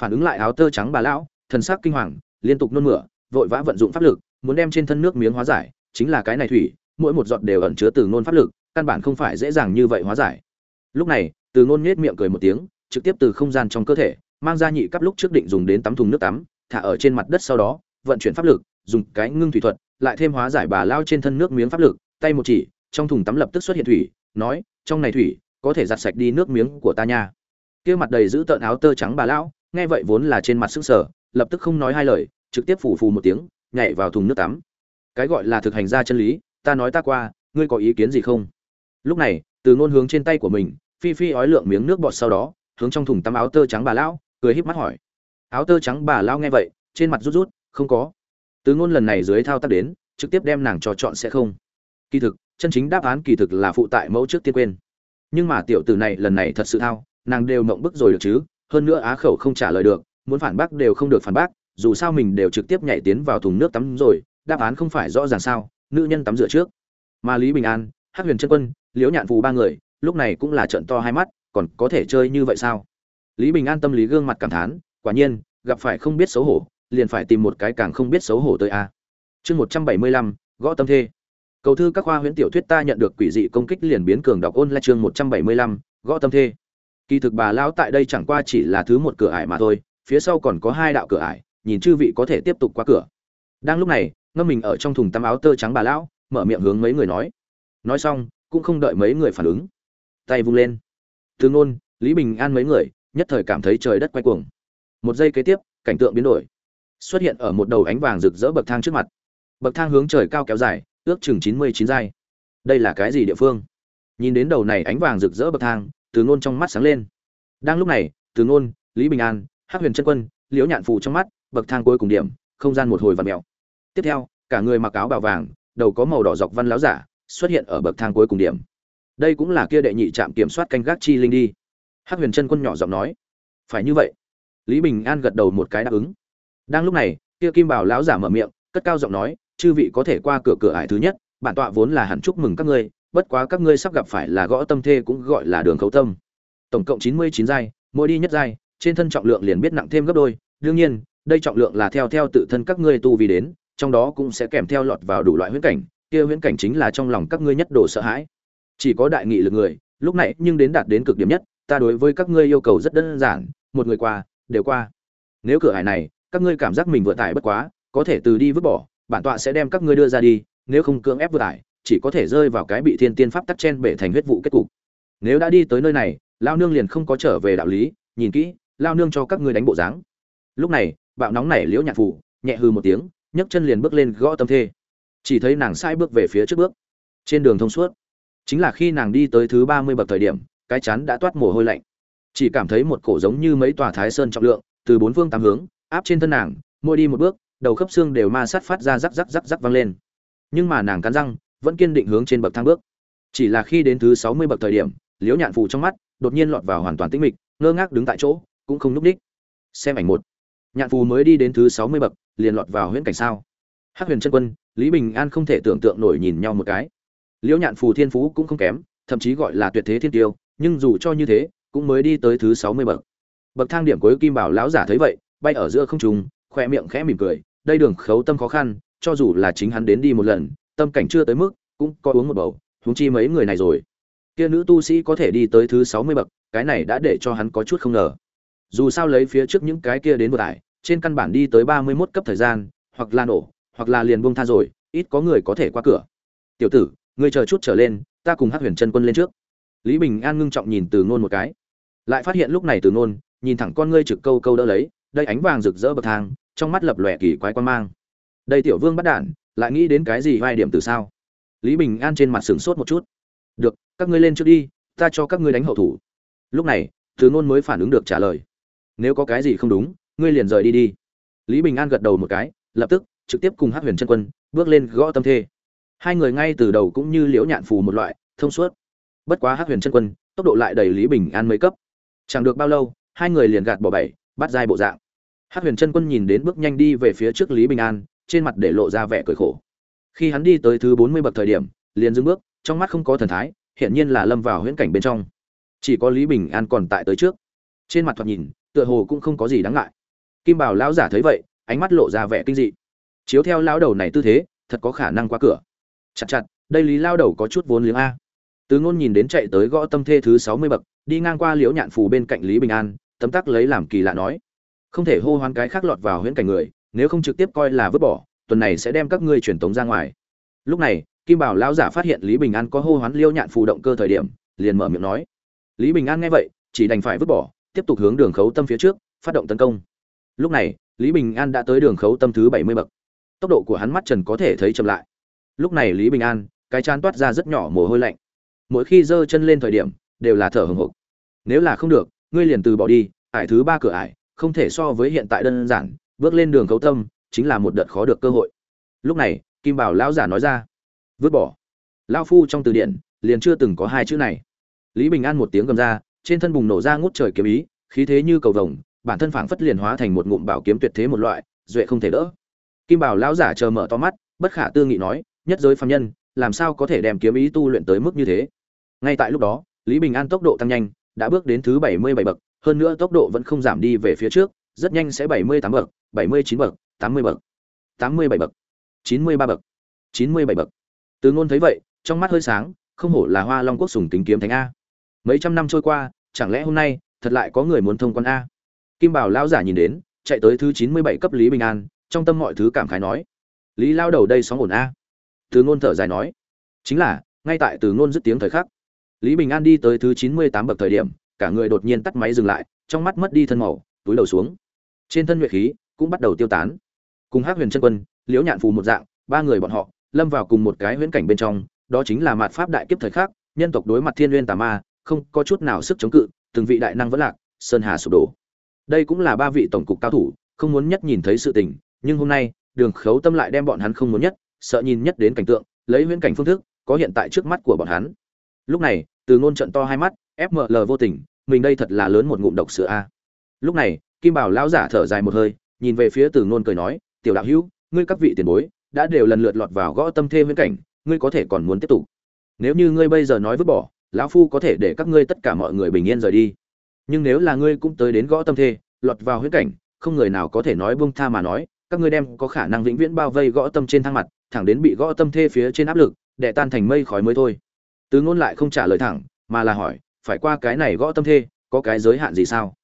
Phản ứng lại áo tơ trắng bà lão, thần sắc kinh hoàng, liên tục nôn mửa, vội vã vận dụng pháp lực, muốn đem trên thân nước miếng hóa giải, chính là cái này thủy, mỗi một giọt đều ẩn chứa từ ngôn pháp lực, căn bản không phải dễ dàng như vậy hóa giải. Lúc này, từ ngôn nhếch miệng cười một tiếng, trực tiếp từ không gian trong cơ thể, mang ra nhị cấp lúc trước định dùng đến tắm thùng nước tắm, thả ở trên mặt đất sau đó, vận chuyển pháp lực, dùng cái ngưng thủy thuật lại thêm hóa giải bà lao trên thân nước miếng pháp lực, tay một chỉ, trong thùng tắm lập tức xuất hiện thủy, nói, trong này thủy, có thể giặt sạch đi nước miếng của ta nha. Kia mặt đầy giữ tợn áo tơ trắng bà lão, nghe vậy vốn là trên mặt sức sở lập tức không nói hai lời, trực tiếp phủ phù một tiếng, nhảy vào thùng nước tắm. Cái gọi là thực hành ra chân lý, ta nói ta qua, ngươi có ý kiến gì không? Lúc này, từ ngôn hướng trên tay của mình, phi phi ói lượng miếng nước bọt sau đó, hướng trong thùng tắm áo tơ trắng bà lão, cười híp mắt hỏi. Áo tơ trắng bà lão nghe vậy, trên mặt rút rút, không có từ ngôn lần này dưới thao tác đến, trực tiếp đem nàng cho chọn sẽ không. Kỳ thực, chân chính đáp án kỳ thực là phụ tại mẫu trước tiên quên. Nhưng mà tiểu tử này lần này thật sự thao, nàng đều mộng bức rồi được chứ, hơn nữa á khẩu không trả lời được, muốn phản bác đều không được phản bác, dù sao mình đều trực tiếp nhảy tiến vào thùng nước tắm rồi, đáp án không phải rõ ràng sao, nữ nhân tắm rửa trước. Mà lý bình an, hắc huyền chân quân, liễu nhạn phù ba người, lúc này cũng là trận to hai mắt, còn có thể chơi như vậy sao? Lý bình an tâm lý gương mặt cảm thán, quả nhiên, gặp phải không biết xấu hổ liền phải tìm một cái càng không biết xấu hổ tới a. Chương một trăm bảy mươi lăm, gõ tâm thê. Cầu thư các khoa huyễn tiểu thuyết ta nhận được quỷ dị công kích liền biến cường đọc ôn lại chương một trăm bảy mươi lăm, gõ tâm thê. Kỳ thực bà lão tại đây chẳng qua chỉ là thứ một cửa ải mà thôi, phía sau còn có hai đạo cửa ải, nhìn chư vị có thể tiếp tục qua cửa. Đang lúc này, ngâm mình ở trong thùng tắm áo tơ trắng bà lão, mở miệng hướng mấy người nói. Nói xong, cũng không đợi mấy người phản ứng. Tay vung lên. Từ ngôn, lý bình an mấy người, nhất thời cảm thấy trời đất quay cuồng. Một giây kế tiếp, cảnh tượng biến đổi xuất hiện ở một đầu ánh vàng rực rỡ bậc thang trước mặt. Bậc thang hướng trời cao kéo dài, ước chừng chín mươi chín giai đây là cái gì địa phương? Nhìn đến đầu này ánh vàng rực rỡ bậc thang, từ ngôn trong mắt sáng lên. Đang lúc này, từ ngôn, lý bình an, hắc huyền chân quân, liễu nhạn phù trong mắt, bậc thang cuối cùng điểm, không gian một hồi vặn mèo. Tiếp theo, cả người mặc áo bào vàng, đầu có màu đỏ dọc văn láo giả, xuất hiện ở bậc thang cuối cùng điểm. Đây cũng là kia đệ nhị trạm kiểm soát canh gác chi linh đi. Hắc huyền chân quân nhỏ giọng nói. Phải như vậy. Lý bình an gật đầu một cái đáp ứng đang lúc này, kia kim bảo lão giả mở miệng, cất cao giọng nói, chư vị có thể qua cửa cửa ải thứ nhất, bản tọa vốn là hẳn chúc mừng các ngươi, bất quá các ngươi sắp gặp phải là gõ tâm thê cũng gọi là đường khấu tâm. Tổng cộng chín mươi chín giai, mỗi đi nhất giai, trên thân trọng lượng liền biết nặng thêm gấp đôi. Đương nhiên, đây trọng lượng là theo theo tự thân các ngươi tu vì đến, trong đó cũng sẽ kèm theo lọt vào đủ loại huyễn cảnh, kia huyễn cảnh chính là trong lòng các ngươi nhất đồ sợ hãi. Chỉ có đại nghị lực người, lúc này nhưng đến đạt đến cực điểm nhất, ta đối với các ngươi yêu cầu rất đơn giản, một người qua, đều qua. Nếu cửa hải này các ngươi cảm giác mình vừa tải bất quá, có thể từ đi vứt bỏ, bản tọa sẽ đem các ngươi đưa ra đi, nếu không cưỡng ép vừa tải, chỉ có thể rơi vào cái bị thiên tiên pháp tắc chen bể thành huyết vụ kết cục. Nếu đã đi tới nơi này, lao nương liền không có trở về đạo lý, nhìn kỹ, lao nương cho các ngươi đánh bộ dáng. Lúc này, bạo nóng nảy liễu nhạc phủ nhẹ hư một tiếng, nhấc chân liền bước lên gõ tâm thê. Chỉ thấy nàng sai bước về phía trước bước. Trên đường thông suốt, chính là khi nàng đi tới thứ ba mươi bậc thời điểm, cái chắn đã toát mồ hôi lạnh. Chỉ cảm thấy một cổ giống như mấy tòa thái sơn trọng lượng, từ bốn phương tám hướng áp trên thân nàng mỗi đi một bước, đầu khớp xương đều ma sát phát ra rắc rắc rắc rắc vang lên. Nhưng mà nàng cắn răng, vẫn kiên định hướng trên bậc thang bước. Chỉ là khi đến thứ sáu mươi bậc thời điểm, liễu nhạn phù trong mắt đột nhiên lọt vào hoàn toàn tĩnh mịch, ngơ ngác đứng tại chỗ, cũng không núp đích. Xem ảnh một. Nhạn phù mới đi đến thứ sáu mươi bậc, liền lọt vào huyễn cảnh sao. Hắc huyền chân quân, lý bình an không thể tưởng tượng nổi nhìn nhau một cái. Liễu nhạn phù thiên phú cũng không kém, thậm chí gọi là tuyệt thế thiên tiêu, nhưng dù cho như thế, cũng mới đi tới thứ sáu mươi bậc. Bậc thang điểm cuối kim bảo lão giả thấy vậy bay ở giữa không trung khóe miệng khẽ mỉm cười, đây đường khấu tâm khó khăn, cho dù là chính hắn đến đi một lần, tâm cảnh chưa tới mức, cũng có uống một bầu, huống chi mấy người này rồi. Kia nữ tu sĩ có thể đi tới thứ sáu mươi bậc, cái này đã để cho hắn có chút không ngờ. Dù sao lấy phía trước những cái kia đến vừa tải trên căn bản đi tới ba mươi 31 cấp thời gian, hoặc là nổ, hoặc là liền buông tha rồi, ít có người có thể qua cửa. Tiểu tử, ngươi chờ chút trở lên, ta cùng hắc huyền chân quân lên trước. Lý bình an ngưng trọng nhìn từ ngôn một cái. Lại phát hiện lúc này từ ngôn, nhìn thẳng con ngươi trực câu câu đỡ lấy đây ánh vàng rực rỡ bậc thang, trong mắt lập lòe kỳ quái quan mang. Đây tiểu vương bắt đản, lại nghĩ đến cái gì, vai điểm từ sao? Lý bình an trên mặt sửng sốt một chút. Được, các ngươi lên trước đi, ta cho các ngươi đánh hậu thủ. Lúc này thứ ngôn mới phản ứng được trả lời. Nếu có cái gì không đúng, ngươi liền rời đi đi. Lý bình an gật đầu một cái, lập tức, trực tiếp cùng hát huyền chân quân, bước lên gõ tâm thê. Hai người ngay từ đầu cũng như liễu nhạn phù một loại, thông suốt. Bất quá hát huyền chân quân, tốc độ lại đầy lý bình an mấy cấp. Chẳng được bao lâu, hai người liền gạt bỏ bảy bắt dai bộ dạng. Hát huyền chân quân nhìn đến bước nhanh đi về phía trước lý bình an, trên mặt để lộ ra vẻ cười khổ. Khi hắn đi tới thứ bốn mươi bậc thời điểm, liền dừng bước, trong mắt không có thần thái, hiển nhiên là lâm vào huyễn cảnh bên trong. Chỉ có lý bình an còn tại tới trước. Trên mặt thoạt nhìn, tựa hồ cũng không có gì đáng ngại. Kim bảo lão giả thấy vậy, ánh mắt lộ ra vẻ kinh dị. Chiếu theo lão đầu này tư thế, thật có khả năng qua cửa. Chặt chặt, đây lý lao đầu có chút vốn liếng a. Tứ ngôn nhìn đến chạy tới gõ tâm thê thứ sáu mươi bậc, đi ngang qua liễu nhạn phù bên cạnh lý bình an tấm tắc lấy làm kỳ lạ nói. Không thể hô hoán cái khác lọt vào huyễn cảnh người, nếu không trực tiếp coi là vứt bỏ, tuần này sẽ đem các ngươi truyền tống ra ngoài. Lúc này, kim bảo lão giả phát hiện lý bình an có hô hoán liêu nhạn phù động cơ thời điểm, liền mở miệng nói. Lý bình an nghe vậy, chỉ đành phải vứt bỏ, tiếp tục hướng đường khấu tâm phía trước, phát động tấn công. Lúc này, lý bình an đã tới đường khấu tâm thứ bảy mươi bậc. Tốc độ của hắn mắt trần có thể thấy chậm lại. Lúc này lý bình an, cái chán toát ra rất nhỏ mồ hôi lạnh. Mỗi khi giơ chân lên thời điểm, đều là thở hừng hực nếu là không được ngươi liền từ bỏ đi, ải thứ ba cửa ải, không thể so với hiện tại đơn giản, bước lên đường cấu tâm, chính là một đợt khó được cơ hội. Lúc này, kim bảo lão giả nói ra, vứt bỏ. Lão phu trong từ điển, liền chưa từng có hai chữ này. Lý bình an một tiếng gầm ra, trên thân bùng nổ ra ngút trời kiếm ý, khí thế như cầu vồng, bản thân phảng phất liền hóa thành một ngụm bảo kiếm tuyệt thế một loại, duệ không thể đỡ. Kim bảo lão giả chờ mở to mắt, bất khả tư nghị nói, nhất giới phàm nhân, làm sao có thể đem kiếm ý tu luyện tới mức như thế? Ngay tại lúc đó, lý bình an tốc độ tăng nhanh đã bước đến thứ bảy mươi bảy bậc, hơn nữa tốc độ vẫn không giảm đi về phía trước, rất nhanh sẽ bảy mươi tám bậc, bảy mươi chín bậc, tám mươi bậc, tám mươi bảy bậc, chín mươi ba bậc, chín mươi bảy bậc. Từ ngôn thấy vậy, trong mắt hơi sáng, không hổ là hoa long quốc sùng kính kiếm thánh a. Mấy trăm năm trôi qua, chẳng lẽ hôm nay, thật lại có người muốn thông quan a? Kim bảo lão giả nhìn đến, chạy tới thứ chín mươi bảy cấp lý bình an, trong tâm mọi thứ cảm khái nói, lý lao đầu đây sóng ổn a. Từ ngôn thở dài nói, chính là, ngay tại từ ngôn dứt tiếng thời khắc lý bình an đi tới thứ chín mươi tám bậc thời điểm, cả người đột nhiên tắt máy dừng lại, trong mắt mất đi thân màu, túi đầu xuống. Trên thân nhuệ khí cũng bắt đầu tiêu tán. Cùng hắc huyền chân quân, liễu nhạn phù một dạng, ba người bọn họ lâm vào cùng một cái huyễn cảnh bên trong, đó chính là mạt pháp đại kiếp thời khắc, nhân tộc đối mặt thiên nguyên tà ma, không có chút nào sức chống cự, từng vị đại năng vẫn lạc, sơn hà sụp đổ. Đây cũng là ba vị tổng cục cao thủ, không muốn nhất nhìn thấy sự tình, nhưng hôm nay, đường khấu tâm lại đem bọn hắn không muốn nhất, sợ nhìn nhất đến cảnh tượng, lấy huyễn cảnh phương thức, có hiện tại trước mắt của bọn hắn lúc này, từ ngôn trận to hai mắt fml vô tình, mình đây thật là lớn một ngụm độc sữa a. Lúc này, kim bảo lão giả thở dài một hơi, nhìn về phía từ ngôn cười nói, tiểu đạo hữu, ngươi các vị tiền bối, đã đều lần lượt lọt vào gõ tâm thêm huyễn cảnh, ngươi có thể còn muốn tiếp tục. Nếu như ngươi bây giờ nói vứt bỏ, lão phu có thể để các ngươi tất cả mọi người bình yên rời đi. Nhưng nếu là ngươi cũng tới đến gõ tâm thê, lọt vào huyễn cảnh, không người nào có thể nói buông tha mà nói, các ngươi đem có khả năng vĩnh viễn bao vây gõ tâm trên thang mặt, thẳng đến bị gõ tâm thê phía trên áp lực, để tan thành mây khói mới thôi từ ngôn lại không trả lời thẳng mà là hỏi phải qua cái này gõ tâm thê có cái giới hạn gì sao?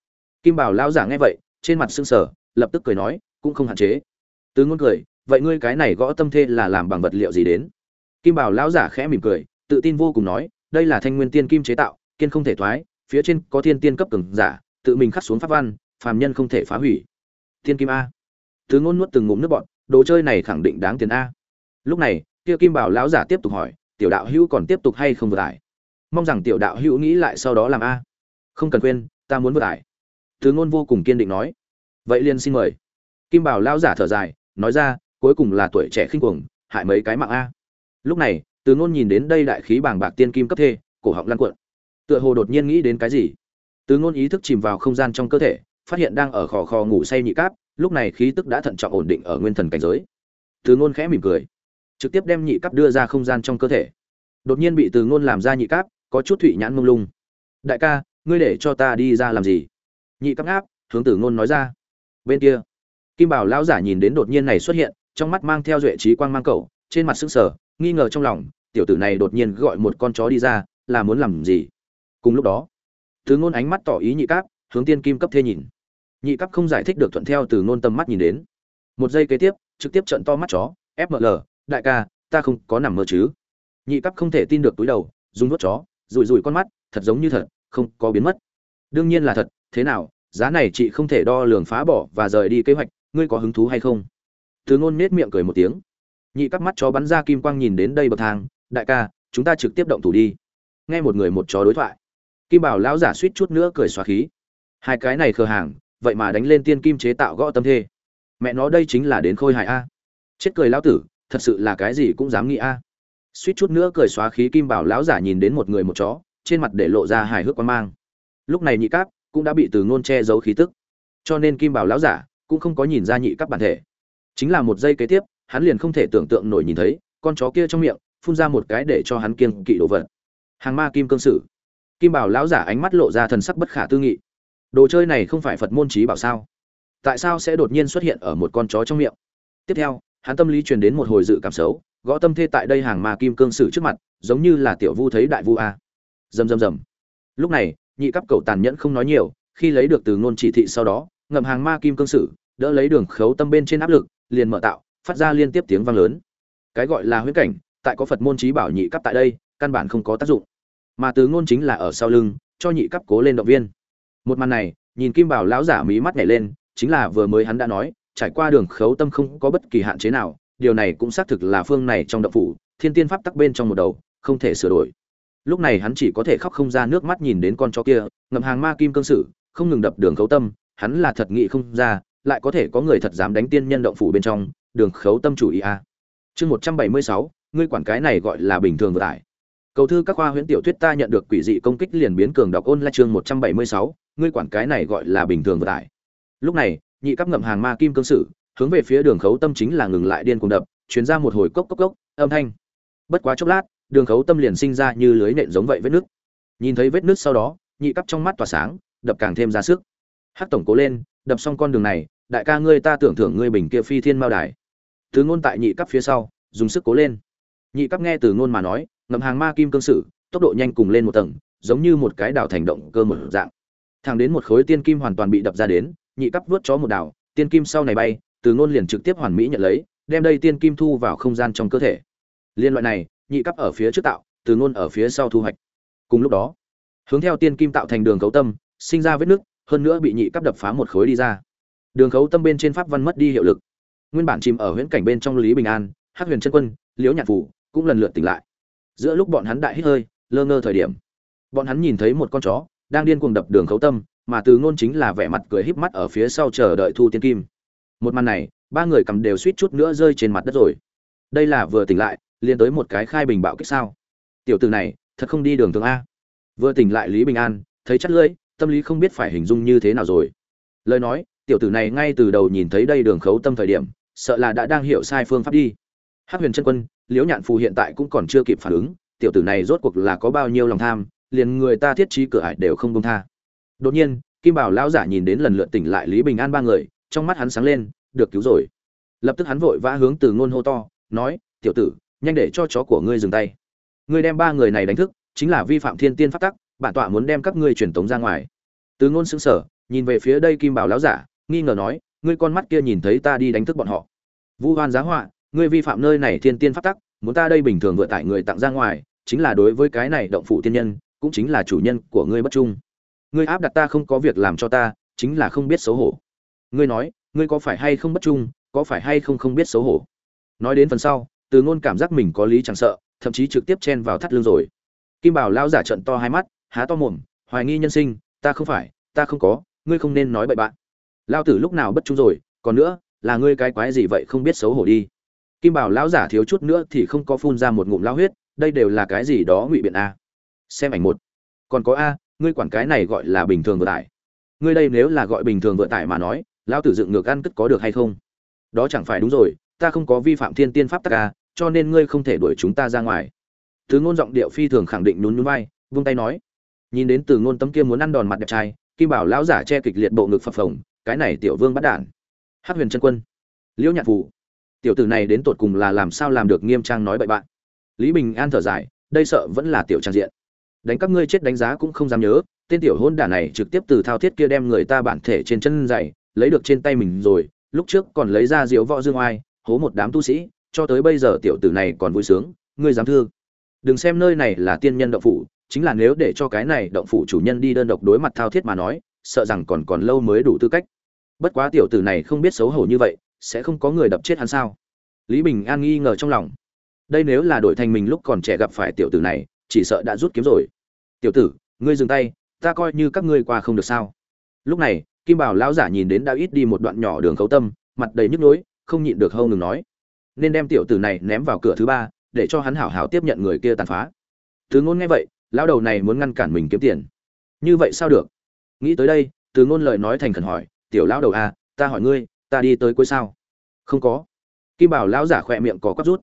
Kim bảo lão giả nghe vậy trên mặt sững sờ lập tức cười nói cũng không hạn chế. Từ ngôn cười vậy ngươi cái này gõ tâm thê là làm bằng vật liệu gì đến? Kim bảo lão giả khẽ mỉm cười tự tin vô cùng nói đây là thanh nguyên tiên kim chế tạo kiên không thể thoái phía trên có thiên tiên cấp cường giả tự mình khắc xuống pháp văn phàm nhân không thể phá hủy. Tiên kim a. Từ ngôn nuốt từng ngụm nước bọt, đồ chơi này khẳng định đáng tiền a. Lúc này kia kim bảo lão giả tiếp tục hỏi tiểu đạo hữu còn tiếp tục hay không vừa tải mong rằng tiểu đạo hữu nghĩ lại sau đó làm a. Không cần quên ta muốn vừa tải thứ ngôn vô cùng kiên định nói. Vậy liền xin mời. Kim bảo lão giả thở dài, nói ra, cuối cùng là tuổi trẻ khinh cuồng, hại mấy cái mạng a. Lúc này, từ ngôn nhìn đến đây đại khí bàng bạc tiên kim cấp thê, cổ họng lăn cuộn. Tựa hồ đột nhiên nghĩ đến cái gì? Từ ngôn ý thức chìm vào không gian trong cơ thể, phát hiện đang ở khò khò ngủ say nhị cáp, lúc này khí tức đã thận trọng ổn định ở nguyên thần cảnh giới. Từ ngôn khẽ mỉm cười trực tiếp đem nhị cấp đưa ra không gian trong cơ thể. Đột nhiên bị từ ngôn làm ra nhị cấp có chút thụy nhãn mông lung. Đại ca, ngươi để cho ta đi ra làm gì? Nhị cấp áp hướng từ ngôn nói ra. Bên kia, kim bảo lão giả nhìn đến đột nhiên này xuất hiện, trong mắt mang theo duệ trí quang mang cậu, trên mặt sững sờ, nghi ngờ trong lòng, tiểu tử này đột nhiên gọi một con chó đi ra, là muốn làm gì? Cùng lúc đó, từ ngôn ánh mắt tỏ ý nhị cáp, hướng tiên kim cấp thê nhìn. Nhị cấp không giải thích được thuận theo từ ngôn tâm mắt nhìn đến. Một giây kế tiếp, trực tiếp trận to mắt chó fml đại ca, ta không có nằm mơ chứ. Nhị cấp không thể tin được túi đầu, dùng nuốt chó, rủi rủi con mắt, thật giống như thật, không có biến mất. Đương nhiên là thật, thế nào, giá này chị không thể đo lường phá bỏ và rời đi kế hoạch, ngươi có hứng thú hay không? Từ ngôn nết miệng cười một tiếng. Nhị cấp mắt chó bắn ra kim quang nhìn đến đây bậc thang, đại ca, chúng ta trực tiếp động thủ đi. Nghe một người một chó đối thoại. Kim bảo lão giả suýt chút nữa cười xóa khí. Hai cái này khờ hàng, vậy mà đánh lên tiên kim chế tạo gõ tâm thê. Mẹ nó đây chính là đến khôi hài a. Chết cười lão tử thật sự là cái gì cũng dám nghĩ a. Suýt chút nữa cười xóa khí kim bảo lão giả nhìn đến một người một chó, trên mặt để lộ ra hài hước quan mang. Lúc này nhị cáp cũng đã bị từ ngôn che giấu khí tức. Cho nên kim bảo lão giả cũng không có nhìn ra nhị cáp bản thể. Chính là một giây kế tiếp, hắn liền không thể tưởng tượng nổi nhìn thấy, con chó kia trong miệng, phun ra một cái để cho hắn kiêng kỵ đồ vật. Hàng ma kim cương sử. Kim bảo lão giả ánh mắt lộ ra thần sắc bất khả tư nghị. Đồ chơi này không phải phật môn trí bảo sao? Tại sao sẽ đột nhiên xuất hiện ở một con chó trong miệng? Tiếp theo hắn tâm lý truyền đến một hồi dự cảm xấu, gõ tâm thê tại đây hàng ma kim cương sử trước mặt, giống như là tiểu vu thấy đại vu a. Rầm rầm rầm. Lúc này, nhị cấp cầu tàn nhẫn không nói nhiều, khi lấy được từ ngôn chỉ thị sau đó, ngậm hàng ma kim cương sử, đỡ lấy đường khấu tâm bên trên áp lực, liền mở tạo, phát ra liên tiếp tiếng vang lớn. Cái gọi là huyễn cảnh, tại có phật môn trí bảo nhị cấp tại đây, căn bản không có tác dụng. Mà từ ngôn chính là ở sau lưng, cho nhị cấp cố lên động viên. Một màn này, nhìn kim bảo lão giả mí mắt nhảy lên, chính là vừa mới hắn đã nói trải qua đường khấu tâm không có bất kỳ hạn chế nào, điều này cũng xác thực là phương này trong động phủ, thiên tiên pháp tắc bên trong một đầu, không thể sửa đổi. Lúc này hắn chỉ có thể khóc không ra nước mắt nhìn đến con chó kia, ngậm hàng ma kim cương sử, không ngừng đập đường khấu tâm, hắn là thật nghị không ra, lại có thể có người thật dám đánh tiên nhân động phủ bên trong, đường khấu tâm chủ ý a. Chương một trăm bảy mươi sáu, ngươi quản cái này gọi là bình thường vừa tải. Cầu thư các khoa huyễn tiểu thuyết ta nhận được quỷ dị công kích liền biến cường đọc ôn là chương một trăm bảy mươi sáu, ngươi quản cái này gọi là bình thường vừa tải. Lúc này nhị cấp ngậm hàng ma kim cương sử, hướng về phía đường khấu tâm chính là ngừng lại điên cuồng đập chuyến ra một hồi cốc cốc cốc, âm thanh. Bất quá chốc lát, đường khấu tâm liền sinh ra như lưới nện giống vậy vết nước nhìn thấy vết nước sau đó, nhị cấp trong mắt tỏa sáng, đập càng thêm ra sức. Hắc tổng cố lên, đập xong con đường này, đại ca ngươi ta tưởng thưởng ngươi bình kia phi thiên mao đài. Từ ngôn tại nhị cấp phía sau, dùng sức cố lên. Nhị cấp nghe từ ngôn mà nói, ngậm hàng ma kim cương sử, tốc độ nhanh cùng lên một tầng, giống như một cái đào thành động cơ một dạng. Thẳng đến một khối tiên kim hoàn toàn bị đập ra đến nhị cấp vuốt chó một đảo, tiên kim sau này bay từ ngôn liền trực tiếp hoàn mỹ nhận lấy đem đây tiên kim thu vào không gian trong cơ thể. Liên loại này nhị cấp ở phía trước tạo từ ngôn ở phía sau thu hoạch. Cùng lúc đó hướng theo tiên kim tạo thành đường cấu tâm sinh ra vết nứt hơn nữa bị nhị cấp đập phá một khối đi ra. Đường cấu tâm bên trên pháp văn mất đi hiệu lực. Nguyên bản chìm ở huyễn cảnh bên trong lý bình an hắc huyền chân quân liễu nhạc phủ cũng lần lượt tỉnh lại. Giữa lúc bọn hắn đại hít hơi lơ ngơ thời điểm bọn hắn nhìn thấy một con chó đang điên cuồng đập đường khấu tâm mà từ ngôn chính là vẻ mặt cười híp mắt ở phía sau chờ đợi thu tiên kim. Một màn này, ba người cầm đều suýt chút nữa rơi trên mặt đất rồi. Đây là vừa tỉnh lại, liền tới một cái khai bình bạo kích sao. Tiểu tử này, thật không đi đường thường a. Vừa tỉnh lại lý bình an, thấy chắc lưỡi, tâm lý không biết phải hình dung như thế nào rồi. Lời nói, tiểu tử này ngay từ đầu nhìn thấy đây đường khấu tâm thời điểm, sợ là đã đang hiểu sai phương pháp đi. Hắc huyền chân quân, liễu nhạn phù hiện tại cũng còn chưa kịp phản ứng, tiểu tử này rốt cuộc là có bao nhiêu lòng tham, liền người ta thiết trí cửa ải đều không công tha đột nhiên, kim bảo lão giả nhìn đến lần lượt tỉnh lại lý bình an ba người, trong mắt hắn sáng lên, được cứu rồi. Lập tức hắn vội vã hướng từ ngôn hô to, nói, tiểu tử, nhanh để cho chó của ngươi dừng tay. Ngươi đem ba người này đánh thức, chính là vi phạm thiên tiên pháp tắc, bản tọa muốn đem các ngươi truyền tống ra ngoài. Từ ngôn sững sờ, nhìn về phía đây kim bảo lão giả, nghi ngờ nói, ngươi con mắt kia nhìn thấy ta đi đánh thức bọn họ. Vu hoan giá họa, ngươi vi phạm nơi này thiên tiên pháp tắc, muốn ta đây bình thường vừa tải người tặng ra ngoài, chính là đối với cái này động phụ tiên nhân, cũng chính là chủ nhân của ngươi bất trung ngươi áp đặt ta không có việc làm cho ta, chính là không biết xấu hổ. Ngươi nói, ngươi có phải hay không bất trung, có phải hay không không biết xấu hổ? Nói đến phần sau, từ ngôn cảm giác mình có lý chẳng sợ, thậm chí trực tiếp chen vào thắt lưng rồi. Kim bảo lao giả trận to hai mắt, há to mồm, hoài nghi nhân sinh, ta không phải, ta không có, ngươi không nên nói bậy bạn. Lao tử lúc nào bất trung rồi, còn nữa, là ngươi cái quái gì vậy không biết xấu hổ đi. Kim bảo lão giả thiếu chút nữa thì không có phun ra một ngụm lao huyết, đây đều là cái gì đó ngụy biện a? Xem ảnh một. Còn có a ngươi quản cái này gọi là bình thường vừa tải. Ngươi đây nếu là gọi bình thường vừa tải mà nói, lão tử dựng ngược ăn cất có được hay không? Đó chẳng phải đúng rồi, ta không có vi phạm thiên tiên pháp tắc ca cho nên ngươi không thể đuổi chúng ta ra ngoài. Từ ngôn giọng điệu phi thường khẳng định nhún nhún vai, vung tay nói. Nhìn đến từ ngôn tấm kia muốn ăn đòn mặt đẹp trai, kim bảo lão giả che kịch liệt bộ ngực phập phồng, cái này tiểu vương bắt đản hắc huyền chân quân. Liễu nhạc phủ tiểu tử này đến tột cùng là làm sao làm được nghiêm trang nói bậy bạn? Lý bình an thở dài, đây sợ vẫn là tiểu trang diện đánh các ngươi chết đánh giá cũng không dám nhớ, tên tiểu hôn đả này trực tiếp từ thao thiết kia đem người ta bản thể trên chân dày, lấy được trên tay mình rồi, lúc trước còn lấy ra diếu võ dương oai, hố một đám tu sĩ, cho tới bây giờ tiểu tử này còn vui sướng, ngươi dám thương. Đừng xem nơi này là tiên nhân động phủ, chính là nếu để cho cái này động phủ chủ nhân đi đơn độc đối mặt thao thiết mà nói, sợ rằng còn còn lâu mới đủ tư cách. Bất quá tiểu tử này không biết xấu hổ như vậy, sẽ không có người đập chết hắn sao? Lý bình an nghi ngờ trong lòng. Đây nếu là đổi thành mình lúc còn trẻ gặp phải tiểu tử này chỉ sợ đã rút kiếm rồi. Tiểu tử ngươi dừng tay ta coi như các ngươi qua không được sao. Lúc này kim bảo lão giả nhìn đến đã ít đi một đoạn nhỏ đường khấu tâm mặt đầy nhức nhối không nhịn được hâu ngừng nói. Nên đem tiểu tử này ném vào cửa thứ ba để cho hắn hảo hảo tiếp nhận người kia tàn phá. Từ ngôn nghe vậy lão đầu này muốn ngăn cản mình kiếm tiền. Như vậy sao được? Nghĩ tới đây từ ngôn lời nói thành khẩn hỏi tiểu lão đầu a à, ta hỏi ngươi ta đi tới cuối sao? Không có. Kim bảo lão giả khỏe miệng có quắp rút.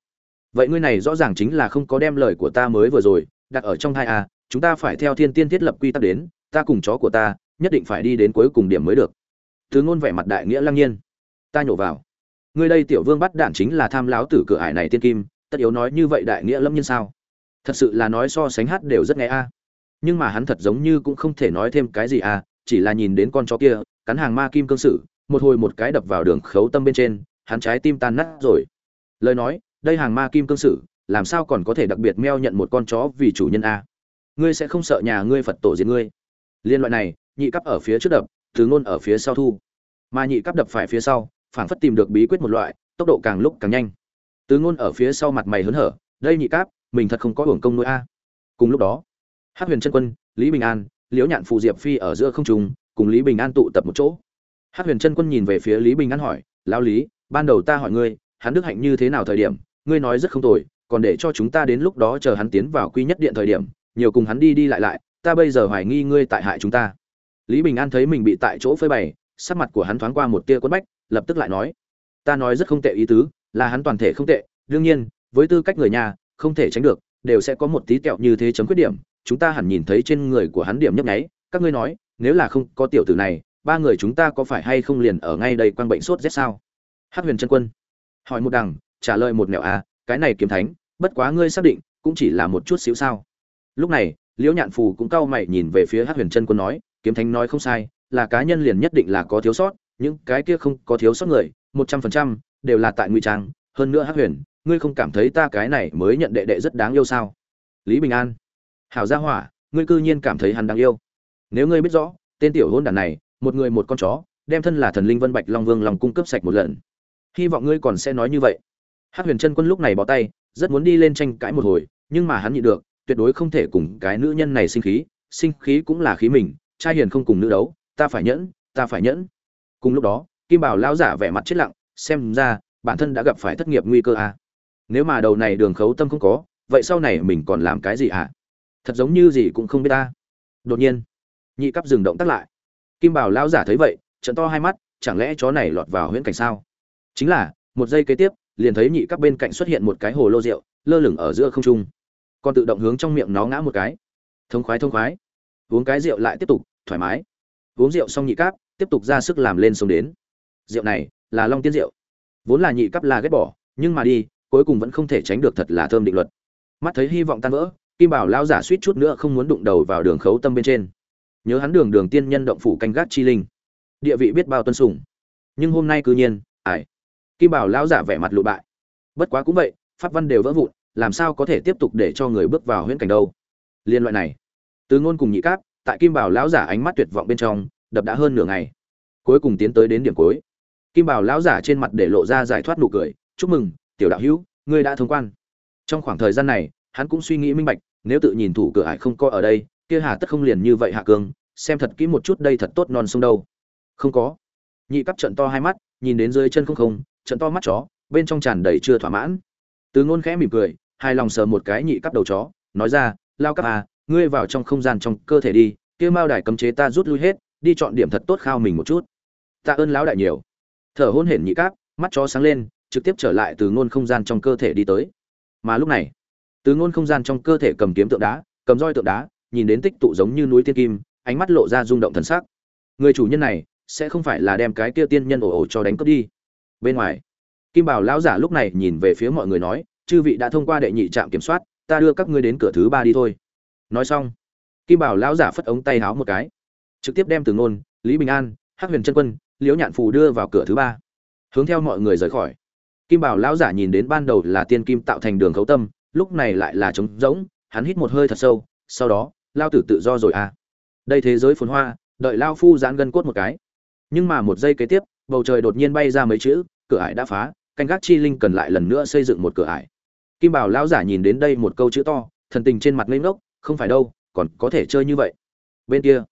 Vậy ngươi này rõ ràng chính là không có đem lời của ta mới vừa rồi đặt ở trong thai a, chúng ta phải theo thiên tiên thiết lập quy tắc đến, ta cùng chó của ta, nhất định phải đi đến cuối cùng điểm mới được. Thứ ngôn vẻ mặt đại nghĩa lăng nhiên. Ta nhổ vào. Ngươi đây tiểu vương bắt đản chính là tham láo tử cửa ải này tiên kim, tất yếu nói như vậy đại nghĩa lâm nhiên sao? Thật sự là nói so sánh hát đều rất nghe a. Nhưng mà hắn thật giống như cũng không thể nói thêm cái gì a, chỉ là nhìn đến con chó kia, cắn hàng ma kim cương sử, một hồi một cái đập vào đường khấu tâm bên trên, hắn trái tim tan nát rồi. Lời nói, đây hàng ma kim cương sử làm sao còn có thể đặc biệt meo nhận một con chó vì chủ nhân a? Ngươi sẽ không sợ nhà ngươi phật tổ diệt ngươi. Liên loại này, nhị cấp ở phía trước đập từ ngôn ở phía sau thu. Mà nhị cấp đập phải phía sau, phảng phất tìm được bí quyết một loại, tốc độ càng lúc càng nhanh. Từ ngôn ở phía sau mặt mày hớn hở, đây nhị cấp, mình thật không có hưởng công nuôi a. Cùng lúc đó hát huyền chân quân, lý bình an, liễu nhạn phù diệp phi ở giữa không trung, cùng lý bình an tụ tập một chỗ. Hát huyền chân quân nhìn về phía lý bình an hỏi, lão lý, ban đầu ta hỏi ngươi, hắn đức hạnh như thế nào thời điểm? Ngươi nói rất không tồi còn để cho chúng ta đến lúc đó chờ hắn tiến vào quy nhất điện thời điểm, nhiều cùng hắn đi đi lại lại, ta bây giờ hoài nghi ngươi tại hại chúng ta. Lý bình an thấy mình bị tại chỗ phơi bày, sắc mặt của hắn thoáng qua một tia quất bách, lập tức lại nói, ta nói rất không tệ ý tứ, là hắn toàn thể không tệ, đương nhiên, với tư cách người nhà, không thể tránh được, đều sẽ có một tí kẹo như thế chấm khuyết điểm, chúng ta hẳn nhìn thấy trên người của hắn điểm nhấp nháy, các ngươi nói, nếu là không có tiểu tử này, ba người chúng ta có phải hay không liền ở ngay đây quan bệnh sốt rét sao? Hát huyền chân quân hỏi một đằng, trả lời một nẻo à cái này kiếm thánh, bất quá ngươi xác định, cũng chỉ là một chút xíu sao. Lúc này, liễu nhạn phù cũng cau mày nhìn về phía hát huyền chân quân nói, kiếm thánh nói không sai, là cá nhân liền nhất định là có thiếu sót, những cái kia không có thiếu sót người, một trăm phần trăm đều là tại ngụy trang, hơn nữa hát huyền, ngươi không cảm thấy ta cái này mới nhận đệ đệ rất đáng yêu sao? Lý bình an, hảo gia hỏa, ngươi cư nhiên cảm thấy hắn đáng yêu. Nếu ngươi biết rõ, tên tiểu hôn đản này, một người một con chó, đem thân là thần linh vân bạch long vương lòng cung cấp sạch một lần. Hy vọng ngươi còn sẽ nói như vậy hát huyền chân quân lúc này bỏ tay, rất muốn đi lên tranh cãi một hồi, nhưng mà hắn nhịn được, tuyệt đối không thể cùng cái nữ nhân này sinh khí sinh khí cũng là khí mình, trai hiền không cùng nữ đấu, ta phải nhẫn, ta phải nhẫn cùng lúc đó, kim bảo lão giả vẻ mặt chết lặng, xem ra, bản thân đã gặp phải thất nghiệp nguy cơ à. nếu mà đầu này đường khấu tâm không có, vậy sau này mình còn làm cái gì à? thật giống như gì cũng không biết ta đột nhiên, nhị cấp dừng động tắt lại kim bảo lão giả thấy vậy, trận to hai mắt, chẳng lẽ chó này lọt vào huyễn cảnh sao chính là, một giây kế tiếp liền thấy nhị cấp bên cạnh xuất hiện một cái hồ lô rượu, lơ lửng ở giữa không trung. Còn tự động hướng trong miệng nó ngã một cái. Thông khoái thông khoái. Uống cái rượu lại tiếp tục, thoải mái. Uống rượu xong nhị cáp tiếp tục ra sức làm lên sống đến. Rượu này là long tiên rượu. Vốn là nhị cấp là ghét bỏ, nhưng mà đi, cuối cùng vẫn không thể tránh được thật là thơm định luật. Mắt thấy hy vọng tan vỡ, kim bảo lao giả suýt chút nữa không muốn đụng đầu vào đường khấu tâm bên trên. Nhớ hắn đường đường tiên nhân động phủ canh gác chi linh. Địa vị biết bao tuân sủng. Nhưng hôm nay cư nhiên ải kim bảo Lão giả vẻ mặt lụ bại. Bất quá cũng vậy, pháp văn đều vỡ vụn, làm sao có thể tiếp tục để cho người bước vào huyễn cảnh đâu? Liên loại này, từ ngôn cùng nhị cáp, tại kim bảo lão giả ánh mắt tuyệt vọng bên trong, đập đã hơn nửa ngày. Cuối cùng tiến tới đến điểm cuối. Kim bảo lão giả trên mặt để lộ ra giải thoát nụ cười, chúc mừng, tiểu đạo hữu, ngươi đã thông quan. Trong khoảng thời gian này, hắn cũng suy nghĩ minh bạch, nếu tự nhìn thủ cửa ải không có ở đây, kia hà tất không liền như vậy hạ cương, xem thật kỹ một chút đây thật tốt non sông đâu. Không có. Nhị cắp trận to hai mắt, nhìn đến dưới chân không không trận to mắt chó, bên trong tràn đầy chưa thỏa mãn. Từ ngôn khẽ mỉm cười hai lòng sờ một cái nhị cắp đầu chó, nói ra, lao cấp à ngươi vào trong không gian trong cơ thể đi, kia mao đài cấm chế ta rút lui hết, đi chọn điểm thật tốt khao mình một chút. Tạ ơn lão đại nhiều. Thở hôn hển nhị cáp mắt chó sáng lên, trực tiếp trở lại từ ngôn không gian trong cơ thể đi tới. Mà lúc này, từ ngôn không gian trong cơ thể cầm kiếm tượng đá, cầm roi tượng đá, nhìn đến tích tụ giống như núi tiên kim, ánh mắt lộ ra rung động thần sắc. Người chủ nhân này, sẽ không phải là đem cái kia tiên nhân ổ ổ cho đánh cướp đi bên ngoài. Kim bảo lão giả lúc này nhìn về phía mọi người nói, chư vị đã thông qua đệ nhị trạm kiểm soát, ta đưa các ngươi đến cửa thứ ba đi thôi. Nói xong, kim bảo lão giả phất ống tay háo một cái, trực tiếp đem từ ngôn, lý bình an, hắc huyền chân quân, liễu nhạn phù đưa vào cửa thứ ba. Hướng theo mọi người rời khỏi. Kim bảo lão giả nhìn đến ban đầu là tiên kim tạo thành đường khấu tâm, lúc này lại là trống rỗng, hắn hít một hơi thật sâu, sau đó, lao tử tự do rồi à. Đây thế giới phồn hoa, đợi lao phu giãn gân cốt một cái. Nhưng mà một giây kế tiếp bầu trời đột nhiên bay ra mấy chữ, cửa ải đã phá, canh gác chi linh cần lại lần nữa xây dựng một cửa ải. Kim bảo lão giả nhìn đến đây một câu chữ to, thần tình trên mặt ngây ngốc, không phải đâu, còn có thể chơi như vậy. Bên kia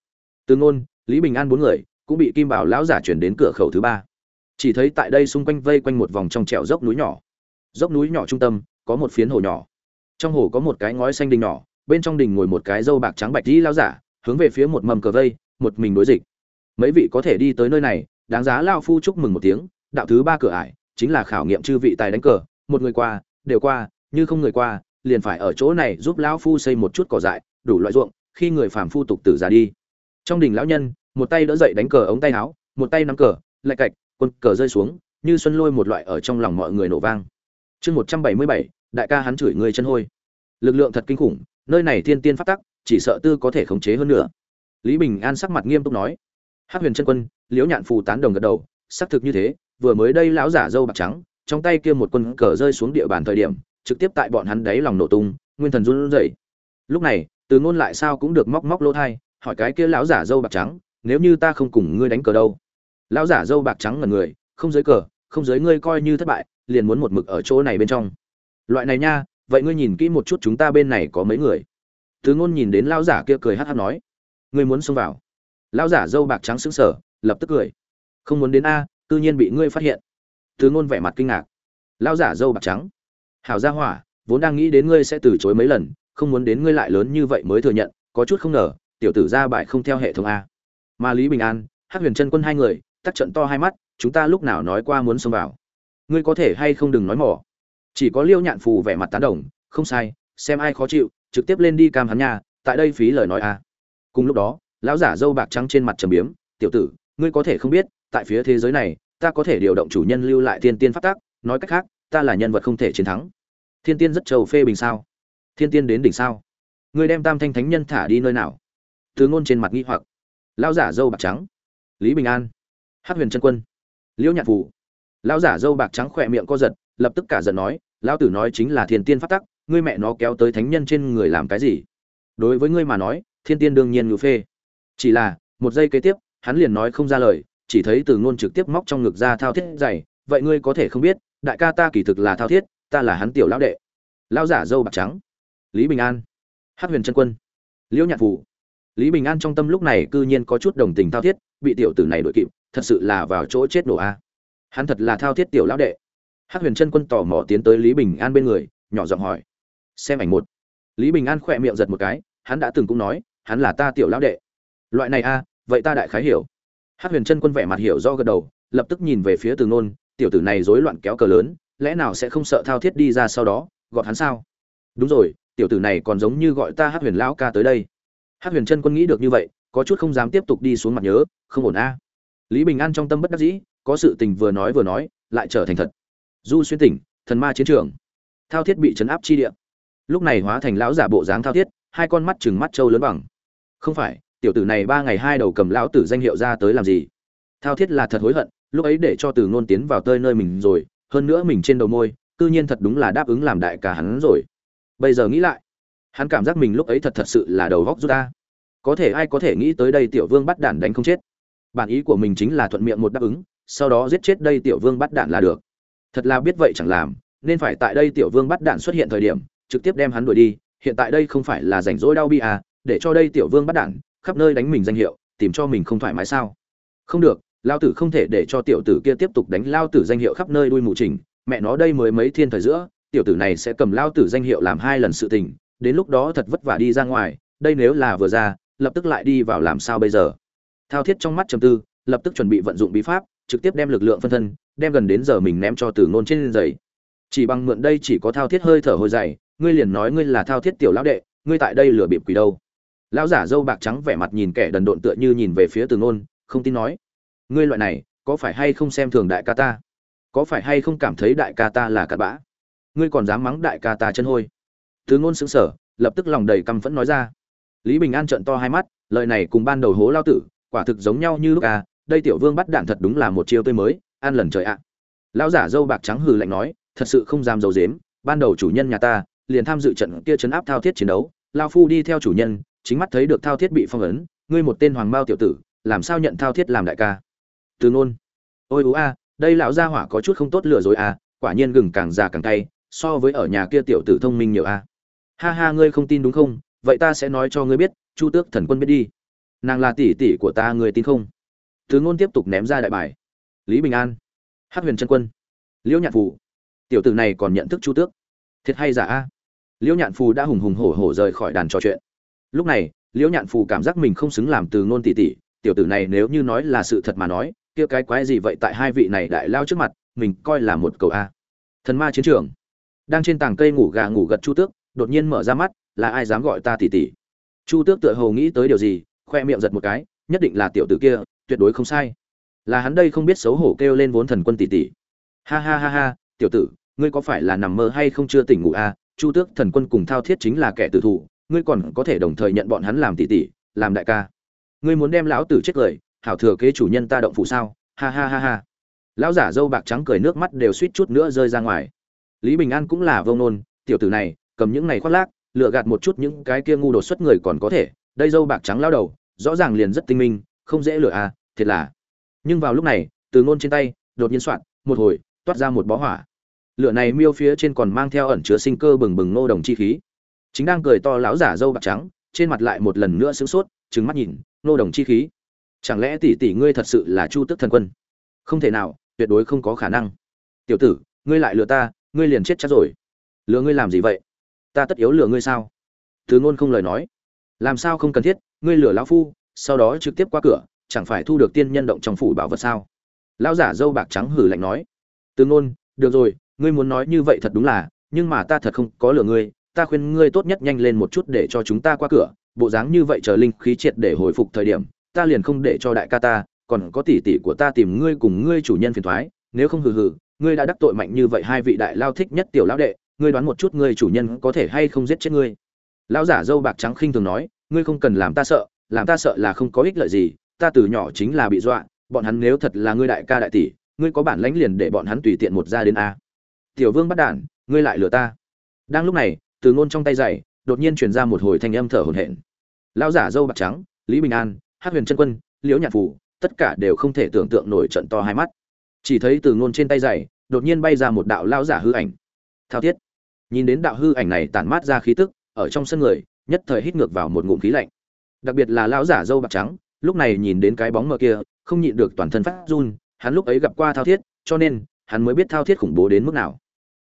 từ ngôn, lý bình an bốn người cũng bị kim bảo lão giả chuyển đến cửa khẩu thứ ba. Chỉ thấy tại đây xung quanh vây quanh một vòng trong trẹo dốc núi nhỏ. Dốc núi nhỏ trung tâm, có một phiến hồ nhỏ. Trong hồ có một cái ngói xanh đình nhỏ, bên trong đình ngồi một cái dâu bạc trắng bạch dĩ Lão giả, hướng về phía một mầm cờ vây, một mình đối dịch. Mấy vị có thể đi tới nơi này đáng giá lao phu chúc mừng một tiếng, đạo thứ ba cửa ải, chính là khảo nghiệm chư vị tài đánh cờ, một người qua, đều qua, như không người qua, liền phải ở chỗ này giúp lão phu xây một chút cỏ dại, đủ loại ruộng, khi người phàm phu tục tử già đi. Trong đình lão nhân, một tay đỡ dậy đánh cờ ống tay áo, một tay nắm cờ, lạch cạch, quân cờ rơi xuống, như xuân lôi một loại ở trong lòng mọi người nổ vang. Chương một trăm bảy mươi bảy, đại ca hắn chửi người chân hôi. Lực lượng thật kinh khủng, nơi này thiên tiên phát tắc, chỉ sợ tư có thể khống chế hơn nữa. Lý bình an sắc mặt nghiêm túc nói. Hắc huyền chân quân liễu nhạn phù tán đồng gật đầu, xác thực như thế, vừa mới đây lão giả dâu bạc trắng, trong tay kia một quân cờ rơi xuống địa bàn thời điểm, trực tiếp tại bọn hắn đáy lòng nổ tung, nguyên thần run rẩy. Lúc này, từ ngôn lại sao cũng được móc móc lỗ thai, hỏi cái kia lão giả dâu bạc trắng, nếu như ta không cùng ngươi đánh cờ đâu? Lão giả dâu bạc trắng ngẩn người, không giới cờ, không giới ngươi coi như thất bại, liền muốn một mực ở chỗ này bên trong. Loại này nha, vậy ngươi nhìn kỹ một chút chúng ta bên này có mấy người. Từ ngôn nhìn đến lão giả kia cười hắt hắt nói, ngươi muốn xông vào. Lão giả dâu bạc trắng sững sờ lập tức cười. Không muốn đến a tự nhiên bị ngươi phát hiện. Từ ngôn vẻ mặt kinh ngạc. Lão giả dâu bạc trắng. Hảo gia hỏa, vốn đang nghĩ đến ngươi sẽ từ chối mấy lần, không muốn đến ngươi lại lớn như vậy mới thừa nhận, có chút không ngờ, tiểu tử ra bại không theo hệ thống a. Mà lý bình an, hắc huyền chân quân hai người, tắt trận to hai mắt, chúng ta lúc nào nói qua muốn xông vào. Ngươi có thể hay không đừng nói mỏ. Chỉ có liêu nhạn phù vẻ mặt tán đồng, không sai, xem ai khó chịu, trực tiếp lên đi cam hắn nha tại đây phí lời nói a. Cùng lúc đó, lão giả dâu bạc trắng trên mặt trầm biếm, tiểu tử ngươi có thể không biết, tại phía thế giới này, ta có thể điều động chủ nhân lưu lại thiên tiên phát tác nói cách khác, ta là nhân vật không thể chiến thắng. Thiên tiên rất trầu phê bình sao? Thiên tiên đến đỉnh sao? Ngươi đem tam thanh thánh nhân thả đi nơi nào? Từ ngôn trên mặt nghi hoặc. Lao giả dâu bạc trắng. Lý bình an. Hát huyền trân quân. Liễu nhạc phủ lao giả dâu bạc trắng khỏe miệng co giật, lập tức cả giận nói lao tử nói chính là thiên tiên phát tắc, ngươi mẹ nó kéo tới thánh nhân trên người làm cái gì? Đối với ngươi mà nói, thiên tiên đương nhiên ngự phê. Chỉ là, một giây kế tiếp hắn liền nói không ra lời, chỉ thấy từ ngôn trực tiếp móc trong ngực ra thao thiết dày vậy ngươi có thể không biết, đại ca ta kỳ thực là thao thiết, ta là hắn tiểu lão đệ. Lão giả dâu bạc trắng. Lý bình an. Hát huyền trân quân. Liễu nhạc phủ lý bình an trong tâm lúc này cư nhiên có chút đồng tình thao thiết, bị tiểu tử này đội kịp, thật sự là vào chỗ chết nổ a. Hắn thật là thao thiết tiểu lão đệ. Hát huyền trân quân tò mò tiến tới lý bình an bên người, nhỏ giọng hỏi. Xem ảnh một. Lý bình an khỏe miệng giật một cái, hắn đã từng cũng nói, hắn là ta tiểu lão đệ. Loại này a vậy ta đại khái hiểu. Hát huyền chân quân vẻ mặt hiểu do gật đầu, lập tức nhìn về phía từ nôn, tiểu tử này rối loạn kéo cờ lớn, lẽ nào sẽ không sợ thao thiết đi ra sau đó, gọi hắn sao? Đúng rồi, tiểu tử này còn giống như gọi ta hát huyền lão ca tới đây. Hát huyền chân quân nghĩ được như vậy, có chút không dám tiếp tục đi xuống mặt nhớ, không ổn a. Lý bình an trong tâm bất đắc dĩ, có sự tình vừa nói vừa nói, lại trở thành thật. Du xuyên tỉnh, thần ma chiến trường. Thao thiết bị chấn áp chi địa. Lúc này hóa thành lão giả bộ dáng thao thiết, hai con mắt chừng mắt trâu lớn bằng. Không phải tiểu tử này ba ngày hai đầu cầm lão tử danh hiệu ra tới làm gì? Thao thiết là thật hối hận, lúc ấy để cho từ ngôn tiến vào tơi nơi mình rồi, hơn nữa mình trên đầu môi, cư nhiên thật đúng là đáp ứng làm đại ca hắn rồi. Bây giờ nghĩ lại, hắn cảm giác mình lúc ấy thật thật sự là đầu góc rút ra. Có thể ai có thể nghĩ tới đây tiểu vương bắt đản đánh không chết? Bản ý của mình chính là thuận miệng một đáp ứng, sau đó giết chết đây tiểu vương bắt đản là được. Thật là biết vậy chẳng làm, nên phải tại đây tiểu vương bắt đạn xuất hiện thời điểm, trực tiếp đem hắn đuổi đi, hiện tại đây không phải là rảnh rỗi đau bi à để cho đây tiểu vương bắt đạn khắp nơi đánh mình danh hiệu, tìm cho mình không thoải mái sao? Không được lao tử không thể để cho tiểu tử kia tiếp tục đánh lao tử danh hiệu khắp nơi đuôi mù trình mẹ nó đây mới mấy thiên thời giữa, tiểu tử này sẽ cầm lao tử danh hiệu làm hai lần sự tình, đến lúc đó thật vất vả đi ra ngoài, đây nếu là vừa ra, lập tức lại đi vào làm sao bây giờ? Thao thiết trong mắt trầm tư, lập tức chuẩn bị vận dụng bí pháp, trực tiếp đem lực lượng phân thân, đem gần đến giờ mình ném cho từ ngôn trên giày. Chỉ bằng mượn đây chỉ có thao thiết hơi thở hồi dày, ngươi liền nói ngươi là thao thiết tiểu lão đệ, ngươi tại đây lừa bịp quỷ đâu? Lão giả dâu bạc trắng vẻ mặt nhìn kẻ đần độn tựa như nhìn về phía từ ngôn không tin nói, ngươi loại này, có phải hay không xem thường đại ca ta? Có phải hay không cảm thấy đại ca ta là cặn bã? Ngươi còn dám mắng đại ca ta chân hôi? Từ ngôn sững sờ, lập tức lòng đầy căm phẫn nói ra. Lý bình an trợn to hai mắt, lời này cùng ban đầu hố lao tử, quả thực giống nhau như lúc à đây tiểu vương bắt đạn thật đúng là một chiêu tươi mới ăn lần trời ạ. Lão giả dâu bạc trắng hừ lạnh nói, thật sự không dám dầu dếm ban đầu chủ nhân nhà ta, liền tham dự trận kia chấn áp thao thiết chiến đấu, lao phu đi theo chủ nhân chính mắt thấy được thao thiết bị phong ấn, ngươi một tên hoàng bao tiểu tử, làm sao nhận thao thiết làm đại ca? Từ ngôn. Ôi ú a, đây lão gia hỏa có chút không tốt lừa rồi à quả nhiên gừng càng già càng cay, so với ở nhà kia tiểu tử thông minh nhiều a. Ha ha, ngươi không tin đúng không? Vậy ta sẽ nói cho ngươi biết, chu tước thần quân biết đi. Nàng là tỷ tỷ của ta, ngươi tin không? Từ ngôn tiếp tục ném ra đại bài. Lý bình an. Hát huyền trân quân. Liễu nhạn phù. Tiểu tử này còn nhận thức chu tước. Thiệt hay giả a? Liễu nhạn phù đã hùng hùng hổ hổ rời khỏi đàn trò chuyện lúc này, liễu nhạn phù cảm giác mình không xứng làm từ ngôn tỷ tỷ tiểu tử này nếu như nói là sự thật mà nói, kia cái quái gì vậy tại hai vị này đại lao trước mặt, mình coi là một cầu a. Thần ma chiến trường. Đang trên tảng cây ngủ gà ngủ gật chu tước, đột nhiên mở ra mắt, là ai dám gọi ta tỷ tỷ chu tước tựa hồ nghĩ tới điều gì, khoe miệng giật một cái, nhất định là tiểu tử kia, tuyệt đối không sai. Là hắn đây không biết xấu hổ kêu lên vốn thần quân tỷ tỷ ha ha ha ha, tiểu tử, ngươi có phải là nằm mơ hay không chưa tỉnh ngủ à chu tước thần quân cùng thao thiết chính là kẻ tử thủ ngươi còn có thể đồng thời nhận bọn hắn làm tỷ tỷ, làm đại ca. Ngươi muốn đem lão tử chết cười, hảo thừa kế chủ nhân ta động phủ sao? Ha ha ha ha. Lão giả dâu bạc trắng cười nước mắt đều suýt chút nữa rơi ra ngoài. Lý bình an cũng là vông nôn tiểu tử này, cầm những này khoác lác lựa gạt một chút những cái kia ngu đột xuất người còn có thể. Đây dâu bạc trắng lao đầu, rõ ràng liền rất tinh minh, không dễ lựa à thiệt là. Nhưng vào lúc này, từ ngôn trên tay, đột nhiên soạn, một hồi, toát ra một bó hỏa. Lửa này miêu phía trên còn mang theo ẩn chứa sinh cơ bừng bừng nô đồng chi khí chính đang cười to lão giả dâu bạc trắng, trên mặt lại một lần nữa sững sốt, trừng mắt nhìn, nô đồng chi khí, chẳng lẽ tỷ tỷ ngươi thật sự là chu tức thần quân? Không thể nào, tuyệt đối không có khả năng. Tiểu tử, ngươi lại lừa ta, ngươi liền chết chắc rồi. Lừa ngươi làm gì vậy? Ta tất yếu lừa ngươi sao? Thứ ngôn không lời nói. Làm sao không cần thiết, ngươi lừa lão phu, sau đó trực tiếp qua cửa, chẳng phải thu được tiên nhân động trong phủ bảo vật sao? Lão giả dâu bạc trắng hử lạnh nói. Từ ngôn, được rồi, ngươi muốn nói như vậy thật đúng là, nhưng mà ta thật không có lừa ngươi ta khuyên ngươi tốt nhất nhanh lên một chút để cho chúng ta qua cửa, bộ dáng như vậy chờ linh khí triệt để hồi phục thời điểm, ta liền không để cho đại ca ta, còn có tỷ tỷ của ta tìm ngươi cùng ngươi chủ nhân phiền thoái, nếu không hừ hừ, ngươi đã đắc tội mạnh như vậy hai vị đại lao thích nhất tiểu lão đệ, ngươi đoán một chút ngươi chủ nhân có thể hay không giết chết ngươi. Lão giả dâu bạc trắng khinh thường nói, ngươi không cần làm ta sợ, làm ta sợ là không có ích lợi gì, ta từ nhỏ chính là bị dọa, bọn hắn nếu thật là ngươi đại ca đại tỷ, ngươi có bản lãnh liền để bọn hắn tùy tiện một ra đến a. Tiểu vương bắt đản, ngươi lại lừa ta. Đang lúc này từ ngôn trong tay dày, đột nhiên truyền ra một hồi thanh âm thở hổn hển. Lão giả dâu bạc trắng, lý bình an hát huyền chân quân, liễu nhạc phủ, tất cả đều không thể tưởng tượng nổi trận to hai mắt. Chỉ thấy từ ngôn trên tay dày, đột nhiên bay ra một đạo lão giả hư ảnh. Thao thiết. Nhìn đến đạo hư ảnh này tản mát ra khí tức, ở trong sân người, nhất thời hít ngược vào một ngụm khí lạnh. Đặc biệt là lão giả dâu bạc trắng, lúc này nhìn đến cái bóng mờ kia, không nhịn được toàn thân phát run, hắn lúc ấy gặp qua thao thiết, cho nên, hắn mới biết thao thiết khủng bố đến mức nào.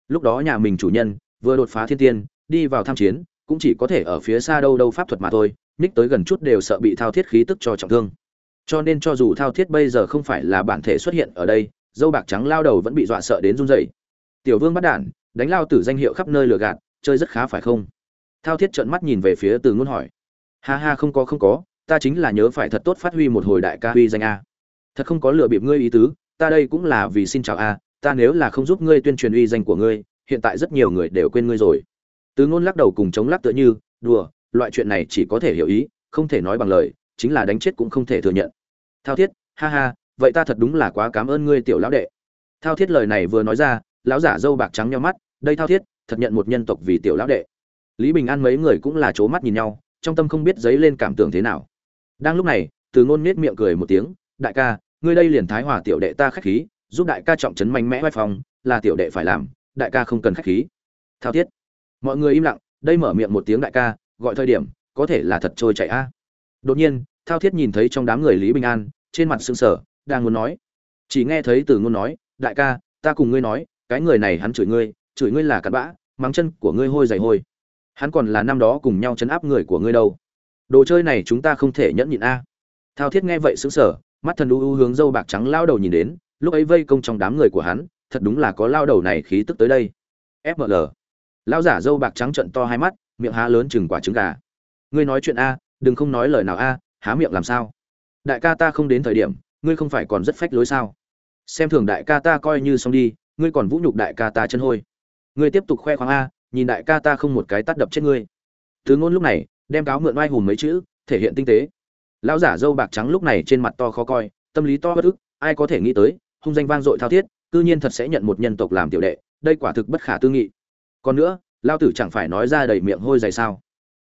Lúc đó nhà mình chủ nhân, vừa đột phá thiên tiên đi vào tham chiến, cũng chỉ có thể ở phía xa đâu đâu pháp thuật mà thôi ních tới gần chút đều sợ bị thao thiết khí tức cho trọng thương. Cho nên cho dù thao thiết bây giờ không phải là bản thể xuất hiện ở đây, dâu bạc trắng lao đầu vẫn bị dọa sợ đến run rẩy. Tiểu vương bắt đản đánh lao tử danh hiệu khắp nơi lừa gạt, chơi rất khá phải không? Thao thiết trợn mắt nhìn về phía từ ngôn hỏi. Ha ha, không có không có, ta chính là nhớ phải thật tốt phát huy một hồi đại ca huy danh a. Thật không có lừa bịp ngươi ý tứ, ta đây cũng là vì xin chào a, ta nếu là không giúp ngươi tuyên truyền uy danh của ngươi, hiện tại rất nhiều người đều quên ngươi rồi từ ngôn lắc đầu cùng chống lắc tựa như, đùa, loại chuyện này chỉ có thể hiểu ý, không thể nói bằng lời, chính là đánh chết cũng không thể thừa nhận. Thao thiết, ha ha, vậy ta thật đúng là quá cảm ơn ngươi tiểu lão đệ. Thao thiết lời này vừa nói ra, lão giả dâu bạc trắng nhíu mắt, đây thao thiết, thật nhận một nhân tộc vì tiểu lão đệ. Lý bình an mấy người cũng là chố mắt nhìn nhau, trong tâm không biết dấy lên cảm tưởng thế nào. Đang lúc này, từ ngôn nhếch miệng cười một tiếng, đại ca, ngươi đây liền thái hòa tiểu đệ ta khách khí, giúp đại ca trọng trấn mạnh mẽ vai phòng là tiểu đệ phải làm, đại ca không cần khách khí. Thao thiết mọi người im lặng, đây mở miệng một tiếng đại ca, gọi thời điểm, có thể là thật trôi chạy a. Đột nhiên, thao thiết nhìn thấy trong đám người lý bình an, trên mặt sưng sở đang muốn nói. Chỉ nghe thấy từ ngôn nói, đại ca, ta cùng ngươi nói, cái người này hắn chửi ngươi chửi ngươi là cặn bã, mắng chân của ngươi hôi dày hôi. Hắn còn là năm đó cùng nhau chấn áp người của ngươi đâu. Đồ chơi này chúng ta không thể nhẫn nhịn a. Thao thiết nghe vậy xứng sờ, mắt thần u u hướng dâu bạc trắng lao đầu nhìn đến, lúc ấy vây công trong đám người của hắn, thật đúng là có lao đầu này khí tức tới đây. Fml lão giả dâu bạc trắng trận to hai mắt, miệng há lớn chừng quả trứng gà. Ngươi nói chuyện a, đừng không nói lời nào a, há miệng làm sao? Đại ca ta không đến thời điểm, ngươi không phải còn rất phách lối sao? Xem thường đại ca ta coi như xong đi, ngươi còn vũ nhục đại ca ta chân hôi. Ngươi tiếp tục khoe khoang a, nhìn đại ca ta không một cái tắt đập chết ngươi. Thứ ngôn lúc này, đem cáo mượn oai hùm mấy chữ, thể hiện tinh tế. Lão giả dâu bạc trắng lúc này trên mặt to khó coi, tâm lý to bất ức, ai có thể nghĩ tới, hung danh vang dội thao thiết, cư nhiên thật sẽ nhận một nhân tộc làm tiểu đệ, đây quả thực bất khả tư nghị còn nữa, lao tử chẳng phải nói ra đầy miệng hôi dày sao?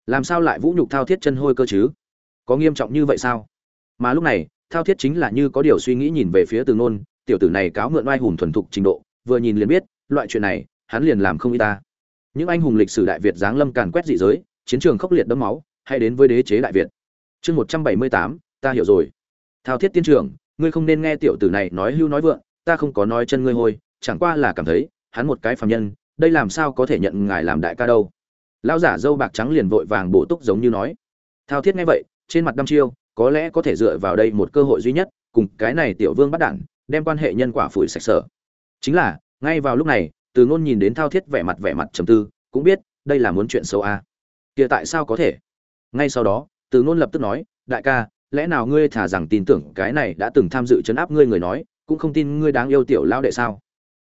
Làm sao lại vũ nhục thao thiết chân hôi cơ chứ? Có nghiêm trọng như vậy sao? Mà lúc này, thao thiết chính là như có điều suy nghĩ nhìn về phía từ ngôn tiểu tử này cáo mượn oai hùng thuần thục trình độ, vừa nhìn liền biết, loại chuyện này, hắn liền làm không y ta. Những anh hùng lịch sử đại việt giáng lâm càn quét dị giới, chiến trường khốc liệt đẫm máu, hay đến với đế chế đại việt. Chương một trăm bảy mươi tám, ta hiểu rồi. Thao thiết tiên trưởng, ngươi không nên nghe tiểu tử này nói hưu nói vượng, ta không có nói chân ngươi hôi, chẳng qua là cảm thấy, hắn một cái phàm nhân đây làm sao có thể nhận ngài làm đại ca đâu? Lão giả dâu bạc trắng liền vội vàng bổ túc giống như nói. Thao thiết nghe vậy, trên mặt đăm chiêu, có lẽ có thể dựa vào đây một cơ hội duy nhất, cùng cái này tiểu vương bắt đản đem quan hệ nhân quả phủi sạch sở. Chính là, ngay vào lúc này, từ ngôn nhìn đến thao thiết vẻ mặt vẻ mặt trầm tư, cũng biết, đây là muốn chuyện xấu a à. kia tại sao có thể? Ngay sau đó, từ ngôn lập tức nói, đại ca, lẽ nào ngươi thả rằng tin tưởng cái này đã từng tham dự chấn áp ngươi người nói, cũng không tin ngươi đáng yêu tiểu lao đệ sao?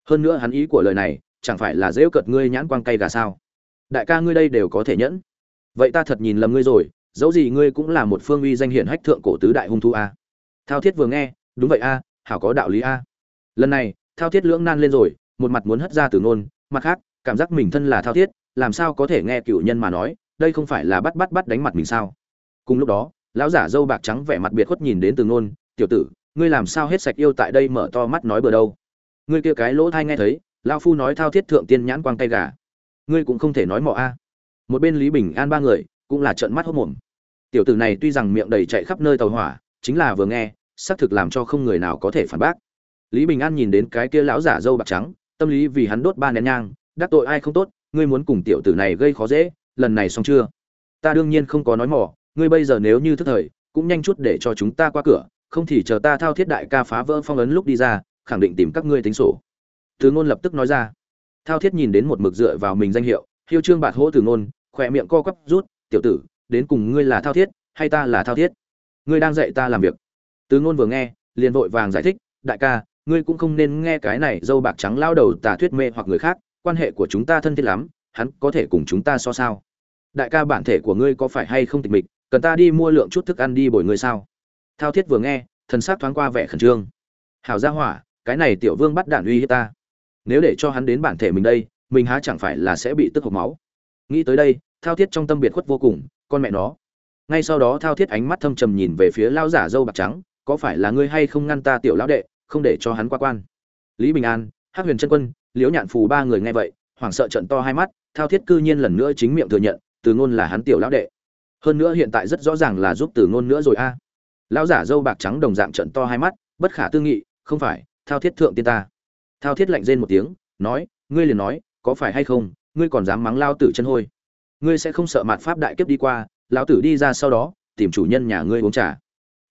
Hơn nữa hắn ý của lời này chẳng phải là dễ cợt ngươi nhãn quang cay gà sao? Đại ca ngươi đây đều có thể nhẫn. Vậy ta thật nhìn lầm ngươi rồi, dẫu gì ngươi cũng là một phương uy danh hiển hách thượng cổ tứ đại hung thu a. Thao thiết vừa nghe, đúng vậy a, hảo có đạo lý a. Lần này, thao thiết lưỡng nan lên rồi, một mặt muốn hất ra từ ngôn, mặt khác, cảm giác mình thân là thao thiết, làm sao có thể nghe cựu nhân mà nói, đây không phải là bắt bắt bắt đánh mặt mình sao? Cùng lúc đó, lão giả dâu bạc trắng vẻ mặt biệt khuất nhìn đến từ ngôn, tiểu tử, ngươi làm sao hết sạch yêu tại đây mở to mắt nói bừa đâu? Ngươi kia cái lỗ thai nghe thấy lão phu nói thao thiết thượng tiên nhãn quang tay gà. Ngươi cũng không thể nói mọ a. Một bên lý bình an ba người cũng là trợn mắt hốt mồm. Tiểu tử này tuy rằng miệng đầy chạy khắp nơi tàu hỏa, chính là vừa nghe, xác thực làm cho không người nào có thể phản bác. Lý bình an nhìn đến cái kia lão giả dâu bạc trắng, tâm lý vì hắn đốt ba nén nhang, đắc tội ai không tốt, ngươi muốn cùng tiểu tử này gây khó dễ, lần này xong chưa? Ta đương nhiên không có nói mỏ, ngươi bây giờ nếu như thức thời, cũng nhanh chút để cho chúng ta qua cửa, không thì chờ ta thao thiết đại ca phá vỡ phong ấn lúc đi ra, khẳng định tìm các ngươi tính sổ từ ngôn lập tức nói ra. Thao thiết nhìn đến một mực dựa vào mình danh hiệu, hiêu trương bạt hỗ từ ngôn, khỏe miệng co quắp rút, tiểu tử, đến cùng ngươi là thao thiết hay ta là thao thiết? Ngươi đang dạy ta làm việc. Từ ngôn vừa nghe, liền vội vàng giải thích, đại ca, ngươi cũng không nên nghe cái này dâu bạc trắng lao đầu tà thuyết mê hoặc người khác, quan hệ của chúng ta thân thiết lắm, hắn có thể cùng chúng ta so sao? Đại ca bản thể của ngươi có phải hay không tịch mịch, cần ta đi mua lượng chút thức ăn đi bồi ngươi sao? Thao thiết vừa nghe, thần sắc thoáng qua vẻ khẩn trương. Hảo gia hỏa, cái này tiểu vương bắt đạn uy hiếp ta nếu để cho hắn đến bản thể mình đây, mình há chẳng phải là sẽ bị tức hộc máu. Nghĩ tới đây, thao thiết trong tâm biệt khuất vô cùng, con mẹ nó. Ngay sau đó thao thiết ánh mắt thâm trầm nhìn về phía lao giả dâu bạc trắng, có phải là ngươi hay không ngăn ta tiểu lão đệ, không để cho hắn qua quan. Lý bình an, hắc huyền trân quân, liễu nhạn phù ba người nghe vậy, hoảng sợ trận to hai mắt, thao thiết cư nhiên lần nữa chính miệng thừa nhận, từ ngôn là hắn tiểu lão đệ. Hơn nữa hiện tại rất rõ ràng là giúp từ ngôn nữa rồi a. Lão giả dâu bạc trắng đồng dạng trận to hai mắt, bất khả tư nghị, không phải, thao thiết thượng tiên ta thao thiết lạnh rên một tiếng, nói, ngươi liền nói, có phải hay không, ngươi còn dám mắng lao tử chân hôi? Ngươi sẽ không sợ mạt pháp đại kiếp đi qua lão tử đi ra sau đó, tìm chủ nhân nhà ngươi uống trà.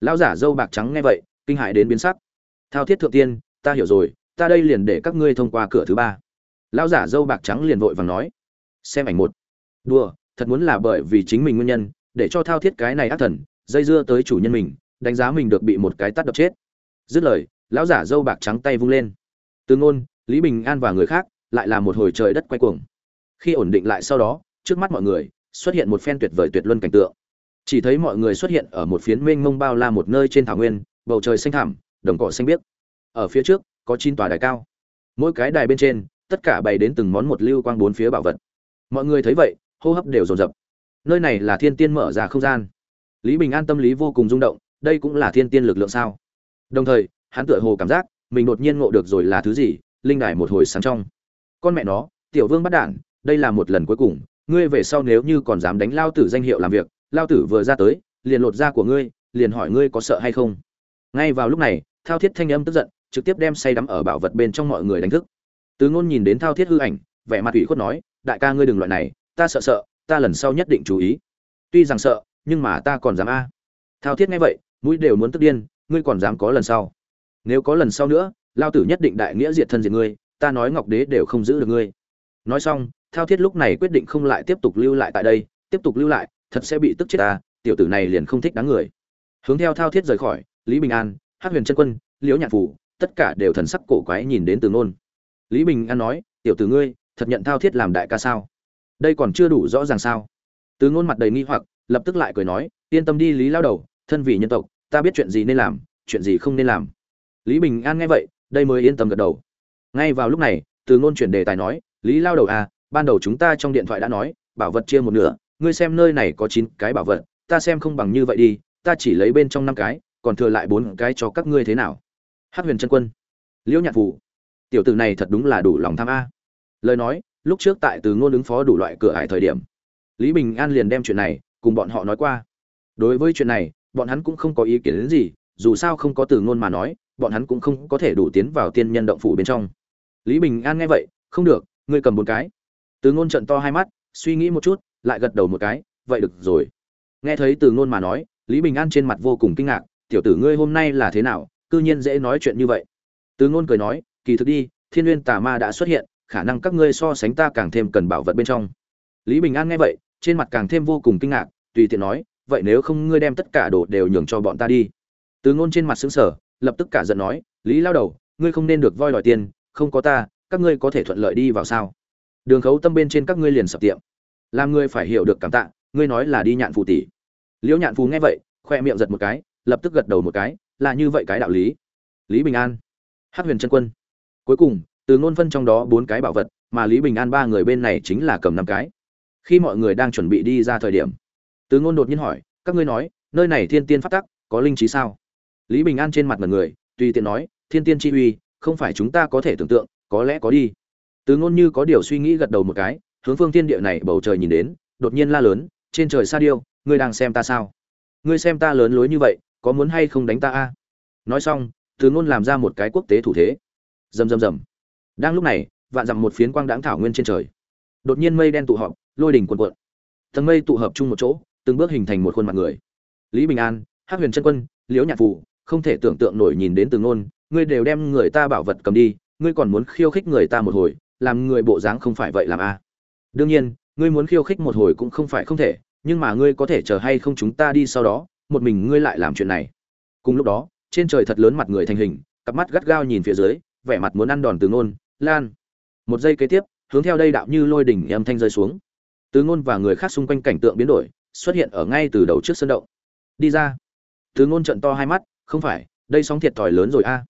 Lão giả dâu bạc trắng nghe vậy, kinh hại đến biến sắc. Thao thiết thượng tiên, ta hiểu rồi, ta đây liền để các ngươi thông qua cửa thứ ba. Lão giả dâu bạc trắng liền vội vàng nói, xem ảnh một. Đùa, thật muốn là bởi vì chính mình nguyên nhân, để cho thao thiết cái này ác thần, dây dưa tới chủ nhân mình, đánh giá mình được bị một cái tắt đập chết. Dứt lời, lão giả dâu bạc trắng tay vung lên từ ngôn, lý bình an và người khác lại là một hồi trời đất quay cuồng. Khi ổn định lại sau đó, trước mắt mọi người xuất hiện một phen tuyệt vời tuyệt luân cảnh tượng. Chỉ thấy mọi người xuất hiện ở một phiến mênh mông bao la một nơi trên thảo nguyên, bầu trời xanh thẳm, đồng cỏ xanh biếc. Ở phía trước, có chín tòa đài cao. Mỗi cái đài bên trên, tất cả bày đến từng món một lưu quang bốn phía bảo vật. Mọi người thấy vậy, hô hấp đều dồn dập. Nơi này là thiên tiên mở ra không gian. Lý bình an tâm lý vô cùng rung động, đây cũng là thiên tiên lực lượng sao? Đồng thời, hắn tựa hồ cảm giác mình đột nhiên ngộ được rồi là thứ gì, linh đài một hồi sáng trong. Con mẹ nó, tiểu vương bắt đản đây là một lần cuối cùng, ngươi về sau nếu như còn dám đánh lao tử danh hiệu làm việc, lao tử vừa ra tới, liền lột da của ngươi, liền hỏi ngươi có sợ hay không. Ngay vào lúc này, thao thiết thanh âm tức giận, trực tiếp đem say đắm ở bảo vật bên trong mọi người đánh thức. Tứ ngôn nhìn đến thao thiết hư ảnh, vẻ mặt ủy khuất nói, đại ca ngươi đừng loại này, ta sợ sợ, ta lần sau nhất định chú ý. Tuy rằng sợ, nhưng mà ta còn dám a. Thao thiết nghe vậy, mũi đều muốn tức điên, ngươi còn dám có lần sau? Nếu có lần sau nữa, lao tử nhất định đại nghĩa diệt thân diệt ngươi, ta nói ngọc đế đều không giữ được ngươi. Nói xong, thao thiết lúc này quyết định không lại tiếp tục lưu lại tại đây, tiếp tục lưu lại, thật sẽ bị tức chết ta, tiểu tử này liền không thích đáng người. Hướng theo thao thiết rời khỏi, lý bình an, hắc huyền trân quân, liễu nhạc phủ, tất cả đều thần sắc cổ quái nhìn đến từ ngôn. Lý bình an nói, tiểu tử ngươi, thật nhận thao thiết làm đại ca sao? Đây còn chưa đủ rõ ràng sao? Từ ngôn mặt đầy nghi hoặc, lập tức lại cười nói, yên tâm đi, lý lao đầu, thân vì nhân tộc, ta biết chuyện gì nên làm, chuyện gì không nên làm lý bình an nghe vậy, đây mới yên tâm gật đầu. Ngay vào lúc này, từ ngôn chuyển đề tài nói, lý lao đầu à ban đầu chúng ta trong điện thoại đã nói, bảo vật chia một nửa, ngươi xem nơi này có chín cái bảo vật, ta xem không bằng như vậy đi, ta chỉ lấy bên trong năm cái, còn thừa lại bốn cái cho các ngươi thế nào? Hắc huyền chân quân, liễu nhạc phủ, tiểu tử này thật đúng là đủ lòng tham a. Lời nói, lúc trước tại từ ngôn ứng phó đủ loại cửa hải thời điểm, lý bình an liền đem chuyện này cùng bọn họ nói qua. Đối với chuyện này, bọn hắn cũng không có ý kiến đến gì, dù sao không có từ ngôn mà nói bọn hắn cũng không có thể đủ tiến vào tiên nhân động phủ bên trong. Lý bình an nghe vậy, không được, ngươi cầm một cái. Từ ngôn trận to hai mắt, suy nghĩ một chút, lại gật đầu một cái, vậy được rồi. Nghe thấy từ ngôn mà nói, lý bình an trên mặt vô cùng kinh ngạc, tiểu tử ngươi hôm nay là thế nào, cư nhiên dễ nói chuyện như vậy? Từ ngôn cười nói, kỳ thực đi, thiên nguyên tà ma đã xuất hiện, khả năng các ngươi so sánh ta càng thêm cần bảo vật bên trong. Lý bình an nghe vậy, trên mặt càng thêm vô cùng kinh ngạc, tùy tiện nói, vậy nếu không ngươi đem tất cả đồ đều nhường cho bọn ta đi? Từ ngôn trên mặt sững sờ lập tức cả giận nói, lý lao đầu, ngươi không nên được voi đòi tiền, không có ta, các ngươi có thể thuận lợi đi vào sao? Đường khấu tâm bên trên các ngươi liền sập tiệm. Làm ngươi phải hiểu được cảm tạ, ngươi nói là đi nhạn phù tỷ. Liễu nhạn phù nghe vậy, khoe miệng giật một cái, lập tức gật đầu một cái, là như vậy cái đạo lý. Lý bình an, hắc huyền chân quân. Cuối cùng, từ ngôn phân trong đó bốn cái bảo vật, mà lý bình an ba người bên này chính là cầm năm cái. Khi mọi người đang chuẩn bị đi ra thời điểm, từ ngôn đột nhiên hỏi, các ngươi nói, nơi này thiên tiên phát tắc có linh trí sao? Lý bình an trên mặt mật người tùy tiện nói, thiên tiên chi uy, không phải chúng ta có thể tưởng tượng, có lẽ có đi. Từ ngôn như có điều suy nghĩ gật đầu một cái, hướng phương thiên địa này bầu trời nhìn đến, đột nhiên la lớn, trên trời sa điêu, ngươi đang xem ta sao? Ngươi xem ta lớn lối như vậy, có muốn hay không đánh ta a? Nói xong, từ ngôn làm ra một cái quốc tế thủ thế. Rầm rầm rầm. Đang lúc này, vạn dặm một phiến quang đãng thảo nguyên trên trời. Đột nhiên mây đen tụ họp, lôi đỉnh cuộn cuộn. Tầng mây tụ hợp chung một chỗ, từng bước hình thành một khuôn mặt người. Lý bình an, hắc huyền chân quân, liễu nhạc phù không thể tưởng tượng nổi nhìn đến từ ngôn, ngươi đều đem người ta bảo vật cầm đi, ngươi còn muốn khiêu khích người ta một hồi, làm người bộ dáng không phải vậy làm a? À? Đương nhiên, ngươi muốn khiêu khích một hồi cũng không phải không thể, nhưng mà ngươi có thể chờ hay không chúng ta đi sau đó, một mình ngươi lại làm chuyện này. Cùng lúc đó, trên trời thật lớn mặt người thành hình, cặp mắt gắt gao nhìn phía dưới, vẻ mặt muốn ăn đòn từ ngôn, lan. Một giây kế tiếp, hướng theo đây đạo như lôi đỉnh âm thanh rơi xuống. Từ ngôn và người khác xung quanh cảnh tượng biến đổi, xuất hiện ở ngay từ đầu trước sân động. Đi ra. Từ ngôn trận to hai mắt không phải, đây sóng thiệt thòi lớn rồi a.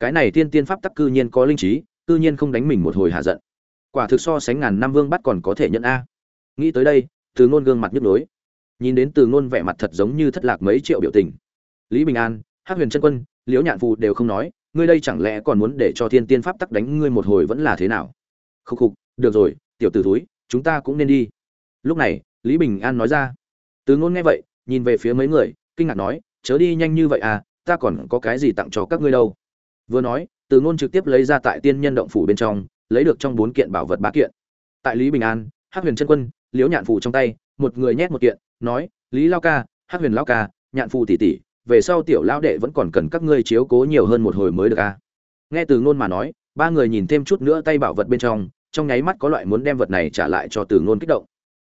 Cái này tiên tiên pháp tắc cư nhiên có linh trí, cư nhiên không đánh mình một hồi hạ giận. Quả thực so sánh ngàn năm vương bắt còn có thể nhận a. Nghĩ tới đây, từ ngôn gương mặt nhức nhối. Nhìn đến từ ngôn vẻ mặt thật giống như thất lạc mấy triệu biểu tình. Lý bình an, hắc huyền chân quân, liễu nhạn phù đều không nói, ngươi đây chẳng lẽ còn muốn để cho thiên tiên pháp tắc đánh ngươi một hồi vẫn là thế nào? Khúc khục, được rồi, tiểu tử túi chúng ta cũng nên đi. Lúc này, lý bình an nói ra. Từ ngôn nghe vậy, nhìn về phía mấy người, kinh ngạc nói, chớ đi nhanh như vậy à ta còn có cái gì tặng cho các ngươi đâu. Vừa nói, từ ngôn trực tiếp lấy ra tại tiên nhân động phủ bên trong, lấy được trong bốn kiện bảo vật ba kiện. Tại lý bình an, hắc huyền chân quân, liễu nhạn phù trong tay, một người nhét một kiện, nói, lý lao ca, hắc huyền lao ca, nhạn phù tỷ tỷ, về sau tiểu lao đệ vẫn còn cần các ngươi chiếu cố nhiều hơn một hồi mới được a à. nghe từ ngôn mà nói, ba người nhìn thêm chút nữa tay bảo vật bên trong trong nháy mắt có loại muốn đem vật này trả lại cho từ ngôn kích động.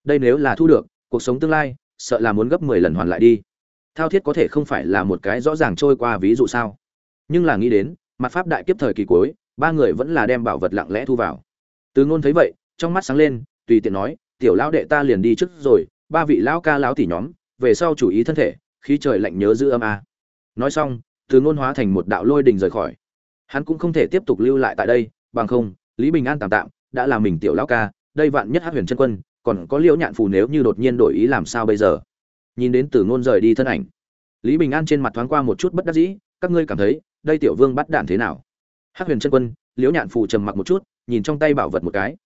Đây nếu là thu được, cuộc sống tương lai, sợ là muốn gấp mười lần hoàn lại đi thao thiết có thể không phải là một cái rõ ràng trôi qua ví dụ sao? Nhưng là nghĩ đến, mặt pháp đại kiếp thời kỳ cuối, ba người vẫn là đem bảo vật lặng lẽ thu vào. Từ ngôn thấy vậy, trong mắt sáng lên, tùy tiện nói, tiểu lão đệ ta liền đi trước rồi, ba vị lão ca lão tỷ nhóm, về sau chủ ý thân thể, khí trời lạnh nhớ giữ âm a. Nói xong, từ ngôn hóa thành một đạo lôi đình rời khỏi. Hắn cũng không thể tiếp tục lưu lại tại đây, bằng không, lý bình an tạm tạm, đã là mình tiểu lão ca, đây vạn nhất hát huyền chân quân, còn có liễu nhạn phù nếu như đột nhiên đổi ý làm sao bây giờ? Nhìn đến tử ngôn rời đi thân ảnh. Lý bình an trên mặt thoáng qua một chút bất đắc dĩ, các ngươi cảm thấy, đây tiểu vương bắt đạn thế nào? Hắc huyền chân quân, liễu nhạn phù trầm mặc một chút, nhìn trong tay bảo vật một cái.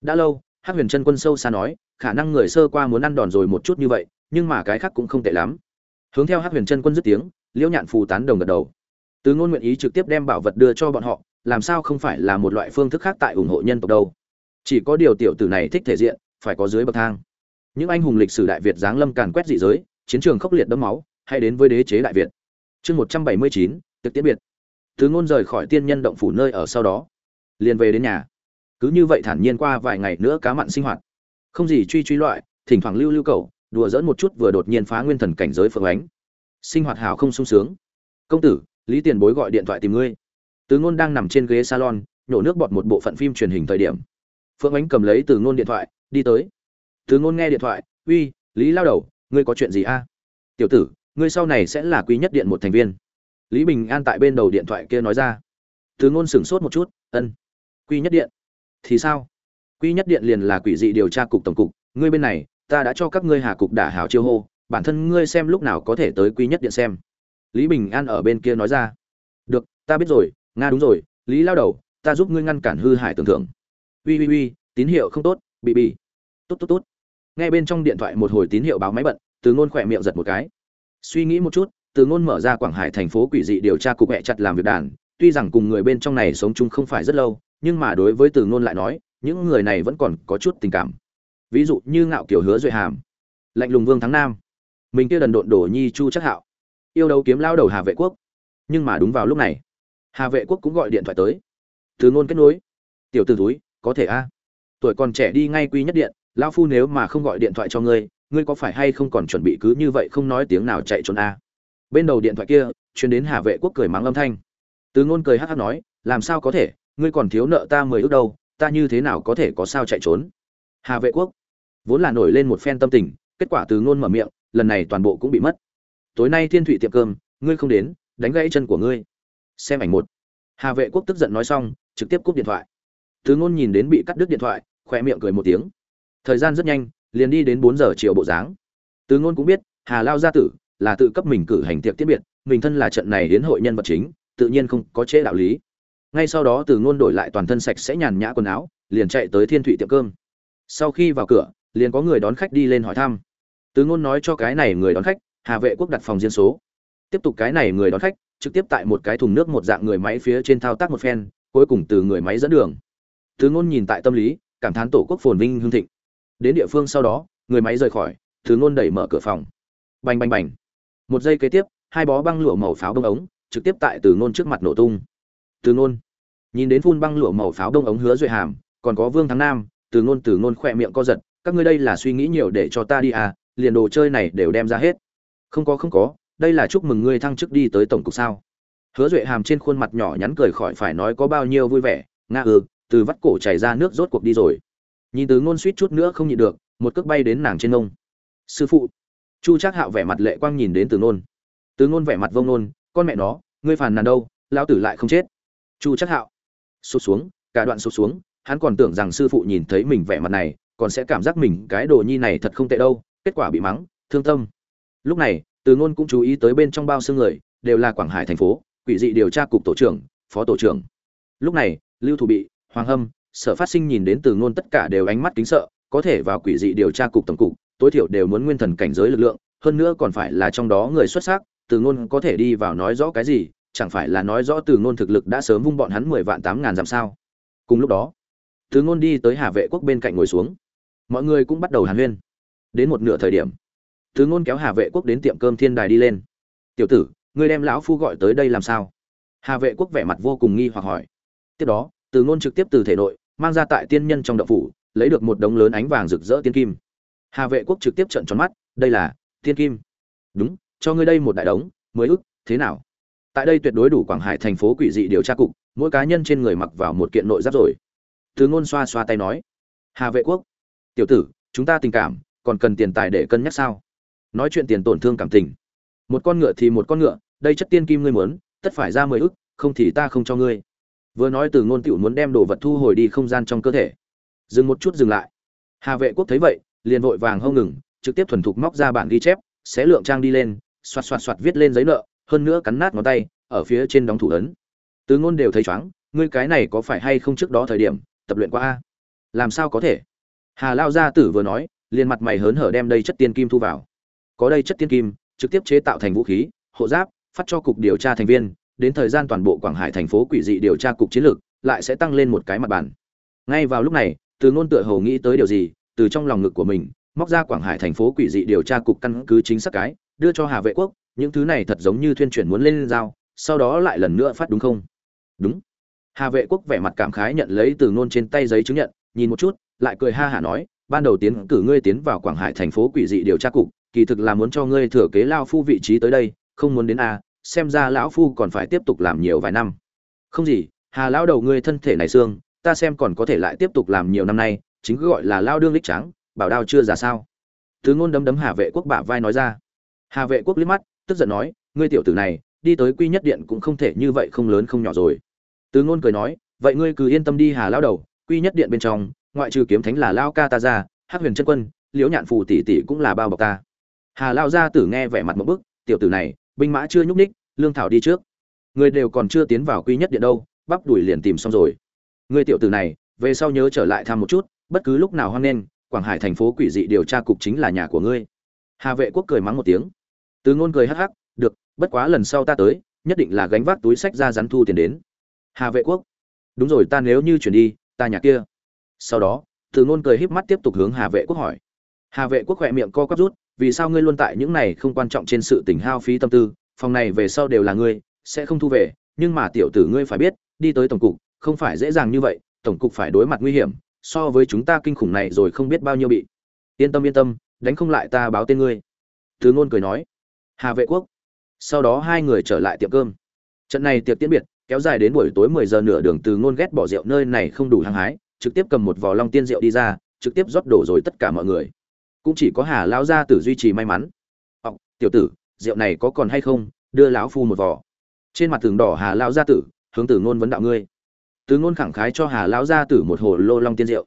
Đã lâu, Hắc huyền chân quân sâu xa nói, khả năng người sơ qua muốn ăn đòn rồi một chút như vậy, nhưng mà cái khác cũng không tệ lắm. Hướng theo Hắc huyền chân quân dứt tiếng, liễu nhạn phù tán đồng gật đầu. Từ ngôn nguyện ý trực tiếp đem bảo vật đưa cho bọn họ, làm sao không phải là một loại phương thức khác tại ủng hộ nhân tộc đâu. Chỉ có điều tiểu tử này thích thể diện, phải có dưới bậc thang những anh hùng lịch sử đại việt giáng lâm càn quét dị giới, chiến trường khốc liệt đẫm máu, hay đến với đế chế đại việt. Chương một trăm bảy mươi chín, tiệc tiễn biệt. Thứ ngôn rời khỏi tiên nhân động phủ nơi ở sau đó, liền về đến nhà. Cứ như vậy thản nhiên qua vài ngày nữa cá mặn sinh hoạt. Không gì truy truy loại, thỉnh thoảng lưu lưu cầu đùa dỡn một chút vừa đột nhiên phá nguyên thần cảnh giới phượng ánh. Sinh hoạt hào không sung sướng. Công tử, lý tiền bối gọi điện thoại tìm ngươi. Từ ngôn đang nằm trên ghế salon, nhổ nước bọt một bộ phận phim truyền hình thời điểm. Phượng ánh cầm lấy từ ngôn điện thoại, đi tới từ ngôn nghe điện thoại, uy, lý lao đầu, ngươi có chuyện gì a? Tiểu tử, ngươi sau này sẽ là quý nhất điện một thành viên. Lý bình an tại bên đầu điện thoại kia nói ra. Từ ngôn sửng sốt một chút, ân, Quý nhất điện. Thì sao? Quý nhất điện liền là quỷ dị điều tra cục tổng cục, ngươi bên này, ta đã cho các ngươi hà cục đả hảo chiêu hô, bản thân ngươi xem lúc nào có thể tới Quý nhất điện xem. Lý bình an ở bên kia nói ra. Được, ta biết rồi, nga đúng rồi, lý lao đầu, ta giúp ngươi ngăn cản hư hại tưởng tượng. Uy uy uy, tín hiệu không tốt, bị bị. Tốt tốt tốt nghe bên trong điện thoại một hồi tín hiệu báo máy bận, từ ngôn khỏe miệng giật một cái. Suy nghĩ một chút, từ ngôn mở ra quảng hải thành phố quỷ dị điều tra cục hẹ chặt làm việc đàn. Tuy rằng cùng người bên trong này sống chung không phải rất lâu, nhưng mà đối với từ ngôn lại nói, những người này vẫn còn có chút tình cảm. Ví dụ như ngạo kiểu hứa duệ hàm, lạnh lùng vương thắng nam, mình kia đần độn đổ nhi chu chắc hạo, yêu đấu kiếm lao đầu hà vệ quốc. Nhưng mà đúng vào lúc này, hà vệ quốc cũng gọi điện thoại tới. Từ ngôn kết nối. Tiểu t ử túi có thể a? Tuổi còn trẻ đi ngay quy nhất điện lao phu nếu mà không gọi điện thoại cho ngươi ngươi có phải hay không còn chuẩn bị cứ như vậy không nói tiếng nào chạy trốn a? Bên đầu điện thoại kia chuyến đến hà vệ quốc cười mắng âm thanh. Từ ngôn cười hắc hắc nói, làm sao có thể? Ngươi còn thiếu nợ ta mười ước đâu, ta như thế nào có thể có sao chạy trốn? Hà vệ quốc vốn là nổi lên một phen tâm tình, kết quả từ ngôn mở miệng, lần này toàn bộ cũng bị mất. Tối nay thiên thụy tiệm cơm, ngươi không đến, đánh gãy chân của ngươi. Xem ảnh một. Hà vệ quốc tức giận nói xong, trực tiếp cúp điện thoại. Từ ngôn nhìn đến bị cắt đứt điện thoại khoe miệng cười một tiếng thời gian rất nhanh, liền đi đến bốn giờ chiều bộ dáng. Từ ngôn cũng biết, hà lao gia tử là tự cấp mình cử hành tiệc tiết biệt, mình thân là trận này đến hội nhân vật chính, tự nhiên không có chế đạo lý. Ngay sau đó từ ngôn đổi lại toàn thân sạch sẽ nhàn nhã quần áo, liền chạy tới thiên thụy tiệm cơm. Sau khi vào cửa, liền có người đón khách đi lên hỏi thăm. Từ ngôn nói cho cái này người đón khách, hà vệ quốc đặt phòng riêng số. Tiếp tục cái này người đón khách, trực tiếp tại một cái thùng nước một dạng người máy phía trên thao tác một phen, cuối cùng từ người máy dẫn đường. Từ ngôn nhìn tại tâm lý, cảm thán tổ quốc phồn vinh hương thịnh đến địa phương sau đó, người máy rời khỏi từ ngôn đẩy mở cửa phòng. Bành bành bành. Một giây kế tiếp, hai bó băng lụa màu pháo đông ống, trực tiếp tại từ ngôn trước mặt nổ tung. Từ ngôn. Nhìn đến phun băng lụa màu pháo đông ống hứa duệ hàm, còn có vương thắng nam, từ ngôn từ ngôn khỏe miệng co giật, các ngươi đây là suy nghĩ nhiều để cho ta đi à liền đồ chơi này đều đem ra hết. Không có không có, đây là chúc mừng ngươi thăng chức đi tới tổng cục sao? Hứa duệ hàm trên khuôn mặt nhỏ nhắn cười khỏi phải nói có bao nhiêu vui vẻ, nga ừ từ vắt cổ chảy ra nước rốt cuộc đi rồi nhìn từ ngôn suýt chút nữa không nhịn được, một cước bay đến nàng trên nông sư phụ. Chu trác hạo vẻ mặt lệ quang nhìn đến từ ngôn. Từ ngôn vẻ mặt vông nôn con mẹ nó, ngươi phàn nàn đâu lao tử lại không chết. Chu trác hạo sụt xuống, cả đoạn sụt xuống, hắn còn tưởng rằng sư phụ nhìn thấy mình vẻ mặt này, còn sẽ cảm giác mình cái đồ nhi này thật không tệ đâu, kết quả bị mắng, thương tâm. Lúc này, từ ngôn cũng chú ý tới bên trong bao xương người, đều là quảng hải thành phố, quỷ dị điều tra cục tổ trưởng, phó tổ trưởng. Lúc này, lưu thủ bị, hoàng hâm sở phát sinh nhìn đến từ ngôn tất cả đều ánh mắt kính sợ, có thể vào quỷ dị điều tra cục tổng cục, tối thiểu đều muốn nguyên thần cảnh giới lực lượng, hơn nữa còn phải là trong đó người xuất sắc, từ ngôn có thể đi vào nói rõ cái gì, chẳng phải là nói rõ từ ngôn thực lực đã sớm vung bọn hắn mười vạn tám ngàn dặm sao. Cùng lúc đó, từ ngôn đi tới hà vệ quốc bên cạnh ngồi xuống. Mọi người cũng bắt đầu hàn huyên. Đến một nửa thời điểm, từ ngôn kéo hà vệ quốc đến tiệm cơm thiên đài đi lên. Tiểu tử, ngươi đem lão phu gọi tới đây làm sao? Hà vệ quốc vẻ mặt vô cùng nghi hoặc hỏi. Tiếp đó từ ngôn trực tiếp từ thể nội, mang ra tại tiên nhân trong động phủ, lấy được một đống lớn ánh vàng rực rỡ tiên kim. Hà vệ quốc trực tiếp trợn tròn mắt, đây là tiên kim. Đúng, cho ngươi đây một đại đống mới ức, thế nào? Tại đây tuyệt đối đủ quảng hải thành phố quỷ dị điều tra cục, mỗi cá nhân trên người mặc vào một kiện nội giáp rồi. Từ ngôn xoa xoa tay nói, hà vệ quốc, tiểu tử, chúng ta tình cảm, còn cần tiền tài để cân nhắc sao? Nói chuyện tiền tổn thương cảm tình. Một con ngựa thì một con ngựa, đây chất tiên kim ngươi muốn, tất phải ra mười ức, không thì ta không cho ngươi vừa nói từ ngôn tiểu muốn đem đồ vật thu hồi đi không gian trong cơ thể. Dừng một chút dừng lại. Hà vệ quốc thấy vậy, liền vội vàng hông ngừng, trực tiếp thuần thục móc ra bản ghi chép, xé lượng trang đi lên, xoạt xoạt xoạt viết lên giấy nợ, hơn nữa cắn nát ngón tay, ở phía trên đóng thủ ấn. Từ ngôn đều thấy chóng ngươi cái này có phải hay không trước đó thời điểm, tập luyện qua a? Làm sao có thể? Hà lao gia tử vừa nói, liền mặt mày hớn hở đem đây chất tiên kim thu vào. Có đây chất tiên kim, trực tiếp chế tạo thành vũ khí, hộ giáp, phát cho cục điều tra thành viên đến thời gian toàn bộ quảng hải thành phố quỷ dị điều tra cục chiến lược, lại sẽ tăng lên một cái mặt bàn. Ngay vào lúc này, từ Nôn tựa hồ nghĩ tới điều gì, từ trong lòng ngực của mình, móc ra quảng hải thành phố quỷ dị điều tra cục căn cứ chính xác cái, đưa cho hà vệ quốc, những thứ này thật giống như thuyên chuyển muốn lên giao, sau đó lại lần nữa phát đúng không? Đúng. Hà vệ quốc vẻ mặt cảm khái nhận lấy từ Nôn trên tay giấy chứng nhận, nhìn một chút, lại cười ha hả nói, ban đầu tiến cử ngươi tiến vào quảng hải thành phố quỷ dị điều tra cục, kỳ thực là muốn cho ngươi thừa kế lao phu vị trí tới đây, không muốn đến a xem ra lão phu còn phải tiếp tục làm nhiều vài năm. Không gì, hà lão đầu ngươi thân thể này xương, ta xem còn có thể lại tiếp tục làm nhiều năm nay, chính cứ gọi là lao đương lích trắng bảo đao chưa già sao? Tứ ngôn đấm đấm hà vệ quốc bả vai nói ra. Hà vệ quốc liếc mắt, tức giận nói, ngươi tiểu tử này, đi tới quy nhất điện cũng không thể như vậy không lớn không nhỏ rồi. Tứ ngôn cười nói, vậy ngươi cứ yên tâm đi hà lão đầu, quy nhất điện bên trong, ngoại trừ kiếm thánh là lao ca ta ra, hắc huyền chân quân, liễu nhạn phù tỷ tỷ cũng là bao bọc ta. Hà lao gia tử nghe vẻ mặt một bức, tiểu tử này binh mã chưa nhúc ních lương thảo đi trước. Người đều còn chưa tiến vào quy nhất điện đâu, bắp đuổi liền tìm xong rồi. Người tiểu tử này, về sau nhớ trở lại thăm một chút, bất cứ lúc nào hoan nghênh, quảng hải thành phố quỷ dị điều tra cục chính là nhà của ngươi. Hà vệ quốc cười mắng một tiếng. Từ ngôn cười hắc hắc, được, bất quá lần sau ta tới, nhất định là gánh vác túi sách ra rắn thu tiền đến. Hà vệ quốc, đúng rồi, ta nếu như chuyển đi, ta nhà kia. Sau đó, từ ngôn cười híp mắt tiếp tục hướng hà vệ quốc hỏi. Hà vệ quốc khỏe miệng co quắp rút vì sao ngươi luôn tại những này không quan trọng trên sự tình hao phí tâm tư, phòng này về sau đều là ngươi, sẽ không thu về, nhưng mà tiểu tử ngươi phải biết, đi tới tổng cục, không phải dễ dàng như vậy, tổng cục phải đối mặt nguy hiểm, so với chúng ta kinh khủng này rồi không biết bao nhiêu bị. Yên tâm yên tâm, đánh không lại ta báo tên ngươi. Từ ngôn cười nói. Hà vệ quốc. Sau đó hai người trở lại tiệm cơm. Trận này tiệc tiễn biệt, kéo dài đến buổi tối mười giờ nửa đường từ ngôn ghét bỏ rượu nơi này không đủ hăng hái, trực tiếp cầm một vò long tiên rượu đi ra, trực tiếp rót đổ rồi tất cả mọi người cũng chỉ có hà lão gia tử duy trì may mắn. Ọc tiểu tử, rượu này có còn hay không? Đưa lão phu một vò. Trên mặt tường đỏ hà lão gia tử, hướng tử ngôn vấn đạo ngươi. Từ ngôn khẳng khái cho hà lão gia tử một hồ lô long tiên rượu.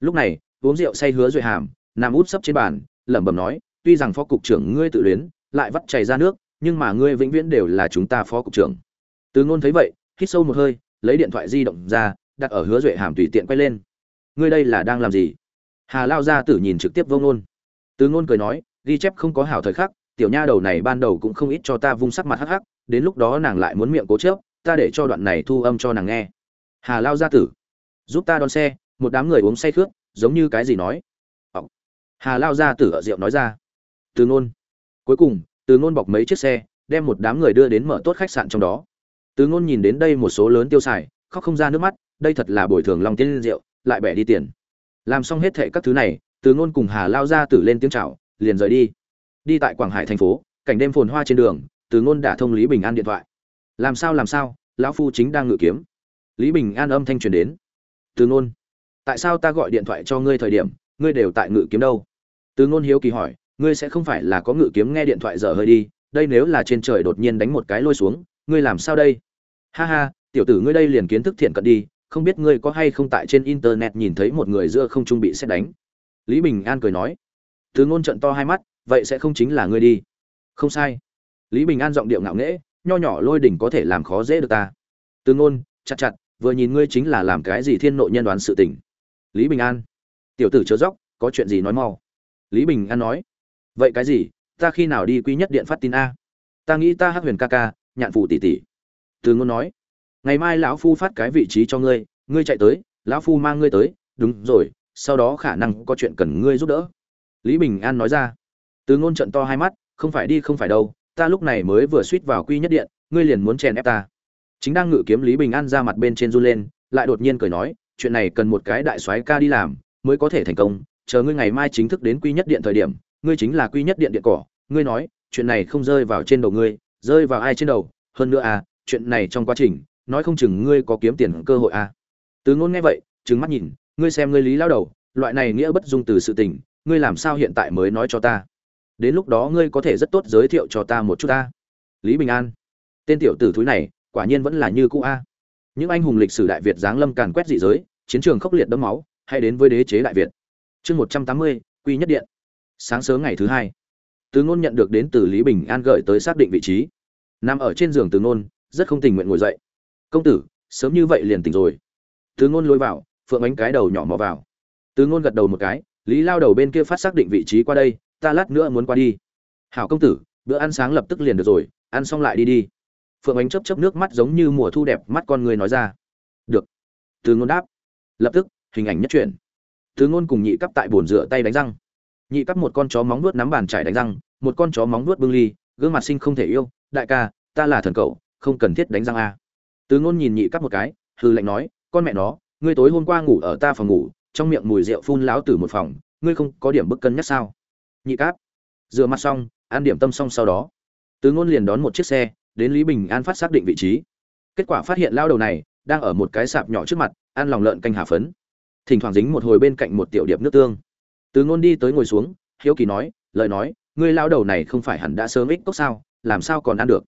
Lúc này, uống rượu say hứa duệ hàm, nằm út sấp trên bàn, lẩm bẩm nói, tuy rằng phó cục trưởng ngươi tự luyến, lại vắt chảy ra nước, nhưng mà ngươi vĩnh viễn đều là chúng ta phó cục trưởng. Từ ngôn thấy vậy, hít sâu một hơi, lấy điện thoại di động ra, đặt ở hứa duệ hàm tùy tiện quay lên. Ngươi đây là đang làm gì? Hà lao gia tử nhìn trực tiếp vô ngôn từ ngôn cười nói ghi chép không có hảo thời khắc tiểu nha đầu này ban đầu cũng không ít cho ta vung sắc mặt hắc hắc đến lúc đó nàng lại muốn miệng cố chấp, ta để cho đoạn này thu âm cho nàng nghe. Hà lao gia tử giúp ta đón xe một đám người uống say khướt giống như cái gì nói. Ồ. hà lao gia tử ở rượu nói ra. Từ ngôn. Cuối cùng từ ngôn bọc mấy chiếc xe đem một đám người đưa đến mở tốt khách sạn trong đó. Từ ngôn nhìn đến đây một số lớn tiêu xài khóc không ra nước mắt đây thật là bồi thường lòng tiên rượu lại bẻ đi tiền. Làm xong hết thệ các thứ này từ ngôn cùng hà lao gia tử lên tiếng chào, liền rời đi. Đi tại quảng hải thành phố, cảnh đêm phồn hoa trên đường, từ ngôn đã thông lý bình an điện thoại. Làm sao làm sao, lão phu chính đang ngự kiếm. Lý bình an âm thanh truyền đến. Từ ngôn, tại sao ta gọi điện thoại cho ngươi thời điểm, ngươi đều tại ngự kiếm đâu? Từ ngôn hiếu kỳ hỏi, ngươi sẽ không phải là có ngự kiếm nghe điện thoại dở hơi đi, đây nếu là trên trời đột nhiên đánh một cái lôi xuống, ngươi làm sao đây? Ha ha, tiểu tử ngươi đây liền kiến thức thiện cận đi, không biết ngươi có hay không tại trên internet nhìn thấy một người giữa không trung bị xét đánh lý bình an cười nói, từ ngôn trận to hai mắt, vậy sẽ không chính là ngươi đi. Không sai. Lý bình an giọng điệu ngạo nghễ, nho nhỏ lôi đỉnh có thể làm khó dễ được ta. Từ ngôn, chặt chặt, vừa nhìn ngươi chính là làm cái gì thiên nội nhân đoán sự tình. Lý bình an, tiểu tử chớ dốc, có chuyện gì nói mau. Lý bình an nói, vậy cái gì, ta khi nào đi quy nhất điện phát tin a? Ta nghĩ ta hắc huyền ca ca, nhạn phụ tỷ tỷ. Từ ngôn nói, ngày mai lão phu phát cái vị trí cho ngươi ngươi chạy tới, lão phu mang ngươi tới, đúng rồi sau đó khả năng có chuyện cần ngươi giúp đỡ. Lý bình an nói ra. Từ ngôn trận to hai mắt, không phải đi không phải đâu, ta lúc này mới vừa suýt vào quy nhất điện, ngươi liền muốn chèn ép ta. Chính đang ngự kiếm lý bình an ra mặt bên trên run lên, lại đột nhiên cười nói, chuyện này cần một cái đại soái ca đi làm, mới có thể thành công, chờ ngươi ngày mai chính thức đến quy nhất điện thời điểm, ngươi chính là quy nhất điện điện cỏ. Ngươi nói, chuyện này không rơi vào trên đầu ngươi, rơi vào ai trên đầu? Hơn nữa à chuyện này trong quá trình, nói không chừng ngươi có kiếm tiền cơ hội à. Từ ngôn nghe vậy, trừng mắt nhìn ngươi xem ngươi lý lao đầu, loại này nghĩa bất dung từ sự tình, ngươi làm sao hiện tại mới nói cho ta? Đến lúc đó ngươi có thể rất tốt giới thiệu cho ta một chút ta. Lý bình an. Tên tiểu tử thúi này, quả nhiên vẫn là như cũ a. Những anh hùng lịch sử đại việt giáng lâm càn quét dị giới, chiến trường khốc liệt đẫm máu, hay đến với đế chế đại việt. Chương một trăm tám mươi, quy nhất điện. Sáng sớm ngày thứ hai, từ ngôn nhận được đến từ lý bình an gửi tới xác định vị trí. Nằm ở trên giường từ ngôn, rất không tình nguyện ngồi dậy. Công tử, sớm như vậy liền tỉnh rồi. Từ ngôn lôi vào phượng ánh cái đầu nhỏ mò vào. Từ ngôn gật đầu một cái, lý lao đầu bên kia phát xác định vị trí qua đây, ta lát nữa muốn qua đi. Hảo công tử, bữa ăn sáng lập tức liền được rồi, ăn xong lại đi đi. Phượng ánh chớp chớp nước mắt giống như mùa thu đẹp, mắt con người nói ra. Được. Từ ngôn đáp. Lập tức, hình ảnh nhất chuyển. Từ ngôn cùng nhị cấp tại bồn rửa tay đánh răng. Nhị cấp một con chó móng nuốt nắm bàn trải đánh răng, một con chó móng nuốt bưng ly, gương mặt sinh không thể yêu, đại ca, ta là thần cậu, không cần thiết đánh răng a từ ngôn nhìn nhị cấp một cái hư lệnh nói, con mẹ nó ngươi tối hôm qua ngủ ở ta phòng ngủ, trong miệng mùi rượu phun láo từ một phòng, ngươi không có điểm bức cân nhắc sao? Nhị cáp. Rửa mặt xong, ăn điểm tâm xong sau đó. Từ ngôn liền đón một chiếc xe, đến lý bình an phát xác định vị trí. Kết quả phát hiện lao đầu này đang ở một cái sạp nhỏ trước mặt, ăn lòng lợn canh hà phấn. Thỉnh thoảng dính một hồi bên cạnh một tiểu điệp nước tương. Từ ngôn đi tới ngồi xuống, hiếu kỳ nói, lời nói, ngươi lao đầu này không phải hẳn đã sớm ích cốc sao, làm sao còn ăn được?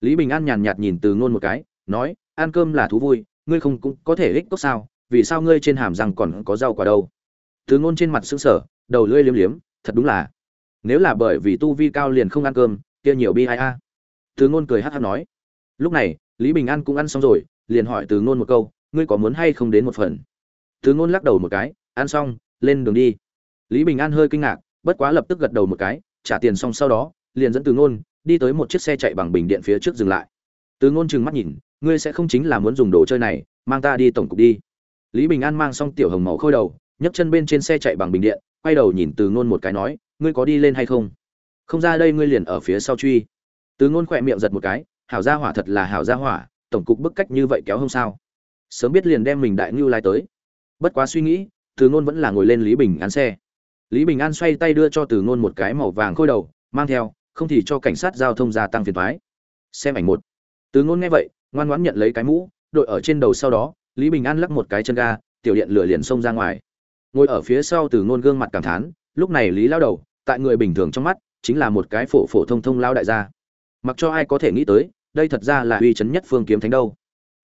Lý bình an nhàn nhạt nhìn từ ngôn một cái, nói, ăn cơm là thú vui, ngươi không cũng có thể ích cốc sao vì sao ngươi trên hàm răng còn có rau quả đâu? Từ ngôn trên mặt sững sở, đầu lưỡi liếm liếm thật đúng là. Nếu là bởi vì tu vi cao liền không ăn cơm kia nhiều bi ai a. Từ ngôn cười hát hát nói. Lúc này lý bình an cũng ăn xong rồi liền hỏi từ ngôn một câu ngươi có muốn hay không đến một phần? Từ ngôn lắc đầu một cái ăn xong lên đường đi. Lý bình an hơi kinh ngạc bất quá lập tức gật đầu một cái trả tiền xong sau đó liền dẫn từ ngôn đi tới một chiếc xe chạy bằng bình điện phía trước dừng lại. Từ ngôn chừng mắt nhìn ngươi sẽ không chính là muốn dùng đồ chơi này mang ta đi tổng cục đi lý bình an mang xong tiểu hồng màu khôi đầu, nhấc chân bên trên xe chạy bằng bình điện, quay đầu nhìn từ ngôn một cái nói, ngươi có đi lên hay không? Không ra đây ngươi liền ở phía sau truy. Từ ngôn khỏe miệng giật một cái, hảo gia hỏa thật là hảo gia hỏa, tổng cục bức cách như vậy kéo không sao. Sớm biết liền đem mình đại ngưu lai tới. Bất quá suy nghĩ, từ ngôn vẫn là ngồi lên lý bình an xe. Lý bình an xoay tay đưa cho từ ngôn một cái màu vàng khôi đầu, mang theo, không thì cho cảnh sát giao thông gia tăng phiền thoái xem ảnh một. Từ ngôn nghe vậy, ngoan ngoãn nhận lấy cái mũ, đội ở trên đầu sau đó lý bình an lắc một cái chân ga, tiểu điện lửa liền xông ra ngoài. Ngồi ở phía sau từ ngôn gương mặt cảm thán, lúc này lý lao đầu, tại người bình thường trong mắt, chính là một cái phổ phổ thông thông lao đại gia. Mặc cho ai có thể nghĩ tới, đây thật ra là uy chấn nhất phương kiếm thánh đâu.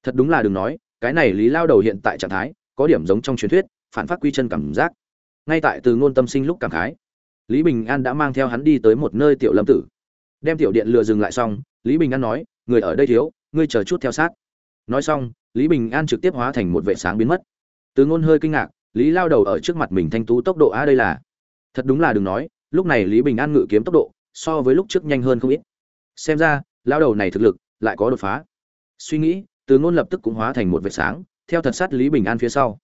Thật đúng là đừng nói, cái này lý lao đầu hiện tại trạng thái, có điểm giống trong truyền thuyết, phản phát quy chân cảm giác. Ngay tại từ ngôn tâm sinh lúc cảm khái, lý bình an đã mang theo hắn đi tới một nơi tiểu lâm tử. Đem tiểu điện lừa dừng lại xong, lý bình an nói, người ở đây thiếu, ngươi chờ chút theo sát. Nói xong lý bình an trực tiếp hóa thành một vệ sáng biến mất. Từ ngôn hơi kinh ngạc, lý lao đầu ở trước mặt mình thanh tú tốc độ, a, đây là thật đúng là đừng nói, lúc này lý bình an ngự kiếm tốc độ, so với lúc trước nhanh hơn không ít. Xem ra, lao đầu này thực lực, lại có đột phá. Suy nghĩ, từ ngôn lập tức cũng hóa thành một vệt sáng, theo thật sát lý bình an phía sau.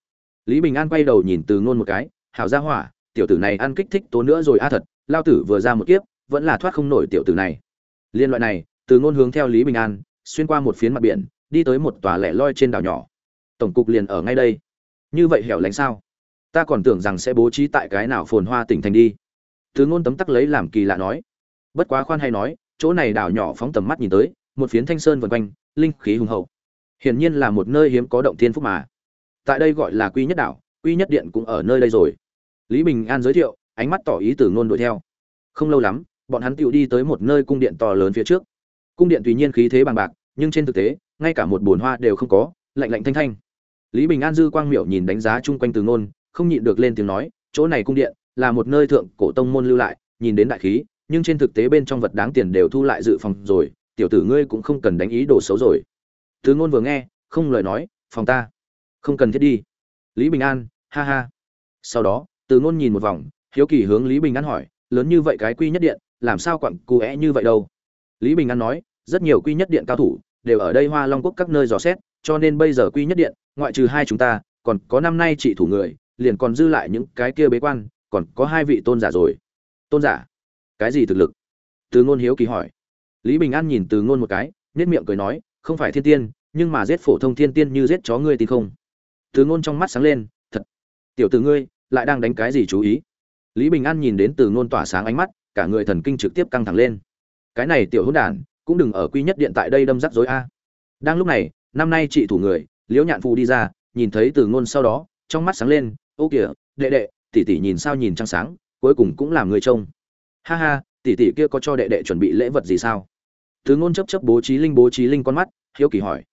Lý bình an quay đầu nhìn từ ngôn một cái, hảo ra hỏa, tiểu tử này ăn kích thích tố nữa rồi, a, thật, lao tử vừa ra một kiếp, vẫn là thoát không nổi tiểu tử này. Liên loại này, từ ngôn hướng theo lý bình an, xuyên qua một phiến mặt biển đi tới một tòa lẻ loi trên đảo nhỏ. Tổng cục liền ở ngay đây. Như vậy hẻo lánh sao? Ta còn tưởng rằng sẽ bố trí tại cái nào phồn hoa tỉnh thành đi. Thứ ngôn tấm tắc lấy làm kỳ lạ nói. Bất quá khoan hay nói, chỗ này đảo nhỏ phóng tầm mắt nhìn tới, một phiến thanh sơn vần quanh, linh khí hùng hậu. Hiển nhiên là một nơi hiếm có động thiên phúc mà. Tại đây gọi là quy nhất đảo, quy nhất điện cũng ở nơi đây rồi. Lý bình an giới thiệu, ánh mắt tỏ ý từ ngôn đuổi theo. Không lâu lắm, bọn hắn tựu đi tới một nơi cung điện to lớn phía trước. Cung điện tuy nhiên khí thế bằng bạc, nhưng trên thực tế ngay cả một bồn hoa đều không có, lạnh lạnh thanh thanh. Lý bình an dư quang miểu nhìn đánh giá chung quanh từ ngôn, không nhịn được lên tiếng nói, chỗ này cung điện là một nơi thượng cổ tông môn lưu lại, nhìn đến đại khí, nhưng trên thực tế bên trong vật đáng tiền đều thu lại dự phòng rồi, tiểu tử ngươi cũng không cần đánh ý đồ xấu rồi. Từ ngôn vừa nghe, không lời nói, phòng ta, không cần thiết đi. Lý bình an, ha ha. Sau đó, từ ngôn nhìn một vòng, hiếu kỳ hướng lý bình an hỏi, lớn như vậy cái quy nhất điện, làm sao quặng cụ é như vậy đâu? Lý bình an nói, rất nhiều quy nhất điện cao thủ đều ở đây hoa long quốc các nơi dò xét, cho nên bây giờ quy nhất điện, ngoại trừ hai chúng ta, còn có năm nay trị thủ người, liền còn dư lại những cái kia bế quan, còn có hai vị tôn giả rồi. Tôn giả? Cái gì thực lực? Từ ngôn hiếu kỳ hỏi. Lý bình an nhìn từ ngôn một cái, nhếch miệng cười nói, không phải thiên tiên, nhưng mà giết phổ thông thiên tiên như giết chó ngươi tin không. Từ ngôn trong mắt sáng lên, thật. Tiểu tử ngươi, lại đang đánh cái gì chú ý? Lý bình an nhìn đến từ ngôn tỏa sáng ánh mắt, cả người thần kinh trực tiếp căng thẳng lên. Cái này tiểu hỗn đản cũng đừng ở quy nhất điện tại đây đâm rắc rối a. Đang lúc này, năm nay chị thủ người, liễu nhạn phù đi ra, nhìn thấy từ ngôn sau đó, trong mắt sáng lên, ô kìa, đệ đệ, tỷ tỷ nhìn sao nhìn trăng sáng, cuối cùng cũng làm người trông. Ha ha, tỷ tỷ kia có cho đệ đệ chuẩn bị lễ vật gì sao? Từ ngôn chấp chấp bố trí linh, bố trí linh con mắt, hiếu kỳ hỏi.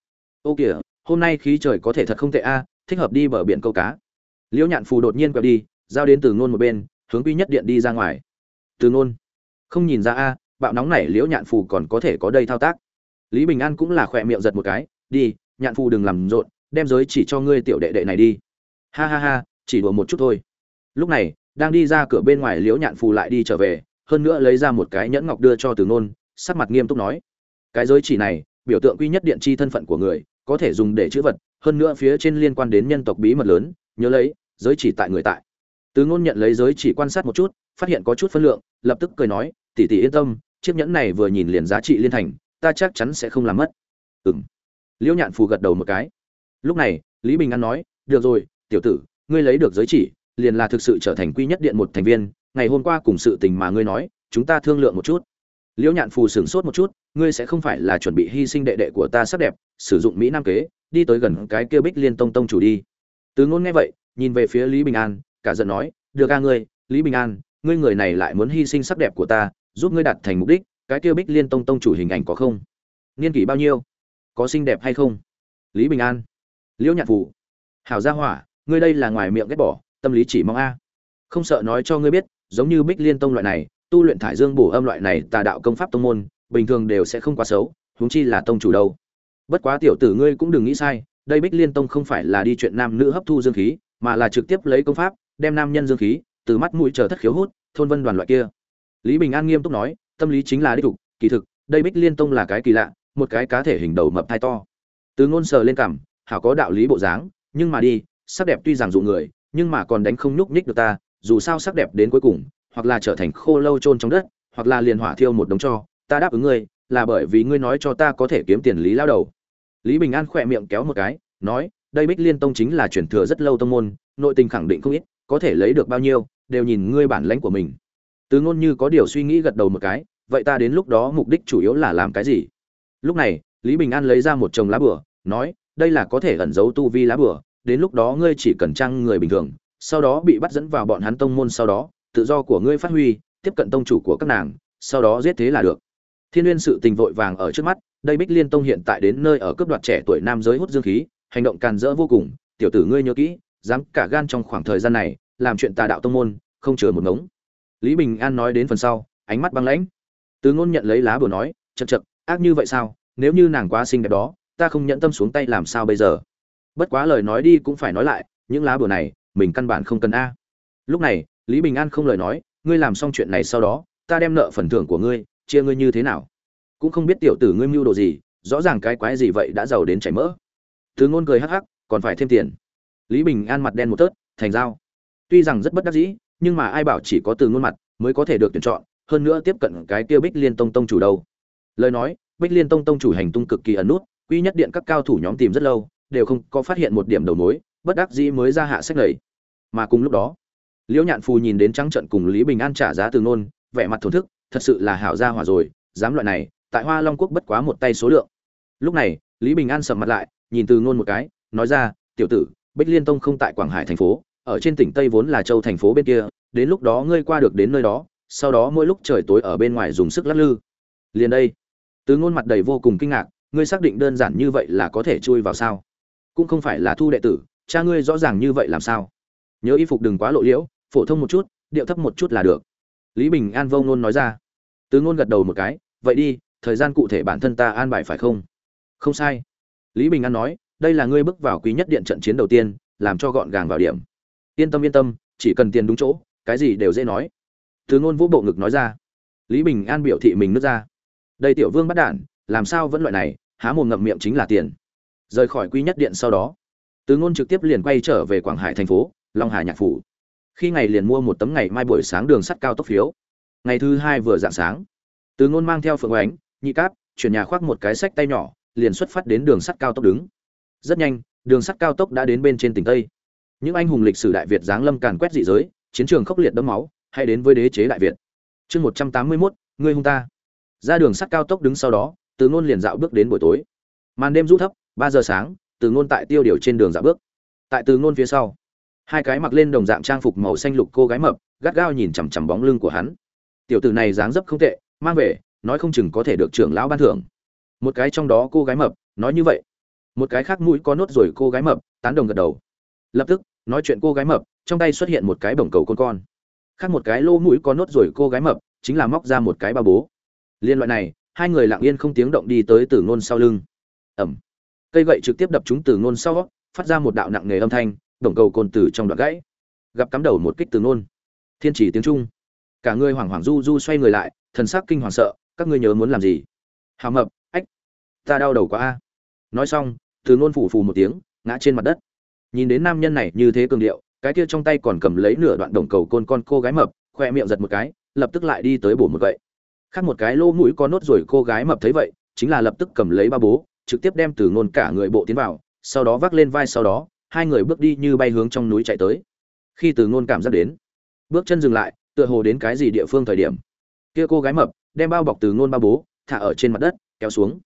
Ô kìa, hôm nay khí trời có thể thật không tệ a, thích hợp đi bờ biển câu cá. Liễu nhạn phù đột nhiên quẹo đi, giao đến từ ngôn một bên, hướng quy nhất điện đi ra ngoài. Từ ngôn, không nhìn ra a bạo nóng này liễu nhạn phù còn có thể có đây thao tác. Lý bình an cũng là khỏe miệng giật một cái đi nhạn phù đừng làm rộn đem giới chỉ cho ngươi tiểu đệ đệ này đi. Ha ha ha chỉ đùa một chút thôi. Lúc này đang đi ra cửa bên ngoài liễu nhạn phù lại đi trở về hơn nữa lấy ra một cái nhẫn ngọc đưa cho từ Nôn, sắc mặt nghiêm túc nói cái giới chỉ này biểu tượng quy nhất điện chi thân phận của người có thể dùng để chữ vật hơn nữa phía trên liên quan đến nhân tộc bí mật lớn nhớ lấy giới chỉ tại người tại. Từ ngôn nhận lấy giới chỉ quan sát một chút phát hiện có chút phân lượng lập tức cười nói tỷ tỷ yên tâm chiếc nhẫn này vừa nhìn liền giá trị liên thành, ta chắc chắn sẽ không làm mất. Ừm. Liễu nhạn phù gật đầu một cái. Lúc này, lý bình an nói, được rồi, tiểu tử, ngươi lấy được giới chỉ, liền là thực sự trở thành quy nhất điện một thành viên, ngày hôm qua cùng sự tình mà ngươi nói, chúng ta thương lượng một chút. Liễu nhạn phù sửng sốt một chút, ngươi sẽ không phải là chuẩn bị hy sinh đệ đệ của ta sắc đẹp, sử dụng mỹ nam kế, đi tới gần cái kia bích liên tông tông chủ đi. Từ ngôn nghe vậy, nhìn về phía lý bình an, cả giận nói, được a ngươi, lý bình an, ngươi người này lại muốn hy sinh sắc đẹp của ta giúp ngươi đạt thành mục đích, cái kia bích liên tông tông chủ hình ảnh có không? Niên kỷ bao nhiêu? Có xinh đẹp hay không? Lý bình an. Liễu Nhạc phủ. Hảo gia hỏa, ngươi đây là ngoài miệng ghét bỏ, tâm lý chỉ mong a. Không sợ nói cho ngươi biết, giống như bích liên tông loại này, tu luyện thải dương bổ âm loại này tà đạo công pháp tông môn, bình thường đều sẽ không quá xấu, huống chi là tông chủ đâu. Bất quá tiểu tử ngươi cũng đừng nghĩ sai, đây bích liên tông không phải là đi chuyện nam nữ hấp thu dương khí, mà là trực tiếp lấy công pháp, đem nam nhân dương khí, từ mắt mũi chờ thất khiếu hút, thôn vân đoàn loại kia lý bình an nghiêm túc nói tâm lý chính là đích thực, kỳ thực đây bích liên tông là cái kỳ lạ một cái cá thể hình đầu mập thai to. Từ ngôn sờ lên cằm hảo có đạo lý bộ dáng nhưng mà đi sắc đẹp tuy rằng dụ người nhưng mà còn đánh không nhúc nhích được ta dù sao sắc đẹp đến cuối cùng hoặc là trở thành khô lâu chôn trong đất hoặc là liền hỏa thiêu một đống cho ta đáp ứng ngươi là bởi vì ngươi nói cho ta có thể kiếm tiền lý lao đầu. Lý bình an khỏe miệng kéo một cái nói đây bích liên tông chính là truyền thừa rất lâu tông môn nội tình khẳng định không ít có thể lấy được bao nhiêu đều nhìn ngươi bản lãnh của mình từ ngôn như có điều suy nghĩ gật đầu một cái vậy ta đến lúc đó mục đích chủ yếu là làm cái gì? Lúc này lý bình an lấy ra một chồng lá bùa, nói đây là có thể ẩn giấu tu vi lá bùa, đến lúc đó ngươi chỉ cần trang người bình thường sau đó bị bắt dẫn vào bọn hắn tông môn sau đó tự do của ngươi phát huy tiếp cận tông chủ của các nàng sau đó giết thế là được. Thiên nguyên sự tình vội vàng ở trước mắt đây bích liên tông hiện tại đến nơi ở cướp đoạt trẻ tuổi nam giới hút dương khí hành động càn rỡ vô cùng tiểu tử ngươi nhớ kỹ dám cả gan trong khoảng thời gian này làm chuyện tà đạo tông môn không chừa một ngống lý bình an nói đến phần sau, ánh mắt băng lãnh. Từ ngôn nhận lấy lá bùa nói chật chật ác như vậy sao? Nếu như nàng quá xinh đẹp đó, ta không nhận tâm xuống tay làm sao bây giờ? Bất quá lời nói đi cũng phải nói lại, những lá bùa này, mình căn bản không cần a. Lúc này, lý bình an không lời nói, ngươi làm xong chuyện này sau đó, ta đem nợ phần thưởng của ngươi, chia ngươi như thế nào? Cũng không biết tiểu tử ngươi mưu đồ gì, rõ ràng cái quái gì vậy đã giàu đến chảy mỡ. Từ ngôn cười hắc hắc, còn phải thêm tiền. Lý bình an mặt đen một tớt, thành dao tuy rằng rất bất đắc dĩ nhưng mà ai bảo chỉ có từ ngôn mặt mới có thể được tuyển chọn, hơn nữa tiếp cận cái kia bích liên tông tông chủ đâu. Lời nói, bích liên tông tông chủ hành tung cực kỳ ẩn nút quy nhất điện các cao thủ nhóm tìm rất lâu, đều không có phát hiện một điểm đầu mối, bất đắc dĩ mới ra hạ sách lầy. Mà cùng lúc đó, liễu nhạn phù nhìn đến trắng trận cùng lý bình an trả giá từ nôn vẻ mặt thổn thức, thật sự là hảo gia hỏa rồi, dám loại này, tại hoa long quốc bất quá một tay số lượng. Lúc này, lý bình an sầm mặt lại, nhìn từ ngôn một cái, nói ra, tiểu tử, bích liên tông không tại quảng hải thành phố ở trên tỉnh tây vốn là châu thành phố bên kia, đến lúc đó ngươi qua được đến nơi đó, sau đó mỗi lúc trời tối ở bên ngoài dùng sức lắc lư. Liền đây. Từ ngôn mặt đầy vô cùng kinh ngạc, ngươi xác định đơn giản như vậy là có thể chui vào sao? Cũng không phải là thu đệ tử, cha ngươi rõ ràng như vậy làm sao? Nhớ y phục đừng quá lộ liễu, phổ thông một chút, điệu thấp một chút là được. Lý bình an vô ngôn nói ra. Từ ngôn gật đầu một cái, vậy đi, thời gian cụ thể bản thân ta an bài phải không? Không sai. Lý bình an nói, đây là ngươi bước vào quý nhất điện trận chiến đầu tiên, làm cho gọn gàng vào điểm yên tâm yên tâm, chỉ cần tiền đúng chỗ, cái gì đều dễ nói. Từ ngôn vũ bộ ngực nói ra. Lý bình an biểu thị mình nước ra. Đây tiểu vương bắt đản làm sao vẫn loại này, há mồm ngậm miệng chính là tiền. Rời khỏi Quy nhất điện sau đó, từ ngôn trực tiếp liền quay trở về quảng hải thành phố, long hải nhạc phủ. Khi ngày liền mua một tấm ngày mai buổi sáng đường sắt cao tốc phiếu. Ngày thứ hai vừa dạng sáng, từ ngôn mang theo phượng oánh nhị cáp, chuyển nhà khoác một cái sách tay nhỏ, liền xuất phát đến đường sắt cao tốc đứng. Rất nhanh, đường sắt cao tốc đã đến bên trên tỉnh tây những anh hùng lịch sử đại việt giáng lâm càn quét dị giới, chiến trường khốc liệt đẫm máu hay đến với đế chế đại việt. Chương một trăm tám mươi mốt, ngươi hung ta. Ra đường sắt cao tốc đứng sau đó, từ ngôn liền dạo bước đến buổi tối. Màn đêm rũ thấp, ba giờ sáng, từ ngôn tại tiêu điều trên đường dạo bước. Tại từ ngôn phía sau, hai cái mặc lên đồng dạng trang phục màu xanh lục cô gái mập, gắt gao nhìn chằm chằm bóng lưng của hắn. Tiểu tử này dáng dấp không tệ, mang về, nói không chừng có thể được trưởng lão ban thưởng. Một cái trong đó cô gái mập, nói như vậy. Một cái khác mũi có nốt rồi cô gái mập, tán đồng gật đầu. Lập tức nói chuyện cô gái mập, trong tay xuất hiện một cái bổng cầu con con. Khác một cái lô mũi có nốt rồi cô gái mập, chính là móc ra một cái ba bố. Liên loại này, hai người lặng yên không tiếng động đi tới từ ngôn sau lưng. Ẩm. Cây gậy trực tiếp đập chúng từ ngôn sau, phát ra một đạo nặng nề âm thanh, bổng cầu cồn từ trong đoạn gãy. Gặp cắm đầu một kích từ ngôn. Thiên chỉ tiếng trung. Cả người hoảng hoảng du du xoay người lại, thần sắc kinh hoàng sợ, các ngươi nhớ muốn làm gì? Hào mập, ách, ta đau đầu quá a. Nói xong, từ ngôn phủ phù một tiếng, ngã trên mặt đất nhìn đến nam nhân này như thế cường điệu, cái kia trong tay còn cầm lấy nửa đoạn đồng cầu côn con cô gái mập, khoe miệng giật một cái, lập tức lại đi tới bổ một gậy. Khác một cái lỗ mũi có nốt rồi cô gái mập thấy vậy, chính là lập tức cầm lấy ba bố, trực tiếp đem từ ngôn cả người bộ tiến vào, sau đó vác lên vai sau đó, hai người bước đi như bay hướng trong núi chạy tới. Khi từ ngôn cảm giác đến, bước chân dừng lại, tựa hồ đến cái gì địa phương thời điểm, kia cô gái mập đem bao bọc từ ngôn ba bố, thả ở trên mặt đất, kéo xuống.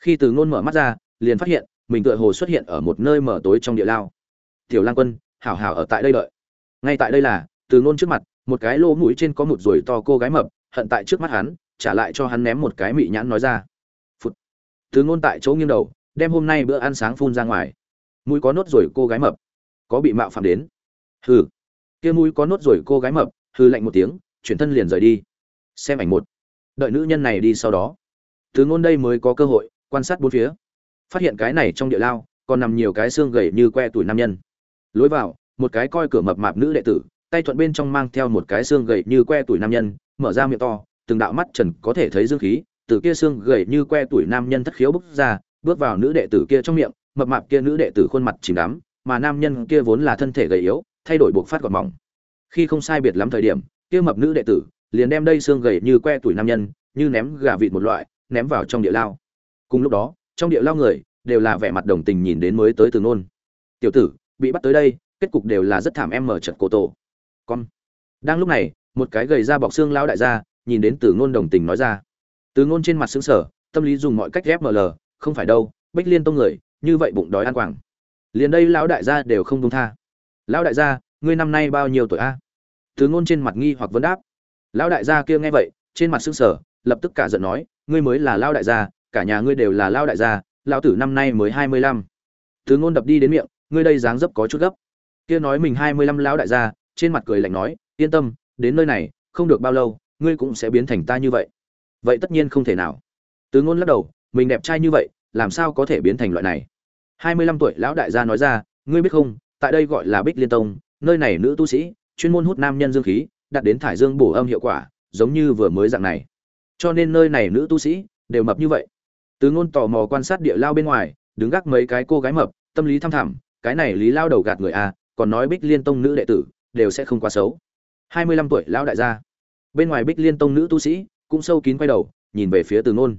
Khi từ ngôn mở mắt ra, liền phát hiện, mình tựa hồ xuất hiện ở một nơi mở tối trong địa lao tiểu lang quân, hảo hảo ở tại đây đợi. Ngay tại đây là, từ ngôn trước mặt, một cái lỗ mũi trên có một ruồi to cô gái mập, hận tại trước mắt hắn, trả lại cho hắn ném một cái mị nhãn nói ra. Phụt. Từ ngôn tại chỗ nghiêng đầu, đem hôm nay bữa ăn sáng phun ra ngoài. Mũi có nốt rồi cô gái mập. Có bị mạo phạm đến. Hừ. Kia mũi có nốt rồi cô gái mập, hừ lạnh một tiếng, chuyển thân liền rời đi. Xem ảnh một. Đợi nữ nhân này đi sau đó. Từ ngôn đây mới có cơ hội, quan sát bốn phía. Phát hiện cái này trong địa lao, còn nằm nhiều cái xương gầy như que tuổi nam nhân lối vào, một cái coi cửa mập mạp nữ đệ tử, tay thuận bên trong mang theo một cái xương gầy như que tuổi nam nhân, mở ra miệng to, từng đạo mắt trần có thể thấy dương khí, từ kia xương gầy như que tuổi nam nhân thất khiếu bốc ra, bước vào nữ đệ tử kia trong miệng, mập mạp kia nữ đệ tử khuôn mặt chìm đắm, mà nam nhân kia vốn là thân thể gầy yếu, thay đổi buộc phát gọn mỏng. Khi không sai biệt lắm thời điểm, kia mập nữ đệ tử liền đem đây xương gầy như que tuổi nam nhân như ném gà vịt một loại, ném vào trong địa lao. Cùng lúc đó, trong địa lao người đều là vẻ mặt đồng tình nhìn đến mới tới từ nôn. Tiểu tử bị bắt tới đây, kết cục đều là rất thảm em mở trận cổ tổ. Con. Đang lúc này, một cái gầy ra bọc xương lão đại gia, nhìn đến từ ngôn đồng tình nói ra. Từ ngôn trên mặt xứng sờ, tâm lý dùng mọi cách ghép ml không phải đâu bách liên tông người, như vậy bụng đói ăn quảng. Liền đây lão đại gia đều không công tha. Lão đại gia, ngươi năm nay bao nhiêu tuổi a? Từ ngôn trên mặt nghi hoặc vấn đáp. Lão đại gia kia nghe vậy, trên mặt xứng sờ, lập tức cả giận nói, ngươi mới là lão đại gia, cả nhà ngươi đều là lão đại gia, lão tử năm nay mới hai mươi lăm. Từ ngôn đập đi đến miệng ngươi đây dáng dấp có chút gấp. Kia nói mình hai mươi lăm lão đại gia, trên mặt cười lạnh nói, yên tâm, đến nơi này, không được bao lâu, ngươi cũng sẽ biến thành ta như vậy. Vậy tất nhiên không thể nào. Tứ ngôn lắc đầu, mình đẹp trai như vậy, làm sao có thể biến thành loại này? hai mươi lăm tuổi lão đại gia nói ra, ngươi biết không, tại đây gọi là bích liên tông, nơi này nữ tu sĩ, chuyên môn hút nam nhân dương khí đạt đến thải dương bổ âm hiệu quả, giống như vừa mới dạng này. Cho nên nơi này nữ tu sĩ, đều mập như vậy. Tứ ngôn tò mò quan sát địa lao bên ngoài, đứng gác mấy cái cô gái mập, tâm lý thăm thẳm cái này lý lao đầu gạt người a còn nói bích liên tông nữ đệ tử đều sẽ không quá xấu. Hai mươi lăm tuổi lão đại gia. Bên ngoài bích liên tông nữ tu sĩ cũng sâu kín quay đầu, nhìn về phía từ ngôn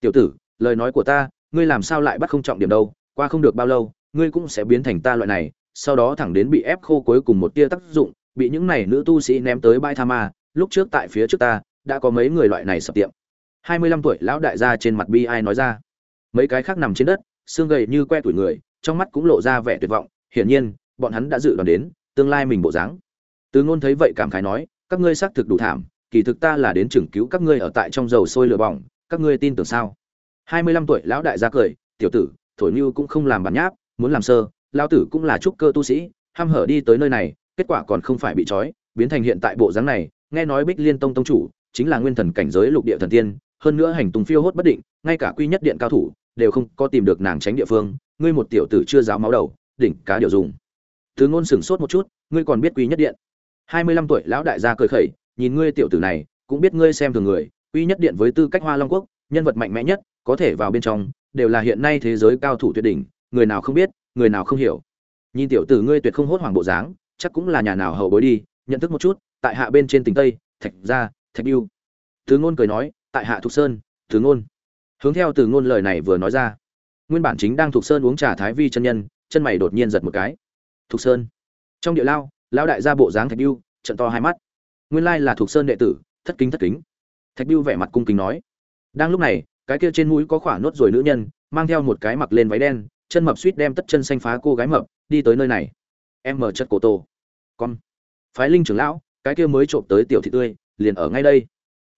tiểu tử, lời nói của ta, ngươi làm sao lại bắt không trọng điểm đâu, qua không được bao lâu, ngươi cũng sẽ biến thành ta loại này, sau đó thẳng đến bị ép khô cuối cùng một tia tác dụng, bị những này nữ tu sĩ ném tới bãi tha ma, lúc trước tại phía trước ta, đã có mấy người loại này sập tiệm. Hai mươi lăm tuổi lão đại gia trên mặt bi ai nói ra. Mấy cái khác nằm trên đất, xương gầy như que tuổi người trong mắt cũng lộ ra vẻ tuyệt vọng, hiển nhiên, bọn hắn đã dự đoán đến tương lai mình bộ dáng. Từ ngôn thấy vậy cảm khái nói, các ngươi xác thực đủ thảm, kỳ thực ta là đến chừng cứu các ngươi ở tại trong dầu sôi lửa bỏng, các ngươi tin tưởng sao? Hai mươi lăm tuổi lão đại gia cười, tiểu tử, thổi như cũng không làm bản nháp, muốn làm sơ, lão tử cũng là trúc cơ tu sĩ, ham hở đi tới nơi này, kết quả còn không phải bị trói, biến thành hiện tại bộ dáng này, nghe nói bích liên tông tông chủ chính là nguyên thần cảnh giới lục địa thần tiên, hơn nữa hành tung phiêu hốt bất định, ngay cả quy nhất điện cao thủ đều không có tìm được nàng tránh địa phương, ngươi một tiểu tử chưa giáo máu đầu, đỉnh cá điều dùng. Thứ ngôn sửng sốt một chút, ngươi còn biết quy nhất điện. Hai mươi lăm tuổi lão đại gia cười khẩy, nhìn ngươi tiểu tử này, cũng biết ngươi xem thường người quy nhất điện với tư cách hoa long quốc, nhân vật mạnh mẽ nhất, có thể vào bên trong, đều là hiện nay thế giới cao thủ tuyệt đỉnh, người nào không biết, người nào không hiểu. Nhìn tiểu tử ngươi tuyệt không hốt hoảng bộ dáng, chắc cũng là nhà nào hậu bối đi, nhận thức một chút, tại hạ bên trên tỉnh tây, thạch gia, thạch biêu thứ ngôn cười nói, tại hạ thục sơn, thứ ngôn hướng theo từ ngôn lời này vừa nói ra, nguyên bản chính đang thục sơn uống trà thái vi chân nhân, chân mày đột nhiên giật một cái. Thục sơn. Trong địa lao, lão đại gia bộ dáng thạch biêu trận to hai mắt. Nguyên lai là thục sơn đệ tử, thất kính thất kính. Thạch biêu vẻ mặt cung kính nói. Đang lúc này, cái kia trên mũi có khỏa nốt rồi nữ nhân, mang theo một cái mặc lên váy đen, chân mập suýt đem tất chân xanh phá cô gái mập, đi tới nơi này. Em mở chất cổ tô con. Phái linh trưởng lão, cái kia mới trộm tới tiểu thị tươi, liền ở ngay đây.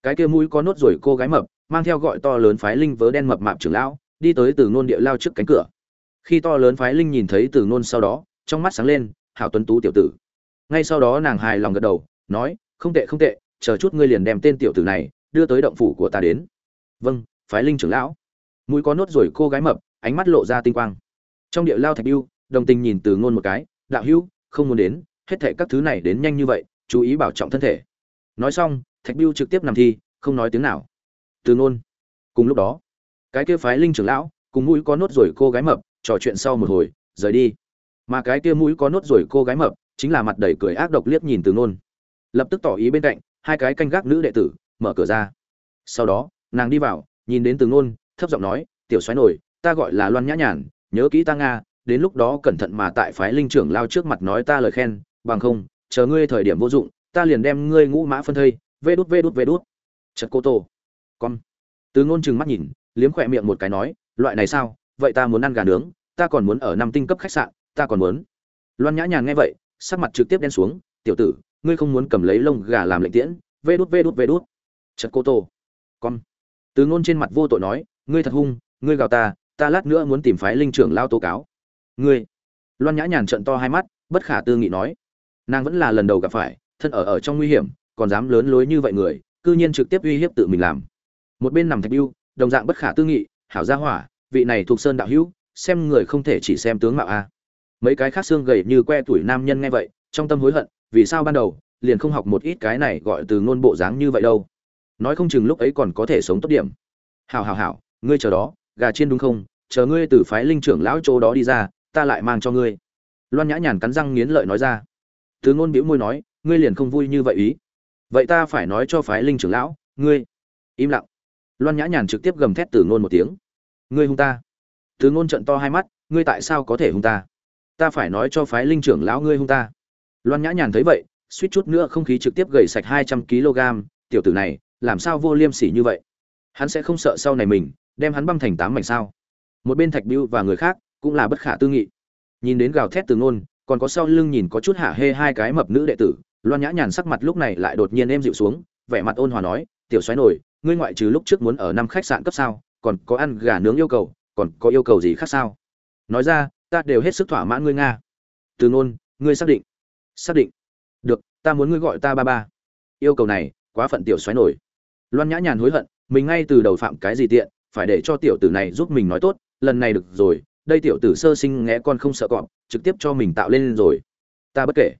Cái kia mũi có nốt rồi cô gái mập mang theo gọi to lớn phái linh vớ đen mập mạp trưởng lão, đi tới từ ngôn địa lao trước cánh cửa. Khi to lớn phái linh nhìn thấy từ ngôn sau đó, trong mắt sáng lên, hảo tuấn tú tiểu tử. Ngay sau đó nàng hài lòng gật đầu, nói, không tệ không tệ, chờ chút ngươi liền đem tên tiểu tử này đưa tới động phủ của ta đến. Vâng phái linh trưởng lão. Mũi có nốt rồi cô gái mập, ánh mắt lộ ra tinh quang. Trong địa lao thạch biêu đồng tình nhìn từ ngôn một cái, đạo hữu, không muốn đến, hết thệ các thứ này đến nhanh như vậy, chú ý bảo trọng thân thể. Nói xong, thạch biêu trực tiếp nằm thi, không nói tiếng nào từ ngôn. Cùng lúc đó, cái kia phái linh trưởng lão, cùng mũi có nốt rồi cô gái mập, trò chuyện sau một hồi, rời đi. Mà cái kia mũi có nốt rồi cô gái mập, chính là mặt đầy cười ác độc liếc nhìn từ ngôn. Lập tức tỏ ý bên cạnh, hai cái canh gác nữ đệ tử, mở cửa ra. Sau đó, nàng đi vào, nhìn đến từ ngôn, thấp giọng nói, tiểu xoáy nổi, ta gọi là loan nhã nhàn, nhớ kỹ ta nga, đến lúc đó cẩn thận mà tại phái linh trưởng lao trước mặt nói ta lời khen, bằng không, chờ ngươi thời điểm vô dụng, ta liền đem ngươi ngũ mã phân thây, vê đút vê đút vê đút. Chật cô tô con. Từ ngôn chừng mắt nhìn, liếm khỏe miệng một cái nói, loại này sao? Vậy ta muốn ăn gà nướng, ta còn muốn ở năm tinh cấp khách sạn, ta còn muốn. Loan nhã nhàn nghe vậy, sắc mặt trực tiếp đen xuống, tiểu tử, ngươi không muốn cầm lấy lông gà làm lệnh tiễn, vê đút vê đút vê đút. Chật cô tô. Con. Từ ngôn trên mặt vô tội nói, ngươi thật hung, ngươi gào ta ta lát nữa muốn tìm phái linh trưởng lao tố cáo. Ngươi? Loan nhã nhàn trận to hai mắt, bất khả tư nghị nói, nàng vẫn là lần đầu gặp phải, thân ở ở trong nguy hiểm, còn dám lớn lối như vậy người, cư nhiên trực tiếp uy hiếp tự mình làm một bên nằm thạch biêu đồng dạng bất khả tư nghị, hảo gia hỏa, vị này thuộc sơn đạo hữu, xem người không thể chỉ xem tướng mạo a. Mấy cái khác xương gầy như que tuổi nam nhân nghe vậy, trong tâm hối hận, vì sao ban đầu liền không học một ít cái này gọi từ ngôn bộ dáng như vậy đâu. Nói không chừng lúc ấy còn có thể sống tốt điểm. Hảo hảo hảo, ngươi chờ đó, gà chiên đúng không? Chờ ngươi từ phái linh trưởng lão chỗ đó đi ra, ta lại mang cho ngươi. Loan nhã nhàn cắn răng nghiến lợi nói ra. Từ ngôn bĩu môi nói, ngươi liền không vui như vậy ý. Vậy ta phải nói cho phái linh trưởng lão, ngươi im lặng loan nhã nhàn trực tiếp gầm thét từ ngôn một tiếng. Ngươi hung ta. Từ ngôn trận to hai mắt, ngươi tại sao có thể hung ta? Ta phải nói cho phái linh trưởng lão ngươi hung ta. Loan nhã nhàn thấy vậy, suýt chút nữa không khí trực tiếp gầy sạch hai trăm kg, tiểu tử này, làm sao vô liêm sỉ như vậy? Hắn sẽ không sợ sau này mình, đem hắn băng thành tám mảnh sao? Một bên thạch biêu và người khác cũng là bất khả tư nghị. Nhìn đến gào thét từ ngôn, còn có sau lưng nhìn có chút hạ hê hai cái mập nữ đệ tử, loan nhã nhàn sắc mặt lúc này lại đột nhiên êm dịu xuống, vẻ mặt ôn hòa nói, tiểu xoáy nổi ngươi ngoại trừ lúc trước muốn ở năm khách sạn cấp sao, còn có ăn gà nướng yêu cầu, còn có yêu cầu gì khác sao? Nói ra, ta đều hết sức thỏa mãn ngươi nga. Từ ngôn, ngươi xác định. Xác định. Được, ta muốn ngươi gọi ta ba ba. Yêu cầu này, quá phận tiểu xoáy nổi. Loan nhã nhàn hối hận, mình ngay từ đầu phạm cái gì tiện, phải để cho tiểu tử này giúp mình nói tốt, lần này được rồi, đây tiểu tử sơ sinh nghe con không sợ cọp, trực tiếp cho mình tạo lên rồi. Ta bất kể.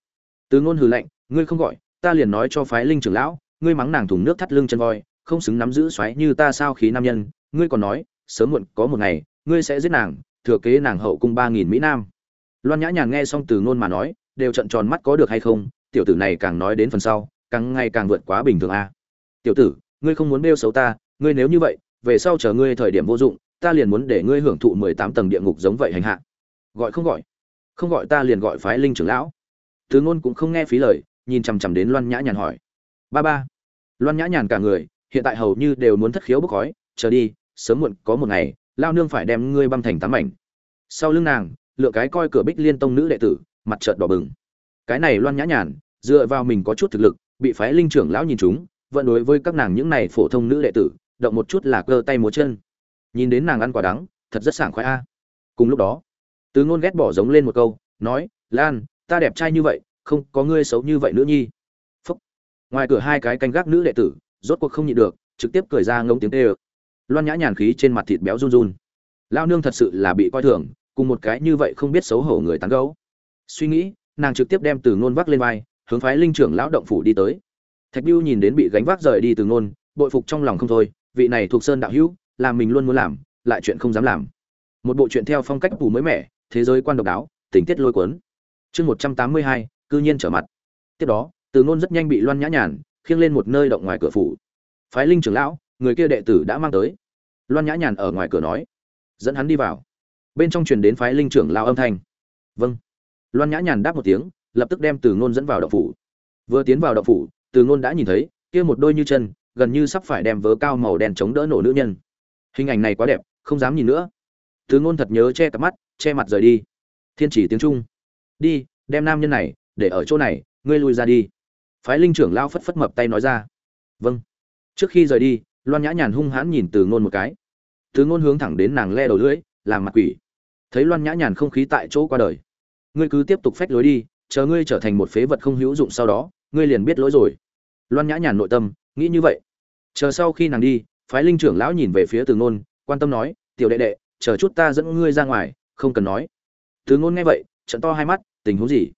Từ ngôn hừ lạnh, ngươi không gọi, ta liền nói cho phái linh trưởng lão, ngươi mắng nàng thùng nước thắt lưng chân voi không xứng nắm giữ xoáy như ta sao khí nam nhân, ngươi còn nói, sớm muộn có một ngày, ngươi sẽ giết nàng, thừa kế nàng hậu cung ba nghìn mỹ nam. Loan nhã nhàn nghe xong từ ngôn mà nói, đều trận tròn mắt có được hay không, tiểu tử này càng nói đến phần sau, càng ngày càng vượt quá bình thường a. Tiểu tử, ngươi không muốn bêu xấu ta, ngươi nếu như vậy, về sau chờ ngươi thời điểm vô dụng, ta liền muốn để ngươi hưởng thụ mười tám tầng địa ngục giống vậy hành hạ. Gọi không gọi? Không gọi ta liền gọi phái linh trưởng lão. Từ ngôn cũng không nghe phí lời, nhìn chằm chằm đến loan nhã nhàn hỏi. Ba ba. Loan nhã nhàn cả người hiện tại hầu như đều muốn thất khiếu bốc khói, chờ đi, sớm muộn có một ngày, lao nương phải đem ngươi băm thành tám mảnh. Sau lưng nàng, lựa cái coi cửa bích liên tông nữ đệ tử, mặt trợn đỏ bừng. Cái này loan nhã nhàn, dựa vào mình có chút thực lực, bị phái linh trưởng lão nhìn chúng, vẫn đối với các nàng những này phổ thông nữ đệ tử, động một chút là cơ tay múa chân. Nhìn đến nàng ăn quả đắng, thật rất sảng khoái a. Cùng lúc đó tứ ngôn ghét bỏ giống lên một câu, nói, lan, ta đẹp trai như vậy, không có ngươi xấu như vậy nữa nhi. Phúc. Ngoài cửa hai cái canh gác nữ đệ tử rốt cuộc không nhịn được, trực tiếp cười ra ngông tiếng tê ơ. Loan nhã nhàn khí trên mặt thịt béo run run. Lao nương thật sự là bị coi thường, cùng một cái như vậy không biết xấu hổ người tán gấu suy nghĩ, nàng trực tiếp đem từ ngôn vác lên vai, hướng phái linh trưởng lão động phủ đi tới. Thạch biêu nhìn đến bị gánh vác rời đi từ ngôn, bội phục trong lòng không thôi, vị này thuộc sơn đạo hữu làm mình luôn muốn làm, lại chuyện không dám làm. Một bộ chuyện theo phong cách phù mới mẻ, thế giới quan độc đáo, tình tiết lôi cuốn. Chương một trăm tám mươi hai, cư nhiên trở mặt. Tiếp đó, từ ngôn rất nhanh bị loan nhã nhàn khiêng lên một nơi động ngoài cửa phủ. Phái linh trưởng lão, người kia đệ tử đã mang tới. Loan nhã nhàn ở ngoài cửa nói, dẫn hắn đi vào. Bên trong truyền đến phái linh trưởng lão âm thanh. Vâng. Loan nhã nhàn đáp một tiếng, lập tức đem từ ngôn dẫn vào động phủ. Vừa tiến vào động phủ, từ ngôn đã nhìn thấy, kia một đôi như chân, gần như sắp phải đem vớ cao màu đen chống đỡ nổ nữ nhân. Hình ảnh này quá đẹp, không dám nhìn nữa. Từ ngôn thật nhớ che cặp mắt, che mặt rời đi. Thiên chỉ tiếng trung. Đi, đem nam nhân này, để ở chỗ này, ngươi lui ra đi phái linh trưởng lao phất phất mập tay nói ra. Vâng. Trước khi rời đi, loan nhã nhàn hung hãn nhìn từ ngôn một cái. Từ ngôn hướng thẳng đến nàng le đầu lưỡi, làm mặt quỷ. Thấy loan nhã nhàn không khí tại chỗ qua đời. Ngươi cứ tiếp tục phách lối đi, chờ ngươi trở thành một phế vật không hữu dụng sau đó, ngươi liền biết lỗi rồi. Loan nhã nhàn nội tâm, nghĩ như vậy. Chờ sau khi nàng đi, phái linh trưởng lão nhìn về phía từ ngôn, quan tâm nói, tiểu đệ đệ, chờ chút ta dẫn ngươi ra ngoài, không cần nói. Từ ngôn nghe vậy trận to hai mắt, tình huống gì?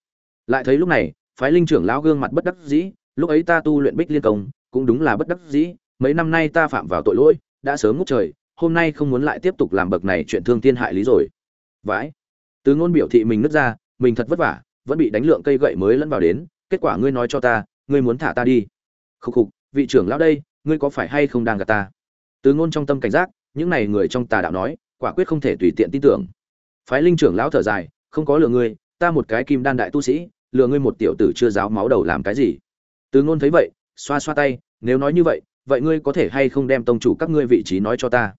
Lại thấy lúc này phái linh trưởng lão gương mặt bất đắc dĩ, lúc ấy ta tu luyện bích liên công, cũng đúng là bất đắc dĩ, mấy năm nay ta phạm vào tội lỗi, đã sớm ngút trời, hôm nay không muốn lại tiếp tục làm bậc này chuyện thương thiên hại lý rồi. Vãi. Từ ngôn biểu thị mình nứt ra, mình thật vất vả, vẫn bị đánh lượng cây gậy mới lẫn vào đến, kết quả ngươi nói cho ta, ngươi muốn thả ta đi. Khục khục, vị trưởng lão đây, ngươi có phải hay không đang gạt ta? Từ ngôn trong tâm cảnh giác, những này người trong tà đạo nói, quả quyết không thể tùy tiện tin tưởng. Phái linh trưởng lão thở dài, không có lừa ngươi, ta một cái kim đan đại tu sĩ lừa ngươi một tiểu tử chưa giáo máu đầu làm cái gì? Từ ngôn thấy vậy, xoa xoa tay, nếu nói như vậy vậy ngươi có thể hay không đem tông chủ các ngươi vị trí nói cho ta?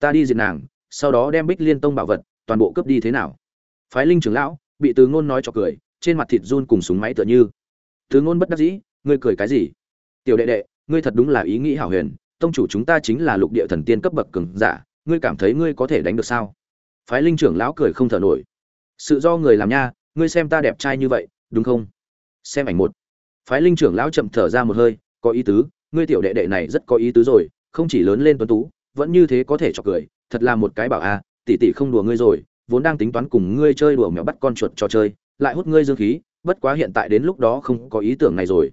Ta đi diệt nàng, sau đó đem bích liên tông bảo vật, toàn bộ cướp đi thế nào? Phái linh trưởng lão, bị từ ngôn nói cho cười, trên mặt thịt run cùng súng máy tựa như. Từ ngôn bất đắc dĩ, ngươi cười cái gì? Tiểu đệ đệ, ngươi thật đúng là ý nghĩ hảo huyền, tông chủ chúng ta chính là lục địa thần tiên cấp bậc cường giả, ngươi cảm thấy ngươi có thể đánh được sao? Phái linh trưởng lão cười không thở nổi. Sự do người làm nha, ngươi xem ta đẹp trai như vậy đúng không? Xem ảnh một. Phái linh trưởng lão chậm thở ra một hơi, có ý tứ, ngươi tiểu đệ đệ này rất có ý tứ rồi, không chỉ lớn lên tuấn tú, vẫn như thế có thể chọc cười, thật là một cái bảo a, tỷ tỷ không đùa ngươi rồi, vốn đang tính toán cùng ngươi chơi đùa mèo bắt con chuột trò chơi, lại hút ngươi dương khí, bất quá hiện tại đến lúc đó không có ý tưởng này rồi.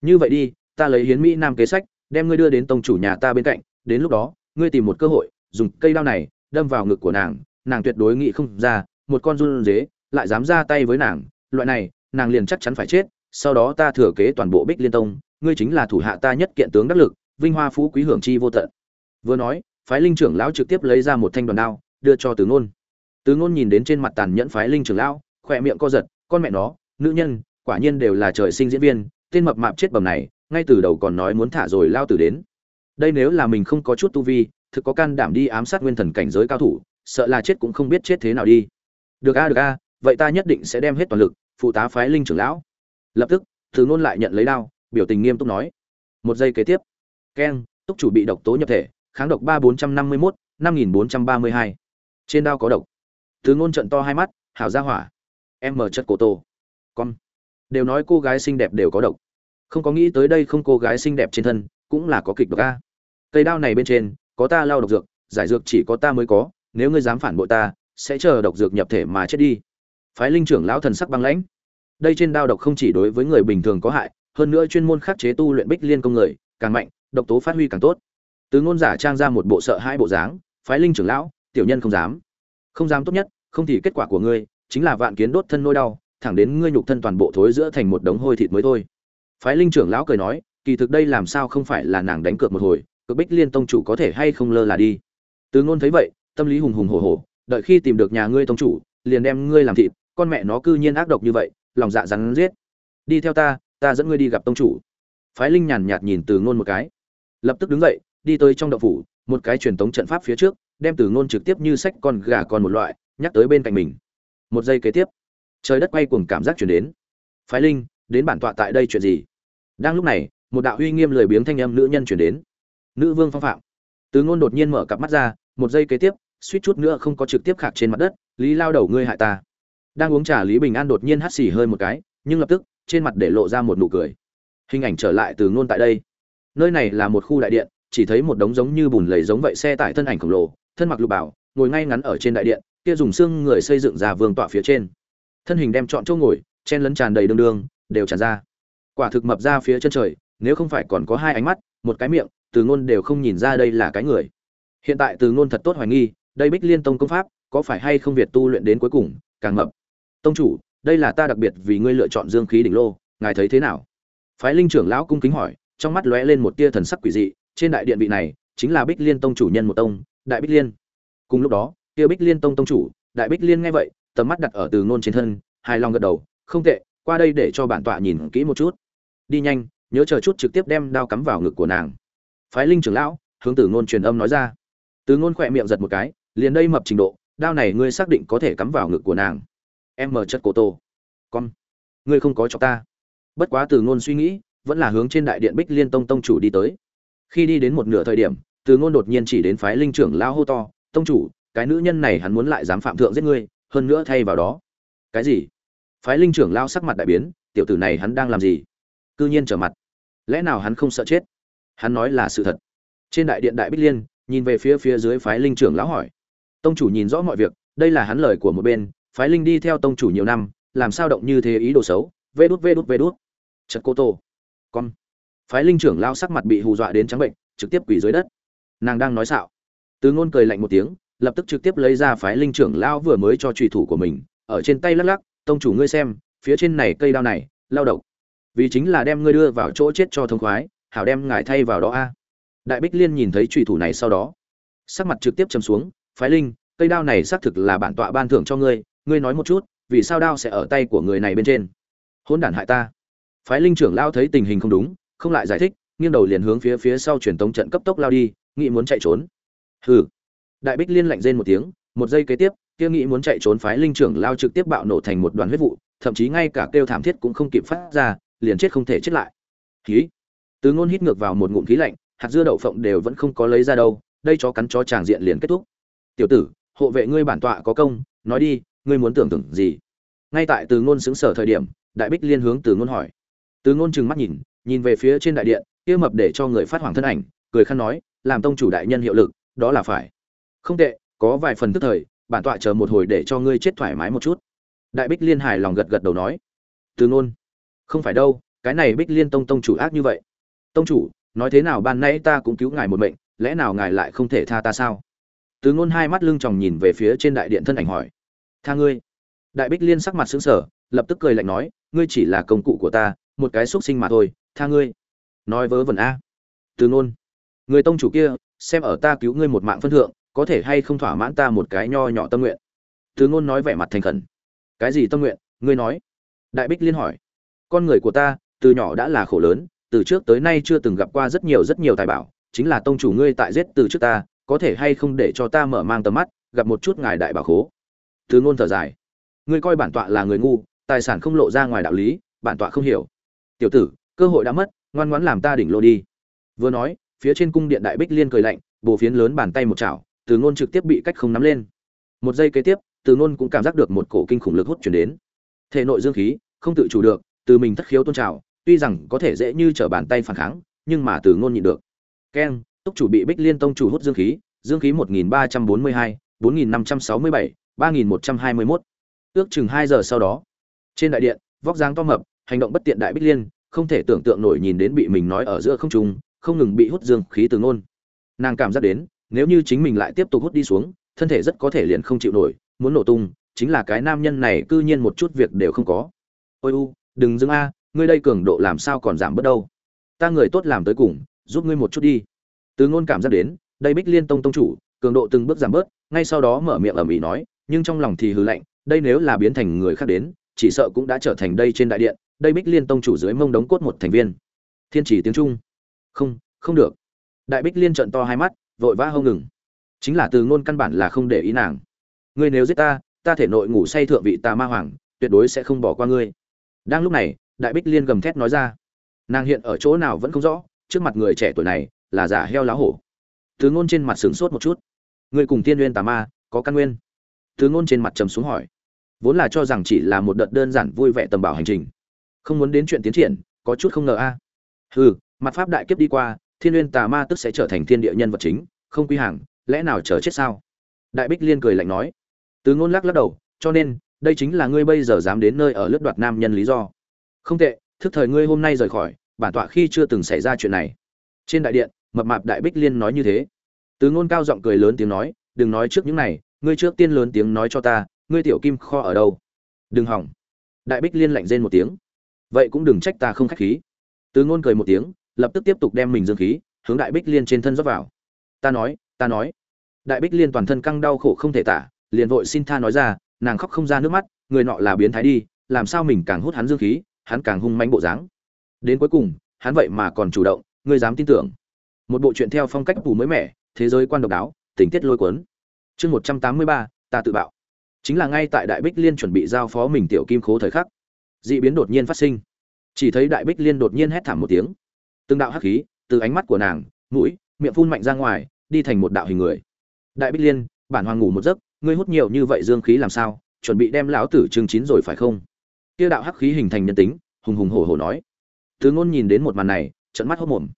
Như vậy đi, ta lấy hiến mỹ nam kế sách, đem ngươi đưa đến tông chủ nhà ta bên cạnh, đến lúc đó, ngươi tìm một cơ hội, dùng cây đao này, đâm vào ngực của nàng nàng tuyệt đối nghĩ không ra, một con run dế lại dám ra tay với nàng, loại này nàng liền chắc chắn phải chết, sau đó ta thừa kế toàn bộ bích liên tông, ngươi chính là thủ hạ ta nhất kiện tướng đắc lực, vinh hoa phú quý hưởng chi vô tận. Vừa nói, phái linh trưởng lão trực tiếp lấy ra một thanh đoàn đao, đưa cho từ ngôn. Từ ngôn nhìn đến trên mặt tàn nhẫn phái linh trưởng lão, khỏe miệng co giật, con mẹ nó, nữ nhân, quả nhiên đều là trời sinh diễn viên, tên mập mạp chết bầm này, ngay từ đầu còn nói muốn thả rồi lao tử đến. Đây nếu là mình không có chút tu vi, thực có can đảm đi ám sát nguyên thần cảnh giới cao thủ, sợ là chết cũng không biết chết thế nào đi. Được a được a, vậy ta nhất định sẽ đem hết toàn lực phụ tá phái linh trưởng lão. Lập tức, từ ngôn lại nhận lấy đao, biểu tình nghiêm túc nói. Một giây kế tiếp. Keng, túc chủ bị độc tố nhập thể, kháng độc ba bốn trăm năm mươi mốt, năm nghìn bốn trăm ba mươi hai. Trên đao có độc. Thứ ngôn trận to hai mắt, hảo ra hỏa. Em mở chất cổ tô con. Đều nói cô gái xinh đẹp đều có độc. Không có nghĩ tới đây không cô gái xinh đẹp trên thân, cũng là có kịch độc a. Cây đao này bên trên, có ta lao độc dược, giải dược chỉ có ta mới có, nếu ngươi dám phản bội ta, sẽ chờ độc dược nhập thể mà chết đi phái linh trưởng lão thần sắc băng lãnh. Đây trên đao độc không chỉ đối với người bình thường có hại, hơn nữa chuyên môn khắc chế tu luyện bích liên công người, càng mạnh, độc tố phát huy càng tốt. Từ ngôn giả trang ra một bộ sợ hai bộ dáng, phái linh trưởng lão, tiểu nhân không dám. Không dám tốt nhất, không thì kết quả của ngươi, chính là vạn kiến đốt thân nỗi đau, thẳng đến ngươi nhục thân toàn bộ thối giữa thành một đống hôi thịt mới thôi. Phái linh trưởng lão cười nói, kỳ thực đây làm sao không phải là nàng đánh cược một hồi cực bích liên tông chủ có thể hay không lơ là đi. Từ ngôn thấy vậy, tâm lý hùng hùng hổ hổ, đợi khi tìm được nhà ngươi tông chủ, liền đem ngươi làm thịt con mẹ nó cư nhiên ác độc như vậy, lòng dạ rắn giết. Đi theo ta ta dẫn ngươi đi gặp tông chủ. Phái linh nhàn nhạt nhìn từ ngôn một cái. Lập tức đứng dậy, đi tới trong động phủ, một cái truyền tống trận pháp phía trước, đem từ ngôn trực tiếp như sách con gà con một loại, nhắc tới bên cạnh mình. Một giây kế tiếp, trời đất quay cuồng cảm giác chuyển đến. Phái linh, đến bản tọa tại đây chuyện gì? Đang lúc này, một đạo uy nghiêm lười biếng thanh âm nữ nhân chuyển đến. Nữ vương phong phạm. Từ ngôn đột nhiên mở cặp mắt ra, một giây kế tiếp, suýt chút nữa không có trực tiếp khạc trên mặt đất, lý lao đầu ngươi hại ta đang uống trà lý bình an đột nhiên hắt xì hơi một cái, nhưng lập tức, trên mặt để lộ ra một nụ cười. Hình ảnh trở lại từ ngôn tại đây. Nơi này là một khu đại điện, chỉ thấy một đống giống như bùn lầy giống vậy xe tải thân ảnh khổng lồ, thân mặc lục bảo, ngồi ngay ngắn ở trên đại điện, kia dùng xương người xây dựng ra vương tọa phía trên. Thân hình đem chọn chỗ ngồi, chen lấn tràn đầy đương đương, đều tràn ra. Quả thực mập ra phía chân trời, nếu không phải còn có hai ánh mắt, một cái miệng, từ ngôn đều không nhìn ra đây là cái người. Hiện tại từ ngôn thật tốt hoài nghi, đây bích liên tông công pháp, có phải hay không việt tu luyện đến cuối cùng, càng mập tông chủ, đây là ta đặc biệt vì ngươi lựa chọn dương khí đỉnh lô, ngài thấy thế nào? Phái linh trưởng lão cung kính hỏi, trong mắt lóe lên một tia thần sắc quỷ dị, trên đại điện vị này, chính là bích liên tông chủ nhân một tông, đại bích liên. Cùng lúc đó, kia bích liên tông tông chủ, đại bích liên nghe vậy, tầm mắt đặt ở từ ngôn trên thân, hài lòng gật đầu, không tệ, qua đây để cho bản tọa nhìn kỹ một chút. Đi nhanh, nhớ chờ chút trực tiếp đem đao cắm vào ngực của nàng. Phái linh trưởng lão, hướng từ ngôn truyền âm nói ra. Từ ngôn khỏe miệng giật một cái, liền đây mập trình độ, đao này ngươi xác định có thể cắm vào ngực của nàng em mở chất cổ tổ con ngươi không có cho ta. Bất quá từ ngôn suy nghĩ, vẫn là hướng trên đại điện bích liên tông tông chủ đi tới. Khi đi đến một nửa thời điểm, từ ngôn đột nhiên chỉ đến phái linh trưởng lão hô to, tông chủ, cái nữ nhân này hắn muốn lại dám phạm thượng giết ngươi, hơn nữa thay vào đó. Cái gì? Phái linh trưởng lao sắc mặt đại biến, tiểu tử này hắn đang làm gì? Cư nhiên trở mặt. Lẽ nào hắn không sợ chết? Hắn nói là sự thật. Trên đại điện đại bích liên, nhìn về phía phía dưới phái linh trưởng lão hỏi. Tông chủ nhìn rõ mọi việc, đây là hắn lời của một bên phái linh đi theo tông chủ nhiều năm, làm sao động như thế ý đồ xấu? Vê đút vê đút vê đút. Chật cô tô. Con. Phái linh trưởng lao sắc mặt bị hù dọa đến trắng bệnh, trực tiếp quỳ dưới đất. Nàng đang nói xạo. Từ ngôn cười lạnh một tiếng, lập tức trực tiếp lấy ra phái linh trưởng lao vừa mới cho trùy thủ của mình, ở trên tay lắc lắc, tông chủ ngươi xem, phía trên này cây đao này, lao động vì chính là đem ngươi đưa vào chỗ chết cho thông khoái, hảo đem ngài thay vào đó a. Đại bích liên nhìn thấy trùy thủ này sau đó, sắc mặt trực tiếp chầm xuống, phái linh, cây đao này xác thực là bản tọa ban thưởng cho ngươi ngươi nói một chút, vì sao đao sẽ ở tay của người này bên trên? Hôn đản hại ta. Phái linh trưởng lao thấy tình hình không đúng, không lại giải thích, nghiêng đầu liền hướng phía phía sau truyền tống trận cấp tốc lao đi, nghĩ muốn chạy trốn. Hừ. Đại bích liên lạnh rên một tiếng, một giây kế tiếp, kia nghĩ muốn chạy trốn phái linh trưởng lao trực tiếp bạo nổ thành một đoàn huyết vụ, thậm chí ngay cả kêu thảm thiết cũng không kịp phát ra, liền chết không thể chết lại. Khí. Từ ngôn hít ngược vào một ngụm khí lạnh, hạt dưa đậu phộng đều vẫn không có lấy ra đâu, đây chó cắn chó tràng diện liền kết thúc. Tiểu tử, hộ vệ ngươi bản tọa có công, nói đi ngươi muốn tưởng tượng gì? Ngay tại từ ngôn xứng sở thời điểm, đại bích liên hướng từ ngôn hỏi. Từ ngôn trừng mắt nhìn nhìn về phía trên đại điện, kia mập để cho người phát hoàng thân ảnh, cười khăn nói, làm tông chủ đại nhân hiệu lực, đó là phải. Không tệ, có vài phần tức thời, bản tọa chờ một hồi để cho ngươi chết thoải mái một chút. Đại bích liên hài lòng gật gật đầu nói. Từ ngôn, không phải đâu, cái này bích liên tông tông chủ ác như vậy. Tông chủ, nói thế nào ban nãy ta cũng cứu ngài một mệnh, lẽ nào ngài lại không thể tha ta sao? Từ ngôn hai mắt lưng tròng nhìn về phía trên đại điện thân ảnh hỏi tha ngươi. Đại bích liên sắc mặt xứng sờ, lập tức cười lạnh nói, ngươi chỉ là công cụ của ta, một cái xúc sinh mà thôi, tha ngươi. Nói vớ vẩn a. Từ ngôn người tông chủ kia, xem ở ta cứu ngươi một mạng phân thượng, có thể hay không thỏa mãn ta một cái nho nhỏ tâm nguyện? Từ ngôn nói vẻ mặt thành khẩn. Cái gì tâm nguyện? Ngươi nói. Đại bích liên hỏi. Con người của ta, từ nhỏ đã là khổ lớn, từ trước tới nay chưa từng gặp qua rất nhiều rất nhiều tài bảo, chính là tông chủ ngươi tại giết từ trước ta, có thể hay không để cho ta mở mang tầm mắt, gặp một chút ngài đại bảo khố? Từ ngôn thở dài. Ngươi coi bản tọa là người ngu, tài sản không lộ ra ngoài đạo lý, bản tọa không hiểu. Tiểu tử, cơ hội đã mất, ngoan ngoãn làm ta đỉnh lô đi. Vừa nói, phía trên cung điện đại bích liên cười lạnh bồ phiến lớn bàn tay một chảo, từ ngôn trực tiếp bị cách không nắm lên. Một giây kế tiếp, từ ngôn cũng cảm giác được một cổ kinh khủng lực hút chuyển đến. Thể nội dương khí, không tự chủ được, từ mình thất khiếu tôn trào, tuy rằng có thể dễ như trở bàn tay phản kháng, nhưng mà từ ngôn nhịn được. Keng, túc chủ bị bích liên tông chủ hút dương khí dương khí một nghìn 3121. ước chừng hai giờ sau đó, trên đại điện, vóc dáng to mập, hành động bất tiện đại bích liên, không thể tưởng tượng nổi nhìn đến bị mình nói ở giữa không trung, không ngừng bị hút dương khí từ ngôn. Nàng cảm giác đến, nếu như chính mình lại tiếp tục hút đi xuống, thân thể rất có thể liền không chịu nổi, muốn nổ tung, chính là cái nam nhân này cư nhiên một chút việc đều không có. Ôi u, đừng dừng a, ngươi đây cường độ làm sao còn giảm bớt đâu. Ta người tốt làm tới cùng, giúp ngươi một chút đi. Từ ngôn cảm giác đến, đây bích liên tông tông chủ, cường độ từng bước giảm bớt, ngay sau đó mở miệng ầm ĩ nói nhưng trong lòng thì hừ lạnh, đây nếu là biến thành người khác đến, chỉ sợ cũng đã trở thành đây trên đại điện, đây bích liên tông chủ dưới mông đống cốt một thành viên. Thiên chỉ tiếng trung. Không không được. Đại bích liên trợn to hai mắt, vội vã hô ngừng. Chính là từ ngôn căn bản là không để ý nàng. Ngươi nếu giết ta ta thể nội ngủ say thượng vị tà ma hoàng, tuyệt đối sẽ không bỏ qua ngươi. Đang lúc này, đại bích liên gầm thét nói ra. Nàng hiện ở chỗ nào vẫn không rõ, trước mặt người trẻ tuổi này là giả heo lá hổ. Từ ngôn trên mặt sửng sốt một chút. Ngươi cùng tiên nguyên tà ma, có căn nguyên thứ ngôn trên mặt trầm xuống hỏi. Vốn là cho rằng chỉ là một đợt đơn giản vui vẻ tầm bảo hành trình. Không muốn đến chuyện tiến triển, có chút không ngờ a. Hừ, mặt pháp đại kiếp đi qua, thiên nguyên tà ma tức sẽ trở thành thiên địa nhân vật chính, không quy hàng, lẽ nào chờ chết sao? Đại bích liên cười lạnh nói. Tứ ngôn lắc lắc đầu, cho nên, đây chính là ngươi bây giờ dám đến nơi ở lướt đoạt nam nhân lý do. Không tệ, thức thời ngươi hôm nay rời khỏi, bản tọa khi chưa từng xảy ra chuyện này. Trên đại điện, mập mạp đại bích liên nói như thế. Tứ ngôn cao giọng cười lớn tiếng nói, đừng nói trước những này ngươi trước tiên lớn tiếng nói cho ta, ngươi tiểu kim kho ở đâu? Đừng hỏng. Đại bích liên lạnh rên một tiếng. Vậy cũng đừng trách ta không khách khí. Từ ngôn cười một tiếng, lập tức tiếp tục đem mình dương khí, hướng đại bích liên trên thân rót vào. Ta nói ta nói. Đại bích liên toàn thân căng đau khổ không thể tả, liền vội xin tha nói ra, nàng khóc không ra nước mắt, người nọ là biến thái đi, làm sao mình càng hút hắn dương khí, hắn càng hung manh bộ dáng. Đến cuối cùng, hắn vậy mà còn chủ động, ngươi dám tin tưởng. Một bộ chuyện theo phong cách phù mới mẻ, thế giới quan độc đáo, tình tiết lôi cuốn chương một trăm tám mươi ba, ta tự bạo. Chính là ngay tại đại bích liên chuẩn bị giao phó mình tiểu kim khố thời khắc, dị biến đột nhiên phát sinh. Chỉ thấy đại bích liên đột nhiên hét thảm một tiếng. Từng đạo hắc khí từ ánh mắt của nàng, mũi, miệng phun mạnh ra ngoài, đi thành một đạo hình người. Đại bích liên, bản hoàng ngủ một giấc, ngươi hút nhiều như vậy dương khí làm sao, chuẩn bị đem lão tử chương chín rồi phải không? Kia đạo hắc khí hình thành nhân tính, hùng hùng hổ hổ nói. Từ ngôn nhìn đến một màn này trận mắt hốt mồm.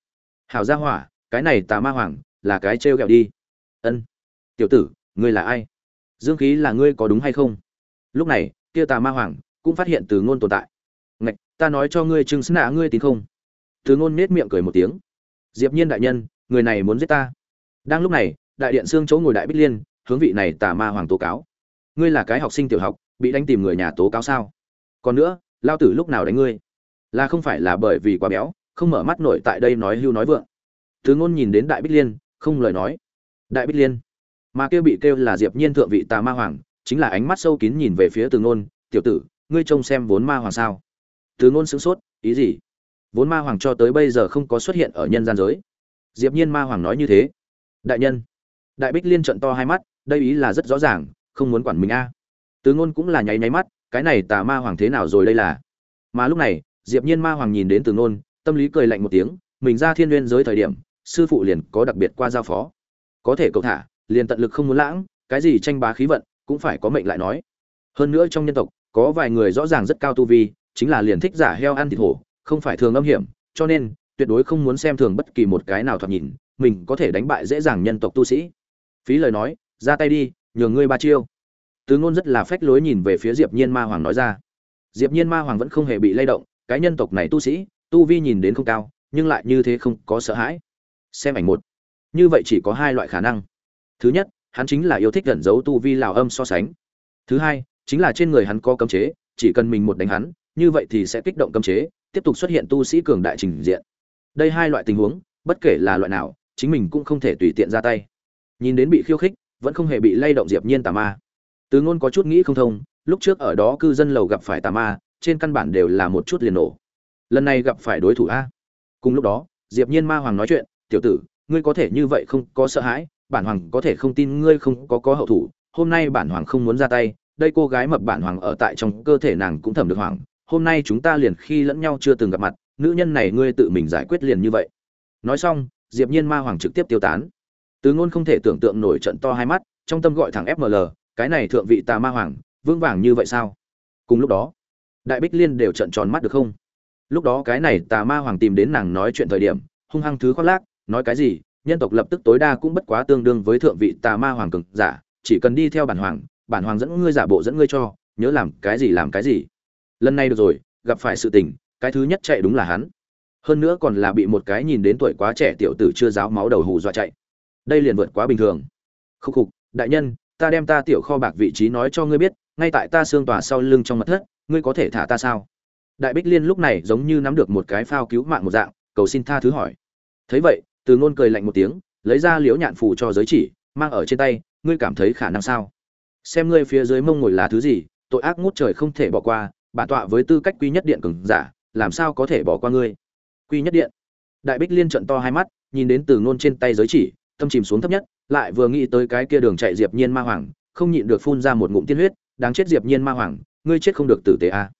Hảo gia hỏa, cái này tà ma hoàng, là cái trêu ghẹo đi. Ân. Tiểu tử ngươi là ai? Dương khí là ngươi có đúng hay không? Lúc này, kia tà ma hoàng cũng phát hiện từ ngôn tồn tại. Ngạch, ta nói cho ngươi chừng sẵn nạ ngươi tin không? Từ ngôn nết miệng cười một tiếng. Diệp nhiên đại nhân, người này muốn giết ta. Đang lúc này, đại điện xương chỗ ngồi đại bích liên, hướng vị này tà ma hoàng tố cáo. Ngươi là cái học sinh tiểu học, bị đánh tìm người nhà tố cáo sao? Còn nữa, lao tử lúc nào đánh ngươi? Là không phải là bởi vì quá béo, không mở mắt nổi tại đây nói hưu nói vượng. Từ ngôn nhìn đến đại bích liên, không lời nói. Đại bích liên mà kêu bị kêu là diệp nhiên thượng vị tà ma hoàng, chính là ánh mắt sâu kín nhìn về phía từ ngôn, tiểu tử, ngươi trông xem vốn ma hoàng sao? Từ ngôn sững sốt, ý gì? Vốn ma hoàng cho tới bây giờ không có xuất hiện ở nhân gian giới. Diệp nhiên ma hoàng nói như thế. Đại nhân. Đại bích liên trận to hai mắt, đây ý là rất rõ ràng, không muốn quản mình a. Từ ngôn cũng là nháy nháy mắt, cái này tà ma hoàng thế nào rồi đây là? Mà lúc này, diệp nhiên ma hoàng nhìn đến từ ngôn, tâm lý cười lạnh một tiếng, mình ra thiên nguyên giới thời điểm, sư phụ liền có đặc biệt qua giao phó. Có thể cậu thả liền tận lực không muốn lãng, cái gì tranh bá khí vận, cũng phải có mệnh lại nói. Hơn nữa trong nhân tộc, có vài người rõ ràng rất cao tu vi, chính là liền thích giả heo ăn thịt hổ, không phải thường âm hiểm, cho nên, tuyệt đối không muốn xem thường bất kỳ một cái nào thoạt nhìn, mình có thể đánh bại dễ dàng nhân tộc tu sĩ. Phí lời nói, ra tay đi nhường ngươi ba chiêu. Tứ ngôn rất là phách lối nhìn về phía diệp nhiên ma hoàng nói ra. Diệp nhiên ma hoàng vẫn không hề bị lay động, cái nhân tộc này tu sĩ, tu vi nhìn đến không cao, nhưng lại như thế không có sợ hãi. Xem ảnh một. Như vậy chỉ có hai loại khả năng thứ nhất, hắn chính là yêu thích gần giấu tu vi lào âm so sánh. Thứ hai, chính là trên người hắn có cấm chế, chỉ cần mình một đánh hắn, như vậy thì sẽ kích động cấm chế, tiếp tục xuất hiện tu sĩ cường đại trình diện. Đây hai loại tình huống, bất kể là loại nào, chính mình cũng không thể tùy tiện ra tay. Nhìn đến bị khiêu khích, vẫn không hề bị lay động diệp nhiên tà ma. Từ ngôn có chút nghĩ không thông, lúc trước ở đó cư dân lầu gặp phải tà ma, trên căn bản đều là một chút liền nổ. Lần này gặp phải đối thủ a. Cùng lúc đó, diệp nhiên ma hoàng nói chuyện, tiểu tử, ngươi có thể như vậy không có sợ hãi bản hoàng có thể không tin ngươi không có có hậu thủ, hôm nay bản hoàng không muốn ra tay, đây cô gái mập bản hoàng ở tại trong cơ thể nàng cũng thẩm được hoàng, hôm nay chúng ta liền khi lẫn nhau chưa từng gặp mặt, nữ nhân này ngươi tự mình giải quyết liền như vậy. Nói xong, diệp nhiên ma hoàng trực tiếp tiêu tán. Từ ngôn không thể tưởng tượng nổi trận to hai mắt, trong tâm gọi thẳng fml cái này thượng vị tà ma hoàng vương vàng như vậy sao? Cùng lúc đó, đại bích liên đều trận tròn mắt được không? Lúc đó cái này tà ma hoàng tìm đến nàng nói chuyện thời điểm, hung hăng thứ khoác lác, nói cái gì? Nhân tộc lập tức tối đa cũng bất quá tương đương với thượng vị tà ma hoàng cường giả, chỉ cần đi theo bản hoàng bản hoàng dẫn ngươi giả bộ dẫn ngươi cho, nhớ làm cái gì làm cái gì. Lần này được rồi, gặp phải sự tình, cái thứ nhất chạy đúng là hắn. Hơn nữa còn là bị một cái nhìn đến tuổi quá trẻ tiểu tử chưa giáo máu đầu hù dọa chạy. Đây liền vượt quá bình thường. Khúc khục, đại nhân, ta đem ta tiểu kho bạc vị trí nói cho ngươi biết, ngay tại ta xương tòa sau lưng trong mật thất, ngươi có thể thả ta sao? Đại bích liên lúc này giống như nắm được một cái phao cứu mạng một dạng, cầu xin tha thứ hỏi. Thấy vậy từ ngôn cười lạnh một tiếng, lấy ra liễu nhạn phù cho giới chỉ, mang ở trên tay, ngươi cảm thấy khả năng sao? Xem ngươi phía dưới mông ngồi là thứ gì, tội ác ngút trời không thể bỏ qua, bản tọa với tư cách quy nhất điện cường giả, làm sao có thể bỏ qua ngươi? Quy nhất điện. Đại bích liên trận to hai mắt, nhìn đến từ ngôn trên tay giới chỉ, tâm chìm xuống thấp nhất, lại vừa nghĩ tới cái kia đường chạy diệp nhiên ma hoàng, không nhịn được phun ra một ngụm tiên huyết, đáng chết diệp nhiên ma hoàng, ngươi chết không được tử tế a. À.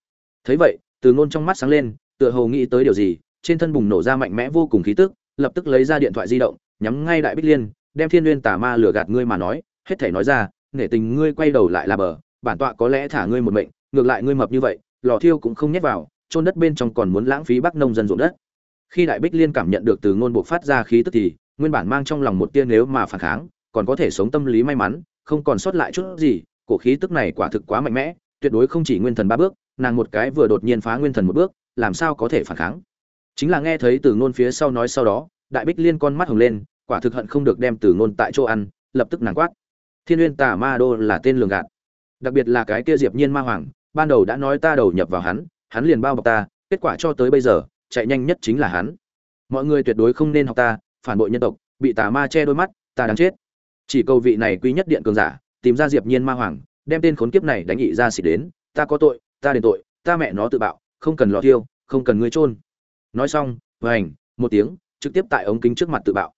thấy vậy, từ ngôn trong mắt sáng lên, tựa hồ nghĩ tới điều gì, trên thân bùng nổ ra mạnh mẽ vô cùng khí tức lập tức lấy ra điện thoại di động, nhắm ngay đại bích liên, đem thiên nguyên tà ma lừa gạt ngươi mà nói, hết thể nói ra, nể tình ngươi quay đầu lại là bờ, bản tọa có lẽ thả ngươi một mệnh, ngược lại ngươi mập như vậy, lò thiêu cũng không nhét vào trôn đất bên trong còn muốn lãng phí bắc nông dân ruộng đất. Khi đại bích liên cảm nhận được từ ngôn bộ phát ra khí tức thì, nguyên bản mang trong lòng một tia nếu mà phản kháng, còn có thể sống tâm lý may mắn, không còn sót lại chút gì, cổ khí tức này quả thực quá mạnh mẽ, tuyệt đối không chỉ nguyên thần ba bước, nàng một cái vừa đột nhiên phá nguyên thần một bước, làm sao có thể phản kháng? Chính là nghe thấy từ ngôn phía sau nói sau đó, đại bích liên con mắt hồng lên, quả thực hận không được đem từ ngôn tại chỗ ăn, lập tức nàng quát. Thiên uyên tà ma đô là tên lường gạt. Đặc biệt là cái kia diệp nhiên ma hoàng, ban đầu đã nói ta đầu nhập vào hắn hắn liền bao bọc ta, kết quả cho tới bây giờ, chạy nhanh nhất chính là hắn. Mọi người tuyệt đối không nên học ta, phản bội nhân tộc, bị tà ma che đôi mắt, ta đáng chết. Chỉ cầu vị này quý nhất điện cường giả, tìm ra diệp nhiên ma hoàng, đem tên khốn kiếp này đánh nghị ra xịt đến, ta có tội, ta đền tội, ta mẹ nó tự bạo, không cần lọ tiêu, không cần ngươi trôn nói xong vành một tiếng, trực tiếp tại ống kính trước mặt tự bạo.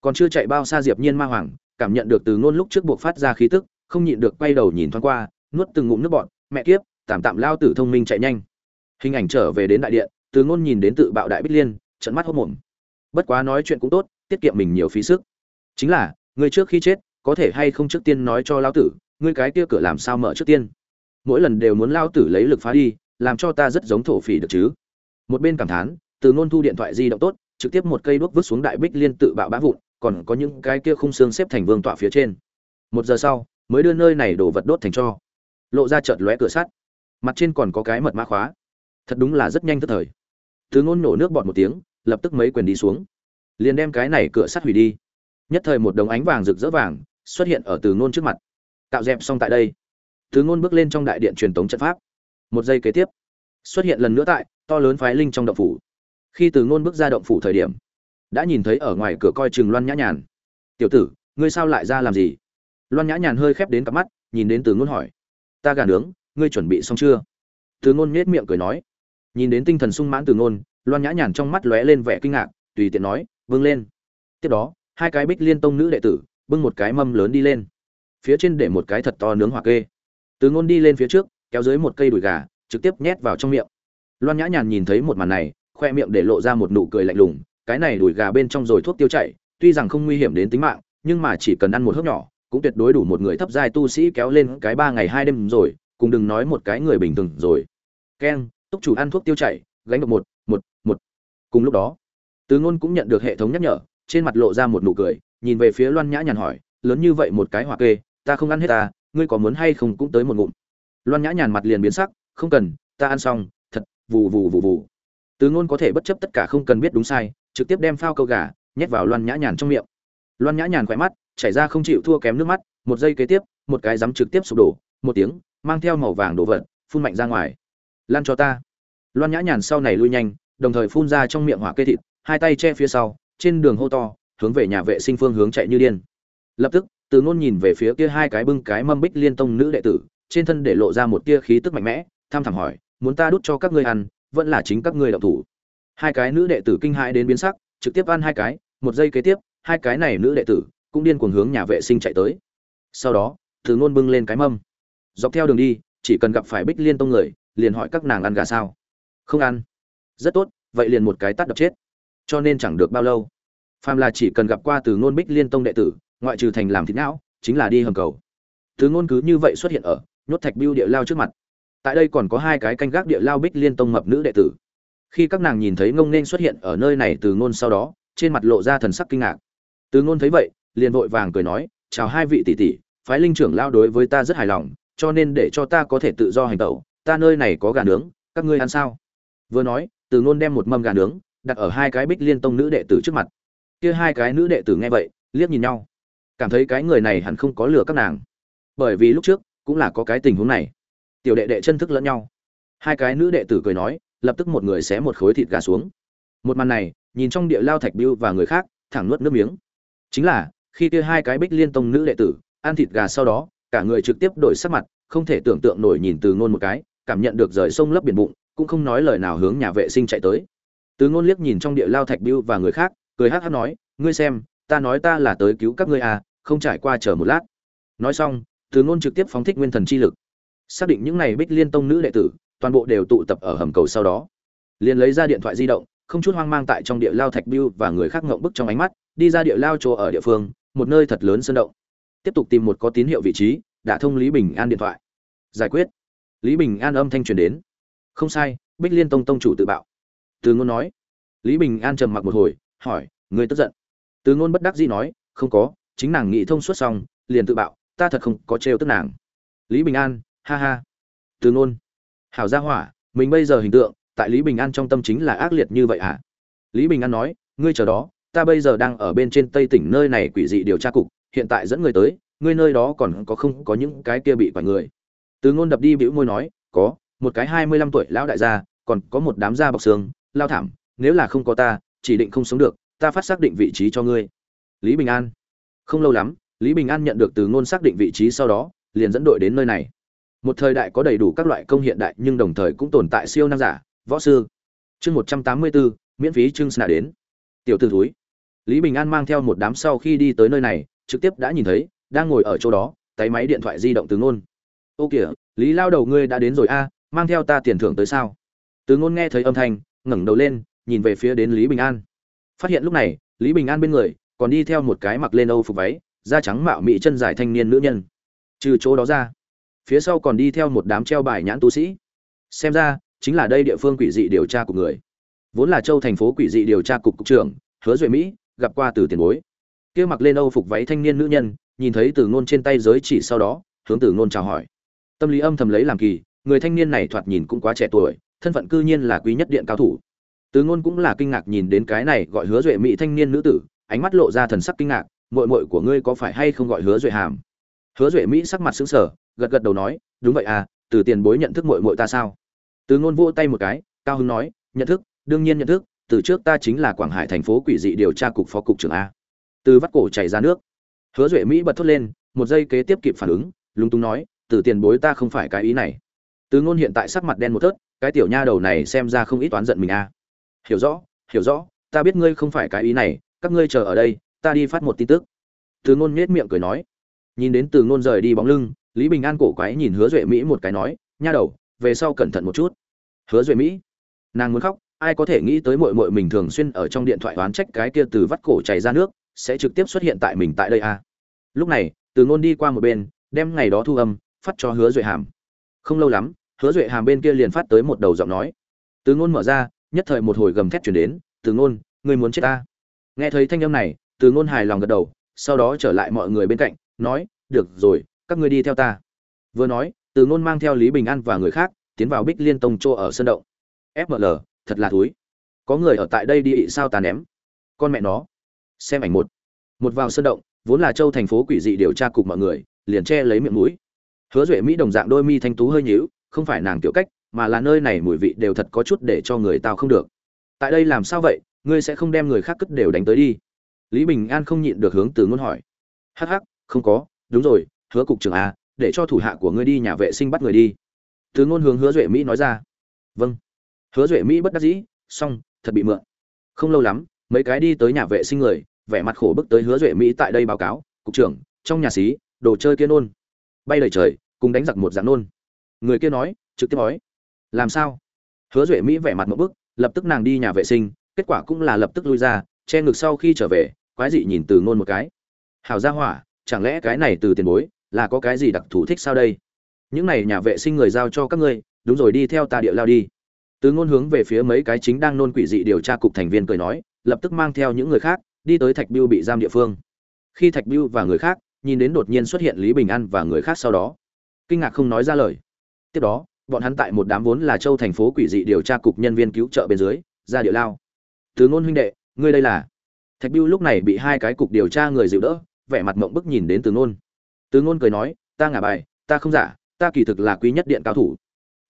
Còn chưa chạy bao xa diệp nhiên ma hoàng, cảm nhận được từ ngôn lúc trước buộc phát ra khí tức, không nhịn được quay đầu nhìn thoáng qua, nuốt từng ngụm nước bọt, mẹ kiếp, tạm tạm lao tử thông minh chạy nhanh. Hình ảnh trở về đến đại điện, từ ngôn nhìn đến tự bạo đại bích liên trận mắt hốt mồm bất quá nói chuyện cũng tốt, tiết kiệm mình nhiều phí sức. Chính là, người trước khi chết, có thể hay không trước tiên nói cho lao tử, ngươi cái kia cửa làm sao mở trước tiên? Mỗi lần đều muốn lao tử lấy lực phá đi, làm cho ta rất giống thổ phỉ được chứ? Một bên cảm thán từ ngôn thu điện thoại di động tốt, trực tiếp một cây đuốc vứt xuống đại bích liên tự bạo bã vụn, còn có những cái kia khung xương xếp thành vương tọa phía trên. Một giờ sau, mới đưa nơi này đổ vật đốt thành cho. Lộ ra chợt lóe cửa sắt. Mặt trên còn có cái mật mã khóa. Thật đúng là rất nhanh tức thời. Từ ngôn nổ nước bọt một tiếng, lập tức mấy quyền đi xuống. Liền đem cái này cửa sắt hủy đi. Nhất thời một đống ánh vàng rực rỡ vàng xuất hiện ở từ ngôn trước mặt. Tạo dẹp xong tại đây. Từ ngôn bước lên trong đại điện truyền tống trận pháp. Một giây kế tiếp, xuất hiện lần nữa tại to lớn phái linh trong động phủ khi từ ngôn bước ra động phủ thời điểm, đã nhìn thấy ở ngoài cửa coi chừng loan nhã nhàn. Tiểu tử, ngươi sao lại ra làm gì? Loan nhã nhàn hơi khép đến cặp mắt, nhìn đến từ ngôn hỏi. Ta gà nướng, ngươi chuẩn bị xong chưa? Từ ngôn nhếch miệng cười nói. Nhìn đến tinh thần sung mãn từ ngôn, loan nhã nhàn trong mắt lóe lên vẻ kinh ngạc, tùy tiện nói vâng lên. Tiếp đó, hai cái bích liên tông nữ đệ tử bưng một cái mâm lớn đi lên. Phía trên để một cái thật to nướng hỏa kê. Từ ngôn đi lên phía trước, kéo dưới một cây đùi gà, trực tiếp nhét vào trong miệng. Loan nhã nhàn nhìn thấy một màn này khoe miệng để lộ ra một nụ cười lạnh lùng, cái này đùi gà bên trong rồi thuốc tiêu chảy, tuy rằng không nguy hiểm đến tính mạng, nhưng mà chỉ cần ăn một hớp nhỏ, cũng tuyệt đối đủ một người thấp giai tu sĩ kéo lên cái ba ngày hai đêm rồi, cùng đừng nói một cái người bình thường rồi. Keng túc chủ ăn thuốc tiêu chảy, gánh độc một một một. Cùng lúc đó tứ ngôn cũng nhận được hệ thống nhắc nhở, trên mặt lộ ra một nụ cười, nhìn về phía loan nhã nhàn hỏi, lớn như vậy một cái hỏa kê, ta không ăn hết ta, ngươi có muốn hay không cũng tới một ngụm? Loan nhã nhàn mặt liền biến sắc, không cần, ta ăn xong, thật, vù vù vù vù từ ngôn có thể bất chấp tất cả không cần biết đúng sai, trực tiếp đem phao câu gà nhét vào loan nhã nhàn trong miệng. Loan nhã nhàn khỏe mắt, chảy ra không chịu thua kém nước mắt, một giây kế tiếp, một cái giấm trực tiếp sụp đổ, một tiếng, mang theo màu vàng đổ vật phun mạnh ra ngoài. Lan cho ta. Loan nhã nhàn sau này lui nhanh, đồng thời phun ra trong miệng hỏa kê thịt, hai tay che phía sau, trên đường hô to, hướng về nhà vệ sinh phương hướng chạy như điên. Lập tức từ ngôn nhìn về phía kia hai cái bưng cái mâm bích liên tông nữ đệ tử, trên thân để lộ ra một tia khí tức mạnh mẽ, tham thẳm hỏi, muốn ta đút cho các ngươi ăn vẫn là chính các ngươi động thủ. Hai cái nữ đệ tử kinh hãi đến biến sắc, trực tiếp ăn hai cái, một giây kế tiếp, hai cái này nữ đệ tử cũng điên cuồng hướng nhà vệ sinh chạy tới. Sau đó, từ ngôn bưng lên cái mâm. Dọc theo đường đi, chỉ cần gặp phải bích liên tông người, liền hỏi các nàng ăn gà sao. Không ăn. Rất tốt, vậy liền một cái tát đập chết. Cho nên chẳng được bao lâu. Phàm là chỉ cần gặp qua từ ngôn bích liên tông đệ tử, ngoại trừ thành làm thịt não, chính là đi hầm cầu. Từ ngôn cứ như vậy xuất hiện ở nhốt thạch biêu địa lao trước mặt tại đây còn có hai cái canh gác địa lao bích liên tông mập nữ đệ tử. Khi các nàng nhìn thấy ngông nên xuất hiện ở nơi này từ ngôn sau đó, trên mặt lộ ra thần sắc kinh ngạc. Từ ngôn thấy vậy, liền vội vàng cười nói, chào hai vị tỷ tỷ, phái linh trưởng lao đối với ta rất hài lòng, cho nên để cho ta có thể tự do hành tẩu, ta nơi này có gà nướng, các ngươi ăn sao? Vừa nói, từ ngôn đem một mâm gà nướng, đặt ở hai cái bích liên tông nữ đệ tử trước mặt. Kia hai cái nữ đệ tử nghe vậy, liếc nhìn nhau. Cảm thấy cái người này hẳn không có lừa các nàng. Bởi vì lúc trước, cũng là có cái tình huống này tiểu đệ đệ chân thức lẫn nhau. Hai cái nữ đệ tử cười nói, lập tức một người xé một khối thịt gà xuống. Một màn này, nhìn trong địa lao thạch biêu và người khác, thẳng nuốt nước miếng. Chính là, khi kia hai cái bích liên tông nữ đệ tử, ăn thịt gà sau đó, cả người trực tiếp đổi sắc mặt, không thể tưởng tượng nổi nhìn từ ngôn một cái, cảm nhận được rời sông lấp biển bụng, cũng không nói lời nào hướng nhà vệ sinh chạy tới. Từ ngôn liếc nhìn trong địa lao thạch biêu và người khác, cười hắc hắc nói, ngươi xem, ta nói ta là tới cứu các ngươi à không trải qua chờ một lát. Nói xong, từ ngôn trực tiếp phóng thích nguyên thần chi lực xác định những này bích liên tông nữ đệ tử, toàn bộ đều tụ tập ở hầm cầu sau đó. Liền lấy ra điện thoại di động, không chút hoang mang tại trong địa lao thạch biêu và người khác ngộng bức trong ánh mắt, đi ra địa lao chỗ ở địa phương, một nơi thật lớn sơn động. Tiếp tục tìm một có tín hiệu vị trí đã thông lý bình an điện thoại. Giải quyết. Lý bình an âm thanh truyền đến. Không sai, bích liên tông tông chủ tự bạo. Từ ngôn nói. Lý bình an trầm mặc một hồi, hỏi người tức giận? Từ ngôn bất đắc dĩ nói, không có, chính nàng nghĩ thông suốt xong, liền tự bạo, ta thật không có trêu tức nàng. Lý bình an ha ha. Từ ngôn. Hảo gia hỏa, mình bây giờ hình tượng, tại lý bình an trong tâm chính là ác liệt như vậy hả? Lý bình an nói, ngươi chờ đó, ta bây giờ đang ở bên trên tây tỉnh nơi này quỷ dị điều tra cục, hiện tại dẫn người tới, ngươi nơi đó còn có không có những cái kia bị quả người? Từ ngôn đập đi bĩu môi nói, có, một cái hai mươi lăm tuổi lão đại gia, còn có một đám da bọc xương, lao thảm, nếu là không có ta, chỉ định không sống được, ta phát xác định vị trí cho ngươi. Lý bình an. Không lâu lắm, lý bình an nhận được từ ngôn xác định vị trí sau đó, liền dẫn đội đến nơi này một thời đại có đầy đủ các loại công hiện đại nhưng đồng thời cũng tồn tại siêu năng giả, võ sư. Chương một trăm tám mươi bốn miễn phí trưng sna đến. Tiểu t ử thúi. Lý bình an mang theo một đám sau khi đi tới nơi này, trực tiếp đã nhìn thấy, đang ngồi ở chỗ đó, tay máy điện thoại di động từ ngôn. Ô kìa, lý lao đầu ngươi đã đến rồi a, mang theo ta tiền thưởng tới sao? Từ ngôn nghe thấy âm thanh, ngẩng đầu lên, nhìn về phía đến lý bình an. Phát hiện lúc này, lý bình an bên người, còn đi theo một cái mặc lên âu phục váy, da trắng mạo mị chân dài thanh niên nữ nhân. Trừ chỗ đó ra phía sau còn đi theo một đám treo bài nhãn tu sĩ. Xem ra, chính là đây địa phương quỷ dị điều tra của người. Vốn là châu thành phố quỷ dị điều tra cục cục trưởng, hứa duệ mỹ, gặp qua từ tiền bối. Kia mặc lên âu phục váy thanh niên nữ nhân, nhìn thấy từ ngôn trên tay giới chỉ sau đó, hướng từ ngôn chào hỏi. Tâm lý âm thầm lấy làm kỳ, người thanh niên này thoạt nhìn cũng quá trẻ tuổi, thân phận cư nhiên là quý nhất điện cao thủ. Từ ngôn cũng là kinh ngạc nhìn đến cái này gọi hứa duệ mỹ thanh niên nữ tử, ánh mắt lộ ra thần sắc kinh ngạc, muội muội của ngươi có phải hay không gọi hứa duệ hàm? Hứa duệ mỹ sắc mặt sững sờ gật gật đầu nói, đúng vậy à từ tiền bối nhận thức muội muội ta sao? Từ ngôn vỗ tay một cái, cao Hưng nói, nhận thức, đương nhiên nhận thức, từ trước ta chính là quảng hải thành phố quỷ dị điều tra cục phó cục trưởng a. Từ vắt cổ chảy ra nước. Hứa duệ mỹ bật thốt lên, một giây kế tiếp kịp phản ứng, lúng túng nói, từ tiền bối ta không phải cái ý này. Từ ngôn hiện tại sắc mặt đen một tớt cái tiểu nha đầu này xem ra không ít toán giận mình a. Hiểu rõ hiểu rõ, ta biết ngươi không phải cái ý này, các ngươi chờ ở đây, ta đi phát một tin tức. Từ ngôn nhếch miệng cười nói. Nhìn đến từ ngôn rời đi bóng lưng lý bình an cổ quái nhìn hứa duệ mỹ một cái nói, nha đầu, về sau cẩn thận một chút. Hứa duệ mỹ? Nàng muốn khóc, ai có thể nghĩ tới mội mội mình thường xuyên ở trong điện thoại oán trách cái kia từ vắt cổ chảy ra nước, sẽ trực tiếp xuất hiện tại mình tại đây à. lúc này, từ ngôn đi qua một bên, đem ngày đó thu âm, phát cho hứa duệ hàm. Không lâu lắm, hứa duệ hàm bên kia liền phát tới một đầu giọng nói. Từ ngôn mở ra, nhất thời một hồi gầm thét chuyển đến, từ ngôn, người muốn chết ta? Nghe thấy thanh âm này, từ ngôn hài lòng gật đầu, sau đó trở lại mọi người bên cạnh, nói, được rồi các ngươi đi theo ta. Vừa nói, từ ngôn mang theo lý bình an và người khác tiến vào bích liên tông chỗ ở sân động. Fml thật là thúi. Có người ở tại đây đi ị sao tà ném. Con mẹ nó. Xem ảnh một. Một vào sân động, vốn là châu thành phố quỷ dị điều tra cục mọi người, liền che lấy miệng mũi. Hứa duệ mỹ đồng dạng đôi mi thanh tú hơi nhíu, không phải nàng tiểu cách, mà là nơi này mùi vị đều thật có chút để cho người tao không được. Tại đây làm sao vậy, ngươi sẽ không đem người khác cất đều đánh tới đi. Lý bình an không nhịn được hướng từ ngôn hỏi. Hắc hắc, không có, đúng rồi hứa cục trưởng à để cho thủ hạ của ngươi đi nhà vệ sinh bắt người đi. Từ ngôn hướng hứa duệ mỹ nói ra. Vâng. Hứa duệ mỹ bất đắc dĩ, xong, thật bị mượn. Không lâu lắm, mấy cái đi tới nhà vệ sinh người, vẻ mặt khổ bức tới hứa duệ mỹ tại đây báo cáo, cục trưởng, trong nhà xí, đồ chơi kia nôn. Bay lời trời, cùng đánh giặc một dạng nôn. Người kia nói, trực tiếp nói, làm sao? Hứa duệ mỹ vẻ mặt một bức, lập tức nàng đi nhà vệ sinh, kết quả cũng là lập tức lui ra, che ngực sau khi trở về, quái dị nhìn từ ngôn một cái. Hào ra hỏa, chẳng lẽ cái này từ tiền bối là có cái gì đặc thù thích sao đây? Những này nhà vệ sinh người giao cho các ngươi, đúng rồi, đi theo ta địa lao đi. Từ ngôn hướng về phía mấy cái chính đang nôn quỷ dị điều tra cục thành viên cười nói, lập tức mang theo những người khác, đi tới thạch biêu bị giam địa phương. Khi thạch biêu và người khác, nhìn đến đột nhiên xuất hiện lý bình an và người khác sau đó, kinh ngạc không nói ra lời. Tiếp đó, bọn hắn tại một đám vốn là châu thành phố quỷ dị điều tra cục nhân viên cứu trợ bên dưới, ra địa lao. Từ ngôn huynh đệ, ngươi đây là? Thạch biêu lúc này bị hai cái cục điều tra người dịu đỡ, vẻ mặt mộng bức nhìn đến từ ngôn từ ngôn cười nói, ta ngả bài, ta không giả, ta kỳ thực là quý nhất điện cao thủ.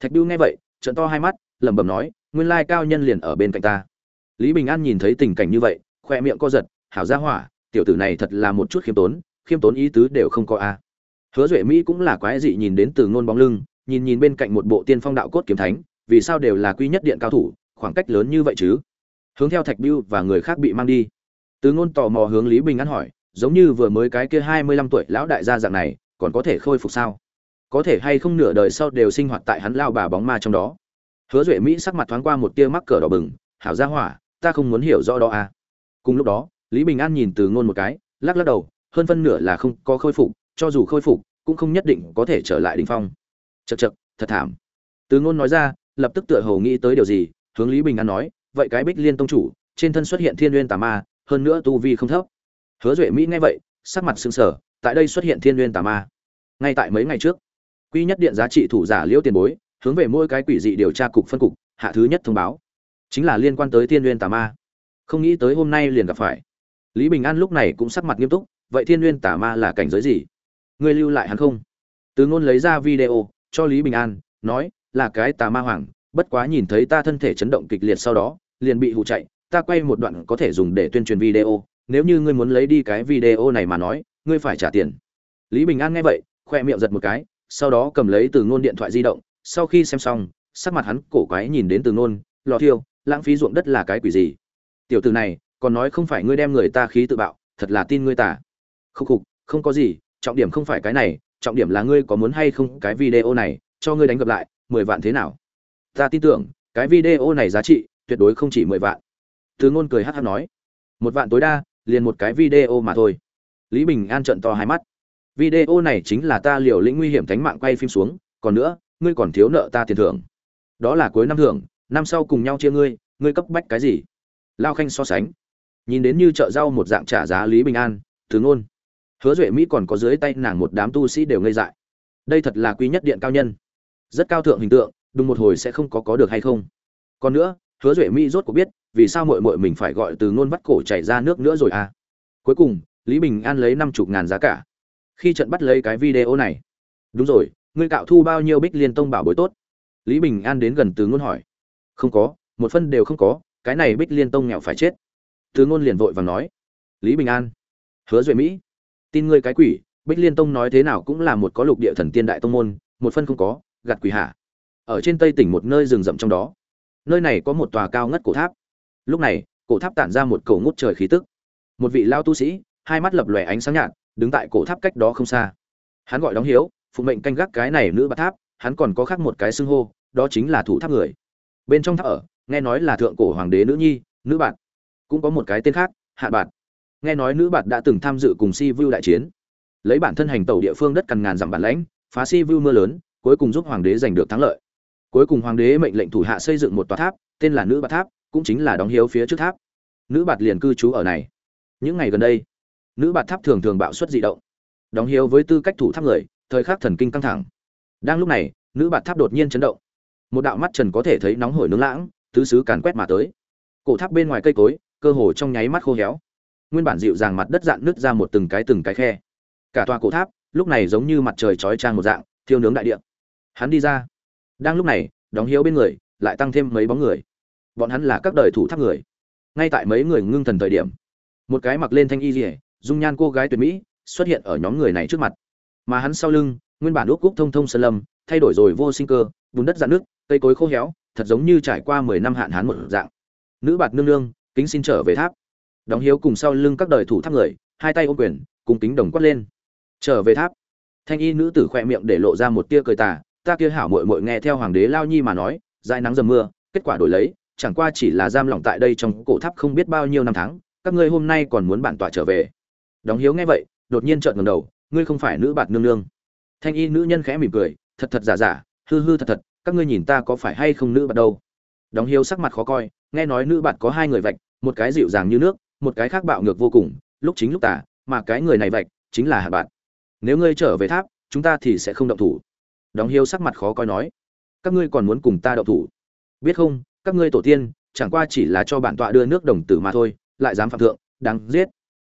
Thạch biêu nghe vậy, trợn to hai mắt, lẩm bẩm nói, nguyên lai cao nhân liền ở bên cạnh ta. Lý bình an nhìn thấy tình cảnh như vậy, khoe miệng co giật, hảo gia hỏa, tiểu tử này thật là một chút khiêm tốn khiêm tốn ý tứ đều không có a. Hứa duệ mỹ cũng là quái dị nhìn đến từ ngôn bóng lưng, nhìn nhìn bên cạnh một bộ tiên phong đạo cốt kiếm thánh, vì sao đều là quý nhất điện cao thủ, khoảng cách lớn như vậy chứ? Hướng theo thạch biêu và người khác bị mang đi. Từ ngôn tò mò hướng lý bình an hỏi giống như vừa mới cái kia hai mươi lăm tuổi lão đại gia dạng này, còn có thể khôi phục sao? Có thể hay không nửa đời sau đều sinh hoạt tại hắn lao bà bóng ma trong đó? Hứa duệ mỹ sắc mặt thoáng qua một tia mắc cỡ đỏ bừng, hảo ra hỏa, ta không muốn hiểu rõ đó à. Cùng lúc đó, lý bình an nhìn từ ngôn một cái, lắc lắc đầu, hơn phân nửa là không có khôi phục, cho dù khôi phục, cũng không nhất định có thể trở lại đỉnh phong. Chật chật thật thảm. Từ ngôn nói ra, lập tức tựa hồ nghĩ tới điều gì, hướng lý bình an nói, vậy cái bích liên tông chủ, trên thân xuất hiện thiên nguyên tà ma, hơn nữa tu vi không thấp hứa duệ mỹ nghe vậy, sắc mặt sững sờ, tại đây xuất hiện thiên nguyên tà ma. Ngay tại mấy ngày trước, quy nhất điện giá trị thủ giả liễu tiền bối, hướng về mỗi cái quỷ dị điều tra cục phân cục, hạ thứ nhất thông báo. Chính là liên quan tới thiên nguyên tà ma. Không nghĩ tới hôm nay liền gặp phải. Lý bình an lúc này cũng sắc mặt nghiêm túc, vậy thiên nguyên tà ma là cảnh giới gì? Ngươi lưu lại hắn không? Từ ngôn lấy ra video, cho lý bình an, nói, là cái tà ma hoàng, bất quá nhìn thấy ta thân thể chấn động kịch liệt sau đó, liền bị hụ chạy, ta quay một đoạn có thể dùng để tuyên truyền video nếu như ngươi muốn lấy đi cái video này mà nói, ngươi phải trả tiền. Lý bình an nghe vậy, khoe miệng giật một cái, sau đó cầm lấy từ ngôn điện thoại di động, sau khi xem xong, sắc mặt hắn cổ quái nhìn đến từ ngôn, lò thiêu, lãng phí ruộng đất là cái quỷ gì? Tiểu từ này, còn nói không phải ngươi đem người ta khí tự bạo, thật là tin ngươi tả khúc khục, không có gì, trọng điểm không phải cái này, trọng điểm là ngươi có muốn hay không cái video này, cho ngươi đánh gặp lại, mười vạn thế nào? Ta tin tưởng, cái video này giá trị tuyệt đối không chỉ mười vạn. Từ ngôn cười hát hát nói. Một vạn tối đa liền một cái video mà thôi. Lý bình an trận to hai mắt. Video này chính là ta liều lĩnh nguy hiểm thánh mạng quay phim xuống, còn nữa, ngươi còn thiếu nợ ta tiền thưởng. Đó là cuối năm thưởng, năm sau cùng nhau chia ngươi ngươi cấp bách cái gì? Lao khanh so sánh. Nhìn đến như chợ rau một dạng trả giá lý bình an từ ngôn. Hứa duệ mỹ còn có dưới tay nàng một đám tu sĩ đều ngây dại. Đây thật là quý nhất điện cao nhân. Rất cao thượng hình tượng, đùng một hồi sẽ không có có được hay không? Còn nữa hứa duệ mỹ rốt cuộc biết, vì sao mội mội mình phải gọi từ ngôn vắt cổ chảy ra nước nữa rồi à? Cuối cùng, lý bình an lấy năm chục ngàn giá cả. Khi trận bắt lấy cái video này. Đúng rồi, ngươi cạo thu bao nhiêu bích liên tông bảo bối tốt? Lý bình an đến gần từ ngôn hỏi. Không có, một phân đều không có, cái này bích liên tông nghèo phải chết. Từ ngôn liền vội và nói. Lý bình an. Hứa duệ mỹ. Tin ngươi cái quỷ, bích liên tông nói thế nào cũng là một có lục địa thần tiên đại tông môn, một phân không có, gạt quỷ hạ. Ở trên tây tỉnh một nơi rừng rậm trong đó nơi này có một tòa cao ngất cổ tháp. Lúc này, cổ tháp tản ra một cầu ngút trời khí tức. Một vị lao tu sĩ, hai mắt lập lòe ánh sáng nhạt, đứng tại cổ tháp cách đó không xa. Hắn gọi đóng hiếu, phụ mệnh canh gác cái này nữ bạt tháp, hắn còn có khác một cái xưng hô, đó chính là thủ tháp người. Bên trong tháp ở, nghe nói là thượng cổ hoàng đế nữ nhi, nữ bạn cũng có một cái tên khác, hạ bạn nghe nói nữ bạn đã từng tham dự cùng si vu đại chiến. Lấy bản thân hành tàu địa phương đất cằn ngàn dặm bản lãnh, phá si vu mưa lớn, cuối cùng giúp hoàng đế giành được thắng lợi cuối cùng hoàng đế mệnh lệnh thủ hạ xây dựng một tòa tháp, tên là nữ bạt tháp, cũng chính là đóng hiếu phía trước tháp. Nữ bạt liền cư trú ở này. Những ngày gần đây, nữ bạt tháp thường thường bạo suất dị động. Đóng hiếu với tư cách thủ tháp người, thời khắc thần kinh căng thẳng. Đang lúc này, nữ bạt tháp đột nhiên chấn động. Một đạo mắt trần có thể thấy nóng hổi nướng lãng, tứ xứ càn quét mà tới. Cổ tháp bên ngoài cây cối, cơ hồ trong nháy mắt khô héo. Nguyên bản dịu dàng mặt đất dạn nứt ra một từng cái từng cái khe. Cả tòa cổ tháp, lúc này giống như mặt trời chói trang một dạng, thiêu nướng đại địa. Hắn đi ra đang lúc này, đóng hiếu bên người, lại tăng thêm mấy bóng người. Bọn hắn là các đời thủ tháp người. Ngay tại mấy người ngưng thần thời điểm, một cái mặc lên thanh y rỉa dung nhan cô gái tuyệt mỹ, xuất hiện ở nhóm người này trước mặt. Mà hắn sau lưng, nguyên bản úc cúc thông thông sơn lâm, thay đổi rồi vô sinh cơ, bùn đất dạn nước cây cối khô héo, thật giống như trải qua mười năm hạn hán một dạng. Nữ bạt nương nương, kính xin trở về tháp. Đóng hiếu cùng sau lưng các đời thủ tháp người, hai tay ôm quyền, cùng kính đồng quát lên. Trở về tháp. Thanh y nữ tử khỏe miệng để lộ ra một tia cười tà ta kia hảo muội muội nghe theo hoàng đế lao nhi mà nói dài nắng dầm mưa kết quả đổi lấy chẳng qua chỉ là giam lỏng tại đây trong cổ tháp không biết bao nhiêu năm tháng các ngươi hôm nay còn muốn bản tọa trở về. Đóng hiếu nghe vậy đột nhiên trợn ngẩng đầu ngươi không phải nữ bạt nương nương. Thanh y nữ nhân khẽ mỉm cười thật thật giả giả hư hư thật thật các ngươi nhìn ta có phải hay không nữ bạt đâu. Đóng hiếu sắc mặt khó coi nghe nói nữ bạt có hai người vạch một cái dịu dàng như nước một cái khác bạo ngược vô cùng lúc chính lúc tà, mà cái người này vạch chính là hạ bạn nếu ngươi trở về tháp chúng ta thì sẽ không động thủ đóng hiếu sắc mặt khó coi nói, các ngươi còn muốn cùng ta đậu thủ? Biết không, các ngươi tổ tiên, chẳng qua chỉ là cho bản tọa đưa nước đồng tử mà thôi, lại dám phạm thượng, đáng giết.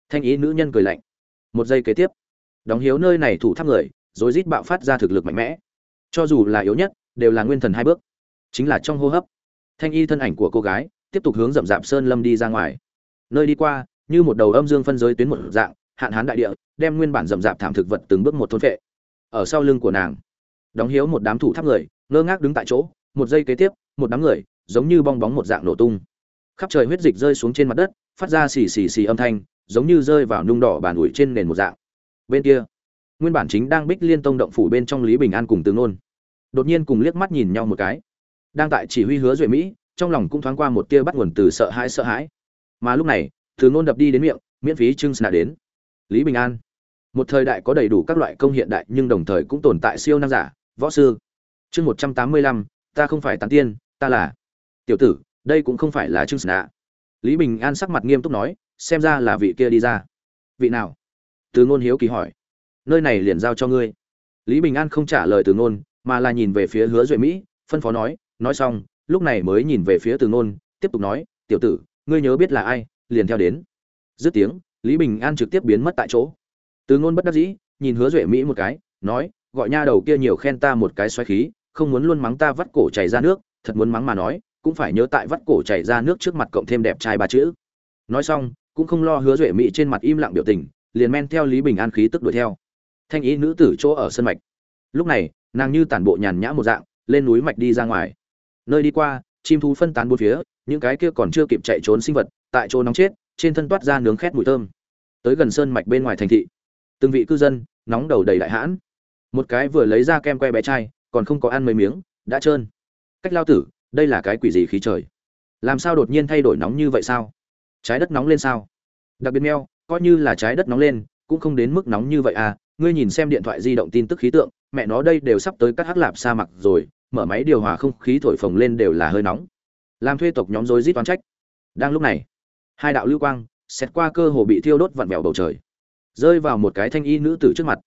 Thanh ý nữ nhân cười lạnh. Một giây kế tiếp, đóng hiếu nơi này thủ tháp người rồi rít bạo phát ra thực lực mạnh mẽ. Cho dù là yếu nhất, đều là nguyên thần hai bước. Chính là trong hô hấp, thanh y thân ảnh của cô gái, tiếp tục hướng rậm rạp sơn lâm đi ra ngoài. Nơi đi qua, như một đầu âm dương phân giới tuyến một dạng, hạn hán đại địa, đem nguyên bản rậm rạp thảm thực vật từng bước một thôn phệ. Ở sau lưng của nàng đóng hiếu một đám thủ tháp người, ngơ ngác đứng tại chỗ, một giây kế tiếp, một đám người, giống như bong bóng một dạng nổ tung. Khắp trời huyết dịch rơi xuống trên mặt đất, phát ra xì xì xì âm thanh, giống như rơi vào nung đỏ bàn ủi trên nền một dạng. Bên kia, nguyên bản chính đang bích liên tông động phủ bên trong lý bình an cùng tướng nôn, đột nhiên cùng liếc mắt nhìn nhau một cái. Đang tại chỉ huy hứa duệ mỹ, trong lòng cũng thoáng qua một tia bắt nguồn từ sợ hãi sợ hãi. Mà lúc này tướng nôn đập đi đến miệng, miễn phí trưng sna đến. Lý bình an, một thời đại có đầy đủ các loại công hiện đại nhưng đồng thời cũng tồn tại siêu năng giả võ sư, chương một trăm tám mươi lăm, ta không phải tán tiên, ta là. Tiểu tử, đây cũng không phải là trưng sna lý bình an sắc mặt nghiêm túc nói, xem ra là vị kia đi ra. Vị nào? Từ ngôn hiếu kỳ hỏi. Nơi này liền giao cho ngươi. Lý bình an không trả lời từ ngôn, mà là nhìn về phía hứa duệ mỹ, phân phó nói nói xong, lúc này mới nhìn về phía từ ngôn, tiếp tục nói, tiểu tử, ngươi nhớ biết là ai, liền theo đến. Dứt tiếng, lý bình an trực tiếp biến mất tại chỗ. Từ ngôn bất đắc dĩ, nhìn hứa duệ mỹ một cái, nói gọi nha đầu kia nhiều khen ta một cái xoáy khí, không muốn luôn mắng ta vắt cổ chảy ra nước, thật muốn mắng mà nói, cũng phải nhớ tại vắt cổ chảy ra nước trước mặt cộng thêm đẹp trai ba chữ. Nói xong, cũng không lo hứa duệ mỹ trên mặt im lặng biểu tình, liền men theo lý bình an khí tức đuổi theo. Thanh ý nữ tử chỗ ở sân mạch. Lúc này, nàng như tản bộ nhàn nhã một dạng, lên núi mạch đi ra ngoài. Nơi đi qua, chim thú phân tán bốn phía, những cái kia còn chưa kịp chạy trốn sinh vật, tại chỗ nóng chết, trên thân toát ra nướng khét mùi thơm. Tới gần sơn mạch bên ngoài thành thị, từng vị cư dân, nóng đầu đầy đại hãn một cái vừa lấy ra kem que bé trai, còn không có ăn mấy miếng, đã trơn. Cách lao tử, đây là cái quỷ gì khí trời? Làm sao đột nhiên thay đổi nóng như vậy sao? Trái đất nóng lên sao? Đặc biệt meo coi như là trái đất nóng lên, cũng không đến mức nóng như vậy à. Ngươi nhìn xem điện thoại di động tin tức khí tượng, mẹ nó đây đều sắp tới các hắc lạp sa mạc rồi, mở máy điều hòa không khí thổi phồng lên đều là hơi nóng. Làm thuê tộc nhóm rối rít toán trách. Đang lúc này, hai đạo lưu quang xét qua cơ hồ bị thiêu đốt vặn vẹo bầu trời. Rơi vào một cái thanh y nữ tử trước mặt.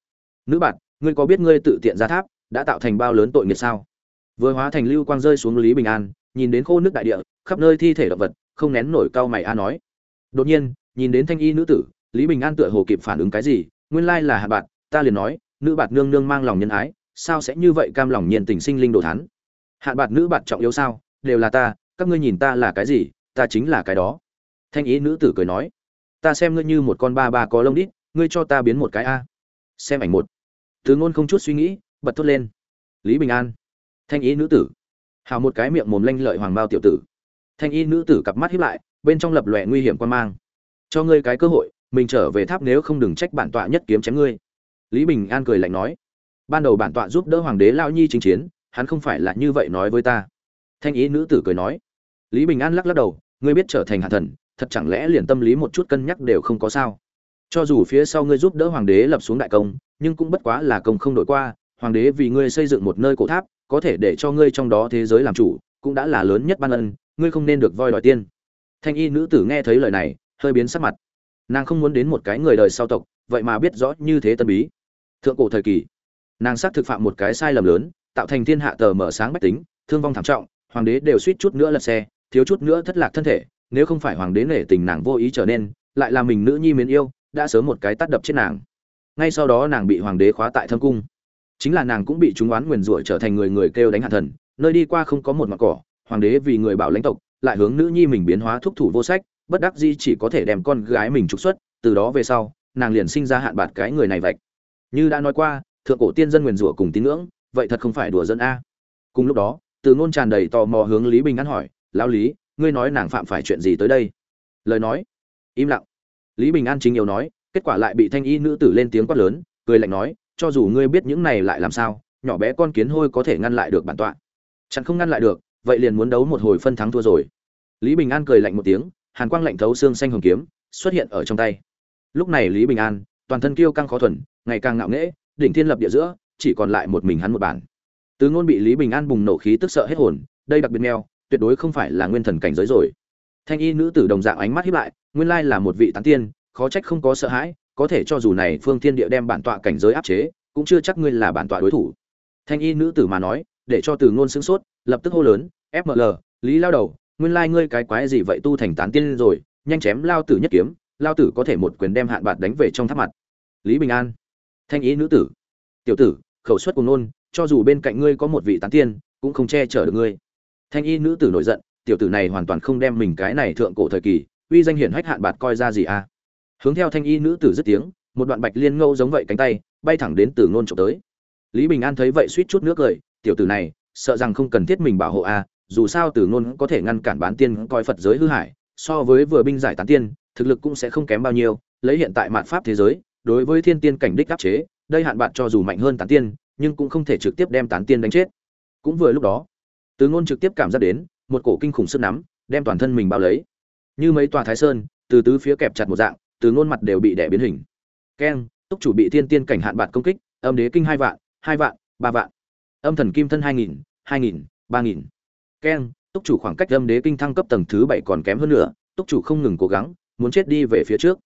Nữ bạn ngươi có biết ngươi tự tiện ra tháp, đã tạo thành bao lớn tội nghiệp sao? Vừa hóa thành lưu quang rơi xuống lý bình an, nhìn đến khô nước đại địa, khắp nơi thi thể động vật, không nén nổi cao mày a nói. Đột nhiên, nhìn đến thanh y nữ tử, lý bình an tựa hồ kịp phản ứng cái gì, nguyên lai là hạ bạn ta liền nói, nữ bạt nương nương mang lòng nhân ái, sao sẽ như vậy cam lòng nhiệt tình sinh linh đồ thắn hạn bạt nữ bạt trọng yếu sao? Đều là ta, các ngươi nhìn ta là cái gì, ta chính là cái đó. Thanh ý nữ tử cười nói, ta xem ngươi như một con ba ba có lông đít, ngươi cho ta biến một cái a. Xem ảnh một từ ngôn không chút suy nghĩ, bật thốt lên. Lý bình an. Thanh ý nữ tử. Hào một cái miệng mồm lanh lợi hoàng bao tiểu tử. Thanh y nữ tử cặp mắt híp lại, bên trong lập lòe nguy hiểm quan mang. Cho ngươi cái cơ hội, mình trở về tháp nếu không đừng trách bản tọa nhất kiếm chém ngươi. Lý bình an cười lạnh nói. Ban đầu bản tọa giúp đỡ hoàng đế lao nhi chinh chiến, hắn không phải là như vậy nói với ta. Thanh ý nữ tử cười nói. Lý bình an lắc lắc đầu, ngươi biết trở thành hạ thần, thật chẳng lẽ liền tâm lý một chút cân nhắc đều không có sao? Cho dù phía sau ngươi giúp đỡ hoàng đế lập xuống đại công, nhưng cũng bất quá là công không đổi qua, hoàng đế vì ngươi xây dựng một nơi cổ tháp, có thể để cho ngươi trong đó thế giới làm chủ, cũng đã là lớn nhất ban ân, ngươi không nên được voi đòi tiên. Thanh y nữ tử nghe thấy lời này, hơi biến sắc mặt. Nàng không muốn đến một cái người đời sau tộc, vậy mà biết rõ như thế tân bí. Thượng cổ thời kỳ, nàng xác thực phạm một cái sai lầm lớn, tạo thành thiên hạ tờ mở sáng bách tính, thương vong thảm trọng, hoàng đế đều suýt chút nữa lật xe, thiếu chút nữa thất lạc thân thể, nếu không phải hoàng đế nể tình nàng vô ý trở nên, lại là mình nữ nhi mến yêu đã sớm một cái tát đập chết nàng. Ngay sau đó nàng bị hoàng đế khóa tại thâm cung. Chính là nàng cũng bị chúng oán nguyền rủa trở thành người người kêu đánh hạ thần, nơi đi qua không có một mặt cỏ, hoàng đế vì người bảo lãnh tộc, lại hướng nữ nhi mình biến hóa thúc thủ vô sách, bất đắc di chỉ có thể đem con gái mình trục xuất, từ đó về sau, nàng liền sinh ra hạn bạt cái người này vạch. Như đã nói qua, thượng cổ tiên dân nguyền rủa cùng tín ngưỡng, vậy thật không phải đùa dân a. Cùng lúc đó, từ ngôn tràn đầy tò mò hướng lý bình ăn hỏi, lão lý, ngươi nói nàng phạm phải chuyện gì tới đây? Lời nói, im lặng lý bình an chính yêu nói, kết quả lại bị thanh y nữ tử lên tiếng quát lớn, cười lạnh nói, cho dù ngươi biết những này lại làm sao, nhỏ bé con kiến hôi có thể ngăn lại được bản tọa. Chẳng không ngăn lại được, vậy liền muốn đấu một hồi phân thắng thua rồi. Lý bình an cười lạnh một tiếng, hàn quang lạnh thấu xương xanh hồng kiếm, xuất hiện ở trong tay. Lúc này lý bình an, toàn thân kiêu căng khó thuần, ngày càng ngạo nghễ, đỉnh thiên lập địa giữa, chỉ còn lại một mình hắn một bản. Từ ngôn bị lý bình an bùng nổ khí tức sợ hết hồn, đây đặc biệt meo tuyệt đối không phải là nguyên thần cảnh giới rồi thanh y nữ tử đồng dạng ánh mắt hiếp lại, nguyên lai là một vị tán tiên, khó trách không có sợ hãi, có thể cho dù này phương thiên địa đem bản tọa cảnh giới áp chế, cũng chưa chắc ngươi là bản tọa đối thủ. Thanh y nữ tử mà nói, để cho từ ngôn sướng sốt, lập tức hô lớn fml lý lao đầu, nguyên lai ngươi cái quái gì vậy tu thành tán tiên rồi, nhanh chém lao tử nhất kiếm, lao tử có thể một quyền đem hạn bạt đánh về trong tháp mặt. Lý bình an, thanh ý nữ tử, tiểu tử, khẩu suất cùng nôn cho dù bên cạnh ngươi có một vị tán tiên, cũng không che chở được ngươi. Thanh y nữ tử nổi giận tiểu tử này hoàn toàn không đem mình cái này thượng cổ thời kỳ, uy danh hiển hách hạn bạt coi ra gì à? Hướng theo thanh y nữ tử dứt tiếng, một đoạn bạch liên ngâu giống vậy cánh tay, bay thẳng đến từ ngôn trộm tới. Lý bình an thấy vậy suýt chút nước cười, tiểu tử này, sợ rằng không cần thiết mình bảo hộ à dù sao từ ngôn có thể ngăn cản bán tiên coi phật giới hư hại, so với vừa binh giải tán tiên, thực lực cũng sẽ không kém bao nhiêu, lấy hiện tại mạn pháp thế giới, đối với thiên tiên cảnh đích áp chế, đây hạn bạn cho dù mạnh hơn tán tiên, nhưng cũng không thể trực tiếp đem tán tiên đánh chết. Cũng vừa lúc đó, từ ngôn trực tiếp cảm giác đến một cổ kinh khủng sức nắm, đem toàn thân mình bao lấy. Như mấy tòa thái sơn, từ tứ phía kẹp chặt một dạng, từ ngôn mặt đều bị đè biến hình. Keng, túc chủ bị thiên tiên cảnh hạn bạt công kích, âm đế kinh hai vạn hai vạn, ba vạn. Âm thần kim thân hai nghìn hai nghìn, ba nghìn. Keng, túc chủ khoảng cách âm đế kinh thăng cấp tầng thứ bảy còn kém hơn nữa, túc chủ không ngừng cố gắng, muốn chết đi về phía trước.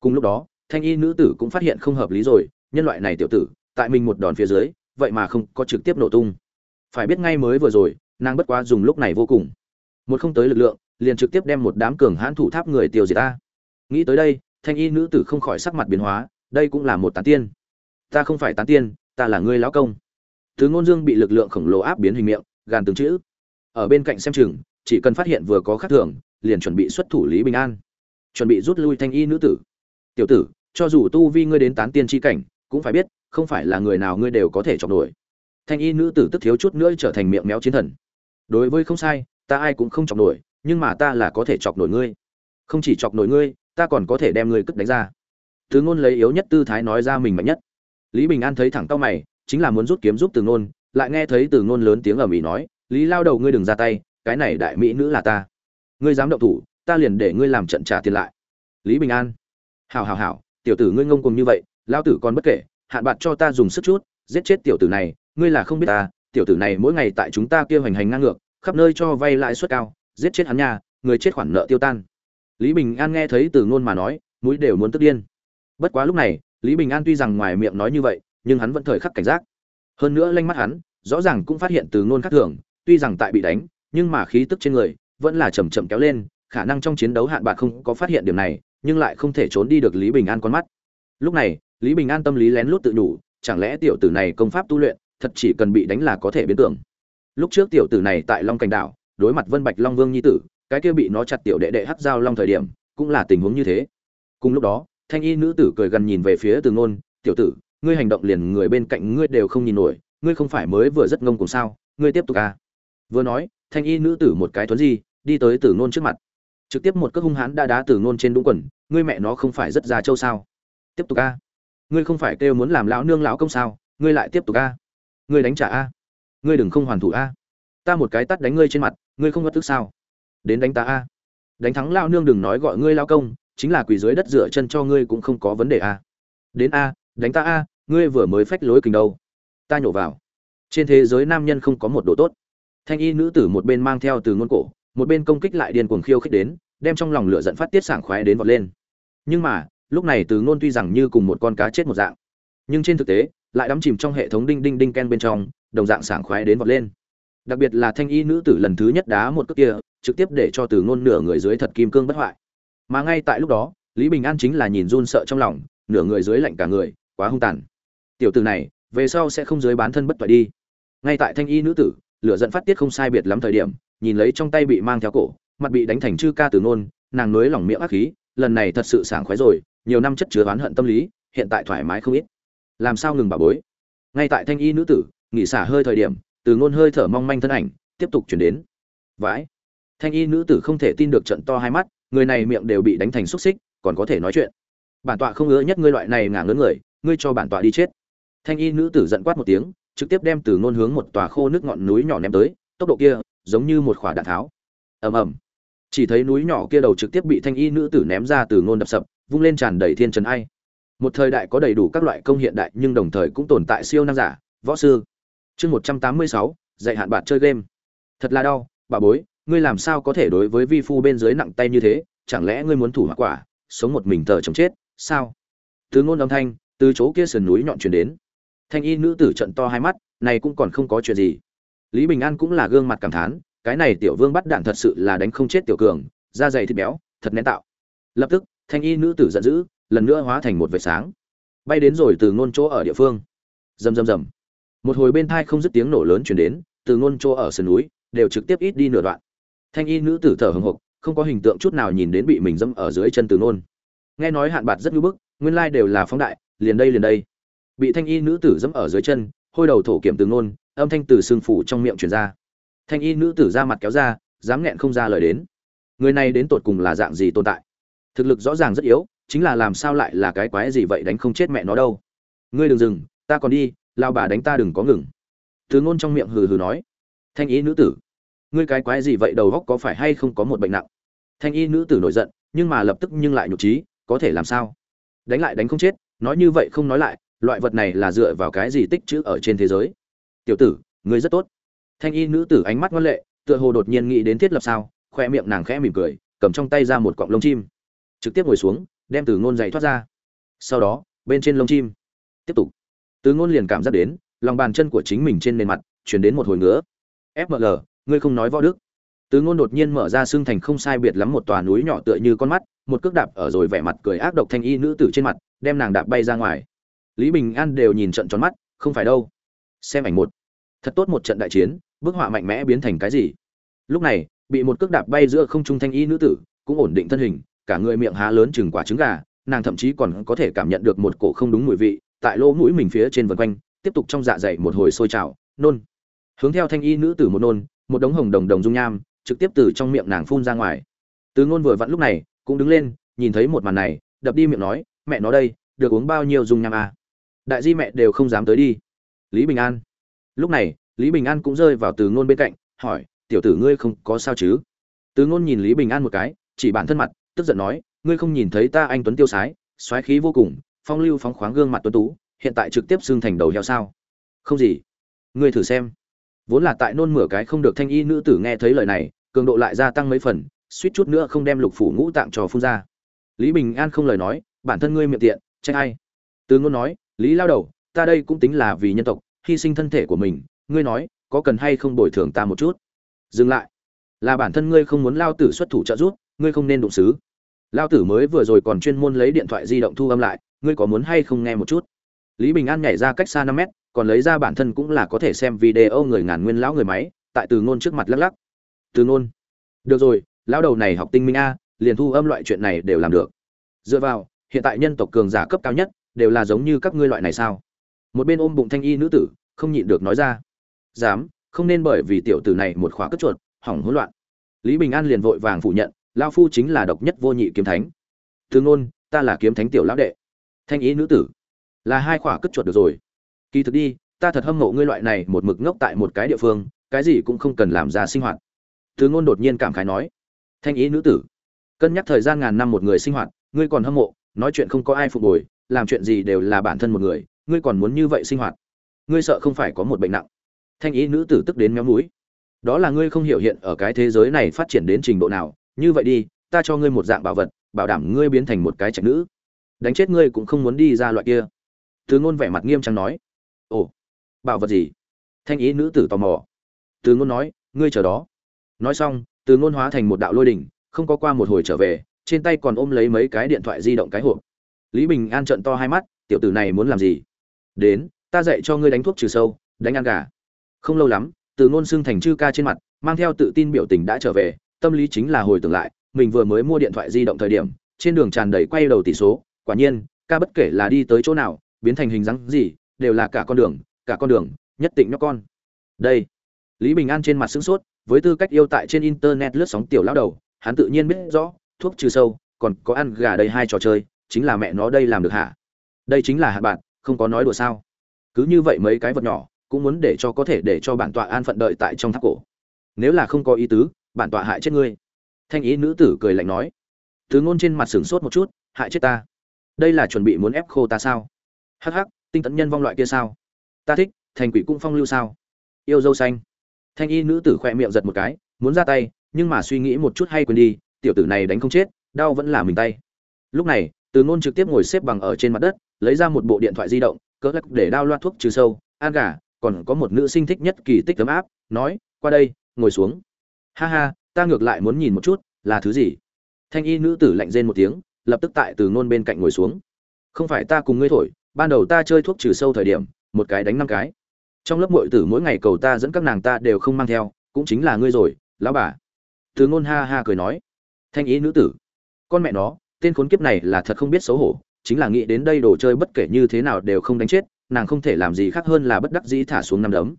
Cùng lúc đó, thanh y nữ tử cũng phát hiện không hợp lý rồi, nhân loại này tiểu tử, tại mình một đòn phía dưới, vậy mà không có trực tiếp nổ tung. Phải biết ngay mới vừa rồi nàng bất quá dùng lúc này vô cùng. Một không tới lực lượng, liền trực tiếp đem một đám cường hãn thủ tháp người tiêu diệt ta. Nghĩ tới đây, thanh y nữ tử không khỏi sắc mặt biến hóa, đây cũng là một tán tiên. Ta không phải tán tiên, ta là ngươi lão công. Thứ ngôn dương bị lực lượng khổng lồ áp biến hình miệng, gàn từng chữ. Ở bên cạnh xem chừng, chỉ cần phát hiện vừa có khác thường, liền chuẩn bị xuất thủ lý bình an. Chuẩn bị rút lui thanh y nữ tử. Tiểu tử, cho dù tu vi ngươi đến tán tiên tri cảnh, cũng phải biết, không phải là người nào ngươi đều có thể chọc nổi. Thanh y nữ tử tức thiếu chút nữa trở thành miệng méo chiến thần đối với không sai, ta ai cũng không chọc nổi, nhưng mà ta là có thể chọc nổi ngươi. Không chỉ chọc nổi ngươi, ta còn có thể đem ngươi cất đánh ra. Từ ngôn lấy yếu nhất tư thái nói ra mình mạnh nhất. Lý bình an thấy thẳng tao mày, chính là muốn rút kiếm giúp từ ngôn, lại nghe thấy từ ngôn lớn tiếng ở mỹ nói, lý lao đầu ngươi đừng ra tay, cái này đại mỹ nữ là ta. Ngươi dám động thủ, ta liền để ngươi làm trận trả tiền lại. Lý bình an, hảo hảo hảo, tiểu tử ngươi ngông cuồng như vậy, lao tử còn bất kể, hạn bạc cho ta dùng sức chút, giết chết tiểu tử này, ngươi là không biết ta tiểu tử này mỗi ngày tại chúng ta kia hoành hành ngang ngược, khắp nơi cho vay lãi suất cao, giết chết hắn nhà người chết khoản nợ tiêu tan. Lý bình an nghe thấy từ ngôn mà nói, mũi đều muốn tức điên. Bất quá lúc này, lý bình an tuy rằng ngoài miệng nói như vậy, nhưng hắn vẫn thời khắc cảnh giác. Hơn nữa lanh mắt hắn, rõ ràng cũng phát hiện từ ngôn khác thường, tuy rằng tại bị đánh, nhưng mà khí tức trên người vẫn là chậm chậm kéo lên, khả năng trong chiến đấu hạn bạc không có phát hiện điểm này, nhưng lại không thể trốn đi được lý bình an con mắt. Lúc này, lý bình an tâm lý lén lút tự nhủ, chẳng lẽ tiểu tử này công pháp tu luyện thật chỉ cần bị đánh là có thể biến tưởng. Lúc trước tiểu tử này tại long cảnh đảo, đối mặt vân bạch long vương nhi tử, cái kia bị nó chặt tiểu đệ đệ hắc giao long thời điểm, cũng là tình huống như thế. Cùng lúc đó, thanh y nữ tử cười gần nhìn về phía từ ngôn, tiểu tử, ngươi hành động liền người bên cạnh ngươi đều không nhìn nổi, ngươi không phải mới vừa rất ngông cùng sao, ngươi tiếp tục à. Vừa nói, thanh y nữ tử một cái thuấn di, đi tới từ ngôn trước mặt. Trực tiếp một cước hung hãn đã đá từ ngôn trên đúng quần, ngươi mẹ nó không phải rất già châu sao? Tiếp tục a ngươi không phải kêu muốn làm lão nương lão công sao, ngươi lại tiếp tục a ngươi đánh trả a, ngươi đừng không hoàn thủ a, ta một cái tắt đánh ngươi trên mặt, ngươi không ngất tức sao? Đến đánh ta a, đánh thắng lao nương đừng nói gọi ngươi lao công, chính là quỳ dưới đất dựa chân cho ngươi cũng không có vấn đề a. Đến a, đánh ta a, ngươi vừa mới phách lối kình đâu. Ta nhổ vào. Trên thế giới nam nhân không có một độ tốt. Thanh y nữ tử một bên mang theo từ ngôn cổ, một bên công kích lại điên cuồng khiêu khích đến, đem trong lòng lửa giận phát tiết sảng khoái đến vọt lên. Nhưng mà, lúc này từ ngôn tuy rằng như cùng một con cá chết một dạng, nhưng trên thực tế lại đắm chìm trong hệ thống đinh đinh đinh ken bên trong, đồng dạng sảng khoái đến vọt lên. Đặc biệt là thanh y nữ tử lần thứ nhất đá một cước kia, trực tiếp để cho từ ngôn nửa người dưới thật kim cương bất hoại. Mà ngay tại lúc đó, lý bình an chính là nhìn run sợ trong lòng, nửa người dưới lạnh cả người, quá hung tàn. Tiểu tử này, về sau sẽ không dưới bán thân bất toại đi. Ngay tại thanh y nữ tử, lửa giận phát tiết không sai biệt lắm thời điểm, nhìn lấy trong tay bị mang theo cổ, mặt bị đánh thành chư ca từ ngôn, nàng nới lỏng miệng ác khí, lần này thật sự sảng khoái rồi, nhiều năm chất chứa oán hận tâm lý, hiện tại thoải mái không ít làm sao ngừng bà bối? Ngay tại thanh y nữ tử, nghỉ xả hơi thời điểm, từ ngôn hơi thở mong manh thân ảnh, tiếp tục chuyển đến. Vãi. Thanh y nữ tử không thể tin được trận to hai mắt, người này miệng đều bị đánh thành xúc xích, còn có thể nói chuyện. Bản tọa không ngứa nhất ngươi loại này ngả ngớn người, ngươi cho bản tọa đi chết. Thanh y nữ tử giận quát một tiếng, trực tiếp đem từ ngôn hướng một tòa khô nước ngọn núi nhỏ ném tới, tốc độ kia, giống như một quả đạn tháo. Ầm ầm. Chỉ thấy núi nhỏ kia đầu trực tiếp bị thanh y nữ tử ném ra từ ngôn đập sập, vung lên tràn đầy thiên trần ai một thời đại có đầy đủ các loại công hiện đại nhưng đồng thời cũng tồn tại siêu năng giả, võ sư. Chương một trăm tám mươi sáu, dạy hạn bạn chơi game. Thật là đau, bà bối, ngươi làm sao có thể đối với vi phu bên dưới nặng tay như thế? Chẳng lẽ ngươi muốn thủ hỏa quả, sống một mình thờ chồng chết, sao? Từ ngôn âm thanh, từ chỗ kia sườn núi nhọn chuyển đến. Thanh y nữ tử trận to hai mắt, này cũng còn không có chuyện gì. Lý bình an cũng là gương mặt cảm thán, cái này tiểu vương bắt đạn thật sự là đánh không chết tiểu cường, da dày thịt béo, thật nén tạo. Lập tức, thanh y nữ tử giận dữ lần nữa hóa thành một vệt sáng. Bay đến rồi từ ngôn chỗ ở địa phương. Rầm rầm rầm. Một hồi bên thai không dứt tiếng nổ lớn chuyển đến, từ ngôn chỗ ở sườn núi đều trực tiếp ít đi nửa đoạn. Thanh y nữ tử thở hừng hực, không có hình tượng chút nào nhìn đến bị mình dâm ở dưới chân từ ngôn. Nghe nói hạn bạc rất ngưỡng bức, nguyên lai đều là phóng đại, liền đây liền đây. Bị thanh y nữ tử dẫm ở dưới chân, hôi đầu thổ kiểm từ ngôn, âm thanh từ xương phủ trong miệng truyền ra. Thanh y nữ tử ra mặt kéo ra, dám nghẹn không ra lời đến. Người này đến tột cùng là dạng gì tồn tại? Thực lực rõ ràng rất yếu chính là làm sao lại là cái quái gì vậy đánh không chết mẹ nó đâu. Ngươi đừng dừng, ta còn đi, lao bà đánh ta đừng có ngừng. Từ ngôn trong miệng hừ hừ nói. Thanh ý nữ tử, ngươi cái quái gì vậy, đầu góc có phải hay không có một bệnh nặng? Thanh y nữ tử nổi giận, nhưng mà lập tức nhưng lại nhục trí, có thể làm sao? Đánh lại đánh không chết, nói như vậy không nói lại, loại vật này là dựa vào cái gì tích chữ ở trên thế giới? Tiểu tử, ngươi rất tốt. Thanh y nữ tử ánh mắt ngoan lệ, tựa hồ đột nhiên nghĩ đến thiết lập sao, khoe miệng nàng khẽ mỉm cười, cầm trong tay ra một cọng lông chim. Trực tiếp ngồi xuống đem từ ngôn dậy thoát ra. Sau đó, bên trên lông chim. Tiếp tục. Từ ngôn liền cảm giác đến, lòng bàn chân của chính mình trên nền mặt, chuyển đến một hồi ngứa. Fml ngươi không nói võ đức. Từ ngôn đột nhiên mở ra xương thành không sai biệt lắm một tòa núi nhỏ tựa như con mắt, một cước đạp ở rồi vẻ mặt cười ác độc thanh y nữ tử trên mặt, đem nàng đạp bay ra ngoài. Lý bình an đều nhìn trận tròn mắt, không phải đâu. Xem ảnh một. Thật tốt một trận đại chiến, bức họa mạnh mẽ biến thành cái gì? Lúc này, bị một cước đạp bay giữa không trung thanh y nữ tử, cũng ổn định thân hình cả người miệng há lớn chừng quả trứng gà, nàng thậm chí còn có thể cảm nhận được một cổ không đúng mùi vị, tại lỗ mũi mình phía trên vân quanh, tiếp tục trong dạ dày một hồi sôi trào, nôn. Hướng theo thanh y nữ tử một nôn, một đống hồng đồng đồng dung nham, trực tiếp từ trong miệng nàng phun ra ngoài. Từ ngôn vừa vặn lúc này, cũng đứng lên, nhìn thấy một màn này, đập đi miệng nói, mẹ nó đây, được uống bao nhiêu dung nham à? đại di mẹ đều không dám tới đi. Lý bình an. Lúc này, lý bình an cũng rơi vào từ ngôn bên cạnh, hỏi, tiểu tử ngươi không có sao chứ? Từ ngôn nhìn lý bình an một cái, chỉ bản thân mặt tức giận nói, ngươi không nhìn thấy ta anh tuấn tiêu sái, xoáy khí vô cùng, phong lưu phóng khoáng gương mặt tuấn tú, hiện tại trực tiếp xương thành đầu heo sao? Không gì. Ngươi thử xem. Vốn là tại nôn mửa cái không được thanh y nữ tử nghe thấy lời này, cường độ lại gia tăng mấy phần, suýt chút nữa không đem lục phủ ngũ tạng trò phun ra. Lý bình an không lời nói, bản thân ngươi miệng tiện, trách ai? Từ ngôn nói, lý lao đầu, ta đây cũng tính là vì nhân tộc, hy sinh thân thể của mình, ngươi nói, có cần hay không bồi thường ta một chút? Dừng lại. Là bản thân ngươi không muốn lao tử xuất thủ trợ giúp, ngươi không nên đụng xứ lao tử mới vừa rồi còn chuyên môn lấy điện thoại di động thu âm lại, ngươi có muốn hay không nghe một chút? Lý bình an nhảy ra cách xa năm mét, còn lấy ra bản thân cũng là có thể xem video người ngàn nguyên lão người máy, tại từ ngôn trước mặt lắc lắc. Từ ngôn. Được rồi, lão đầu này học tinh minh a, liền thu âm loại chuyện này đều làm được. Dựa vào, hiện tại nhân tộc cường giả cấp cao nhất, đều là giống như các ngươi loại này sao? Một bên ôm bụng thanh y nữ tử, không nhịn được nói ra. Dám, không nên bởi vì tiểu tử này một khóa cất chuột, hỏng hỗn loạn. Lý bình an liền vội vàng phủ nhận lao phu chính là độc nhất vô nhị kiếm thánh. Thương ngôn ta là kiếm thánh tiểu lão đệ. Thanh ý nữ tử. Là hai khỏa cất chuột được rồi. Kỳ thực đi, ta thật hâm mộ ngươi loại này một mực ngốc tại một cái địa phương, cái gì cũng không cần làm ra sinh hoạt. Từ ngôn đột nhiên cảm khái nói. Thanh ý nữ tử. Cân nhắc thời gian ngàn năm một người sinh hoạt, ngươi còn hâm mộ, nói chuyện không có ai phục hồi, làm chuyện gì đều là bản thân một người, ngươi còn muốn như vậy sinh hoạt. Ngươi sợ không phải có một bệnh nặng. Thanh ý nữ tử tức đến méo mũi. Đó là ngươi không hiểu hiện ở cái thế giới này phát triển đến trình độ nào như vậy đi, ta cho ngươi một dạng bảo vật, bảo đảm ngươi biến thành một cái trạch nữ. Đánh chết ngươi cũng không muốn đi ra loại kia. Từ ngôn vẻ mặt nghiêm trang nói. Ồ, bảo vật gì? Thanh ý nữ tử tò mò. Từ ngôn nói, ngươi chờ đó. Nói xong từ ngôn hóa thành một đạo lôi đỉnh, không có qua một hồi trở về, trên tay còn ôm lấy mấy cái điện thoại di động cái hộp. Lý bình an trận to hai mắt, tiểu tử này muốn làm gì? Đến, ta dạy cho ngươi đánh thuốc trừ sâu, đánh ăn gà. Không lâu lắm từ ngôn xưng thành chư ca trên mặt, mang theo tự tin biểu tình đã trở về tâm lý chính là hồi tưởng lại, mình vừa mới mua điện thoại di động thời điểm, trên đường tràn đầy quay đầu tỷ số, quả nhiên, ca bất kể là đi tới chỗ nào, biến thành hình dáng gì, đều là cả con đường, cả con đường, nhất định nhóc con. Đây, lý bình an trên mặt sững sốt, với tư cách yêu tại trên internet lướt sóng tiểu lão đầu, hắn tự nhiên biết rõ, thuốc trừ sâu, còn có ăn gà đây hai trò chơi, chính là mẹ nó đây làm được hả? Đây chính là hạ bạn, không có nói đùa sao? Cứ như vậy mấy cái vật nhỏ, cũng muốn để cho có thể để cho bản tọa an phận đợi tại trong tháp cổ. Nếu là không có ý tứ bản tọa hại chết ngươi. Thanh ý nữ tử cười lạnh nói. Từ ngôn trên mặt sửng sốt một chút, hại chết ta. Đây là chuẩn bị muốn ép khô ta sao? Hắc hắc, tinh tấn nhân vong loại kia sao? Ta thích, thành quỷ cung phong lưu sao? Yêu dâu xanh. Thanh y nữ tử khoe miệng giật một cái, muốn ra tay, nhưng mà suy nghĩ một chút hay quên đi, tiểu tử này đánh không chết, đau vẫn là mình tay. Lúc này, từ ngôn trực tiếp ngồi xếp bằng ở trên mặt đất, lấy ra một bộ điện thoại di động, cỡ lắc để đao loa thuốc trừ sâu, an gà, còn có một nữ sinh thích nhất kỳ tích ấm áp, nói, qua đây, ngồi xuống ha ha, ta ngược lại muốn nhìn một chút, là thứ gì? Thanh y nữ tử lạnh rên một tiếng, lập tức tại từ ngôn bên cạnh ngồi xuống. Không phải ta cùng ngươi thổi, ban đầu ta chơi thuốc trừ sâu thời điểm, một cái đánh năm cái. Trong lớp muội tử mỗi ngày cầu ta dẫn các nàng ta đều không mang theo, cũng chính là ngươi rồi, lão bà. Từ ngôn ha ha cười nói. Thanh ý nữ tử. Con mẹ nó, tên khốn kiếp này là thật không biết xấu hổ, chính là nghĩ đến đây đồ chơi bất kể như thế nào đều không đánh chết, nàng không thể làm gì khác hơn là bất đắc dĩ thả xuống năm đấm.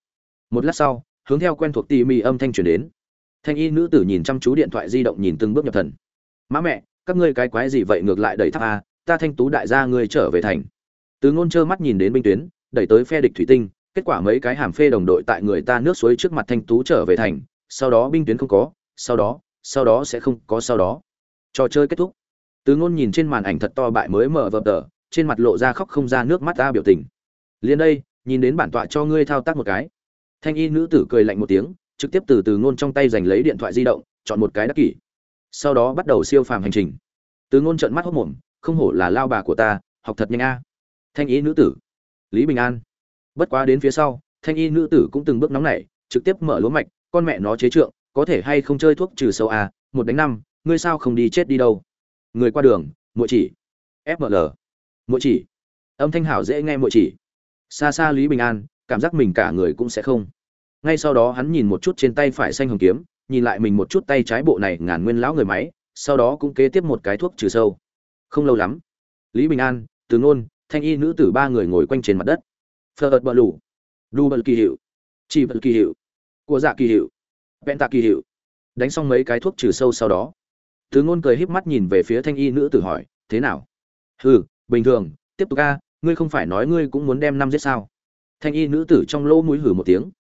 Một lát sau, hướng theo quen thuộc tỉ mỉ âm thanh truyền đến thanh y nữ tử nhìn chăm chú điện thoại di động nhìn từng bước nhập thần. Má mẹ, các ngươi cái quái gì vậy ngược lại đẩy tháp a, ta thanh tú đại gia ngươi trở về thành. Từ ngôn trơ mắt nhìn đến binh tuyến, đẩy tới phe địch thủy tinh, kết quả mấy cái hàm phê đồng đội tại người ta nước suối trước mặt thanh tú trở về thành, sau đó binh tuyến không có, sau đó sau đó sẽ không có sau đó. Trò chơi kết thúc. Từ ngôn nhìn trên màn ảnh thật to bại mới mở vợp tờ, trên mặt lộ ra khóc không ra nước mắt ta biểu tình. Liền đây, nhìn đến bản tọa cho ngươi thao tác một cái. Thanh y nữ tử cười lạnh một tiếng trực tiếp từ từ ngôn trong tay giành lấy điện thoại di động, chọn một cái đắc kỷ. Sau đó bắt đầu siêu phàm hành trình. Từ ngôn trợn mắt hốc mồm không hổ là lao bà của ta, học thật nhanh a. Thanh y nữ tử. Lý bình an. Bất quá đến phía sau, thanh y nữ tử cũng từng bước nóng nảy, trực tiếp mở lúa mạch, con mẹ nó chế trượng, có thể hay không chơi thuốc trừ sâu a, một đánh năm, ngươi sao không đi chết đi đâu? Người qua đường, muội chỉ. Fml muội chỉ. Âm thanh hảo dễ nghe muội chỉ. Xa xa lý bình an, cảm giác mình cả người cũng sẽ không ngay sau đó hắn nhìn một chút trên tay phải xanh hồng kiếm, nhìn lại mình một chút tay trái bộ này ngàn nguyên lão người máy, sau đó cũng kế tiếp một cái thuốc trừ sâu. Không lâu lắm, lý bình an, từ ngôn, thanh y nữ tử ba người ngồi quanh trên mặt đất. Phờ ợt bờ lủ đu bờ kỳ hiệu chỉ bờ kỳ hiệu, của dạ kỳ hiệu vẹn tạ kỳ hiệu. Đánh xong mấy cái thuốc trừ sâu sau đó, từ ngôn cười híp mắt nhìn về phía thanh y nữ tử hỏi, thế nào? Hừ, bình thường, tiếp tục a, ngươi không phải nói ngươi cũng muốn đem năm giết sao? Thanh y nữ tử trong lỗ mũi hử một tiếng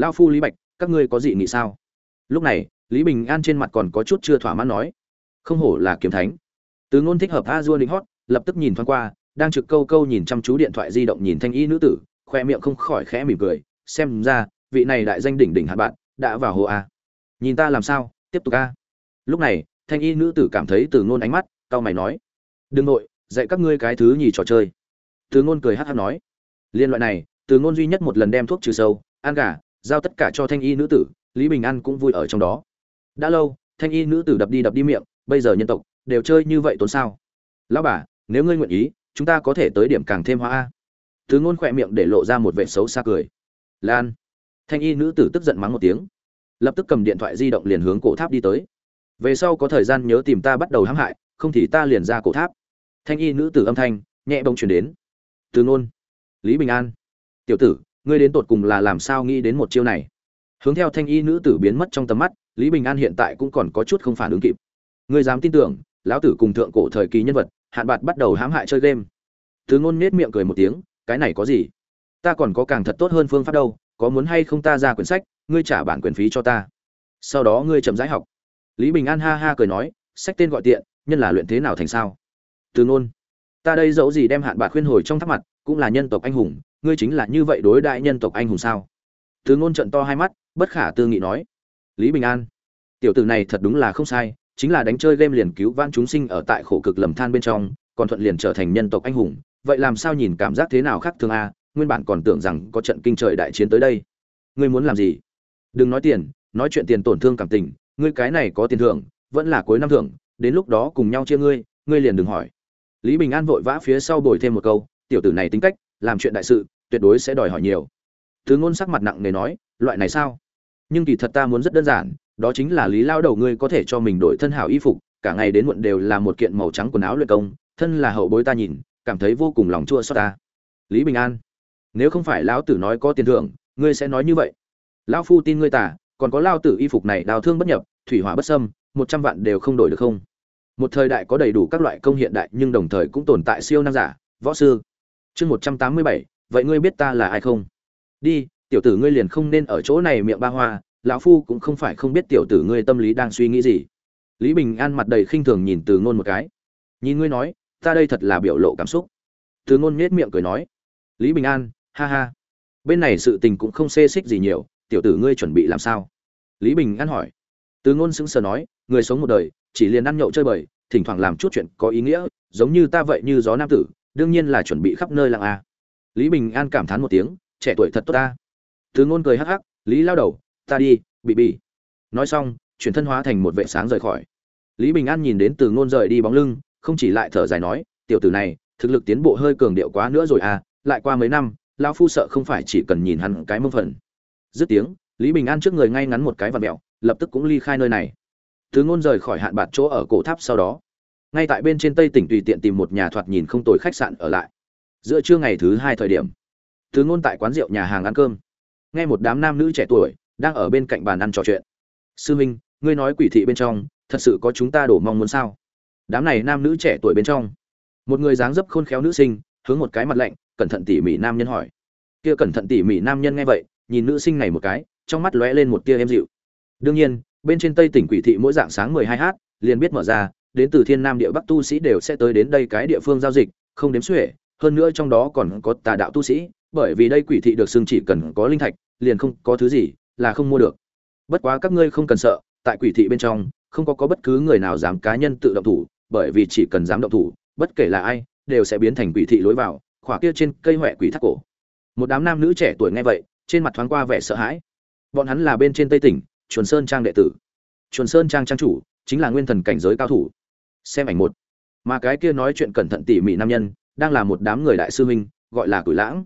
lao phu lý bạch, các ngươi có gì nghĩ sao? Lúc này, lý bình an trên mặt còn có chút chưa thỏa mãn nói, không hổ là kiếm thánh. Từ ngôn thích hợp a dua lính hót, lập tức nhìn thoáng qua, đang trực câu câu nhìn chăm chú điện thoại di động nhìn thanh y nữ tử, khoe miệng không khỏi khẽ mỉm cười, xem ra, vị này đại danh đỉnh đỉnh hạt bạn, đã vào hồ a. Nhìn ta làm sao, tiếp tục a. Lúc này, thanh y nữ tử cảm thấy từ ngôn ánh mắt, cau mày nói, đừng nội, dạy các ngươi cái thứ nhì trò chơi. Từ ngôn cười hát hát nói, liên loại này, từ ngôn duy nhất một lần đem thuốc trừ sâu, ăn gà giao tất cả cho thanh y nữ tử, lý bình an cũng vui ở trong đó. Đã lâu, thanh y nữ tử đập đi đập đi miệng, bây giờ nhân tộc đều chơi như vậy tốn sao? Lão bà, nếu ngươi nguyện ý, chúng ta có thể tới điểm càng thêm hoa a. Thứ ngôn khỏe miệng để lộ ra một vẻ xấu xa cười. Lan. Thanh y nữ tử tức giận mắng một tiếng. Lập tức cầm điện thoại di động liền hướng cổ tháp đi tới. Về sau có thời gian nhớ tìm ta bắt đầu hãm hại, không thì ta liền ra cổ tháp. Thanh y nữ tử âm thanh nhẹ bông chuyển đến. Từ ngôn. Lý bình an. Tiểu tử ngươi đến tột cùng là làm sao nghĩ đến một chiêu này? Hướng theo thanh y nữ tử biến mất trong tầm mắt, lý bình an hiện tại cũng còn có chút không phản ứng kịp. Ngươi dám tin tưởng, lão tử cùng thượng cổ thời kỳ nhân vật, hạn bạc bắt đầu hãm hại chơi game. Từ ngôn nết miệng cười một tiếng, cái này có gì? Ta còn có càng thật tốt hơn phương pháp đâu, có muốn hay không ta ra quyển sách, ngươi trả bản quyền phí cho ta. Sau đó ngươi chậm rãi học. Lý bình an ha ha cười nói, sách tên gọi tiện, nhân là luyện thế nào thành sao? Từ ngôn, ta đây dẫu gì đem hạn bạc khuyên hồi trong thắc mặt, cũng là nhân tộc anh hùng ngươi chính là như vậy đối đại nhân tộc anh hùng sao? Từ ngôn trận to hai mắt, bất khả tư nghị nói. Lý bình an, tiểu tử này thật đúng là không sai, chính là đánh chơi game liền cứu vãn chúng sinh ở tại khổ cực lầm than bên trong, còn thuận liền trở thành nhân tộc anh hùng. Vậy làm sao nhìn cảm giác thế nào khác thường a nguyên bản còn tưởng rằng có trận kinh trời đại chiến tới đây. Ngươi muốn làm gì? Đừng nói tiền, nói chuyện tiền tổn thương cảm tình, ngươi cái này có tiền thưởng, vẫn là cuối năm thưởng, đến lúc đó cùng nhau chia ngươi ngươi liền đừng hỏi. Lý bình an vội vã phía sau bồi thêm một câu, tiểu tử này tính cách làm chuyện đại sự, tuyệt đối sẽ đòi hỏi nhiều. Thứ ngôn sắc mặt nặng nề nói, loại này sao? Nhưng kỳ thật ta muốn rất đơn giản, đó chính là lý lao đầu ngươi có thể cho mình đổi thân hảo y phục, cả ngày đến muộn đều là một kiện màu trắng quần áo luyện công, thân là hậu bối ta nhìn, cảm thấy vô cùng lòng chua xót ta. Lý bình an, nếu không phải lão tử nói có tiền thưởng, ngươi sẽ nói như vậy. Lão phu tin ngươi tả còn có lao tử y phục này đào thương bất nhập, thủy hỏa bất sâm một trăm vạn đều không đổi được không? Một thời đại có đầy đủ các loại công hiện đại nhưng đồng thời cũng tồn tại siêu năng giả, võ sư chương một trăm tám mươi bảy, vậy ngươi biết ta là ai không? Đi, tiểu tử ngươi liền không nên ở chỗ này miệng ba hoa, lão phu cũng không phải không biết tiểu tử ngươi tâm lý đang suy nghĩ gì. Lý bình an mặt đầy khinh thường nhìn từ ngôn một cái. Nhìn ngươi nói, ta đây thật là biểu lộ cảm xúc. Từ ngôn nhếch miệng cười nói. Lý bình an, ha ha. Bên này sự tình cũng không xê xích gì nhiều, tiểu tử ngươi chuẩn bị làm sao? Lý bình an hỏi. Từ ngôn sững sờ nói, người sống một đời, chỉ liền ăn nhậu chơi bời, thỉnh thoảng làm chút chuyện có ý nghĩa, giống như ta vậy như gió nam tử đương nhiên là chuẩn bị khắp nơi lặng a lý bình an cảm thán một tiếng, trẻ tuổi thật tốt ta. Thứ ngôn cười hắc hắc, lý lao đầu, ta đi, bị bị. Nói xong, chuyển thân hóa thành một vệ sáng rời khỏi. Lý bình an nhìn đến từ ngôn rời đi bóng lưng, không chỉ lại thở dài nói, tiểu tử này, thực lực tiến bộ hơi cường điệu quá nữa rồi à lại qua mấy năm, lão phu sợ không phải chỉ cần nhìn hắn cái mông phần. Dứt tiếng, lý bình an trước người ngay ngắn một cái và mẹo, lập tức cũng ly khai nơi này. Từ ngôn rời khỏi hạn bạt chỗ ở cổ tháp sau đó ngay tại bên trên tây tỉnh tùy tiện tìm một nhà thoạt nhìn không tồi khách sạn ở lại. Giữa trưa ngày thứ hai thời điểm, thứ ngôn tại quán rượu nhà hàng ăn cơm. Nghe một đám nam nữ trẻ tuổi đang ở bên cạnh bàn ăn trò chuyện. Sư minh, ngươi nói quỷ thị bên trong, thật sự có chúng ta đổ mong muốn sao? Đám này nam nữ trẻ tuổi bên trong, một người dáng dấp khôn khéo nữ sinh, hướng một cái mặt lạnh, cẩn thận tỉ mỉ nam nhân hỏi. Kia cẩn thận tỉ mỉ nam nhân nghe vậy, nhìn nữ sinh này một cái, trong mắt lóe lên một tia em dịu. Đương nhiên, bên trên tây tỉnh quỷ thị mỗi dạng sáng 12 h liền biết mở ra đến từ thiên nam địa bắc tu sĩ đều sẽ tới đến đây cái địa phương giao dịch, không đếm xuể. Hơn nữa trong đó còn có tà đạo tu sĩ, bởi vì đây quỷ thị được xưng chỉ cần có linh thạch, liền không có thứ gì là không mua được. Bất quá các ngươi không cần sợ, tại quỷ thị bên trong, không có có bất cứ người nào dám cá nhân tự động thủ, bởi vì chỉ cần dám động thủ, bất kể là ai, đều sẽ biến thành quỷ thị lối vào, khỏa kia trên cây huệ quỷ thác cổ. Một đám nam nữ trẻ tuổi nghe vậy, trên mặt thoáng qua vẻ sợ hãi. Bọn hắn là bên trên tây tỉnh, chuẩn sơn trang đệ tử. Chuẩn sơn trang trang chủ, chính là nguyên thần cảnh giới cao thủ xem ảnh một. Mà cái kia nói chuyện cẩn thận tỉ mỉ nam nhân, đang là một đám người đại sư huynh, gọi là cửi lãng.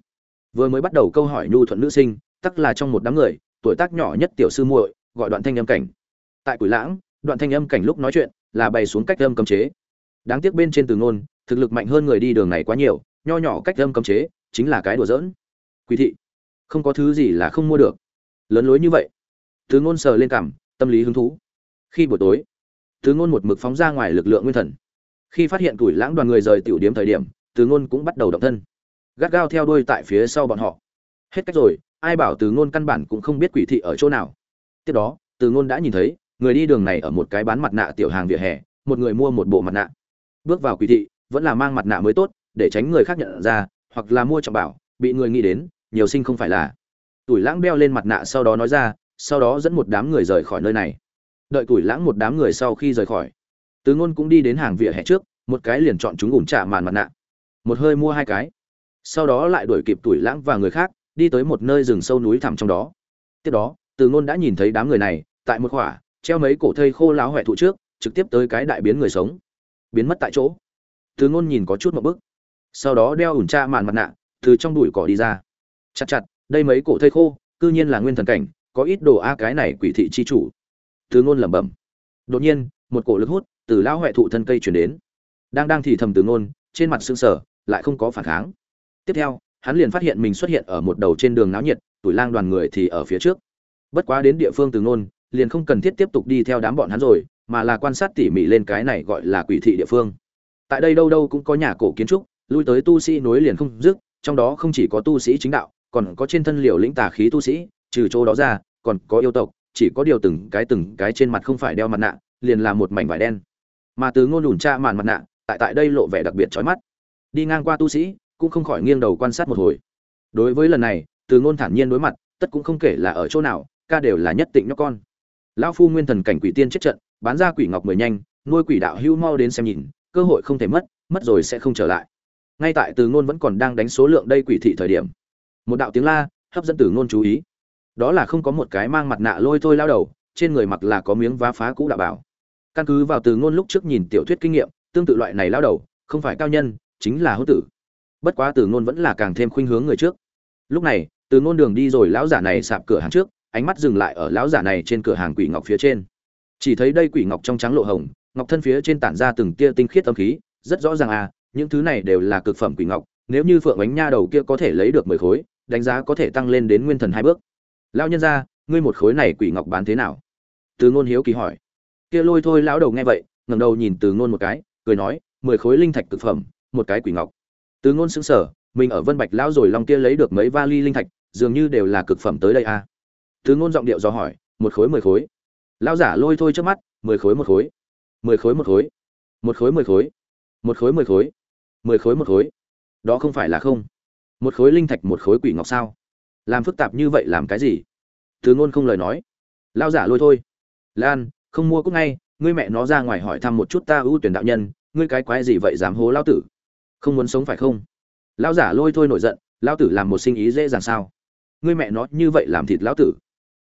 Vừa mới bắt đầu câu hỏi nhu thuận nữ sinh, tắc là trong một đám người, tuổi tác nhỏ nhất tiểu sư muội, gọi đoạn thanh âm cảnh. Tại cửi lãng, đoạn thanh âm cảnh lúc nói chuyện là bày xuống cách âm cấm chế. Đáng tiếc bên trên từ ngôn, thực lực mạnh hơn người đi đường này quá nhiều, nho nhỏ cách âm cấm chế chính là cái đùa giỡn. Quý thị, không có thứ gì là không mua được. Lớn lối như vậy. Từ ngôn sờ lên cảm, tâm lý hứng thú. Khi buổi tối từ ngôn một mực phóng ra ngoài lực lượng nguyên thần. Khi phát hiện tuổi lãng đoàn người rời tiểu điểm thời điểm từ ngôn cũng bắt đầu động thân. Gắt gao theo đuôi tại phía sau bọn họ. Hết cách rồi, ai bảo từ ngôn căn bản cũng không biết quỷ thị ở chỗ nào. Tiếp đó từ ngôn đã nhìn thấy, người đi đường này ở một cái bán mặt nạ tiểu hàng vỉa hè, một người mua một bộ mặt nạ. Bước vào quỷ thị, vẫn là mang mặt nạ mới tốt, để tránh người khác nhận ra, hoặc là mua trọng bảo, bị người nghĩ đến, nhiều sinh không phải là. Tuổi lãng đeo lên mặt nạ sau đó nói ra, sau đó dẫn một đám người rời khỏi nơi này đợi tuổi lãng một đám người sau khi rời khỏi. Từ ngôn cũng đi đến hàng vỉa hè trước, một cái liền chọn chúng ủn trả màn mặt nạ. Một hơi mua hai cái. Sau đó lại đuổi kịp tuổi lãng và người khác, đi tới một nơi rừng sâu núi thẳm trong đó. Tiếp đó, từ ngôn đã nhìn thấy đám người này, tại một khỏa, treo mấy cổ thây khô láo huệ thụ trước, trực tiếp tới cái đại biến người sống. Biến mất tại chỗ. Từ ngôn nhìn có chút một bức. Sau đó đeo ủn tra màn mặt nạ, từ trong đùi cỏ đi ra. Chặt chặt, đây mấy cổ thây khô, cư nhiên là nguyên thần cảnh, có ít đồ a cái này quỷ thị chi chủ từ ngôn lẩm bẩm. Đột nhiên, một cổ lực hút từ lão huệ thụ thân cây chuyển đến. Đang đang thì thầm từ ngôn, trên mặt sưng sở lại không có phản kháng. Tiếp theo, hắn liền phát hiện mình xuất hiện ở một đầu trên đường náo nhiệt, tuổi lang đoàn người thì ở phía trước. Bất quá đến địa phương từ ngôn, liền không cần thiết tiếp tục đi theo đám bọn hắn rồi, mà là quan sát tỉ mỉ lên cái này gọi là quỷ thị địa phương. Tại đây đâu đâu cũng có nhà cổ kiến trúc, lui tới tu sĩ nối liền không dứt, trong đó không chỉ có tu sĩ chính đạo, còn có trên thân liều lĩnh tà khí tu sĩ, trừ chỗ đó ra, còn có yêu tộc chỉ có điều từng cái từng cái trên mặt không phải đeo mặt nạ, liền là một mảnh vải đen. Mà từ ngôn lùn cha màn mặt nạ, tại tại đây lộ vẻ đặc biệt chói mắt. Đi ngang qua tu sĩ, cũng không khỏi nghiêng đầu quan sát một hồi. Đối với lần này, từ ngôn thản nhiên đối mặt, tất cũng không kể là ở chỗ nào, ca đều là nhất tịnh nhóc con. Lão phu nguyên thần cảnh quỷ tiên chết trận, bán ra quỷ ngọc mười nhanh, nuôi quỷ đạo hưu mau đến xem nhìn, cơ hội không thể mất mất rồi sẽ không trở lại. Ngay tại từ ngôn vẫn còn đang đánh số lượng đây quỷ thị thời điểm. Một đạo tiếng la, hấp dẫn từ ngôn chú ý đó là không có một cái mang mặt nạ lôi thôi lao đầu, trên người mặc là có miếng vá phá cũ đạo bảo. Căn cứ vào từ ngôn lúc trước nhìn tiểu thuyết kinh nghiệm, tương tự loại này lao đầu, không phải cao nhân, chính là hữu tử. Bất quá từ ngôn vẫn là càng thêm khuynh hướng người trước. Lúc này, từ ngôn đường đi rồi lão giả này sạp cửa hàng trước, ánh mắt dừng lại ở lão giả này trên cửa hàng quỷ ngọc phía trên. Chỉ thấy đây quỷ ngọc trong trắng lộ hồng, ngọc thân phía trên tản ra từng tia tinh khiết âm khí, rất rõ ràng à những thứ này đều là cực phẩm quỷ ngọc, nếu như phượng ánh nha đầu kia có thể lấy được mười khối, đánh giá có thể tăng lên đến nguyên thần hai bước lão nhân gia, ngươi một khối này quỷ ngọc bán thế nào? Từ ngôn hiếu kỳ hỏi. Kia lôi thôi lão đầu nghe vậy, ngẩng đầu nhìn từ ngôn một cái, cười nói, mười khối linh thạch cực phẩm, một cái quỷ ngọc. Từ ngôn sững sờ, mình ở vân bạch lão rồi long kia lấy được mấy vali linh thạch, dường như đều là cực phẩm tới đây à? Từ ngôn giọng điệu do hỏi, một khối mười khối. Lão giả lôi thôi trước mắt, mười khối một khối. Mười khối một khối. Một khối mười khối. Một khối mười khối. Mười khối một khối. Đó không phải là không. Một khối linh thạch, một khối quỷ ngọc sao? Làm phức tạp như vậy làm cái gì? Từ ngôn không lời nói. Lao giả lôi thôi. Lan, không mua cúc ngay, ngươi mẹ nó ra ngoài hỏi thăm một chút ta ưu tuyển đạo nhân, ngươi cái quái gì vậy dám hố lao tử? Không muốn sống phải không? Lao giả lôi thôi nổi giận, lao tử làm một sinh ý dễ dàng sao? Ngươi mẹ nó như vậy làm thịt lão tử.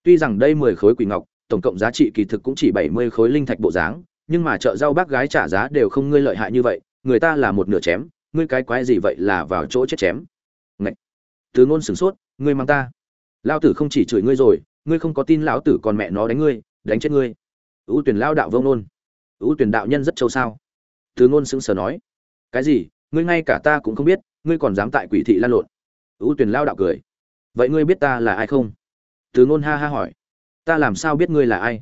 Tuy rằng đây mười khối quỷ ngọc, tổng cộng giá trị kỳ thực cũng chỉ bảy mươi khối linh thạch bộ dáng, nhưng mà chợ rau bác gái trả giá đều không ngươi lợi hại như vậy, người ta là một nửa chém, ngươi cái quái gì vậy là vào chỗ chết chém. Ngậy. từ ngôn sửng sốt ngươi mang ta. Lao tử không chỉ chửi ngươi rồi, ngươi không có tin lão tử còn mẹ nó đánh ngươi, đánh chết ngươi. Ưu tuyển lao đạo vông nôn ưu tuyển đạo nhân rất châu sao? Từ ngôn sững sờ nói. Cái gì? Ngươi ngay cả ta cũng không biết, ngươi còn dám tại quỷ thị lan lộn. Ưu tuyển lao đạo cười. Vậy ngươi biết ta là ai không? Từ ngôn ha ha hỏi. Ta làm sao biết ngươi là ai?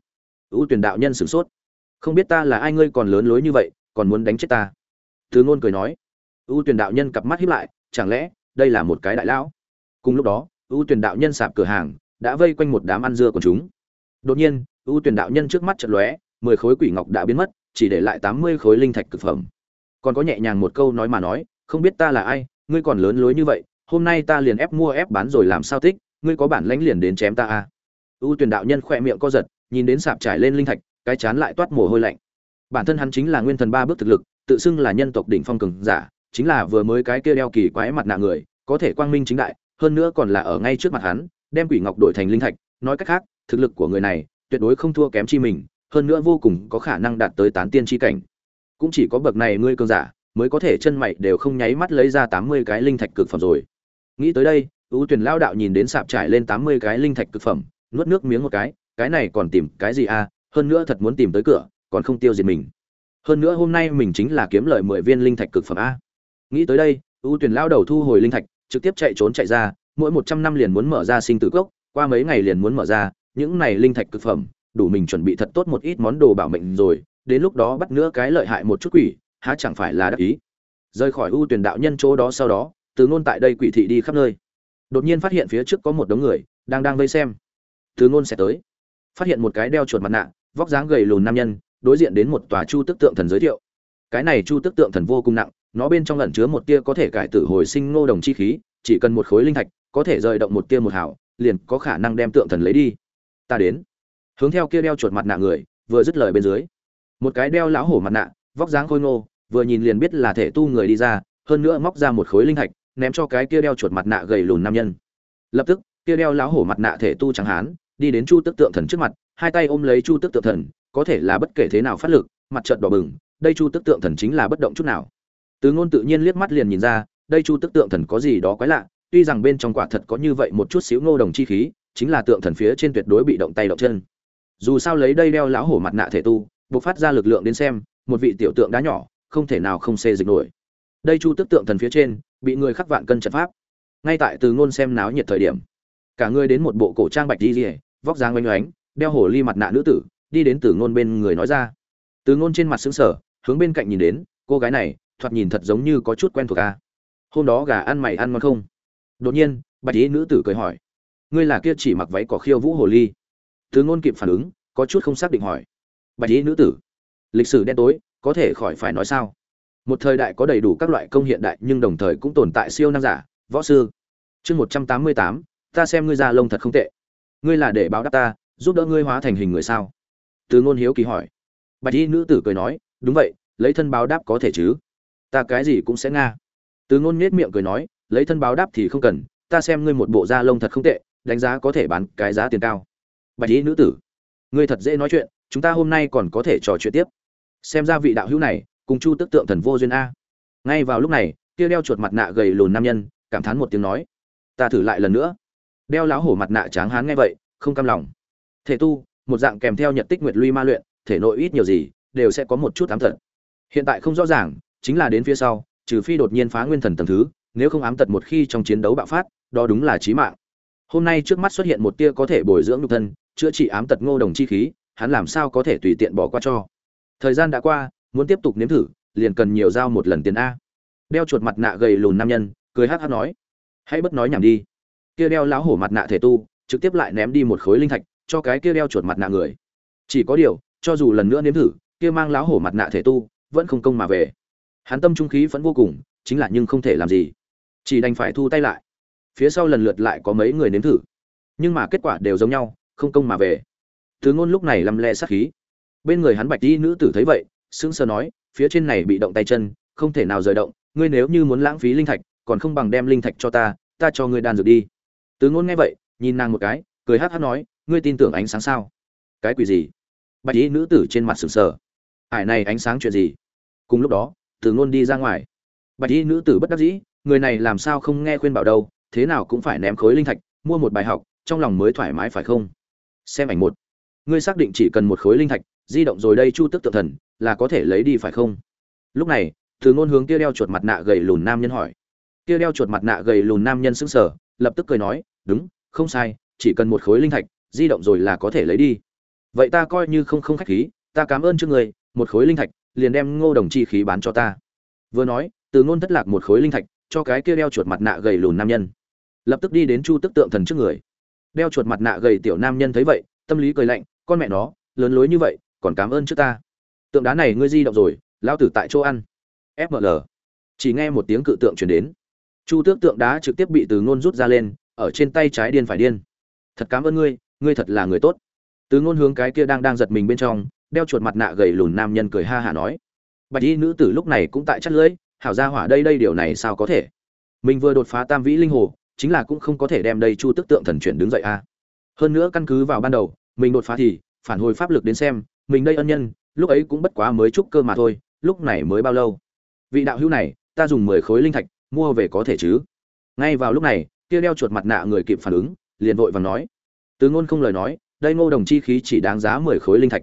Ưu tuyển đạo nhân sửng sốt. Không biết ta là ai ngươi còn lớn lối như vậy, còn muốn đánh chết ta. Từ ngôn cười nói. Ưu tuyển đạo nhân cặp mắt hiếp lại, chẳng lẽ đây là một cái đại lão? Cùng lúc đó, ưu tuyển đạo nhân sạp cửa hàng đã vây quanh một đám ăn dưa của chúng. Đột nhiên, ưu tuyển đạo nhân trước mắt chợt lóe, mười khối quỷ ngọc đã biến mất, chỉ để lại tám mươi khối linh thạch cực phẩm. Còn có nhẹ nhàng một câu nói mà nói, không biết ta là ai, ngươi còn lớn lối như vậy, hôm nay ta liền ép mua ép bán rồi làm sao tích, ngươi có bản lãnh liền đến chém ta a à. ưu tuyển đạo nhân khỏe miệng co giật, nhìn đến sạp trải lên linh thạch, cái chán lại toát mồ hôi lạnh. Bản thân hắn chính là nguyên thần ba bước thực lực, tự xưng là nhân tộc đỉnh phong cường giả, chính là vừa mới cái kia đeo kỳ quái mặt nạ người, có thể quang minh chính đại hơn nữa còn là ở ngay trước mặt hắn, đem quỷ ngọc đổi thành linh thạch, nói cách khác, thực lực của người này tuyệt đối không thua kém chi mình, hơn nữa vô cùng có khả năng đạt tới tán tiên chi cảnh. Cũng chỉ có bậc này ngươi cường giả mới có thể chân mày đều không nháy mắt lấy ra tám mươi cái linh thạch cực phẩm rồi. Nghĩ tới đây u tuyển lão đạo nhìn đến sạp trải lên tám mươi cái linh thạch cực phẩm, nuốt nước miếng một cái cái này còn tìm cái gì à hơn nữa thật muốn tìm tới cửa, còn không tiêu diệt mình. Hơn nữa hôm nay mình chính là kiếm lợi mười viên linh thạch cực phẩm a. Nghĩ tới đây u tuyển lao đầu thu hồi linh thạch trực tiếp chạy trốn chạy ra, mỗi một trăm năm liền muốn mở ra sinh tử cốc, qua mấy ngày liền muốn mở ra, những này linh thạch cực phẩm, đủ mình chuẩn bị thật tốt một ít món đồ bảo mệnh rồi, đến lúc đó bắt nữa cái lợi hại một chút quỷ, há chẳng phải là đắc ý. Rời khỏi ưu tuyển đạo nhân chỗ đó sau đó, từ ngôn tại đây quỷ thị đi khắp nơi. Đột nhiên phát hiện phía trước có một đống người, đang đang vây xem. Từ ngôn sẽ tới. Phát hiện một cái đeo chuột mặt nạ, vóc dáng gầy lùn nam nhân, đối diện đến một tòa chu tức tượng thần giới thiệu. Cái này chu tức tượng thần vô cùng nặng nó bên trong lẩn chứa một tia có thể cải tử hồi sinh ngô đồng chi khí, chỉ cần một khối linh thạch, có thể rời động một tia một hảo liền có khả năng đem tượng thần lấy đi. Ta đến. Hướng theo kia đeo chuột mặt nạ người, vừa dứt lời bên dưới. Một cái đeo lão hổ mặt nạ, vóc dáng khôi ngô, vừa nhìn liền biết là thể tu người đi ra, hơn nữa móc ra một khối linh thạch, ném cho cái kia đeo chuột mặt nạ gầy lùn nam nhân. Lập tức, kia đeo lão hổ mặt nạ thể tu trắng hán, đi đến chu tức tượng thần trước mặt, hai tay ôm lấy chu tức tượng thần, có thể là bất kể thế nào phát lực, mặt trận đỏ bừng, đây chu tức tượng thần chính là bất động chút nào từ ngôn tự nhiên liếc mắt liền nhìn ra đây chu tức tượng thần có gì đó quái lạ tuy rằng bên trong quả thật có như vậy một chút xíu ngô đồng chi khí chính là tượng thần phía trên tuyệt đối bị động tay động chân. Dù sao lấy đây đeo lão hổ mặt nạ thể tu bộc phát ra lực lượng đến xem một vị tiểu tượng đá nhỏ không thể nào không xê dịch nổi. Đây chu tức tượng thần phía trên bị người khắc vạn cân trận pháp. Ngay tại từ ngôn xem náo nhiệt thời điểm cả người đến một bộ cổ trang bạch di liễu, vóc dáng oanh oánh đeo hổ ly mặt nạ nữ tử đi đến từ ngôn bên người nói ra. Từ ngôn trên mặt sững sờ, hướng bên cạnh nhìn đến cô gái này thoạt nhìn thật giống như có chút quen thuộc a hôm đó gà ăn mày ăn ngon không? Đột nhiên, bạch y nữ tử cười hỏi. Ngươi là kia chỉ mặc váy cỏ khiêu vũ hồ ly. Từ ngôn kịp phản ứng, có chút không xác định hỏi. Bạch y nữ tử. Lịch sử đen tối, có thể khỏi phải nói sao? Một thời đại có đầy đủ các loại công hiện đại nhưng đồng thời cũng tồn tại siêu năng giả, võ sư. Chương một trăm tám mươi tám, ta xem ngươi da lông thật không tệ. Ngươi là để báo đáp ta, giúp đỡ ngươi hóa thành hình người sao? Từ ngôn hiếu kỳ hỏi. Bạch y nữ tử cười nói, đúng vậy, lấy thân báo đáp có thể chứ? Ta cái gì cũng sẽ nga. Từ ngôn nết miệng cười nói, lấy thân báo đáp thì không cần, ta xem ngươi một bộ da lông thật không tệ, đánh giá có thể bán cái giá tiền cao. Bạch y nữ tử, ngươi thật dễ nói chuyện, chúng ta hôm nay còn có thể trò chuyện tiếp. Xem ra vị đạo hữu này, cùng chu tức tượng thần vô duyên a. Ngay vào lúc này, kia đeo chuột mặt nạ gầy lùn nam nhân, cảm thán một tiếng nói, ta thử lại lần nữa. Đeo láo hổ mặt nạ tráng hán nghe vậy, không cam lòng. Thể tu, một dạng kèm theo nhật tích nguyệt luy ma luyện, thể nội ít nhiều gì, đều sẽ có một chút ám tật. Hiện tại không rõ ràng chính là đến phía sau, trừ phi đột nhiên phá nguyên thần tầng thứ, nếu không ám tật một khi trong chiến đấu bạo phát, đó đúng là chí mạng. Hôm nay trước mắt xuất hiện một tia có thể bồi dưỡng nhục thân, chữa trị ám tật ngô đồng chi khí, hắn làm sao có thể tùy tiện bỏ qua cho? Thời gian đã qua, muốn tiếp tục nếm thử, liền cần nhiều giao một lần tiền a. Đeo chuột mặt nạ gầy lùn nam nhân, cười hát hát nói. Hãy bất nói nhảm đi. Kia đeo láo hổ mặt nạ thể tu, trực tiếp lại ném đi một khối linh thạch, cho cái kia đeo chuột mặt nạ người. Chỉ có điều, cho dù lần nữa nếm thử, kia mang láo hổ mặt nạ thể tu, vẫn không công mà về hắn tâm trung khí vẫn vô cùng, chính là nhưng không thể làm gì. Chỉ đành phải thu tay lại. Phía sau lần lượt lại có mấy người nếm thử. Nhưng mà kết quả đều giống nhau, không công mà về. Thứ ngôn lúc này lăm le sát khí. Bên người hắn bạch đi nữ tử thấy vậy, sững sờ nói, phía trên này bị động tay chân, không thể nào rời động, ngươi nếu như muốn lãng phí linh thạch, còn không bằng đem linh thạch cho ta ta cho ngươi đan dược đi. Tứ ngôn nghe vậy, nhìn nàng một cái, cười hát hát nói, ngươi tin tưởng ánh sáng sao? Cái quỷ gì? Bạch y nữ tử trên mặt sừng sờ. Ải này ánh sáng chuyện gì? Cùng lúc đó từ ngôn đi ra ngoài. Bạch y nữ tử bất đắc dĩ, người này làm sao không nghe khuyên bảo đâu, thế nào cũng phải ném khối linh thạch, mua một bài học, trong lòng mới thoải mái phải không? Xem ảnh một. Ngươi xác định chỉ cần một khối linh thạch, di động rồi đây chu tức tự thần, là có thể lấy đi phải không? Lúc này, từ ngôn hướng kia đeo chuột mặt nạ gầy lùn nam nhân hỏi. Kia đeo chuột mặt nạ gầy lùn nam nhân sững sờ, lập tức cười nói, đúng, không sai, chỉ cần một khối linh thạch, di động rồi là có thể lấy đi. Vậy ta coi như không không khách khí, ta cảm ơn trước người, một khối linh thạch liền đem ngô đồng chi khí bán cho ta. Vừa nói, từ ngôn thất lạc một khối linh thạch, cho cái kia đeo chuột mặt nạ gầy lùn nam nhân. Lập tức đi đến chu tức tượng thần trước người. Đeo chuột mặt nạ gầy tiểu nam nhân thấy vậy, tâm lý cười lạnh, con mẹ nó, lớn lối như vậy, còn cảm ơn trước ta. Tượng đá này ngươi di động rồi lao tử tại chỗ ăn. Fml chỉ nghe một tiếng cự tượng chuyển đến. Chu tước tượng đá trực tiếp bị từ ngôn rút ra lên, ở trên tay trái điên phải điên. Thật cảm ơn ngươi ngươi thật là người tốt. Từ ngôn hướng cái kia đang đang giật mình bên trong đeo chuột mặt nạ gầy lùn nam nhân cười ha hả nói. Bạch y nữ tử lúc này cũng tại chắt lưỡi, hảo ra hỏa đây đây điều này sao có thể? Mình vừa đột phá tam vĩ linh hồ, chính là cũng không có thể đem đây chu tức tượng thần chuyển đứng dậy a. Hơn nữa căn cứ vào ban đầu, mình đột phá thì phản hồi pháp lực đến xem, mình đây ân nhân, lúc ấy cũng bất quá mới trúc cơ mà thôi, lúc này mới bao lâu? Vị đạo hữu này, ta dùng mười khối linh thạch, mua về có thể chứ? Ngay vào lúc này, kia đeo chuột mặt nạ người kịp phản ứng, liền vội vàng nói. Từ ngôn không lời nói, đây ngô đồng chi khí chỉ đáng giá mười khối linh thạch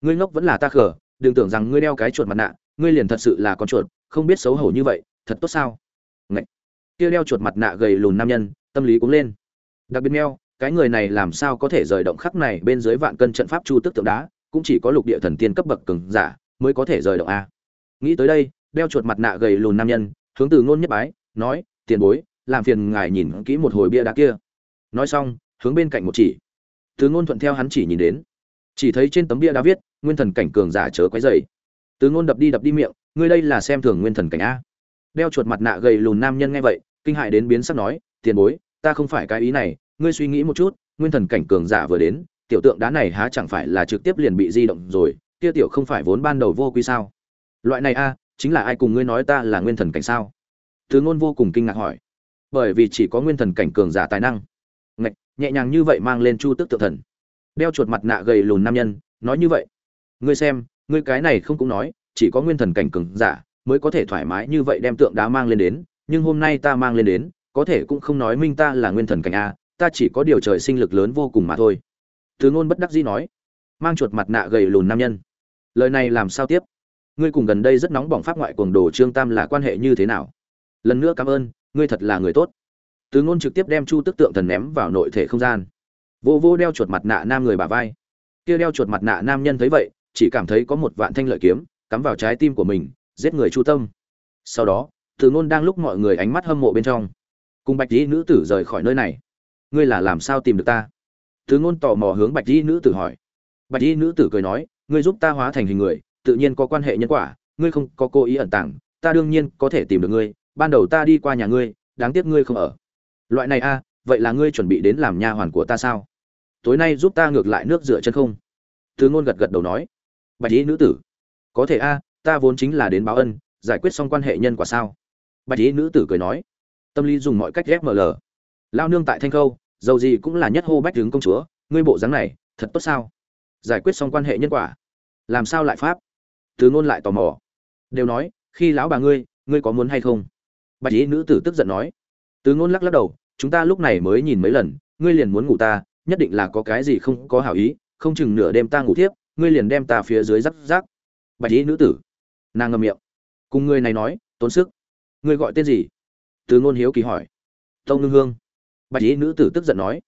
ngươi ngốc vẫn là ta khờ, đừng tưởng rằng ngươi đeo cái chuột mặt nạ, ngươi liền thật sự là con chuột, không biết xấu hổ như vậy, thật tốt sao? Ngậy! kia đeo chuột mặt nạ gầy lùn nam nhân, tâm lý cũng lên. Đặc biệt meo, cái người này làm sao có thể rời động khắc này bên dưới vạn cân trận pháp chu tức tượng đá, cũng chỉ có lục địa thần tiên cấp bậc cường giả mới có thể rời động a. Nghĩ tới đây, đeo chuột mặt nạ gầy lùn nam nhân, hướng từ ngôn nhất bái, nói, tiền bối, làm phiền ngài nhìn kỹ một hồi bia đá kia. Nói xong, hướng bên cạnh một chỉ. Từ ngôn thuận theo hắn chỉ nhìn đến chỉ thấy trên tấm bia đã viết, nguyên thần cảnh cường giả chớ quấy dày từ ngôn đập đi đập đi miệng, ngươi đây là xem thường nguyên thần cảnh a. Đeo chuột mặt nạ gầy lùn nam nhân nghe vậy, kinh hại đến biến sắc nói, tiền bối, ta không phải cái ý này, ngươi suy nghĩ một chút, nguyên thần cảnh cường giả vừa đến, tiểu tượng đá này há chẳng phải là trực tiếp liền bị di động rồi, kia tiểu không phải vốn ban đầu vô quy sao? Loại này a, chính là ai cùng ngươi nói ta là nguyên thần cảnh sao? Thứ ngôn vô cùng kinh ngạc hỏi. Bởi vì chỉ có nguyên thần cảnh cường giả tài năng. Ngạch, nhẹ nhàng như vậy mang lên chu tức tự thần đeo chuột mặt nạ gầy lùn nam nhân, nói như vậy. Ngươi xem, ngươi cái này không cũng nói, chỉ có nguyên thần cảnh cường giả mới có thể thoải mái như vậy đem tượng đá mang lên đến, nhưng hôm nay ta mang lên đến, có thể cũng không nói minh ta là nguyên thần cảnh a, ta chỉ có điều trời sinh lực lớn vô cùng mà thôi. Từ ngôn bất đắc dĩ nói, mang chuột mặt nạ gầy lùn nam nhân. Lời này làm sao tiếp? Ngươi cùng gần đây rất nóng bỏng pháp ngoại cuồng đồ trương tam là quan hệ như thế nào? Lần nữa cảm ơn, ngươi thật là người tốt. Từ ngôn trực tiếp đem chu tức tượng thần ném vào nội thể không gian vô vô đeo chuột mặt nạ nam người bà vai. Kia đeo chuột mặt nạ nam nhân thấy vậy, chỉ cảm thấy có một vạn thanh lợi kiếm, cắm vào trái tim của mình, giết người chu tâm. Sau đó, từ ngôn đang lúc mọi người ánh mắt hâm mộ bên trong. Cùng bạch dĩ nữ tử rời khỏi nơi này. Ngươi là làm sao tìm được ta? Từ ngôn tò mò hướng bạch dĩ nữ tử hỏi. Bạch dĩ nữ tử cười nói, ngươi giúp ta hóa thành hình người, tự nhiên có quan hệ nhân quả, ngươi không có cố ý ẩn tàng, ta đương nhiên có thể tìm được ngươi, ban đầu ta đi qua nhà ngươi, đáng tiếc ngươi không ở. Loại này a vậy là ngươi chuẩn bị đến làm nha hoàn của ta sao? Tối nay giúp ta ngược lại nước rửa chân không? Từ ngôn gật gật đầu nói. Bạch ý nữ tử. Có thể a, ta vốn chính là đến báo ân, giải quyết xong quan hệ nhân quả sao? Bạch ý nữ tử cười nói. Tâm lý dùng mọi cách ghép ml lao nương tại thanh khâu dầu gì cũng là nhất hô bách đứng công chúa, ngươi bộ dáng này, thật tốt sao? Giải quyết xong quan hệ nhân quả. Làm sao lại pháp? Từ ngôn lại tò mò. Đều nói, khi lão bà ngươi ngươi có muốn hay không? Bạch ý nữ tử tức giận nói. Từ ngôn lắc lắc đầu chúng ta lúc này mới nhìn mấy lần, ngươi liền muốn ngủ ta, nhất định là có cái gì không có hảo ý, không chừng nửa đêm ta ngủ tiếp ngươi liền đem ta phía dưới rắc rắc. Bạch ý nữ tử, nàng ngậm miệng, cùng ngươi này nói, tốn sức. Ngươi gọi tên gì? Từ ngôn hiếu kỳ hỏi. Tâu ngưng hương. Bạch ý nữ tử tức giận nói.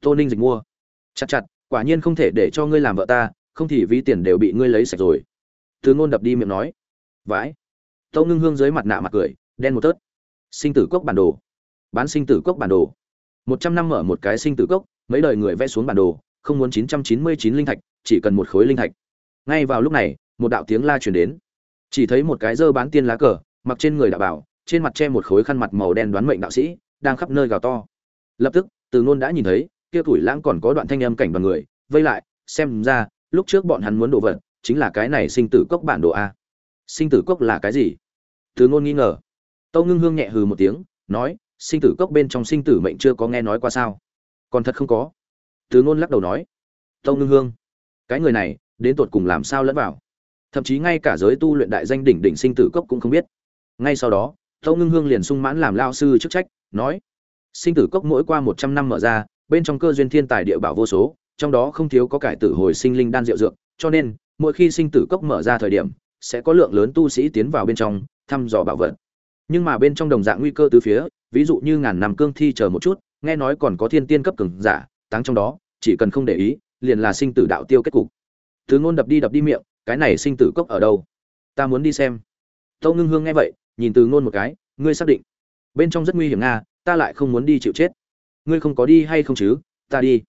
Tô ninh dịch mua. Chặt chặt, quả nhiên không thể để cho ngươi làm vợ ta, không thì ví tiền đều bị ngươi lấy sạch rồi. Từ ngôn đập đi miệng nói. Vãi. Tâu ngưng hương dưới mặt nạ mặt cười, đen một tớt. Sinh tử cốc bản đồ bán sinh tử cốc bản đồ. Một trăm năm mở một cái sinh tử cốc, mấy đời người vẽ xuống bản đồ, không muốn chín trăm chín mươi chín linh thạch, chỉ cần một khối linh thạch. Ngay vào lúc này, một đạo tiếng la truyền đến. Chỉ thấy một cái dơ bán tiên lá cờ, mặc trên người đạo bảo, trên mặt che một khối khăn mặt màu đen đoán mệnh đạo sĩ, đang khắp nơi gào to. Lập tức, từ nôn đã nhìn thấy, kia tuổi lãng còn có đoạn thanh âm cảnh đoàn người, vây lại, xem ra, lúc trước bọn hắn muốn đổ vật, chính là cái này sinh tử cốc bản đồ a. Sinh tử cốc là cái gì? Từ ngôn nghi ngờ. Tâu ngưng hương nhẹ hừ một tiếng, nói sinh tử cốc bên trong sinh tử mệnh chưa có nghe nói qua sao? Còn thật không có. Tứ ngôn lắc đầu nói Tông ngưng hương, cái người này, đến tột cùng làm sao lẫn vào? Thậm chí ngay cả giới tu luyện đại danh đỉnh đỉnh sinh tử cốc cũng không biết. Ngay sau đó, tâu ngưng hương liền sung mãn làm lao sư chức trách, nói, sinh tử cốc mỗi qua một trăm năm mở ra, bên trong cơ duyên thiên tài địa bảo vô số, trong đó không thiếu có cải tử hồi sinh linh đan diệu dược, cho nên, mỗi khi sinh tử cốc mở ra thời điểm, sẽ có lượng lớn tu sĩ tiến vào bên trong, thăm dò bảo vật. Nhưng mà bên trong đồng dạng nguy cơ từ phía ví dụ như ngàn năm cương thi chờ một chút, nghe nói còn có thiên tiên cấp cường giả, táng trong đó, chỉ cần không để ý, liền là sinh tử đạo tiêu kết cục. Thứ ngôn đập đi đập đi miệng, cái này sinh tử cốc ở đâu? Ta muốn đi xem. Tâu ngưng hương nghe vậy, nhìn từ ngôn một cái, ngươi xác định. Bên trong rất nguy hiểm nga, ta lại không muốn đi chịu chết. Ngươi không có đi hay không chứ? Ta đi.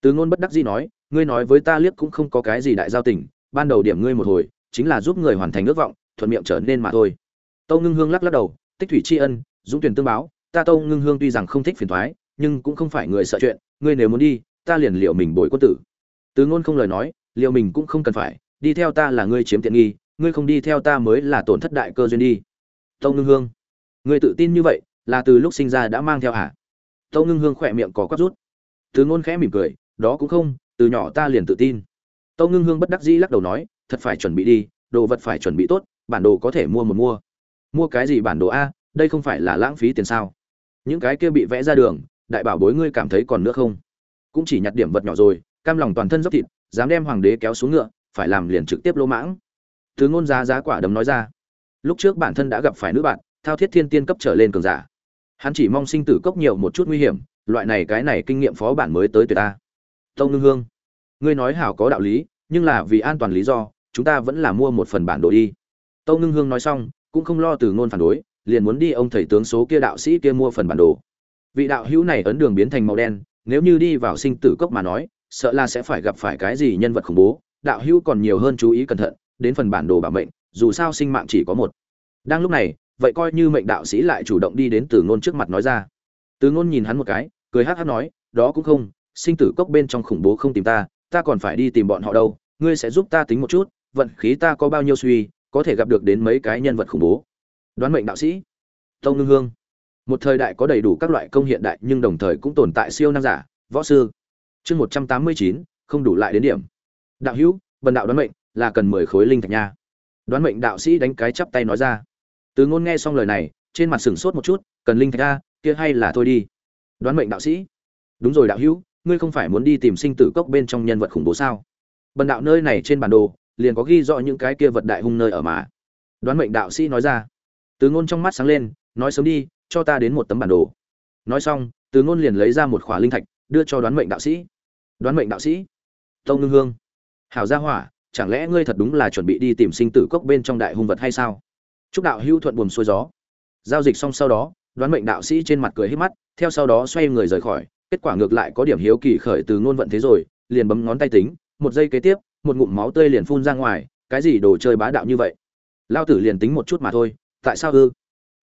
Từ ngôn bất đắc dĩ nói, ngươi nói với ta liếc cũng không có cái gì đại giao tình, ban đầu điểm ngươi một hồi, chính là giúp người hoàn thành ước vọng, thuận miệng trở nên mà thôi. Tâu ngưng hương lắc lắc đầu, tích thủy tri ân, dũng tuyển tương báo ta Tông ngưng hương tuy rằng không thích phiền thoái, nhưng cũng không phải người sợ chuyện, ngươi nếu muốn đi, ta liền liệu mình bồi quân tử. Tứ ngôn không lời nói, liệu mình cũng không cần phải, đi theo ta là ngươi chiếm tiện nghi, ngươi không đi theo ta mới là tổn thất đại cơ duyên đi. Tông ngưng hương, ngươi tự tin như vậy, là từ lúc sinh ra đã mang theo hả? Tông ngưng hương khỏe miệng có quắp rút. Tứ ngôn khẽ mỉm cười, đó cũng không, từ nhỏ ta liền tự tin. Tông ngưng hương bất đắc dĩ lắc đầu nói, thật phải chuẩn bị đi, đồ vật phải chuẩn bị tốt, bản đồ có thể mua một mua. Mua cái gì bản đồ a, đây không phải là lãng phí tiền sao? Những cái kia bị vẽ ra đường, đại bảo bối ngươi cảm thấy còn nữa không? Cũng chỉ nhặt điểm vật nhỏ rồi, cam lòng toàn thân dốc thịt, dám đem hoàng đế kéo xuống ngựa, phải làm liền trực tiếp lỗ mãng. Từ ngôn giá giá quả đấm nói ra. Lúc trước bản thân đã gặp phải nữ bạn, thao thiết thiên tiên cấp trở lên cường giả. Hắn chỉ mong sinh tử cốc nhiều một chút nguy hiểm, loại này cái này kinh nghiệm phó bản mới tới tuyệt ta. Tông ngưng hương, ngươi nói hảo có đạo lý, nhưng là vì an toàn lý do, chúng ta vẫn là mua một phần bản đồ đi. Tông ngưng hương nói xong, cũng không lo từ ngôn phản đối liền muốn đi ông thầy tướng số kia đạo sĩ kia mua phần bản đồ. Vị đạo hữu này ấn đường biến thành màu đen, nếu như đi vào sinh tử cốc mà nói, sợ là sẽ phải gặp phải cái gì nhân vật khủng bố. Đạo hữu còn nhiều hơn chú ý cẩn thận, đến phần bản đồ bảo mệnh, dù sao sinh mạng chỉ có một. Đang lúc này, vậy coi như mệnh đạo sĩ lại chủ động đi đến từ ngôn trước mặt nói ra. Từ ngôn nhìn hắn một cái, cười hát hát nói, đó cũng không, sinh tử cốc bên trong khủng bố không tìm ta ta còn phải đi tìm bọn họ đâu, ngươi sẽ giúp ta tính một chút, vận khí ta có bao nhiêu suy, có thể gặp được đến mấy cái nhân vật khủng bố đoán mệnh đạo sĩ. Tông ngưng hương. Một thời đại có đầy đủ các loại công hiện đại nhưng đồng thời cũng tồn tại siêu năng giả, võ sư. Chương một trăm tám mươi chín, không đủ lại đến điểm. Đạo hữu, bần đạo đoán mệnh là cần mười khối linh thạch nha. Đoán mệnh đạo sĩ đánh cái chắp tay nói ra. Từ ngôn nghe xong lời này, trên mặt sửng sốt một chút, cần linh thạch ra kia hay là thôi đi. Đoán mệnh đạo sĩ. Đúng rồi đạo hữu, ngươi không phải muốn đi tìm sinh tử cốc bên trong nhân vật khủng bố sao? Bần đạo nơi này trên bản đồ, liền có ghi rõ những cái kia vật đại hung nơi ở mà. Đoán mệnh đạo sĩ nói ra từ ngôn trong mắt sáng lên, nói sớm đi, cho ta đến một tấm bản đồ. Nói xong, từ ngôn liền lấy ra một khỏa linh thạch, đưa cho đoán mệnh đạo sĩ. Đoán mệnh đạo sĩ tông ngưng hương, hảo gia hỏa, chẳng lẽ ngươi thật đúng là chuẩn bị đi tìm sinh tử cốc bên trong đại hung vật hay sao? Chúc đạo hưu thuận buồm xuôi gió. Giao dịch xong sau đó, đoán mệnh đạo sĩ trên mặt cười hết mắt, theo sau đó xoay người rời khỏi. Kết quả ngược lại có điểm hiếu kỳ khởi từ ngôn vận thế rồi, liền bấm ngón tay tính, một giây kế tiếp, một ngụm máu tươi liền phun ra ngoài, cái gì đồ chơi bá đạo như vậy? Lao tử liền tính một chút mà thôi tại sao ư?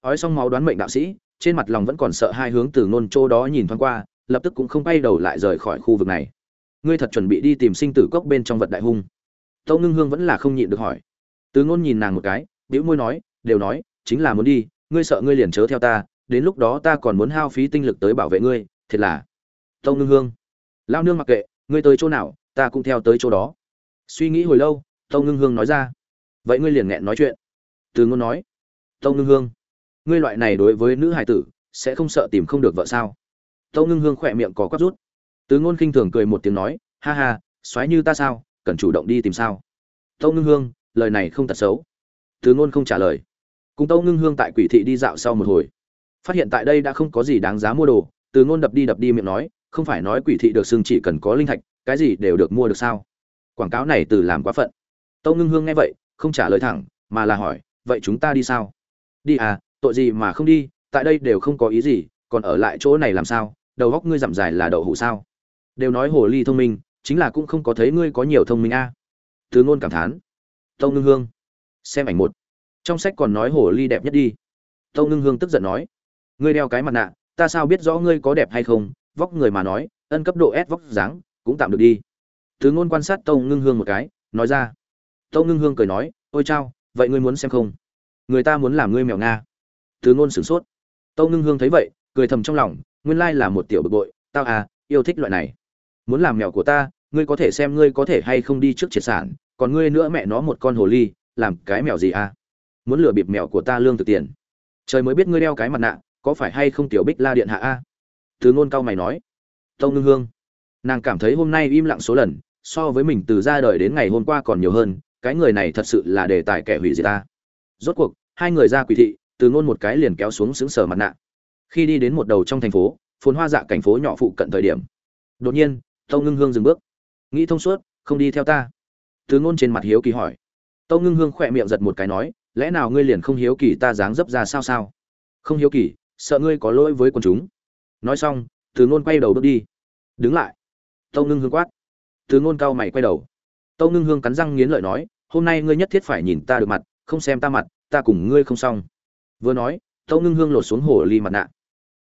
Ói xong máu đoán mệnh đạo sĩ, trên mặt lòng vẫn còn sợ hai hướng từ ngôn chỗ đó nhìn thoáng qua, lập tức cũng không bay đầu lại rời khỏi khu vực này. Ngươi thật chuẩn bị đi tìm sinh tử cốc bên trong vật đại hung. Tâu ngưng hương vẫn là không nhịn được hỏi. Từ ngôn nhìn nàng một cái, bĩu môi nói, đều nói, chính là muốn đi, ngươi sợ ngươi liền chớ theo ta, đến lúc đó ta còn muốn hao phí tinh lực tới bảo vệ ngươi, thiệt là. Tâu ngưng hương, lao nương mặc kệ, ngươi tới chỗ nào, ta cũng theo tới chỗ đó. Suy nghĩ hồi lâu, tâu ngưng hương nói ra. Vậy ngươi liền nghẹn nói chuyện. Từ ngôn nói tâu ngưng hương. Ngươi loại này đối với nữ hải tử, sẽ không sợ tìm không được vợ sao? Tâu ngưng hương khỏe miệng có quắp rút. Từ ngôn khinh thường cười một tiếng nói, ha ha xoáy như ta sao, cần chủ động đi tìm sao? Tâu ngưng hương, lời này không tật xấu. Từ ngôn không trả lời. Cùng tâu ngưng hương tại quỷ thị đi dạo sau một hồi. Phát hiện tại đây đã không có gì đáng giá mua đồ, từ ngôn đập đi đập đi miệng nói, không phải nói quỷ thị được xưng chỉ cần có linh thạch, cái gì đều được mua được sao? Quảng cáo này từ làm quá phận. Tâu ngưng hương nghe vậy, không trả lời thẳng, mà là hỏi, vậy chúng ta đi sao? Đi à tội gì mà không đi, tại đây đều không có ý gì, còn ở lại chỗ này làm sao, đầu góc ngươi giảm dài là đậu hủ sao? Đều nói hồ ly thông minh, chính là cũng không có thấy ngươi có nhiều thông minh a. À. ngôn cảm thán. Tâu ngưng hương. Xem ảnh một. Trong sách còn nói hồ ly đẹp nhất đi. Tâu ngưng hương tức giận nói. Ngươi đeo cái mặt nạ, ta sao biết rõ ngươi có đẹp hay không? Vóc người mà nói, ân cấp độ s vóc dáng, cũng tạm được đi. Thứ ngôn quan sát tâu ngưng hương một cái, nói ra. Tâu ngưng hương cười nói, ôi chao, vậy ngươi muốn xem không? Người ta muốn làm ngươi mèo nga. Từ ngôn sửng sốt. Tâu ngưng hương thấy vậy, cười thầm trong lòng, nguyên lai là một tiểu bực bội, tao à yêu thích loại này. Muốn làm mèo của ta, ngươi có thể xem ngươi có thể hay không đi trước triệt sản, còn ngươi nữa mẹ nó một con hồ ly, làm cái mèo gì à? Muốn lừa bịp mèo của ta lương từ tiền. Trời mới biết ngươi đeo cái mặt nạ, có phải hay không tiểu bích la điện hạ a? Từ ngôn cao mày nói. Tâu ngưng hương. Nàng cảm thấy hôm nay im lặng số lần, so với mình từ ra đời đến ngày hôm qua còn nhiều hơn, cái người này thật sự là đề tài kẻ hủy diệt ta rốt cuộc, hai người ra quỷ thị, từ ngôn một cái liền kéo xuống xứng sở mặt nạ. Khi đi đến một đầu trong thành phố, phồn hoa dạ cảnh phố nhỏ phụ cận thời điểm. Đột nhiên, tâu ngưng hương dừng bước. Nghĩ thông suốt, không đi theo ta. Từ ngôn trên mặt hiếu kỳ hỏi. Tâu ngưng hương khỏe miệng giật một cái nói, lẽ nào ngươi liền không hiếu kỳ ta dáng dấp ra sao sao? Không hiếu kỳ, sợ ngươi có lỗi với quần chúng. Nói xong, từ ngôn quay đầu bước đi. Đứng lại. Tâu ngưng hương quát. Từ ngôn cao mày quay đầu. Tâu ngưng hương cắn răng nghiến lợi nói, hôm nay ngươi nhất thiết phải nhìn ta được mặt không xem ta mặt, ta cùng ngươi không xong. Vừa nói tâu ngưng hương lột xuống hồ ly mặt nạ.